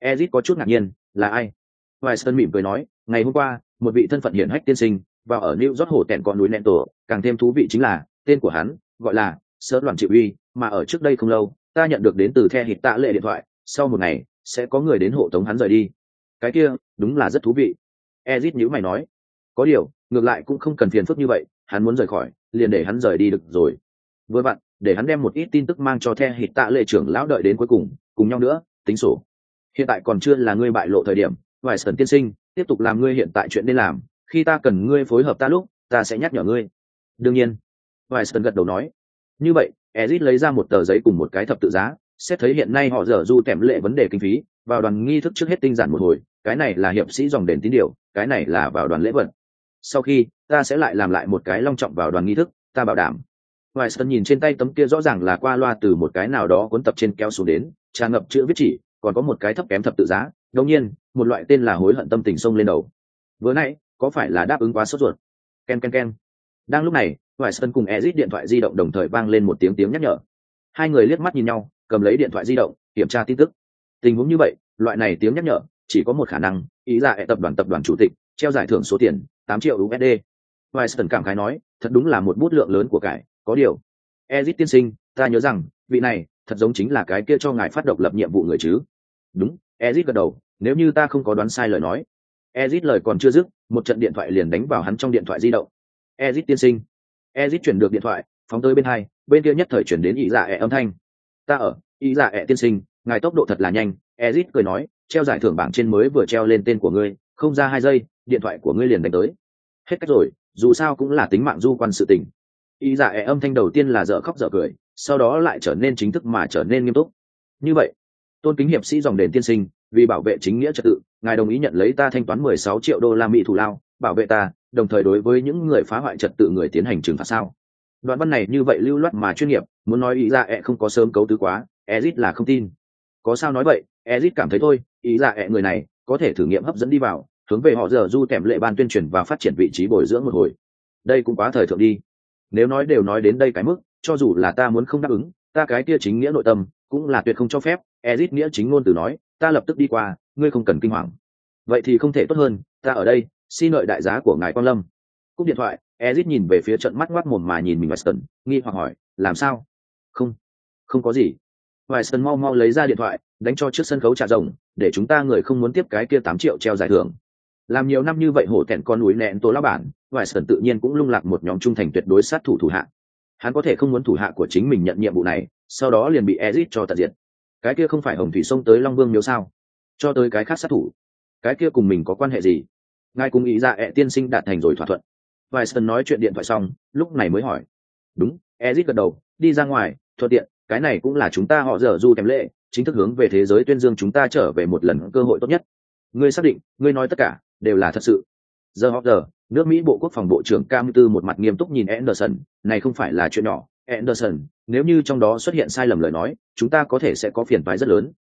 Ezit có chút ngạc nhiên, là ai? Vài sơn mỉm cười nói, ngày hôm qua, một vị thân phận hiển hách tiên sinh, vào ở new york hồ tẹn con núi nẹn tổ, càng thêm thú vị chính là, tên của hắn, gọi là sơ đoàn trị uy, mà ở trước đây không lâu, ta nhận được đến từ the hít tạ lệ điện thoại, sau một ngày, sẽ có người đến hộ tống hắn rời đi. Cái kia, đúng là rất thú vị ezit nhữ mày nói, có điều, ngược lại cũng không cần phiền phức như vậy, hắn muốn rời khỏi, liền để hắn rời đi được rồi. Vừa vặn, để hắn đem một ít tin tức mang cho the hít tạ lệ trưởng lão đợi đến cuối cùng cùng nhau nữa, tính sổ. Hiện tại còn chưa là ngươi bại lộ thời điểm, vài sần tiên sinh, tiếp tục làm ngươi hiện tại chuyện nên làm, khi ta cần ngươi phối hợp ta lúc, ta sẽ nhắc nhở ngươi. Đương nhiên. Vài sần gật đầu nói. Như vậy, ezit lấy ra một tờ giấy cùng một cái thập tự giá, xét thấy hiện nay họ dở du tèm lệ vấn đề kinh phí, vào đoàn nghi thức trước hết tinh giản một hồi, cái này là hiệp sĩ dòng đền tín điều cái này là vào đoàn lễ vật. Sau khi, ta sẽ lại làm lại một cái long trọng vào đoàn nghi thức, ta bảo đảm. Vài sân nhìn trên tay tấm kia rõ ràng là qua loa từ một cái nào đó cuốn tập trên kéo xuống đến, tràn ngập chữ viết chỉ, còn có một cái thấp kém thập tự giá. Đương nhiên, một loại tên là hối hận tâm tình sông lên đầu. Vừa nãy, có phải là đáp ứng quá sốt ruột? Ken ken ken. Đang lúc này vài sân cùng ezit điện thoại di động đồng thời vang lên một tiếng tiếng nhắc nhở. Hai người liếc mắt nhìn nhau, cầm lấy điện thoại di động, kiểm tra tin tức. Tình huống như vậy, loại này tiếng nhắc nhở chỉ có một khả năng ý là tập đoàn tập đoàn chủ tịch treo giải thưởng số tiền tám triệu usd Weiston cảm khái nói, thật đúng là một bút lượng lớn của cải, có điều. Ezit tiên sinh, ta nhớ rằng, vị này, thật giống chính là cái kia cho ngài phát độc lập nhiệm vụ người chứ. Đúng, Ezit gật đầu, nếu như ta không có đoán sai lời nói. Ezit lời còn chưa dứt, một trận điện thoại liền đánh vào hắn trong điện thoại di động. Ezit tiên sinh. Ezit chuyển được điện thoại, phóng tới bên hai, bên kia nhất thời chuyển đến ý dạ ẹ âm thanh. Ta ở, ý dạ ẹ tiên sinh, ngài tốc độ thật là nhanh. Ezit cười nói, treo giải thưởng bảng trên mới vừa treo lên tên của ngươi, không ra hai giây, điện thoại của ngươi liền đánh tới. Hết cách rồi, dù sao cũng là tính mạng du quan sự tình. Ý dạ e âm thanh đầu tiên là dở khóc dở cười sau đó lại trở nên chính thức mà trở nên nghiêm túc. Như vậy tôn kính hiệp sĩ dòng đền tiên sinh vì bảo vệ chính nghĩa trật tự ngài đồng ý nhận lấy ta thanh toán mười sáu triệu đô la mỹ thù lao bảo vệ ta đồng thời đối với những người phá hoại trật tự người tiến hành trừng phạt sao? Đoạn văn này như vậy lưu loát mà chuyên nghiệp muốn nói ý dạ e không có sớm cấu tứ quá ezit là không tin. Có sao nói vậy ezit cảm thấy thôi, ý dạ ẹ người này có thể thử nghiệm hấp dẫn đi vào, hướng về họ giờ du kèm lệ ban tuyên truyền và phát triển vị trí bồi dưỡng một hồi. Đây cũng quá thời thượng đi. Nếu nói đều nói đến đây cái mức, cho dù là ta muốn không đáp ứng, ta cái kia chính nghĩa nội tâm cũng là tuyệt không cho phép, ezit nghĩa chính ngôn từ nói, ta lập tức đi qua, ngươi không cần kinh hoàng. Vậy thì không thể tốt hơn, ta ở đây, xin lợi đại giá của ngài quan lâm. Cúp điện thoại, ezit nhìn về phía trận mắt ngoắt mồm mà nhìn mình weston nghi hoặc hỏi, làm sao? Không không có gì. Weston mau mau lấy ra điện thoại đánh cho trước sân khấu trả rồng, để chúng ta người không muốn tiếp cái kia tám triệu treo giải thưởng. Làm nhiều năm như vậy hổ thẹn con núi nẹn tố lao bản, vài sơn tự nhiên cũng lung lạc một nhóm trung thành tuyệt đối sát thủ thủ hạ. Hắn có thể không muốn thủ hạ của chính mình nhận nhiệm vụ này, sau đó liền bị ezit cho tận diệt. Cái kia không phải hồng thủy sông tới long vương miếu sao? Cho tới cái khác sát thủ, cái kia cùng mình có quan hệ gì? Ngài cùng ý ra ẹ tiên sinh đạt thành rồi thỏa thuận. Vài sơn nói chuyện điện thoại xong, lúc này mới hỏi. Đúng, ezit gật đầu, đi ra ngoài, thuận tiện, cái này cũng là chúng ta họ dở du kèm lệ chính thức hướng về thế giới tuyên dương chúng ta trở về một lần cơ hội tốt nhất. Ngươi xác định, ngươi nói tất cả, đều là thật sự. Giờ hóc giờ nước mỹ bộ quốc phòng bộ trưởng cam tư một mặt nghiêm túc nhìn anderson, này không phải là chuyện nhỏ. Anderson, nếu như trong đó xuất hiện sai lầm lời nói, chúng ta có thể sẽ có phiền phái rất lớn.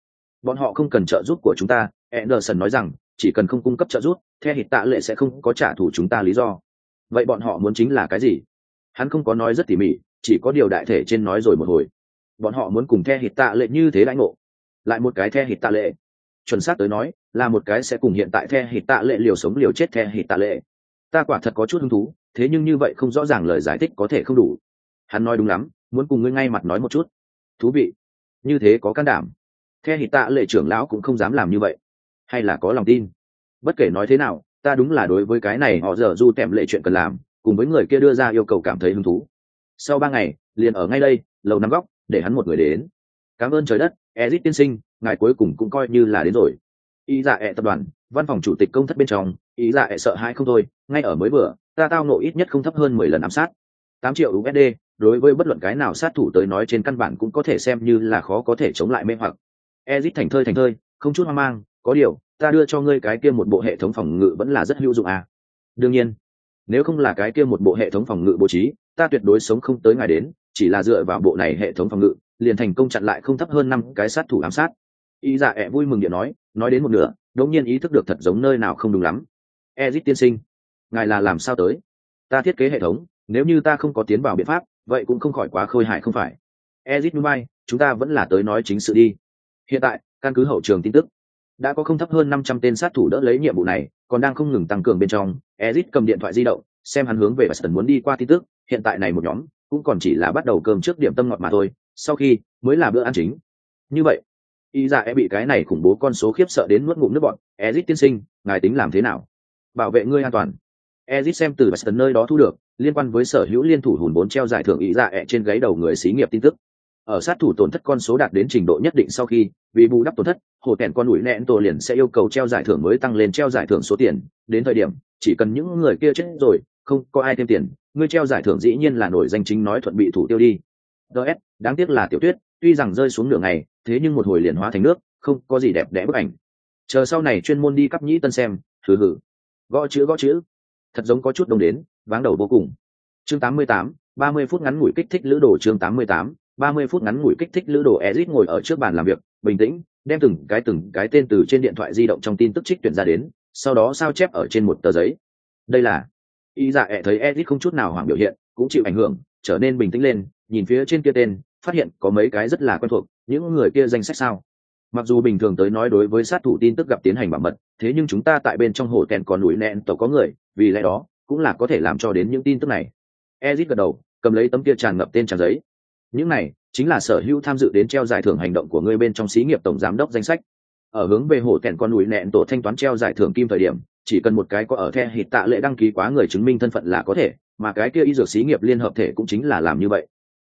Bọn họ không cần trợ giúp của chúng ta, anderson nói rằng, chỉ cần không cung cấp trợ giúp theo hít tạ lệ sẽ không có trả thù chúng ta lý do. Vậy bọn họ muốn chính là cái gì? Hắn không có nói rất tỉ mỉ, chỉ có điều đại thể trên nói rồi một hồi. Bọn họ muốn cùng theo hít tạ lệ như thế lãnh ngộ lại một cái the hít tạ lệ. Chuẩn xác tới nói, là một cái sẽ cùng hiện tại the hít tạ lệ liều sống liều chết the hít tạ lệ. Ta quả thật có chút hứng thú, thế nhưng như vậy không rõ ràng lời giải thích có thể không đủ. Hắn nói đúng lắm, muốn cùng ngươi ngay mặt nói một chút. Thú vị. Như thế có can đảm. The hít tạ lệ trưởng lão cũng không dám làm như vậy. Hay là có lòng tin. Bất kể nói thế nào, ta đúng là đối với cái này họ giờ du tèm lệ chuyện cần làm, cùng với người kia đưa ra yêu cầu cảm thấy hứng thú. Sau ba ngày, liền ở ngay đây, lầu năm góc, để hắn một người đến. Cảm ơn trời đất ezit tiên sinh, ngài cuối cùng cũng coi như là đến rồi. Ý dạ ẹ tập đoàn, văn phòng chủ tịch công thất bên trong, ý dạ ẹ sợ hãi không thôi, ngay ở mới vừa, ta tao nộ ít nhất không thấp hơn mười lần ám sát. Tám triệu usd đối với bất luận cái nào sát thủ tới nói trên căn bản cũng có thể xem như là khó có thể chống lại mê hoặc. Ezit thành thơi thành thơi, không chút hoang mang, có điều, ta đưa cho ngươi cái kia một bộ hệ thống phòng ngự vẫn là rất hữu dụng à. đương nhiên, nếu không là cái kia một bộ hệ thống phòng ngự bố trí, ta tuyệt đối sống không tới ngày đến, chỉ là dựa vào bộ này hệ thống phòng ngự liền thành công chặn lại không thấp hơn năm cái sát thủ ám sát. Y dạ ẹ vui mừng điện nói nói đến một nửa, đống nhiên ý thức được thật giống nơi nào không đúng lắm. Ezit tiên sinh, ngài là làm sao tới? Ta thiết kế hệ thống, nếu như ta không có tiến vào biện pháp, vậy cũng không khỏi quá khôi hại không phải. Ezit núi bay chúng ta vẫn là tới nói chính sự đi. Hiện tại, căn cứ hậu trường tin tức, đã có không thấp hơn năm trăm tên sát thủ đỡ lấy nhiệm vụ này, còn đang không ngừng tăng cường bên trong. Ezit cầm điện thoại di động, xem hắn hướng về và muốn đi qua tin tức. Hiện tại này một nhóm, cũng còn chỉ là bắt đầu cơm trước điểm tâm ngọt mà thôi sau khi mới là bữa ăn chính. Như vậy, y dạ e bị cái này khủng bố con số khiếp sợ đến nuốt ngụm nước bọn ezit tiên sinh, ngài tính làm thế nào? Bảo vệ ngươi an toàn. Ezit xem từ boston nơi đó thu được, liên quan với sở hữu liên thủ hùn bốn treo giải thưởng y dạ e trên gáy đầu người xí nghiệp tin tức. Ở sát thủ tổn thất con số đạt đến trình độ nhất định sau khi, vì bù đắp tổn thất, hồ tèn con ủi nẹn tổ liền sẽ yêu cầu treo giải thưởng mới tăng lên treo giải thưởng số tiền. Đến thời điểm, chỉ cần những người kia chết rồi, không có ai thêm tiền, ngươi treo giải thưởng dĩ nhiên là nổi danh chính nói thuận bị thủ tiêu đi ts đáng tiếc là tiểu tuyết tuy rằng rơi xuống nửa ngày thế nhưng một hồi liền hóa thành nước không có gì đẹp đẽ bức ảnh. Chờ sau này chuyên môn đi cắp nhĩ tân xem thử hử gõ chữ gõ chữ. Thật giống có chút đông đến váng đầu vô cùng. Chương 88, 30 phút ngắn ngủi kích thích lữ đồ chương 88, 30 phút ngắn ngủi kích thích lữ đồ Ezic ngồi ở trước bàn làm việc, bình tĩnh, đem từng cái từng cái tên từ trên điện thoại di động trong tin tức trích tuyển ra đến, sau đó sao chép ở trên một tờ giấy. Đây là Y dạ ẹ thấy Ezic không chút nào hoảng biểu hiện, cũng chịu ảnh hưởng, trở nên bình tĩnh lên, nhìn phía trên kia tên, phát hiện có mấy cái rất là quen thuộc, những người kia danh sách sao? Mặc dù bình thường tới nói đối với sát thủ tin tức gặp tiến hành bảo mật, thế nhưng chúng ta tại bên trong hồ kèn còn núi nẹn tổ có người, vì lẽ đó cũng là có thể làm cho đến những tin tức này. ezit gật đầu, cầm lấy tấm kia tràn ngập tên trang giấy. Những này chính là sở hữu tham dự đến treo giải thưởng hành động của ngươi bên trong xí nghiệp tổng giám đốc danh sách. Ở hướng về hồ kèn con núi nẹn tổ thanh toán treo giải thưởng kim thời điểm, chỉ cần một cái có ở the hịt tạ lệ đăng ký quá người chứng minh thân phận là có thể, mà cái kia y dược xí nghiệp liên hợp thể cũng chính là làm như vậy.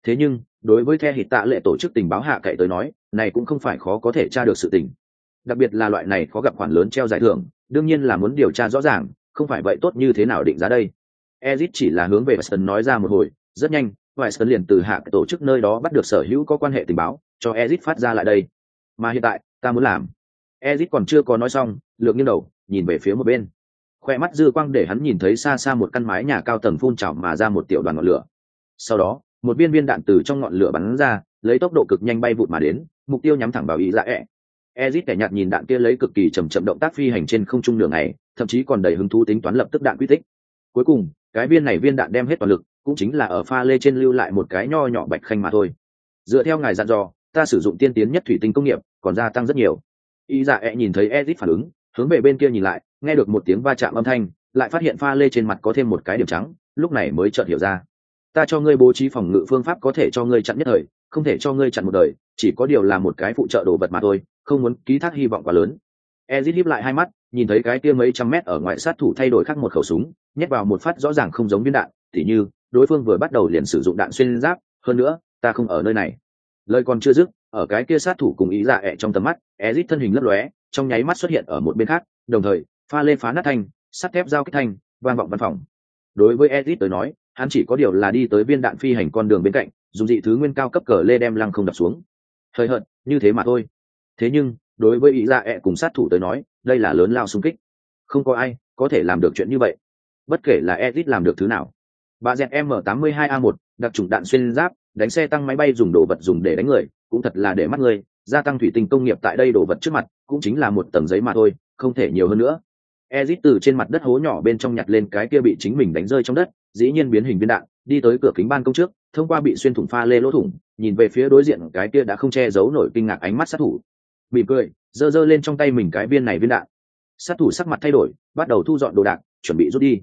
Thế nhưng, đối với the hịt tạ lệ tổ chức tình báo hạ cậy tới nói, này cũng không phải khó có thể tra được sự tình. Đặc biệt là loại này khó gặp khoản lớn treo giải thưởng, đương nhiên là muốn điều tra rõ ràng, không phải vậy tốt như thế nào định giá đây. Ezit chỉ là hướng về Weston nói ra một hồi, rất nhanh, Weston liền từ hạ tổ chức nơi đó bắt được sở hữu có quan hệ tình báo, cho Ezit phát ra lại đây. Mà hiện tại, ta muốn làm. Ezit còn chưa có nói xong, lược nghiêng đầu, nhìn về phía một bên. Khoe mắt dư quang để hắn nhìn thấy xa xa một căn mái nhà cao tầng phun trào mà ra một tiểu đoàn ngọn lửa. Sau đó, một viên viên đạn từ trong ngọn lửa bắn ra, lấy tốc độ cực nhanh bay vụt mà đến, mục tiêu nhắm thẳng vào ý dạ ẹ. Ezit kẻ nhạt nhìn đạn kia lấy cực kỳ chậm chậm động tác phi hành trên không trung đường này, thậm chí còn đầy hứng thú tính toán lập tức đạn quy tích. Cuối cùng, cái viên này viên đạn đem hết toàn lực, cũng chính là ở pha lê trên lưu lại một cái nho nhỏ bạch khanh mà thôi dựa theo ngài dặn dò ta sử dụng tiên tiến nhất thủy tinh công nghiệp còn gia tăng rất nhiều y dạ ẹ nhìn thấy Ezit phản ứng hướng về bên kia nhìn lại nghe được một tiếng va chạm âm thanh lại phát hiện pha lê trên mặt có thêm một cái điểm trắng lúc này mới chợt hiểu ra ta cho ngươi bố trí phòng ngự phương pháp có thể cho ngươi chặn nhất thời, không thể cho ngươi chặn một đời, chỉ có điều là một cái phụ trợ đồ vật mà thôi, không muốn ký thác hy vọng quá lớn. Ezit híp lại hai mắt, nhìn thấy cái kia mấy trăm mét ở ngoài sát thủ thay đổi khác một khẩu súng, nhét vào một phát rõ ràng không giống viên đạn, tỉ như, đối phương vừa bắt đầu liền sử dụng đạn xuyên giáp, hơn nữa, ta không ở nơi này. Lời còn chưa dứt, ở cái kia sát thủ cùng ý dạ ẹ trong tầm mắt, ezit thân hình lấp lóe, trong nháy mắt xuất hiện ở một bên khác, đồng thời, pha lê phá nát thanh, sắt thép giao kích thanh, vang vọng văn phòng. Đối với ezit tới nói hắn chỉ có điều là đi tới viên đạn phi hành con đường bên cạnh, dùng dị thứ nguyên cao cấp cờ lê đem lăng không đập xuống. Hơi hợt, như thế mà thôi. Thế nhưng, đối với ý dạ ẹ cùng sát thủ tới nói, đây là lớn lao xung kích. Không có ai có thể làm được chuyện như vậy. Bất kể là edit làm được thứ nào. Bà dẹt m 82 a 1 đặc trùng đạn xuyên giáp, đánh xe tăng máy bay dùng đồ vật dùng để đánh người, cũng thật là để mắt người. Gia tăng thủy tinh công nghiệp tại đây đồ vật trước mặt, cũng chính là một tầng giấy mà thôi, không thể nhiều hơn nữa. Ezit từ trên mặt đất hố nhỏ bên trong nhặt lên cái kia bị chính mình đánh rơi trong đất dĩ nhiên biến hình viên đạn, đi tới cửa kính ban công trước, thông qua bị xuyên thủng pha lê lỗ thủng, nhìn về phía đối diện cái kia đã không che giấu nổi kinh ngạc ánh mắt sát thủ. Mỉm cười, giơ giơ lên trong tay mình cái viên này viên đạn. Sát thủ sắc mặt thay đổi, bắt đầu thu dọn đồ đạc, chuẩn bị rút đi.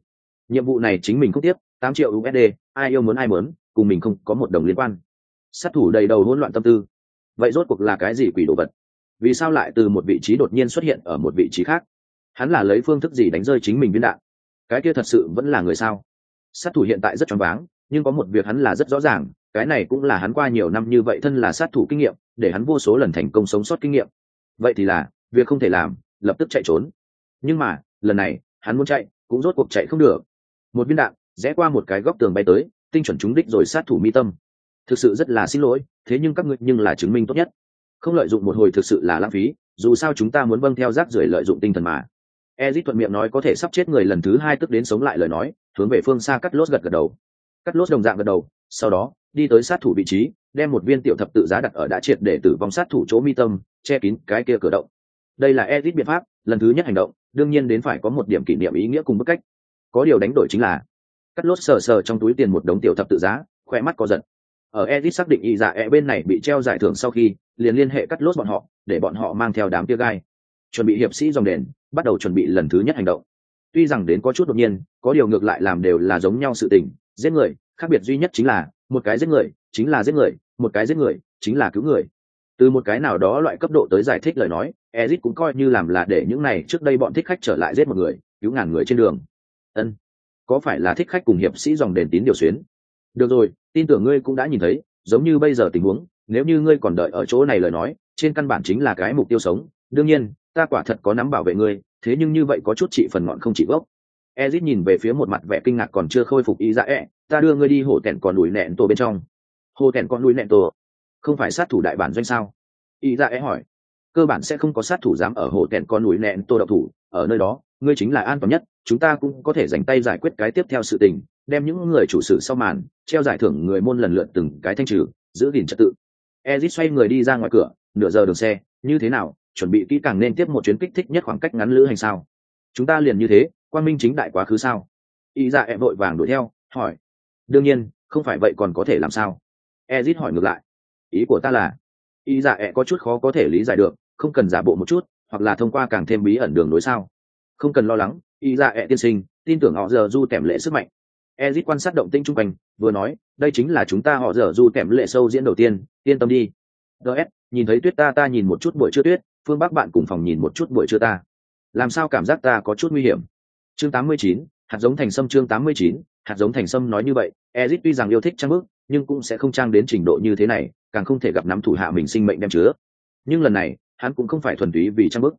Nhiệm vụ này chính mình không tiếp, tám triệu usd ai yêu muốn ai muốn, cùng mình không có một đồng liên quan. Sát thủ đầy đầu hỗn loạn tâm tư. Vậy rốt cuộc là cái gì quỷ đồ vật? Vì sao lại từ một vị trí đột nhiên xuất hiện ở một vị trí khác? Hắn là lấy phương thức gì đánh rơi chính mình viên đạn? Cái kia thật sự vẫn là người sao? Sát thủ hiện tại rất choáng váng, nhưng có một việc hắn là rất rõ ràng, cái này cũng là hắn qua nhiều năm như vậy thân là sát thủ kinh nghiệm, để hắn vô số lần thành công sống sót kinh nghiệm. Vậy thì là, việc không thể làm, lập tức chạy trốn. Nhưng mà, lần này, hắn muốn chạy, cũng rốt cuộc chạy không được. Một viên đạn, rẽ qua một cái góc tường bay tới, tinh chuẩn trúng đích rồi sát thủ mi tâm. Thực sự rất là xin lỗi, thế nhưng các ngươi nhưng là chứng minh tốt nhất. Không lợi dụng một hồi thực sự là lãng phí, dù sao chúng ta muốn vâng theo rác rưởi lợi dụng tinh thần mà ezit thuận miệng nói có thể sắp chết người lần thứ hai tức đến sống lại lời nói, hướng về phương xa cắt lốt gật gật đầu. Cắt lốt đồng dạng gật đầu, sau đó, đi tới sát thủ vị trí, đem một viên tiểu thập tự giá đặt ở đã triệt để tử vong sát thủ chỗ mi tâm, che kín cái kia cửa động. Đây là ezit biện pháp, lần thứ nhất hành động, đương nhiên đến phải có một điểm kỷ niệm ý nghĩa cùng bức cách. Có điều đánh đổi chính là, cắt lốt sờ sờ trong túi tiền một đống tiểu thập tự giá khoe mắt có giật. Ở ezit xác định y dạ e bên này bị treo giải thưởng sau khi, liền liên hệ cắt lốt bọn họ, để bọn họ mang theo đám tia gai chuẩn bị hiệp sĩ dòng đền, bắt đầu chuẩn bị lần thứ nhất hành động. Tuy rằng đến có chút đột nhiên, có điều ngược lại làm đều là giống nhau sự tình. Giết người, khác biệt duy nhất chính là, một cái giết người, chính là giết người, một cái giết người, chính là cứu người. Từ một cái nào đó loại cấp độ tới giải thích lời nói ezit cũng coi như làm là để những này trước đây bọn thích khách trở lại giết một người, cứu ngàn người trên đường. Ân, có phải là thích khách cùng hiệp sĩ dòng đền tín điều xuyến? Được rồi, tin tưởng ngươi cũng đã nhìn thấy, giống như bây giờ tình huống, nếu như ngươi còn đợi ở chỗ này lời nói, trên căn bản chính là cái mục tiêu sống. Đương nhiên ta quả thật có nắm bảo vệ ngươi thế nhưng như vậy có chút trị phần ngọn không chỉ gốc. Ezit nhìn về phía một mặt vẻ kinh ngạc còn chưa khôi phục ý dạ ẹ、e, ta đưa ngươi đi hồ tẻn còn đùi nẹn tổ bên trong. Hồ tẻn còn đùi nẹn tổ? Không phải sát thủ đại bản doanh sao? Ý dạ ẹ、e、hỏi. Hỏi cơ bản sẽ không có sát thủ dám ở hồ tẻn con núi nẹn tổ độc thủ ở nơi đó ngươi chính là an toàn nhất chúng ta cũng có thể dành tay giải quyết cái tiếp theo sự tình đem những người chủ sự sau màn treo giải thưởng người môn lần lượt từng cái thanh trừ giữ gìn trật tự. Ezit xoay người đi ra ngoài cửa nửa giờ đường xe như thế nào? Chuẩn bị kỹ càng nên tiếp một chuyến kích thích nhất khoảng cách ngắn lữ hành sao? Chúng ta liền như thế quan minh chính đại quá khứ sao? Y ra em vội vàng đuổi theo, hỏi. Đương nhiên, không phải vậy còn có thể làm sao? Ezit hỏi ngược lại. Ý của ta là y dạ ẹ có chút khó có thể lý giải được, không cần giả bộ một chút, hoặc là thông qua càng thêm bí ẩn đường đối sao? Không cần lo lắng y dạ ẹ tiên sinh, tin tưởng họ giờ du tẻm lệ sức mạnh. Ezit quan sát động tĩnh chung quanh, vừa nói, đây chính là chúng ta họ giờ du tẻm lệ sâu diễn đầu tiên, yên tâm đi. Ts nhìn thấy tuyết ta ta nhìn một chút buổi trưa tuyết phương bắc bạn cùng phòng nhìn một chút buổi trưa ta. Làm sao cảm giác ta có chút nguy hiểm? Chương 89, hạt giống thành sâm chương 89, hạt giống thành sâm nói như vậy ezit tuy rằng yêu thích trang bức nhưng cũng sẽ không trang đến trình độ như thế này càng không thể gặp nắm thủ hạ mình sinh mệnh đem chứa. Nhưng lần này hắn cũng không phải thuần túy vì trang bức.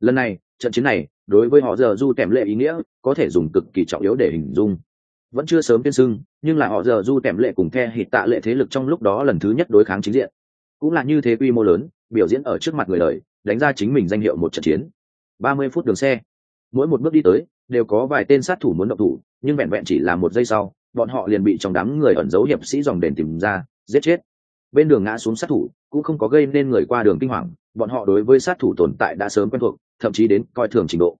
Lần này trận chiến này đối với họ giờ du tèm lệ ý nghĩa có thể dùng cực kỳ trọng yếu để hình dung. Vẫn chưa sớm tiên sưng nhưng là họ giờ du tèm lệ cùng the hít tạ lệ thế lực trong lúc đó lần thứ nhất đối kháng chính diện cũng là như thế quy mô lớn, biểu diễn ở trước mặt người đời, đánh ra chính mình danh hiệu một trận chiến. Ba mươi phút đường xe. Mỗi một bước đi tới, đều có vài tên sát thủ muốn động thủ, nhưng vẹn vẹn chỉ là một giây sau, bọn họ liền bị trong đám người ẩn giấu hiệp sĩ dòng đền tìm ra, giết chết. Bên đường ngã xuống sát thủ, cũng không có gây nên người qua đường kinh hoàng, bọn họ đối với sát thủ tồn tại đã sớm quen thuộc, thậm chí đến coi thường trình độ.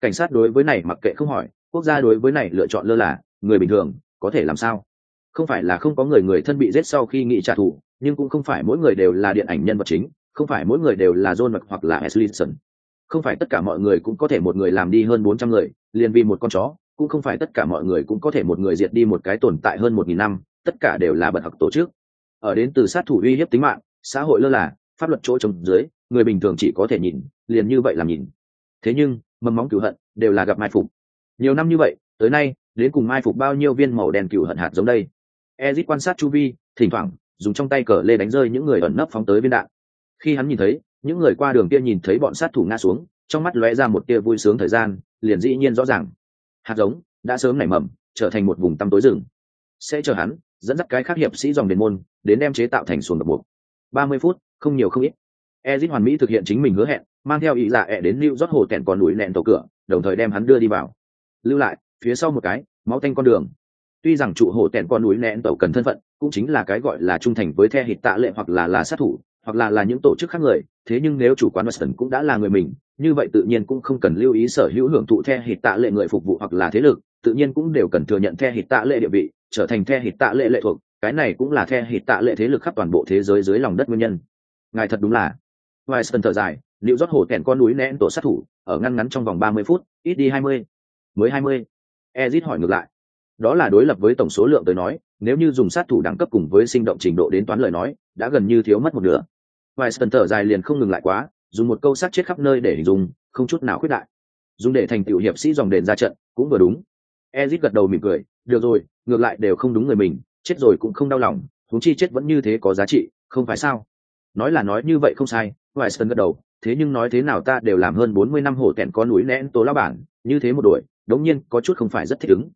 Cảnh sát đối với này mặc kệ không hỏi, quốc gia đối với này lựa chọn lơ là, người bình thường, có thể làm sao? Không phải là không có người người thân bị giết sau khi nghị trả thù nhưng cũng không phải mỗi người đều là điện ảnh nhân vật chính, không phải mỗi người đều là john mc hoặc là Ashleyson. không phải tất cả mọi người cũng có thể một người làm đi hơn bốn trăm người, liền vì một con chó, cũng không phải tất cả mọi người cũng có thể một người diệt đi một cái tồn tại hơn một nghìn năm, tất cả đều là bật học tổ chức. Ở đến từ sát thủ uy hiếp tính mạng, xã hội lơ là, pháp luật chỗ trống dưới người bình thường chỉ có thể nhìn, liền như vậy làm nhìn. Thế nhưng, mầm móng cửu hận đều là gặp mai phục. Nhiều năm như vậy, tới nay, đến cùng mai phục bao nhiêu viên màu đen cửu hận hạt giống đây? Ezit quan sát chu vi, thỉnh thoảng dùng trong tay cờ lê đánh rơi những người ẩn nấp phóng tới viên đạn. Khi hắn nhìn thấy, những người qua đường kia nhìn thấy bọn sát thủ ngã xuống, trong mắt lóe ra một tia vui sướng thời gian, liền dĩ nhiên rõ ràng. Hạt giống đã sớm nảy mầm, trở thành một vùng tăm tối rừng. Sẽ chờ hắn, dẫn dắt cái khác hiệp sĩ dòng đền môn, đến đem chế tạo thành xuồng độc buộc. Ba mươi phút, không nhiều không ít. Ezit hoàn mỹ thực hiện chính mình hứa hẹn, mang theo ý dạ ẹ đến lưu rót hồ tẹn còn đuổi nẹn tàu cửa, đồng thời đem hắn đưa đi vào. Lưu lại, phía sau một cái, máu tanh con đường tuy rằng trụ hồ tẹn con núi nẹn tàu cần thân phận, cũng chính là cái gọi là trung thành với the hịt tạ lệ hoặc là là sát thủ, hoặc là là những tổ chức khác người. Thế nhưng nếu chủ quán weston cũng đã là người mình, như vậy tự nhiên cũng không cần lưu ý sở hữu hưởng thụ the hịt tạ lệ người phục vụ hoặc là thế lực. Tự nhiên cũng đều cần thừa nhận the hịt tạ lệ địa vị, trở thành the hịt tạ lệ lệ thuộc. Cái này cũng là the hịt tạ lệ thế lực khắp toàn bộ thế giới dưới lòng đất nguyên nhân. Ngài thật đúng là. Weston thở dài liệu rót hổ tẹn con núi nén tổ sát thủ, ở ngăn ngắn trong vòng ba mươi phút, ít đi hai mươi, mới hai mươi. Ezit hỏi ngược lại đó là đối lập với tổng số lượng tới nói, nếu như dùng sát thủ đẳng cấp cùng với sinh động trình độ đến toán lời nói, đã gần như thiếu mất một nửa. Vài sân thở dài liền không ngừng lại quá, dùng một câu sát chết khắp nơi để hình dung, không chút nào khuyết đại. Dùng để thành tiểu hiệp sĩ dòng đền ra trận, cũng vừa đúng. Ezit gật đầu mỉm cười, được rồi, ngược lại đều không đúng người mình, chết rồi cũng không đau lòng thúng chi chết vẫn như thế có giá trị, không phải sao? Nói là nói như vậy không sai vài sân gật đầu, thế nhưng nói thế nào ta đều làm hơn bốn mươi năm hổ tẹn có núi nén tố lao bản, như thế một đuổi, đống nhiên có chút không phải rất thích ứng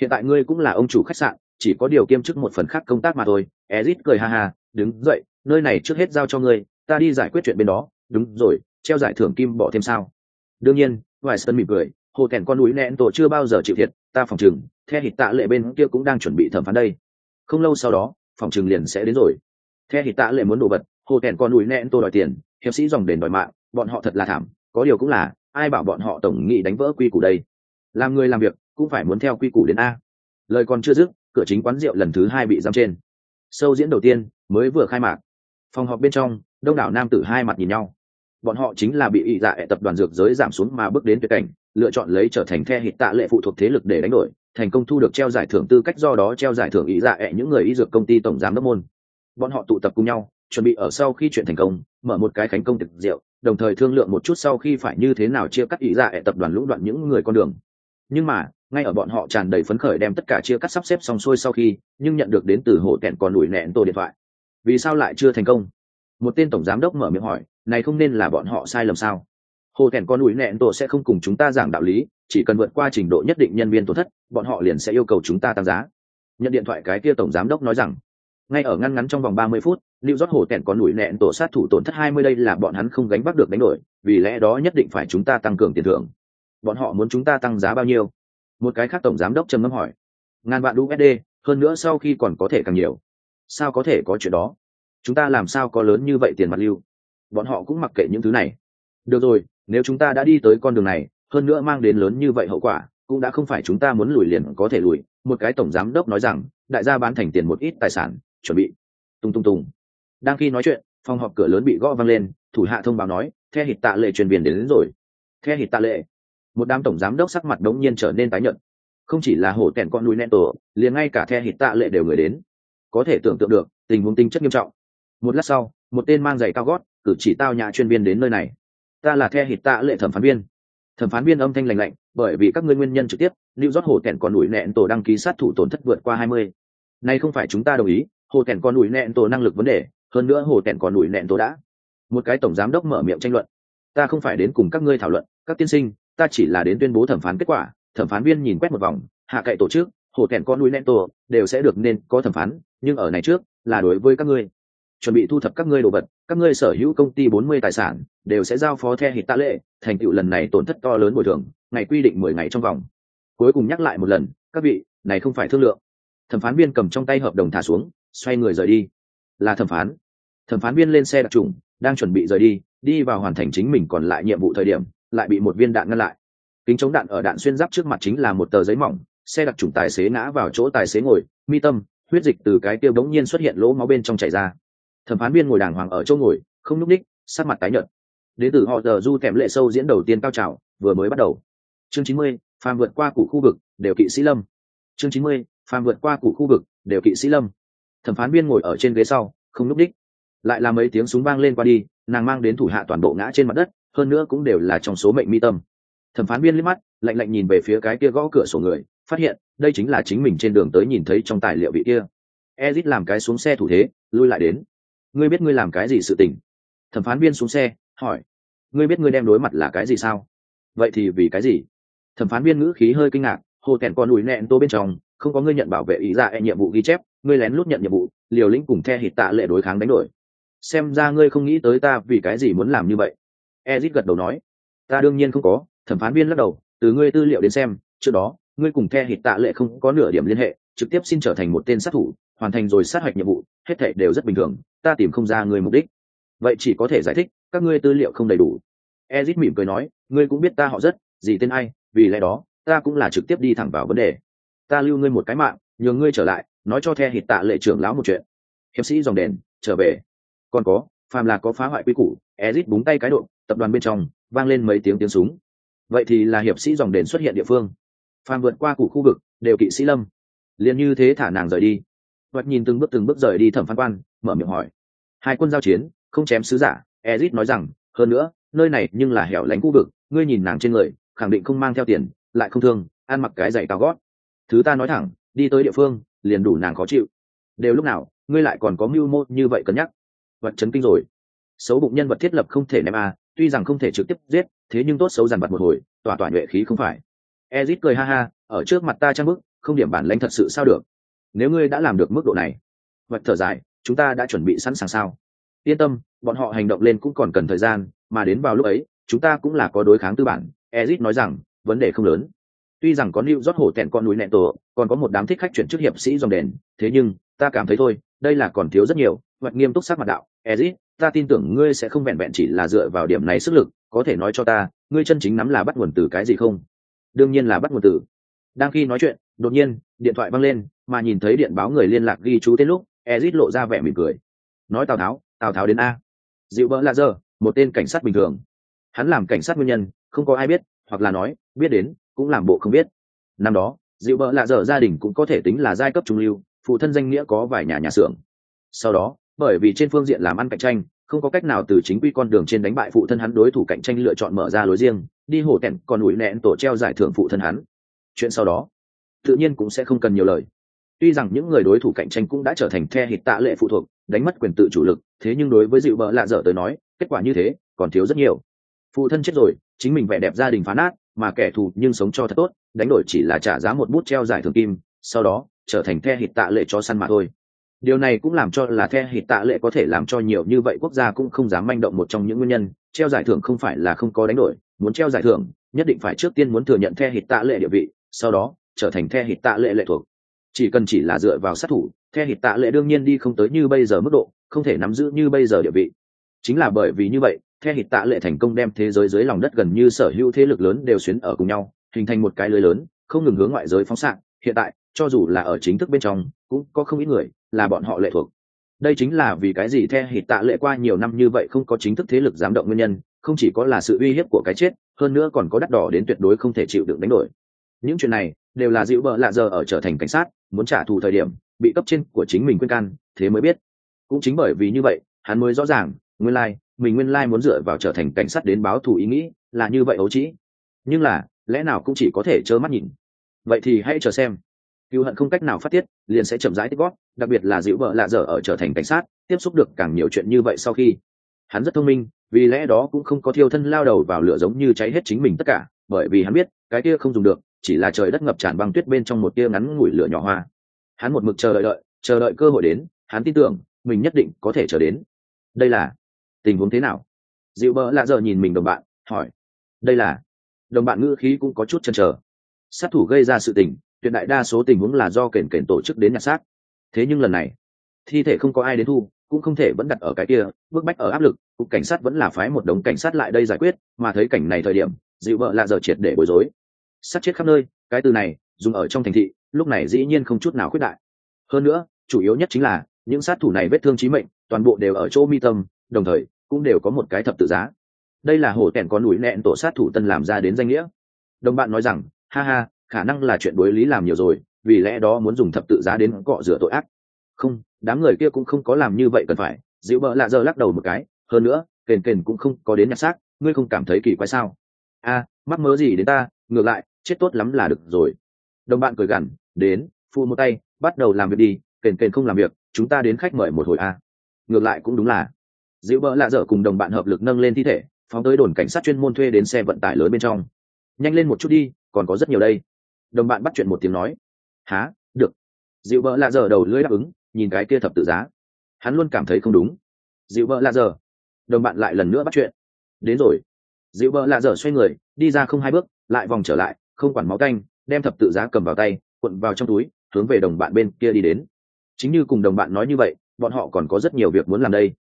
hiện tại ngươi cũng là ông chủ khách sạn, chỉ có điều kiêm chức một phần khác công tác mà thôi. Ezit cười ha ha, đứng dậy, nơi này trước hết giao cho ngươi, ta đi giải quyết chuyện bên đó. Đúng rồi, treo giải thưởng kim bỏ thêm sao? Đương nhiên vài sân mỉm cười, hồ thẹn con núi nẹn tổ chưa bao giờ chịu thiệt, ta phòng chừng the hít tạ lệ bên kia cũng đang chuẩn bị thẩm phán đây. Không lâu sau đó, phòng chừng liền sẽ đến rồi. The hít tạ lệ muốn đồ vật, hồ thẹn con núi nẹn tổ đòi tiền, hiệp sĩ dòng đền đòi mạng, bọn họ thật là thảm, có điều cũng là, ai bảo bọn họ tổng nghị đánh vỡ quy củ đây? Làm người làm việc, cũng phải muốn theo quy củ đến a. Lời còn chưa dứt, cửa chính quán rượu lần thứ hai bị giam trên. Sâu diễn đầu tiên, mới vừa khai mạc. Phòng họp bên trong, đông đảo nam tử hai mặt nhìn nhau. Bọn họ chính là bị ị dạ tập đoàn dược giới giảm xuống mà bước đến tuyệt cảnh, lựa chọn lấy trở thành the hít tạ lệ phụ thuộc thế lực để đánh đổi, thành công thu được treo giải thưởng tư cách do đó treo giải thưởng ị dạ những người y dược công ty tổng giám đốc môn. Bọn họ tụ tập cùng nhau, chuẩn bị ở sau khi chuyện thành công, mở một cái khánh công thực rượu, đồng thời thương lượng một chút sau khi phải như thế nào chia cắt ị dạ tập đoàn lũng đoạn những người con đường nhưng mà, ngay ở bọn họ tràn đầy phấn khởi đem tất cả chia cắt sắp xếp xong xuôi sau khi, nhưng nhận được đến từ hộ tẹn còn đuổi nẹn tổ điện thoại. Vì sao lại chưa thành công? Một tên tổng giám đốc mở miệng hỏi, này không nên là bọn họ sai lầm sao? Hồ thẹn con ủi nẹn tổ sẽ không cùng chúng ta giảng đạo lý, chỉ cần vượt qua trình độ nhất định nhân viên tổn thất, bọn họ liền sẽ yêu cầu chúng ta tăng giá. Nhận điện thoại cái kia tổng giám đốc nói rằng, ngay ở ngăn ngắn trong vòng ba mươi phút lưu rót hồ tẹn con ủi nẹn tổ sát thủ tổn thất hai mươi đây là bọn hắn không gánh bắt được đánh đổi, vì lẽ đó nhất định phải chúng ta tăng cường tiền thưởng bọn họ muốn chúng ta tăng giá bao nhiêu? Một cái khác tổng giám đốc trầm ngâm hỏi. Ngàn vạn usd hơn nữa sau khi còn có thể càng nhiều. Sao có thể có chuyện đó? Chúng ta làm sao có lớn như vậy tiền mặt lưu? Bọn họ cũng mặc kệ những thứ này. Được rồi nếu chúng ta đã đi tới con đường này hơn nữa mang đến lớn như vậy hậu quả cũng đã không phải chúng ta muốn lùi liền có thể lùi. Một cái tổng giám đốc nói rằng đại gia bán thành tiền một ít tài sản chuẩn bị. Tung tung tung đang khi nói chuyện phòng họp cửa lớn bị gõ văng lên thủ hạ thông báo nói the hít tạ lệ truyền viên đến, đến rồi. The hít tạ lệ một đám tổng giám đốc sắc mặt đống nhiên trở nên tái nhợt. Không chỉ là hổ tèn con núi nẹn tổ, liền ngay cả the hít tạ lệ đều người đến. Có thể tưởng tượng được, tình huống tinh chất nghiêm trọng. Một lát sau, một tên mang giày cao gót, cử chỉ tao nhã chuyên viên đến nơi này. Ta là the hít tạ lệ thẩm phán viên. Thẩm phán viên âm thanh lành lạnh, bởi vì các ngươi nguyên nhân trực tiếp lưu rót hồ tèn còn đuổi nẹn tổ đăng ký sát thủ tổn thất vượt qua hai mươi. Nay không phải chúng ta đồng ý hồ tèn còn đuổi nẹn tổ năng lực vấn đề, hơn nữa hồ tèn còn đuổi nẹn tổ đã. Một cái tổng giám đốc mở miệng tranh luận. Ta không phải đến cùng các ngươi thảo luận, các tiên sinh ta chỉ là đến tuyên bố thẩm phán kết quả, thẩm phán viên nhìn quét một vòng, hạ cậy tổ chức, hồ thẹn con núi nẹn tổ đều sẽ được nên có thẩm phán, nhưng ở này trước, là đối với các ngươi. Chuẩn bị thu thập các ngươi đồ vật, các ngươi sở hữu công ty bốn mươi tài sản, đều sẽ giao phó theo hít tạ lệ, thành tựu lần này tổn thất to lớn bồi thường, ngày quy định mười ngày trong vòng. Cuối cùng nhắc lại một lần, các vị, này không phải thương lượng. Thẩm phán viên cầm trong tay hợp đồng thả xuống, xoay người rời đi. Là thẩm phán. Thẩm phán viên lên xe đặc trùng, đang chuẩn bị rời đi đi vào hoàn thành chính mình còn lại nhiệm vụ thời điểm lại bị một viên đạn ngăn lại. Kính chống đạn ở đạn xuyên giáp trước mặt chính là một tờ giấy mỏng, xe đặc trùng tài xế ngã vào chỗ tài xế ngồi, mi tâm, huyết dịch từ cái tiêu bỗng nhiên xuất hiện lỗ máu bên trong chảy ra. Thẩm phán viên ngồi đàng hoàng ở chỗ ngồi, không núp ních sát mặt tái nhợt. Đến từ họ giờ du kèm lệ sâu diễn đầu tiên cao trào, vừa mới bắt đầu. Chương chín mươi, phàm vượt qua cụ khu vực, đều kỵ sĩ lâm. Chương chín mươi, phàm vượt qua cụ khu vực, đều kỵ sĩ lâm. Thẩm phán viên ngồi ở trên ghế sau, không núp ních. Lại là mấy tiếng súng vang lên qua đi, nàng mang đến thủ hạ toàn bộ ngã trên mặt đất hơn nữa cũng đều là trong số mệnh mi tâm. Thẩm phán viên liếc mắt, lạnh lạnh nhìn về phía cái kia gõ cửa sổ người, phát hiện, đây chính là chính mình trên đường tới nhìn thấy trong tài liệu vị kia. Ezit làm cái xuống xe thủ thế, lui lại đến. Ngươi biết ngươi làm cái gì sự tình? Thẩm phán viên xuống xe, hỏi. Ngươi biết ngươi đem đối mặt là cái gì sao? Vậy thì vì cái gì? Thẩm phán viên ngữ khí hơi kinh ngạc hồ kèn con ủi nẹn tô bên trong, không có ngươi nhận bảo vệ ý ra e nhiệm vụ ghi chép, ngươi lén lút nhận nhiệm vụ, liều lĩnh cùng the hít tạ lệ đối kháng đánh đổi. Xem ra ngươi không nghĩ tới ta vì cái gì muốn làm như vậy ezit gật đầu nói, ta đương nhiên không có, thẩm phán viên lắc đầu, từ ngươi tư liệu đến xem, trước đó, ngươi cùng the hít tạ lệ không có nửa điểm liên hệ, trực tiếp xin trở thành một tên sát thủ, hoàn thành rồi sát hạch nhiệm vụ, hết thảy đều rất bình thường, ta tìm không ra người mục đích. Vậy chỉ có thể giải thích, các ngươi tư liệu không đầy đủ. Ezit mỉm cười nói, ngươi cũng biết ta họ rất, gì tên ai, vì lẽ đó, ta cũng là trực tiếp đi thẳng vào vấn đề. Ta lưu ngươi một cái mạng nhờ ngươi trở lại, nói cho the hịt tạ lệ trưởng lão một chuyện. Hiệp sĩ dòng đèn trở về. Còn có, phàm là có phá hoại quy củ, ezit búng tay cái độ tập đoàn bên trong, vang lên mấy tiếng tiếng súng. Vậy thì là hiệp sĩ dòng đền xuất hiện địa phương. Phàm vượt qua cụ khu vực, đều kỵ sĩ lâm. Liền như thế thả nàng rời đi. Hoặc nhìn từng bước từng bước rời đi thẩm phán quan, mở miệng hỏi. Hai quân giao chiến, không chém sứ giả, ezit nói rằng, hơn nữa, nơi này nhưng là hẻo lánh khu vực, ngươi nhìn nàng trên người, khẳng định không mang theo tiền, lại không thương, ăn mặc cái giày cao gót. Thứ ta nói thẳng, đi tới địa phương, liền đủ nàng khó chịu. Đều lúc nào, ngươi lại còn có mưu mô như vậy cân nhắc. Vật chấn kinh rồi. Xấu bụng nhân vật thiết lập không thể ném à tuy rằng không thể trực tiếp giết, thế nhưng tốt xấu dằn vặt một hồi, tỏa tỏa nhuệ khí không phải. Ezit cười ha ha, ở trước mặt ta trang bức, không điểm bản lãnh thật sự sao được? Nếu ngươi đã làm được mức độ này vật thở dài, chúng ta đã chuẩn bị sẵn sàng sao? Yên tâm, bọn họ hành động lên cũng còn cần thời gian, mà đến vào lúc ấy, chúng ta cũng là có đối kháng tư bản. Ezit nói rằng, vấn đề không lớn. Tuy rằng có lưu rót hổ tẹn con núi nẹn tổ, còn có một đám thích khách chuyển chức hiệp sĩ dòng đèn thế nhưng, ta cảm thấy thôi, đây là còn thiếu rất nhiều vật nghiêm túc sắc mặt đạo. Ezit ta tin tưởng ngươi sẽ không vẹn vẹn chỉ là dựa vào điểm này sức lực, có thể nói cho ta, ngươi chân chính nắm là bắt nguồn từ cái gì không? Đương nhiên là bắt nguồn từ. Đang khi nói chuyện, đột nhiên, điện thoại văng lên, mà nhìn thấy điện báo người liên lạc ghi chú tên lúc, ezit lộ ra vẻ mỉm cười. Nói tào tháo tào tháo đến a. Dịu bỡ lạ giờ, một tên cảnh sát bình thường. Hắn làm cảnh sát nguyên nhân, không có ai biết, hoặc là nói, biết đến, cũng làm bộ không biết. Năm đó, dịu bỡ lạ dở gia đình cũng có thể tính là giai cấp trung lưu, phụ thân danh nghĩa có vài nhà nhà xưởng. Sau đó bởi vì trên phương diện làm ăn cạnh tranh, không có cách nào từ chính quy con đường trên đánh bại phụ thân hắn đối thủ cạnh tranh lựa chọn mở ra lối riêng, đi hổ tẹn còn ủi nẹn tổ treo giải thưởng phụ thân hắn. Chuyện sau đó, tự nhiên cũng sẽ không cần nhiều lời. Tuy rằng những người đối thủ cạnh tranh cũng đã trở thành the hịt tạ lệ phụ thuộc, đánh mất quyền tự chủ lực, thế nhưng đối với dịu bỡ lạ dở tới nói, kết quả như thế, còn thiếu rất nhiều. Phụ thân chết rồi, chính mình vẻ đẹp gia đình phá nát, mà kẻ thù nhưng sống cho thật tốt, đánh đổi chỉ là trả giá một bút treo giải thưởng kim, sau đó, trở thành the hịt tạ lệ cho săn mà thôi điều này cũng làm cho là the hịt tạ lệ có thể làm cho nhiều như vậy quốc gia cũng không dám manh động một trong những nguyên nhân. Treo giải thưởng không phải là không có đánh đổi, muốn treo giải thưởng, nhất định phải trước tiên muốn thừa nhận the hịt tạ lệ địa vị, sau đó trở thành the hịt tạ lệ lệ thuộc. Chỉ cần chỉ là dựa vào sát thủ, the hịt tạ lệ đương nhiên đi không tới như bây giờ mức độ, không thể nắm giữ như bây giờ địa vị. Chính là bởi vì như vậy, the hịt tạ lệ thành công đem thế giới dưới lòng đất gần như sở hữu thế lực lớn đều xuyến ở cùng nhau, hình thành một cái lưới lớn, không ngừng hướng ngoại giới phóng xạ. Hiện tại cho dù là ở chính thức bên trong cũng có không ít người là bọn họ lệ thuộc. Đây chính là vì cái gì the hịt tạ lệ qua nhiều năm như vậy không có chính thức thế lực giám động nguyên nhân không chỉ có là sự uy hiếp của cái chết hơn nữa còn có đắt đỏ đến tuyệt đối không thể chịu đựng đánh đổi. Những chuyện này đều là dịu bợ lạ giờ ở trở thành cảnh sát muốn trả thù thời điểm bị cấp trên của chính mình quên can thế mới biết. Cũng chính bởi vì như vậy hắn mới rõ ràng nguyên lai、like, mình nguyên lai muốn dựa vào trở thành cảnh sát đến báo thù ý nghĩ là như vậy ấu trĩ. Nhưng là lẽ nào cũng chỉ có thể trơ mắt nhìn. Vậy thì hãy chờ xem cựu hận không cách nào phát tiết, liền sẽ chậm rãi tích góp, đặc biệt là dịu vợ lạ dở ở trở thành cảnh sát, tiếp xúc được càng nhiều chuyện như vậy sau khi, hắn rất thông minh, vì lẽ đó cũng không có thiêu thân lao đầu vào lửa giống như cháy hết chính mình tất cả, bởi vì hắn biết, cái kia không dùng được, chỉ là trời đất ngập tràn băng tuyết bên trong một tia ngắn ngủi lửa nhỏ hoa. Hắn một mực chờ đợi đợi, chờ đợi cơ hội đến, hắn tin tưởng, mình nhất định có thể chờ đến. Đây là tình huống thế nào? Dịu bỡ lạ giờ nhìn mình đồng bạn, hỏi. Đây là đồng bạn ngữ khí cũng có chút chần chờ. Sát thủ gây ra sự tình tuyệt đại đa số tình huống là do kền kền tổ chức đến nhặt xác. Thế nhưng lần này, thi thể không có ai đến thu, cũng không thể vẫn đặt ở cái kia, bức bách ở áp lực, cục cảnh sát vẫn là phái một đống cảnh sát lại đây giải quyết, mà thấy cảnh này thời điểm, dịu vợ lạ giờ triệt để bối rối. Sát chết khắp nơi, cái từ này, dùng ở trong thành thị, lúc này dĩ nhiên không chút nào khuyết đại. Hơn nữa, chủ yếu nhất chính là, những sát thủ này vết thương chí mệnh, toàn bộ đều ở chỗ mi tâm, đồng thời, cũng đều có một cái thập tự giá. Đây là hổ tẻn có núi nẹn tổ sát thủ tân làm ra đến danh nghĩa. Đồng bạn nói rằng, ha ha khả năng là chuyện đối lý làm nhiều rồi, vì lẽ đó muốn dùng thập tự giá đến cọ rửa tội ác. Không, đám người kia cũng không có làm như vậy cần phải, dịu bợ lạ giờ lắc đầu một cái, hơn nữa, kền kền cũng không có đến nhặt xác, ngươi không cảm thấy kỳ quái sao? A, mắc mớ gì đến ta, ngược lại, chết tốt lắm là được rồi. Đồng bạn cười gằn, đến, phu một tay, bắt đầu làm việc đi, kền kền không làm việc, chúng ta đến khách mời một hồi a. Ngược lại cũng đúng là. Dịu bợ lạ dở cùng đồng bạn hợp lực nâng lên thi thể, phóng tới đồn cảnh sát chuyên môn thuê đến xe vận tải lớn bên trong. Nhanh lên một chút đi, còn có rất nhiều đây đồng bạn bắt chuyện một tiếng nói há được. Dịu vợ lạ dở đầu lưỡi đáp ứng nhìn cái kia thập tự giá. Hắn luôn cảm thấy không đúng. Dịu vợ lạ dở đồng bạn lại lần nữa bắt chuyện. Đến rồi. Dịu vợ lạ dở xoay người đi ra không hai bước lại vòng trở lại không quản máu canh đem thập tự giá cầm vào tay cuộn vào trong túi hướng về đồng bạn bên kia đi đến. Chính như cùng đồng bạn nói như vậy bọn họ còn có rất nhiều việc muốn làm đây.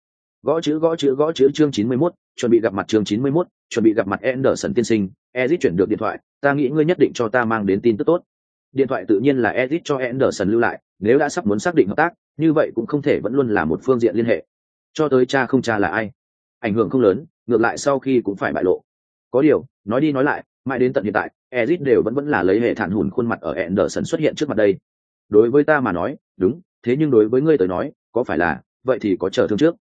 Gõ chữ gõ chữ gõ chữ chương chín mươi 91, chuẩn bị gặp mặt chương chín mươi 91, chuẩn bị gặp mặt Anderson tiên sinh, Ezit chuyển được điện thoại, ta nghĩ ngươi nhất định cho ta mang đến tin tức tốt. Điện thoại tự nhiên là edit cho Anderson lưu lại, nếu đã sắp muốn xác định hợp tác, như vậy cũng không thể vẫn luôn là một phương diện liên hệ. Cho tới cha không cha là ai, ảnh hưởng không lớn, ngược lại sau khi cũng phải bại lộ. Có điều, nói đi nói lại, mãi đến tận hiện tại, Ezit đều vẫn vẫn là lấy hệ thản hùn khuôn mặt ở Anderson xuất hiện trước mặt đây. Đối với ta mà nói, đúng, thế nhưng đối với ngươi tới nói, có phải là, vậy thì có chờ thương trước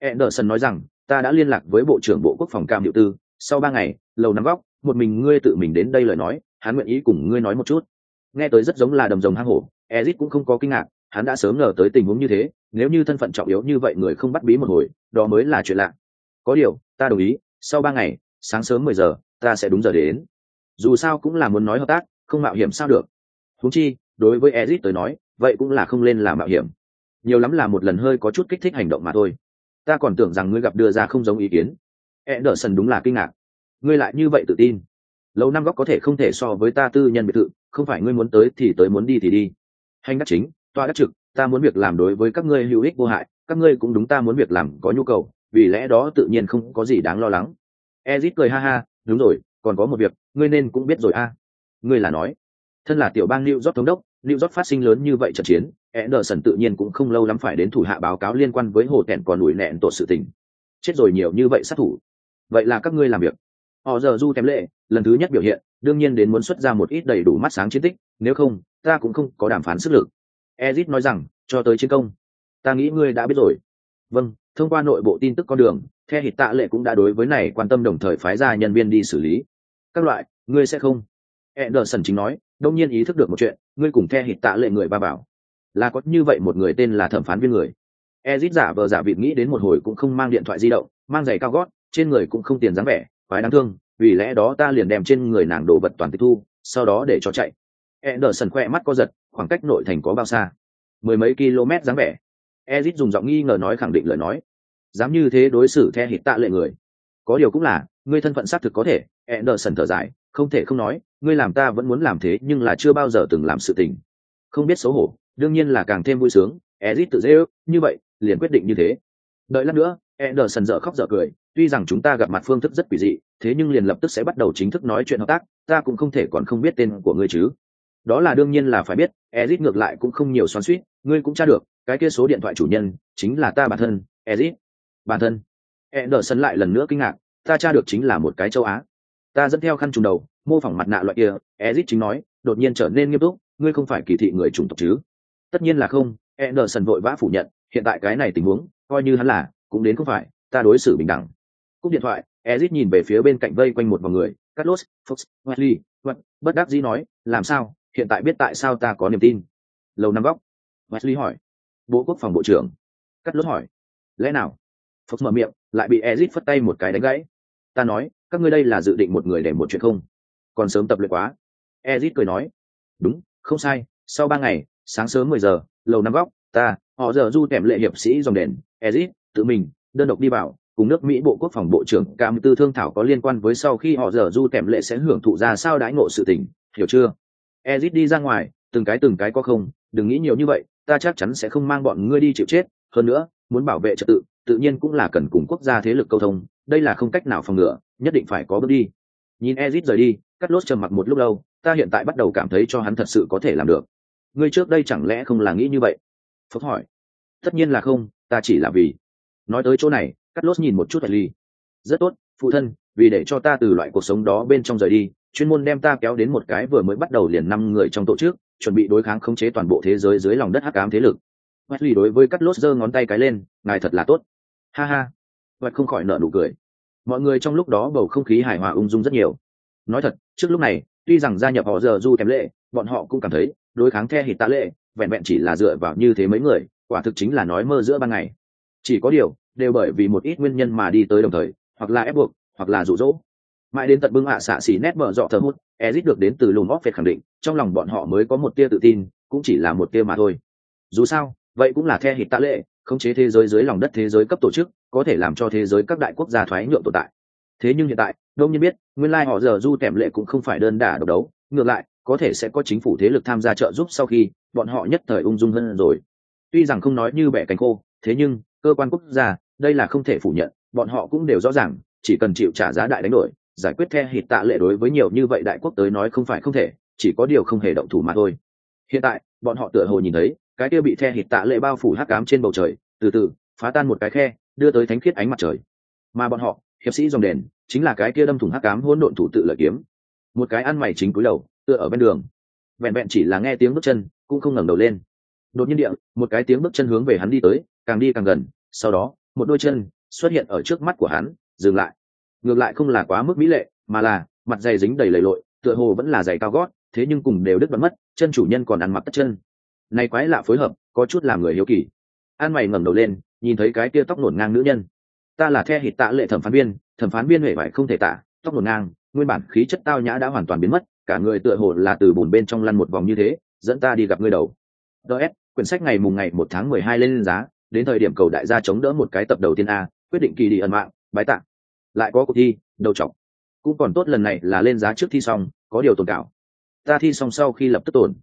Anderson nói rằng, ta đã liên lạc với Bộ trưởng Bộ Quốc phòng Cam Diệu Tư, sau ba ngày, lầu năm góc, một mình ngươi tự mình đến đây lời nói, hắn nguyện ý cùng ngươi nói một chút. Nghe tới rất giống là đầm rồng hang hổ, Ezit cũng không có kinh ngạc, hắn đã sớm ngờ tới tình huống như thế, nếu như thân phận trọng yếu như vậy người không bắt bí một hồi, đó mới là chuyện lạ. Có điều, ta đồng ý, sau ba ngày, sáng sớm mười giờ, ta sẽ đúng giờ đến. Dù sao cũng là muốn nói hợp tác, không mạo hiểm sao được. Huống chi, đối với Ezit tới nói, vậy cũng là không lên là mạo hiểm. Nhiều lắm là một lần hơi có chút kích thích hành động mà thôi ta còn tưởng rằng ngươi gặp đưa ra không giống ý kiến Anderson đúng là kinh ngạc ngươi lại như vậy tự tin lâu năm góc có thể không thể so với ta tư nhân biệt thự, không phải ngươi muốn tới thì tới muốn đi thì đi hành đắc chính toa đắc trực, ta muốn việc làm đối với các ngươi hữu ích vô hại, các ngươi cũng đúng ta muốn việc làm có nhu cầu, vì lẽ đó tự nhiên không có gì đáng lo lắng ezit cười ha ha, đúng rồi, còn có một việc, ngươi nên cũng biết rồi a ngươi là nói thân là tiểu bang new york thống đốc, new york phát sinh lớn như vậy trận chiến, Anderson tự nhiên cũng không lâu lắm phải đến thủ hạ báo cáo liên quan với hồ tẹn còn ủi nẹn tổ sự tình. Chết rồi nhiều như vậy sát thủ. Vậy là các ngươi làm việc. Họ giờ du kém lệ, lần thứ nhất biểu hiện, đương nhiên đến muốn xuất ra một ít đầy đủ mắt sáng chiến tích, nếu không, ta cũng không có đàm phán sức lực. Ezit nói rằng, cho tới chiến công. Ta nghĩ ngươi đã biết rồi. Vâng, thông qua nội bộ tin tức con đường, the hịt tạ lệ cũng đã đối với này quan tâm đồng thời phái ra nhân viên đi xử lý. Các loại, ngươi sẽ không. Anderson chính nói, đông nhiên ý thức được một chuyện, ngươi cùng The hịt tạ lệ người ba bảo là có như vậy một người tên là thẩm phán viên người ezit giả vờ giả vịt nghĩ đến một hồi cũng không mang điện thoại di động mang giày cao gót trên người cũng không tiền dáng vẻ quái đáng thương, vì lẽ đó ta liền đem trên người nàng đồ vật toàn tịch thu, sau đó để cho chạy. Anderson khoe mắt co giật, khoảng cách nội thành có bao xa? Mười mấy km dáng vẻ. Ezit dùng giọng nghi ngờ nói khẳng định lời nói. Dám như thế đối xử theo hít tạ lệ người. Có điều cũng là, ngươi thân phận xác thực có thể. Anderson thở dài, không thể không nói, ngươi làm ta vẫn muốn làm thế nhưng là chưa bao giờ từng làm sự tình. Không biết xấu hổ, đương nhiên là càng thêm vui sướng. Ezit tự dễ ước, như vậy, liền quyết định như thế. Đợi lát nữa, Anderson dở khóc dở cười tuy rằng chúng ta gặp mặt phương thức rất quỷ dị, thế nhưng liền lập tức sẽ bắt đầu chính thức nói chuyện hợp tác, ta cũng không thể còn không biết tên của ngươi chứ. Đó là đương nhiên là phải biết ezit ngược lại cũng không nhiều xoắn suýt ngươi cũng tra được, cái kia số điện thoại chủ nhân chính là ta bản thân ezit bản thân. Anderson lại lần nữa kinh ngạc, ta tra được chính là một cái châu á. Ta dẫn theo khăn trùng đầu, mô phỏng mặt nạ loại kia ezit chính nói, đột nhiên trở nên nghiêm túc, ngươi không phải kỳ thị người chủng tộc chứ? Tất nhiên là không, Anderson vội vã phủ nhận, hiện tại cái này tình huống, coi như hắn là, cũng đến không phải, ta đối xử bình đẳng cúp điện thoại ezit nhìn về phía bên cạnh vây quanh một vòng người, carlos, fox, wesley vật bất đắc dĩ nói, làm sao? Hiện tại biết tại sao ta có niềm tin. Lầu năm góc. Wesley hỏi. Bộ quốc phòng bộ trưởng. Carlos hỏi. Lẽ nào? Fox mở miệng, lại bị ezit phất tay một cái đánh gãy. Ta nói, các ngươi đây là dự định một người để một chuyện không? Còn sớm tập luyện quá. Ezit cười nói. Đúng, không sai, sau ba ngày, sáng sớm mười giờ, lầu năm góc, ta, họ giờ du kèm lệ hiệp sĩ dòng đèn ezit tự mình, đơn độc đi vào cùng nước mỹ bộ quốc phòng bộ trưởng cam tư thương thảo có liên quan với sau khi họ dở du kèm lệ sẽ hưởng thụ ra sao đãi ngộ sự tình, hiểu chưa? Ezit đi ra ngoài, từng cái từng cái có không, đừng nghĩ nhiều như vậy, ta chắc chắn sẽ không mang bọn ngươi đi chịu chết, hơn nữa, muốn bảo vệ trật tự tự nhiên cũng là cần cùng quốc gia thế lực câu thông, đây là không cách nào phòng ngừa, nhất định phải có bước đi. Nhìn ezit rời đi cắt lốt trầm mặc một lúc lâu, ta hiện tại bắt đầu cảm thấy cho hắn thật sự có thể làm được. Ngươi trước đây chẳng lẽ không là nghĩ như vậy? Phúc hỏi. Tất nhiên là không, ta chỉ là vì. Nói tới chỗ này Carlos nhìn một chút hải ly. Rất tốt, phụ thân, vì để cho ta từ loại cuộc sống đó bên trong rời đi, chuyên môn đem ta kéo đến một cái vừa mới bắt đầu liền năm người trong tổ chức, chuẩn bị đối kháng khống chế toàn bộ thế giới dưới lòng đất hắc ám thế lực. Wesley đối với Carlos giơ ngón tay cái lên, ngài thật là tốt. Ha ha. Bạch không khỏi nở nụ cười. Mọi người trong lúc đó bầu không khí hài hòa ung dung rất nhiều. Nói thật, trước lúc này, tuy rằng gia nhập họ giờ du kém lệ, bọn họ cũng cảm thấy, đối kháng theo hít tạ lệ, vẹn vẹn chỉ là dựa vào như thế mấy người, quả thực chính là nói mơ giữa ban ngày. Chỉ có điều đều bởi vì một ít nguyên nhân mà đi tới đồng thời, hoặc là ép buộc, hoặc là rụ rỗ mãi đến tận bưng ạ xạ xỉ nét mở dọ thơ hút ezit được đến từ lùm óc phệt khẳng định, trong lòng bọn họ mới có một tia tự tin, cũng chỉ là một tia mà thôi. Dù sao, vậy cũng là the hít tạ lệ, khống chế thế giới dưới lòng đất thế giới cấp tổ chức, có thể làm cho thế giới các đại quốc gia thoái nhượng tồn tại. Thế nhưng hiện tại, đông nhiên biết, nguyên lai họ giờ du tèm lệ cũng không phải đơn đả độc đấu, ngược lại, có thể sẽ có chính phủ thế lực tham gia trợ giúp sau khi, bọn họ nhất thời ung dung hơn rồi. Tuy rằng không nói như bẻ cánh khô, thế nhưng cơ quan quốc gia đây là không thể phủ nhận bọn họ cũng đều rõ ràng chỉ cần chịu trả giá đại đánh đổi giải quyết the hít tạ lệ đối với nhiều như vậy đại quốc tới nói không phải không thể chỉ có điều không hề động thủ mà thôi. Hiện tại bọn họ tựa hồ nhìn thấy cái kia bị the hít tạ lệ bao phủ hắc ám trên bầu trời từ từ phá tan một cái khe đưa tới thánh khiết ánh mặt trời. Mà bọn họ hiệp sĩ dòng đèn, chính là cái kia đâm thủng hắc ám hỗn độn thủ tự lợi kiếm. Một cái ăn mày chính cúi đầu tựa ở bên đường. Vẹn vẹn chỉ là nghe tiếng bước chân cũng không ngẩng đầu lên. Đột nhiên địa một cái tiếng bước chân hướng về hắn đi tới càng đi càng gần, sau đó, một đôi chân xuất hiện ở trước mắt của hắn, dừng lại. Ngược lại không là quá mức mỹ lệ, mà là mặt dày dính đầy lầy lội, tựa hồ vẫn là giày cao gót, thế nhưng cùng đều đứt bắn mất, chân chủ nhân còn ăn mặc tất chân. Này quái lạ phối hợp, có chút làm người hiếu kỳ. An mày ngẩng đầu lên, nhìn thấy cái tia tóc nổn ngang nữ nhân. Ta là the hịt tạ lệ thẩm phán viên, thẩm phán viên huệ vải không thể tạ tóc nổn ngang, nguyên bản khí chất tao nhã đã hoàn toàn biến mất, cả người tựa hồ là từ bùn bên trong lăn một vòng như thế, dẫn ta đi gặp ngươi đầu. Ts quyển sách ngày mùng ngày một tháng mười hai lên giá đến thời điểm cầu đại gia chống đỡ một cái tập đầu tiên a, quyết định kỳ đi ẩn mạng, bái tạng lại có cuộc thi, đầu chọc. Cũng còn tốt lần này là lên giá trước thi xong, có điều tồn cảo. Ta thi xong sau khi lập tức tổn.